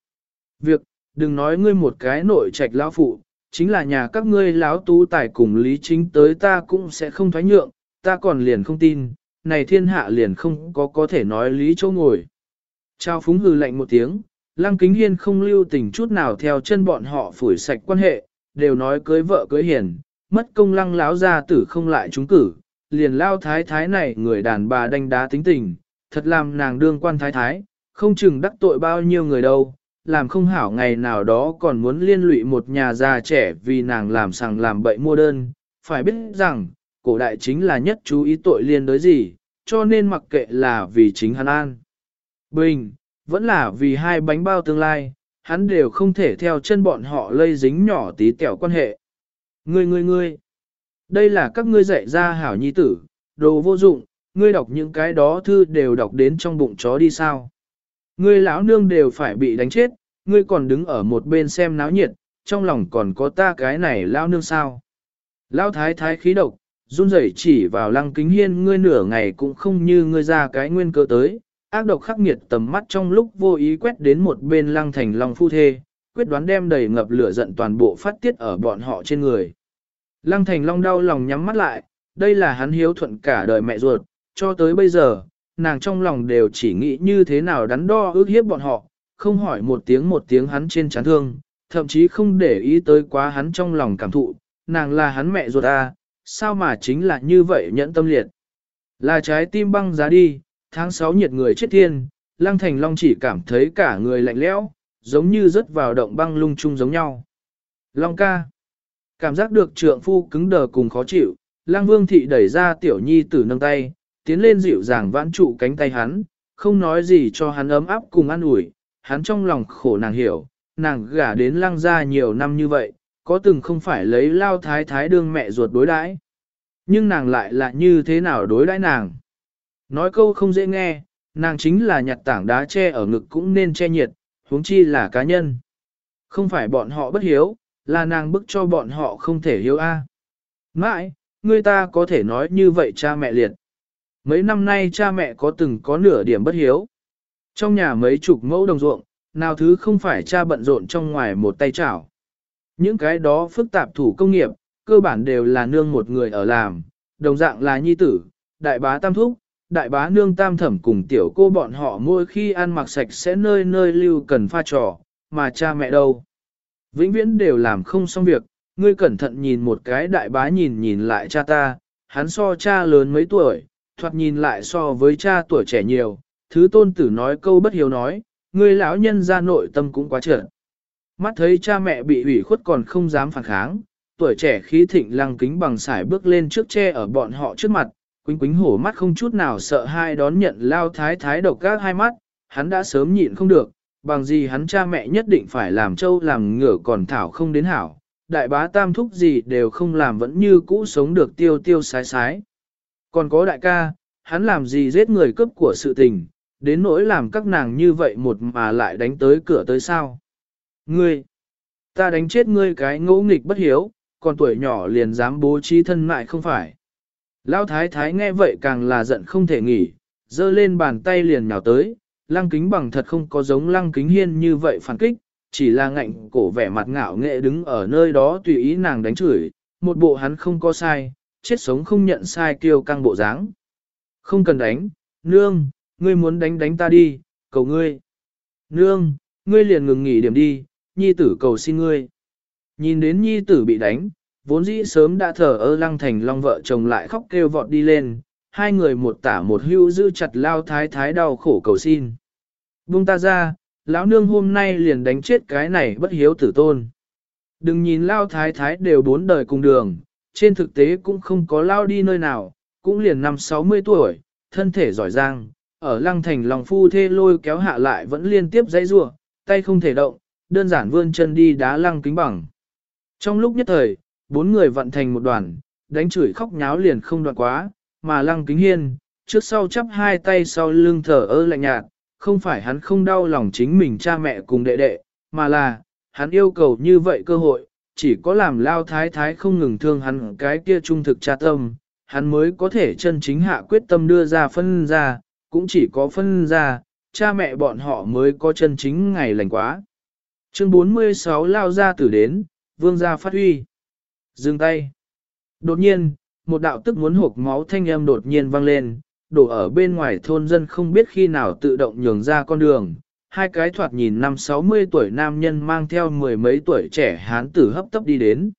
Việc, đừng nói ngươi một cái nội trạch lão phụ, chính là nhà các ngươi lão tú tài cùng lý chính tới ta cũng sẽ không thoái nhượng, ta còn liền không tin, này thiên hạ liền không có có thể nói lý chỗ ngồi. Trao phúng hừ lạnh một tiếng, lăng kính hiên không lưu tình chút nào theo chân bọn họ phủi sạch quan hệ, đều nói cưới vợ cưới hiền, mất công lăng láo ra tử không lại trúng cử, liền lao thái thái này người đàn bà đánh đá tính tình, thật làm nàng đương quan thái thái, không chừng đắc tội bao nhiêu người đâu, làm không hảo ngày nào đó còn muốn liên lụy một nhà già trẻ vì nàng làm sằng làm bậy mua đơn, phải biết rằng, cổ đại chính là nhất chú ý tội liên đối gì, cho nên mặc kệ là vì chính hắn an. Bình, vẫn là vì hai bánh bao tương lai, hắn đều không thể theo chân bọn họ lây dính nhỏ tí tẹo quan hệ. Ngươi ngươi ngươi, đây là các ngươi dạy ra hảo nhi tử, đồ vô dụng, ngươi đọc những cái đó thư đều đọc đến trong bụng chó đi sao. Ngươi lão nương đều phải bị đánh chết, ngươi còn đứng ở một bên xem náo nhiệt, trong lòng còn có ta cái này lão nương sao. Lão thái thái khí độc, run rẩy chỉ vào lăng kính hiên ngươi nửa ngày cũng không như ngươi ra cái nguyên cơ tới, ác độc khắc nghiệt tầm mắt trong lúc vô ý quét đến một bên lăng thành long phu thê, quyết đoán đem đầy ngập lửa giận toàn bộ phát tiết ở bọn họ trên người. Lăng thành long đau lòng nhắm mắt lại, đây là hắn hiếu thuận cả đời mẹ ruột, cho tới bây giờ, nàng trong lòng đều chỉ nghĩ như thế nào đắn đo ước hiếp bọn họ, không hỏi một tiếng một tiếng hắn trên chán thương, thậm chí không để ý tới quá hắn trong lòng cảm thụ, nàng là hắn mẹ ruột à, sao mà chính là như vậy nhẫn tâm liệt. Là trái tim băng giá đi, tháng 6 nhiệt người chết thiên, Lăng Thành Long chỉ cảm thấy cả người lạnh lẽo, giống như rớt vào động băng lung chung giống nhau. Long ca. Cảm giác được trượng phu cứng đờ cùng khó chịu, lang Vương Thị đẩy ra tiểu nhi tử nâng tay, tiến lên dịu dàng vãn trụ cánh tay hắn, không nói gì cho hắn ấm áp cùng an ủi, hắn trong lòng khổ nàng hiểu, nàng gả đến lang gia nhiều năm như vậy, có từng không phải lấy lao thái thái đương mẹ ruột đối đãi, nhưng nàng lại là như thế nào đối đãi nàng. Nói câu không dễ nghe, nàng chính là nhặt tảng đá che ở ngực cũng nên che nhiệt, huống chi là cá nhân. Không phải bọn họ bất hiếu, là nàng bức cho bọn họ không thể hiếu a. Mãi, người ta có thể nói như vậy cha mẹ liệt. Mấy năm nay cha mẹ có từng có nửa điểm bất hiếu. Trong nhà mấy chục mẫu đồng ruộng, nào thứ không phải cha bận rộn trong ngoài một tay chảo. Những cái đó phức tạp thủ công nghiệp, cơ bản đều là nương một người ở làm, đồng dạng là nhi tử, đại bá tam thúc, đại bá nương tam thẩm cùng tiểu cô bọn họ mỗi khi ăn mặc sạch sẽ nơi nơi lưu cần pha trò, mà cha mẹ đâu. Vĩnh viễn đều làm không xong việc, ngươi cẩn thận nhìn một cái đại bá nhìn nhìn lại cha ta, hắn so cha lớn mấy tuổi, thoạt nhìn lại so với cha tuổi trẻ nhiều, thứ tôn tử nói câu bất hiếu nói, ngươi lão nhân ra nội tâm cũng quá trợn. Mắt thấy cha mẹ bị ủy khuất còn không dám phản kháng, tuổi trẻ khí thịnh lăng kính bằng sải bước lên trước che ở bọn họ trước mặt, quính quính hổ mắt không chút nào sợ hai đón nhận lao thái thái độc các hai mắt, hắn đã sớm nhịn không được, bằng gì hắn cha mẹ nhất định phải làm trâu làm ngựa còn thảo không đến hảo, đại bá tam thúc gì đều không làm vẫn như cũ sống được tiêu tiêu sái sái. Còn có đại ca, hắn làm gì giết người cướp của sự tình, đến nỗi làm các nàng như vậy một mà lại đánh tới cửa tới sao. Ngươi, ta đánh chết ngươi cái ngỗ nghịch bất hiếu, còn tuổi nhỏ liền dám bố trí thân mại không phải. Lão thái thái nghe vậy càng là giận không thể nghỉ, giơ lên bàn tay liền nhào tới, lăng kính bằng thật không có giống lăng kính hiên như vậy phản kích, chỉ là ngạnh cổ vẻ mặt ngạo nghệ đứng ở nơi đó tùy ý nàng đánh chửi, một bộ hắn không có sai, chết sống không nhận sai kêu căng bộ dáng. Không cần đánh, nương, ngươi muốn đánh đánh ta đi, cầu ngươi. Nương, ngươi liền ngừng nghỉ điểm đi, nhi tử cầu xin ngươi. Nhìn đến nhi tử bị đánh, vốn dĩ sớm đã thở ơ lăng thành long vợ chồng lại khóc kêu vọt đi lên, hai người một tả một hưu giữ chặt lao thái thái đau khổ cầu xin. Buông ta ra, lão nương hôm nay liền đánh chết cái này bất hiếu tử tôn. Đừng nhìn lao thái thái đều bốn đời cùng đường, trên thực tế cũng không có lao đi nơi nào, cũng liền năm 60 tuổi, thân thể giỏi giang, ở lăng thành lòng phu thê lôi kéo hạ lại vẫn liên tiếp dãy rua, tay không thể động, đơn giản vươn chân đi đá lăng kính bằng. Trong lúc nhất thời, bốn người vận thành một đoàn, đánh chửi khóc nháo liền không đoạn quá, mà lăng kính hiên, trước sau chắp hai tay sau lưng thở ơ lạnh nhạt, không phải hắn không đau lòng chính mình cha mẹ cùng đệ đệ, mà là, hắn yêu cầu như vậy cơ hội, chỉ có làm lao thái thái không ngừng thương hắn cái kia trung thực cha tâm, hắn mới có thể chân chính hạ quyết tâm đưa ra phân ra, cũng chỉ có phân ra, cha mẹ bọn họ mới có chân chính ngày lành quá. Chương 46 lao ra tử đến, vương gia phát huy. Dừng tay. Đột nhiên, một đạo tức muốn hộp máu thanh âm đột nhiên vang lên, đổ ở bên ngoài thôn dân không biết khi nào tự động nhường ra con đường. Hai cái thoạt nhìn năm 60 tuổi nam nhân mang theo mười mấy tuổi trẻ hán tử hấp tấp đi đến.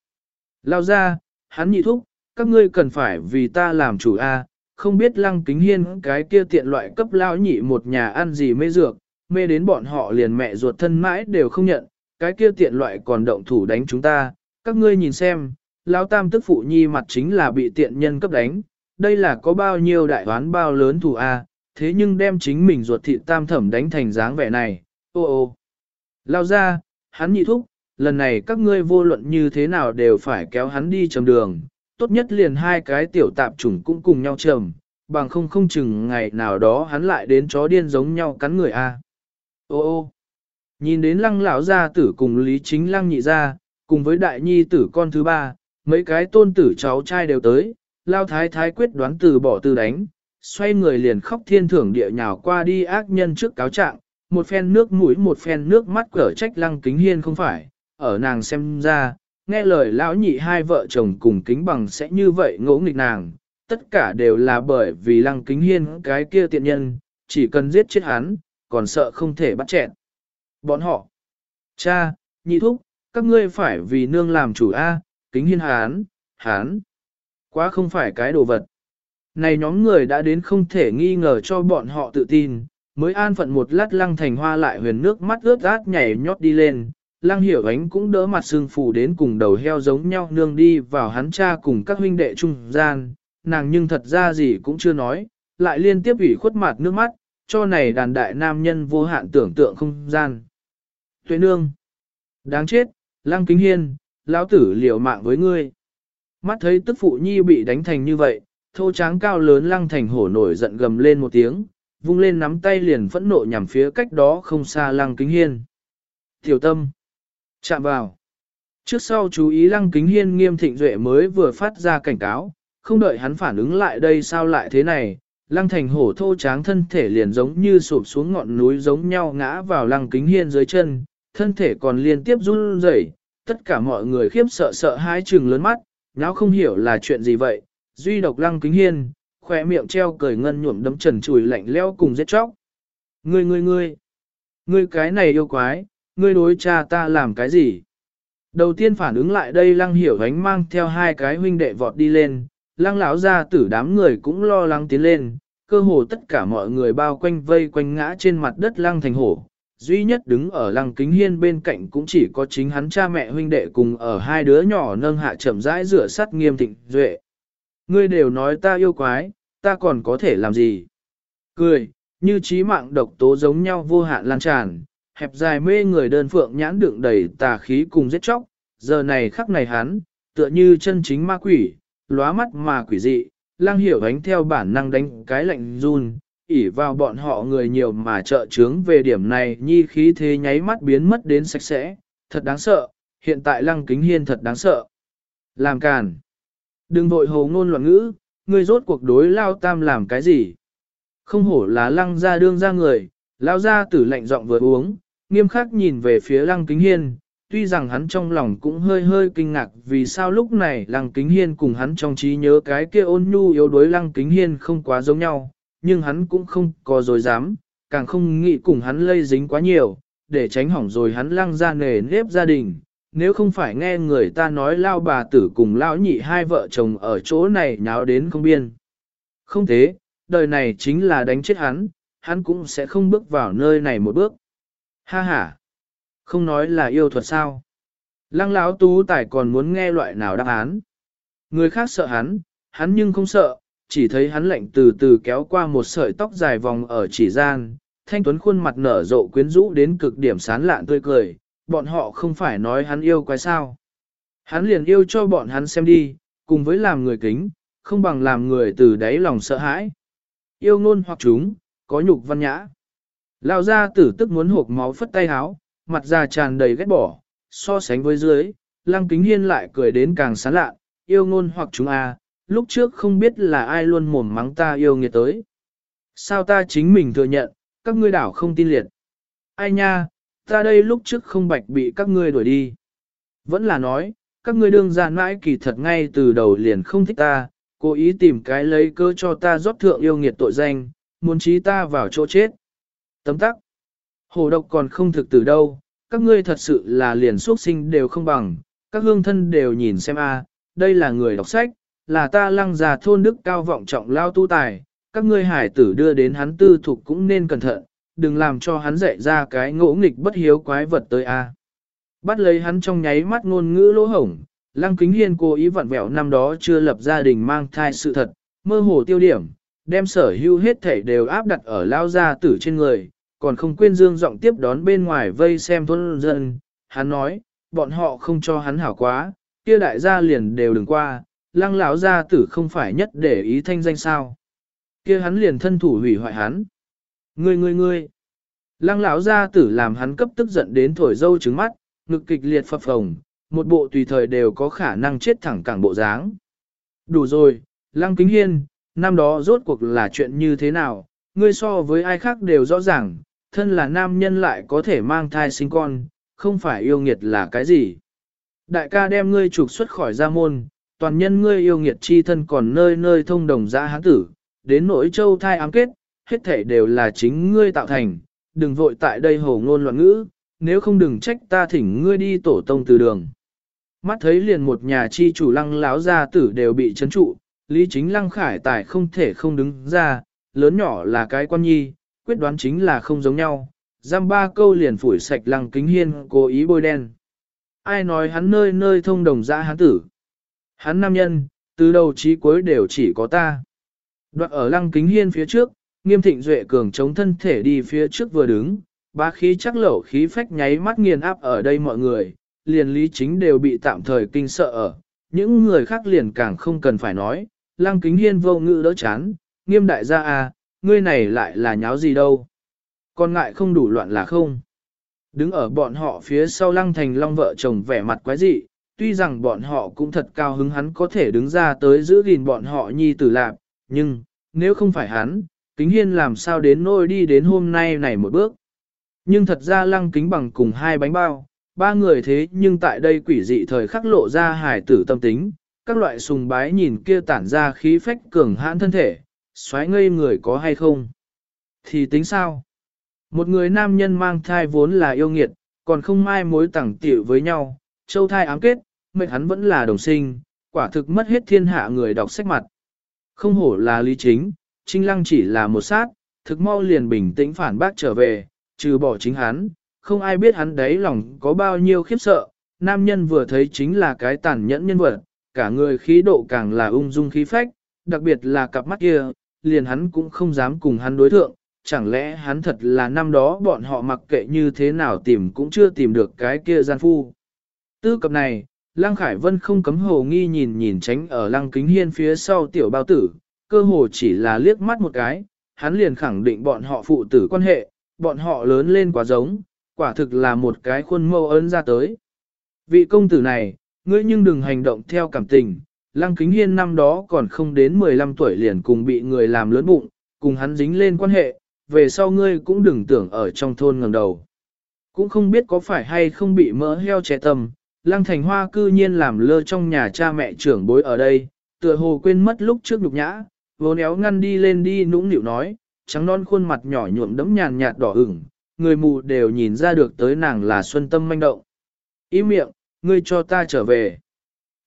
Lao ra, hắn nhị thúc, các ngươi cần phải vì ta làm chủ A, không biết lăng kính hiên cái kia tiện loại cấp lao nhị một nhà ăn gì mê dược, mê đến bọn họ liền mẹ ruột thân mãi đều không nhận, cái kia tiện loại còn động thủ đánh chúng ta, các ngươi nhìn xem, lão tam tức phụ nhi mặt chính là bị tiện nhân cấp đánh, đây là có bao nhiêu đại toán bao lớn thù a, thế nhưng đem chính mình ruột thịt tam thẩm đánh thành dáng vẻ này, ô ô. Lao ra, hắn nhị thúc, lần này các ngươi vô luận như thế nào đều phải kéo hắn đi chầm đường, tốt nhất liền hai cái tiểu tạp chủng cũng cùng nhau chầm, bằng không không chừng ngày nào đó hắn lại đến chó điên giống nhau cắn người a. Ô ô, nhìn đến lăng lão gia tử cùng lý chính lăng nhị gia, cùng với đại nhi tử con thứ ba, mấy cái tôn tử cháu trai đều tới, lao thái thái quyết đoán từ bỏ từ đánh, xoay người liền khóc thiên thưởng địa nhào qua đi ác nhân trước cáo trạng, một phen nước mũi một phen nước mắt cở trách lăng kính hiên không phải, ở nàng xem ra, nghe lời lão nhị hai vợ chồng cùng kính bằng sẽ như vậy ngỗ nghịch nàng, tất cả đều là bởi vì lăng kính hiên cái kia tiện nhân, chỉ cần giết chết hắn, còn sợ không thể bắt chẹn. Bọn họ, cha, nhị thúc, các ngươi phải vì nương làm chủ A, kính hiên hán, hán, quá không phải cái đồ vật. Này nhóm người đã đến không thể nghi ngờ cho bọn họ tự tin, mới an phận một lát lăng thành hoa lại huyền nước mắt ướt át nhảy nhót đi lên. Lăng hiểu ánh cũng đỡ mặt sưng phù đến cùng đầu heo giống nhau nương đi vào hắn cha cùng các huynh đệ trung gian, nàng nhưng thật ra gì cũng chưa nói, lại liên tiếp ủy khuất mặt nước mắt, cho này đàn đại nam nhân vô hạn tưởng tượng không gian. Tuệ nương, đáng chết, lăng kính hiên, lão tử liều mạng với ngươi. Mắt thấy tức phụ nhi bị đánh thành như vậy, thô tráng cao lớn lăng thành hổ nổi giận gầm lên một tiếng, vung lên nắm tay liền phẫn nộ nhằm phía cách đó không xa lăng kính hiên. Tiểu tâm, chạm vào. Trước sau chú ý lăng kính hiên nghiêm thịnh duệ mới vừa phát ra cảnh cáo, không đợi hắn phản ứng lại đây sao lại thế này, lăng thành hổ thô tráng thân thể liền giống như sụp xuống ngọn núi giống nhau ngã vào lăng kính hiên dưới chân, thân thể còn liên tiếp run rẩy, tất cả mọi người khiếp sợ sợ hai trừng lớn mắt, nháo không hiểu là chuyện gì vậy, duy độc lăng kính hiên, khỏe miệng treo cười ngân nhuộm đấm trần chùi lạnh leo cùng giết chóc. Ngươi ngươi ngươi, ngươi cái này yêu quái, ngươi đối cha ta làm cái gì? Đầu tiên phản ứng lại đây lăng hiểu ánh mang theo hai cái huynh đệ vọt đi lên, lăng lão ra tử đám người cũng lo lắng tiến lên, cơ hồ tất cả mọi người bao quanh vây quanh ngã trên mặt đất lăng thành hổ. Duy nhất đứng ở lăng kính hiên bên cạnh cũng chỉ có chính hắn cha mẹ huynh đệ cùng ở hai đứa nhỏ nâng hạ chậm rãi rửa sắt nghiêm thịnh duệ. Ngươi đều nói ta yêu quái, ta còn có thể làm gì? Cười, như trí mạng độc tố giống nhau vô hạn lan tràn, hẹp dài mê người đơn phượng nhãn đựng đầy tà khí cùng giết chóc, giờ này khắc này hắn, tựa như chân chính ma quỷ, lóa mắt mà quỷ dị, lang hiểu ánh theo bản năng đánh cái lạnh run, ỉ vào bọn họ người nhiều mà trợ trướng về điểm này nhi khí thế nháy mắt biến mất đến sạch sẽ, thật đáng sợ, hiện tại lăng kính hiên thật đáng sợ. Làm càn. Đừng vội hồ ngôn loạn ngữ, ngươi rốt cuộc đối lao tam làm cái gì? Không hổ là lăng ra đương ra người, lao ra tử lạnh giọng vừa uống, nghiêm khắc nhìn về phía lăng kính hiên, tuy rằng hắn trong lòng cũng hơi hơi kinh ngạc vì sao lúc này lăng kính hiên cùng hắn trong trí nhớ cái kia ôn nhu yếu đuối lăng kính hiên không quá giống nhau, nhưng hắn cũng không có dối dám, càng không nghĩ cùng hắn lây dính quá nhiều, để tránh hỏng rồi hắn lăng ra nề nếp gia đình, nếu không phải nghe người ta nói lao bà tử cùng lao nhị hai vợ chồng ở chỗ này nháo đến không biên. Không thế, đời này chính là đánh chết hắn, hắn cũng sẽ không bước vào nơi này một bước. Ha ha, không nói là yêu thuật sao. Lăng lão tú tài còn muốn nghe loại nào đáp án. Người khác sợ hắn, hắn nhưng không sợ, chỉ thấy hắn lạnh từ từ kéo qua một sợi tóc dài vòng ở chỉ gian, thanh tuấn khuôn mặt nở rộ quyến rũ đến cực điểm sán lạn tươi cười, bọn họ không phải nói hắn yêu quái sao. Hắn liền yêu cho bọn hắn xem đi, cùng với làm người kính, không bằng làm người từ đáy lòng sợ hãi. Yêu ngôn hoặc chúng, có nhục văn nhã. Lao ra tử tức muốn hộp máu phất tay háo, mặt già tràn đầy ghét bỏ, so sánh với dưới, lăng kính hiên lại cười đến càng sán lạ, yêu ngôn hoặc chúng à, lúc trước không biết là ai luôn mồm mắng ta yêu nghiệt tới. Sao ta chính mình thừa nhận, các ngươi đảo không tin liệt. Ai nha, ta đây lúc trước không bạch bị các ngươi đuổi đi. Vẫn là nói, các ngươi đương ra mãi kỳ thật ngay từ đầu liền không thích ta, cố ý tìm cái lấy cơ cho ta rót thượng yêu nghiệt tội danh, muốn trí ta vào chỗ chết. Tấm tắc, hồ độc còn không thực từ đâu, các ngươi thật sự là liền xuất sinh đều không bằng, các hương thân đều nhìn xem a, đây là người đọc sách, là ta lăng già thôn đức cao vọng trọng lao tu tài, các ngươi hải tử đưa đến hắn tư thục cũng nên cẩn thận, đừng làm cho hắn dạy ra cái ngỗ nghịch bất hiếu quái vật tới a. Bắt lấy hắn trong nháy mắt ngôn ngữ lỗ hổng, Lăng Kính Hiên cố ý vặn vẹo năm đó chưa lập gia đình mang thai sự thật, mơ hồ tiêu điểm, đem sở hữu hết thảy đều áp đặt ở lao gia tử trên người, còn không quên dương giọng tiếp đón bên ngoài vây xem thôn dân. Hắn nói, bọn họ không cho hắn hảo quá, kia đại gia liền đều đừng qua, lăng lão gia tử không phải nhất để ý thanh danh sao. Kia hắn liền thân thủ hủy hoại hắn. Ngươi ngươi ngươi. Lăng lão gia tử làm hắn cấp tức giận đến thổi dâu trứng mắt, ngực kịch liệt phập phồng, một bộ tùy thời đều có khả năng chết thẳng cẳng bộ dáng. Đủ rồi, Lăng Kính Hiên, năm đó rốt cuộc là chuyện như thế nào, ngươi so với ai khác đều rõ ràng, thân là nam nhân lại có thể mang thai sinh con, không phải yêu nghiệt là cái gì. Đại ca đem ngươi trục xuất khỏi gia môn, toàn nhân ngươi yêu nghiệt chi thân còn nơi nơi thông đồng giã hán tử, đến nỗi châu thai ám kết, hết thể đều là chính ngươi tạo thành, đừng vội tại đây hồ ngôn loạn ngữ, nếu không đừng trách ta thỉnh ngươi đi tổ tông từ đường. Mắt thấy liền một nhà chi chủ lăng láo gia tử đều bị chấn trụ, lý chính lăng khải tài không thể không đứng ra, lớn nhỏ là cái quan nhi, quyết đoán chính là không giống nhau, giam ba câu liền phủi sạch lăng kính hiên cố ý bôi đen. Ai nói hắn nơi nơi thông đồng giã hán tử. Hắn nam nhân, từ đầu chí cuối đều chỉ có ta. Đoạn ở lăng kính hiên phía trước, nghiêm thịnh duệ cường chống thân thể đi phía trước vừa đứng, ba khí chắc lẩu khí phách nháy mắt nghiền áp ở đây mọi người, liền lý chính đều bị tạm thời kinh sợ ở. Những người khác liền càng không cần phải nói, lăng kính hiên vô ngữ đỡ chán, nghiêm đại gia à, ngươi này lại là nháo gì đâu. Còn ngại không đủ loạn là không. Đứng ở bọn họ phía sau lăng thành long vợ chồng vẻ mặt quái dị, tuy rằng bọn họ cũng thật cao hứng hắn có thể đứng ra tới giữ gìn bọn họ nhi tử lạc, nhưng, nếu không phải hắn, kính hiên làm sao đến nôi đi đến hôm nay này một bước. Nhưng thật ra lăng kính bằng cùng hai bánh bao, ba người thế nhưng tại đây quỷ dị thời khắc lộ ra hài tử tâm tính, các loại sùng bái nhìn kia tản ra khí phách cường hãn thân thể, xoáy ngây người có hay không. Thì tính sao? Một người nam nhân mang thai vốn là yêu nghiệt, còn không mai mối tẳng tiểu với nhau, châu thai ám kết, mệnh hắn vẫn là đồng sinh, quả thực mất hết thiên hạ người đọc sách mặt. Không hổ là lý chính, trinh lăng chỉ là một sát, thực mau liền bình tĩnh phản bác trở về, trừ bỏ chính hắn, không ai biết hắn đấy lòng có bao nhiêu khiếp sợ, nam nhân vừa thấy chính là cái tàn nhẫn nhân vật, cả người khí độ càng là ung dung khí phách, đặc biệt là cặp mắt kia, liền hắn cũng không dám cùng hắn đối thượng, chẳng lẽ hắn thật là năm đó bọn họ mặc kệ như thế nào tìm cũng chưa tìm được cái kia gian phu. Tư cập này, Lăng Khải Vân không cấm hồ nghi nhìn nhìn tránh ở Lăng Kính Hiên phía sau tiểu bao tử, cơ hồ chỉ là liếc mắt một cái, hắn liền khẳng định bọn họ phụ tử quan hệ, bọn họ lớn lên quá giống, quả thực là một cái khuôn mẫu ấn ra tới. Vị công tử này, ngươi nhưng đừng hành động theo cảm tình, Lăng Kính Hiên năm đó còn không đến 15 tuổi liền cùng bị người làm lớn bụng, cùng hắn dính lên quan hệ, về sau ngươi cũng đừng tưởng ở trong thôn ngầm đầu. Cũng không biết có phải hay không bị mỡ heo trẻ tâm, Lăng Thành Hoa cư nhiên làm lơ trong nhà cha mẹ trưởng bối ở đây, tựa hồ quên mất lúc trước nhục nhã, vốn éo ngăn đi lên đi nũng nịu nói, trắng non khuôn mặt nhỏ nhuộm đẫm nhàn nhạt đỏ ửng, người mù đều nhìn ra được tới nàng là xuân tâm manh động. Ý miệng, ngươi cho ta trở về.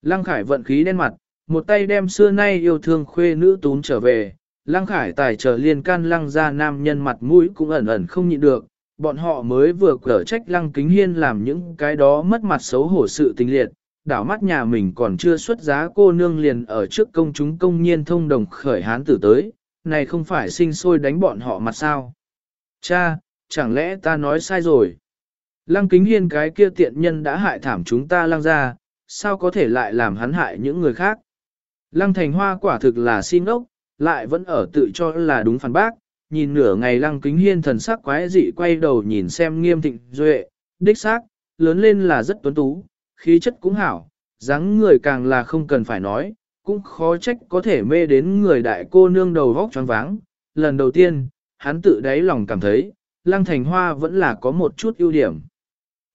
Lăng Khải vận khí đen mặt, một tay đem xưa nay yêu thương khuê nữ tún trở về. Lăng Khải tài trở liên can lăng ra nam nhân mặt mũi cũng ẩn ẩn không nhịn được. Bọn họ mới vừa cở trách lăng kính hiên làm những cái đó mất mặt xấu hổ sự tình liệt. Đảo mắt nhà mình còn chưa xuất giá cô nương liền ở trước công chúng công nhiên thông đồng khởi hán tử tới. Này không phải sinh sôi đánh bọn họ mặt sao. Cha, chẳng lẽ ta nói sai rồi? Lăng kính hiên cái kia tiện nhân đã hại thảm chúng ta lăng ra, sao có thể lại làm hắn hại những người khác? Lăng thành hoa quả thực là xin ốc, lại vẫn ở tự cho là đúng phản bác, nhìn nửa ngày lăng kính hiên thần sắc quái dị quay đầu nhìn xem nghiêm thịnh duệ, đích xác, lớn lên là rất tuấn tú, khí chất cũng hảo, dáng người càng là không cần phải nói, cũng khó trách có thể mê đến người đại cô nương đầu vóc choáng váng. Lần đầu tiên, hắn tự đáy lòng cảm thấy, lăng thành hoa vẫn là có một chút ưu điểm.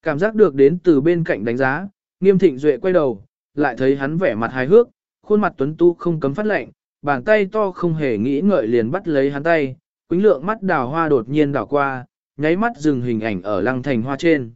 Cảm giác được đến từ bên cạnh đánh giá, nghiêm thịnh duệ quay đầu, lại thấy hắn vẻ mặt hài hước, khuôn mặt tuấn tu không cấm phát lệnh, bàn tay to không hề nghĩ ngợi liền bắt lấy hắn tay, quính lượng mắt đào hoa đột nhiên đảo qua, nháy mắt dừng hình ảnh ở lăng thành hoa trên.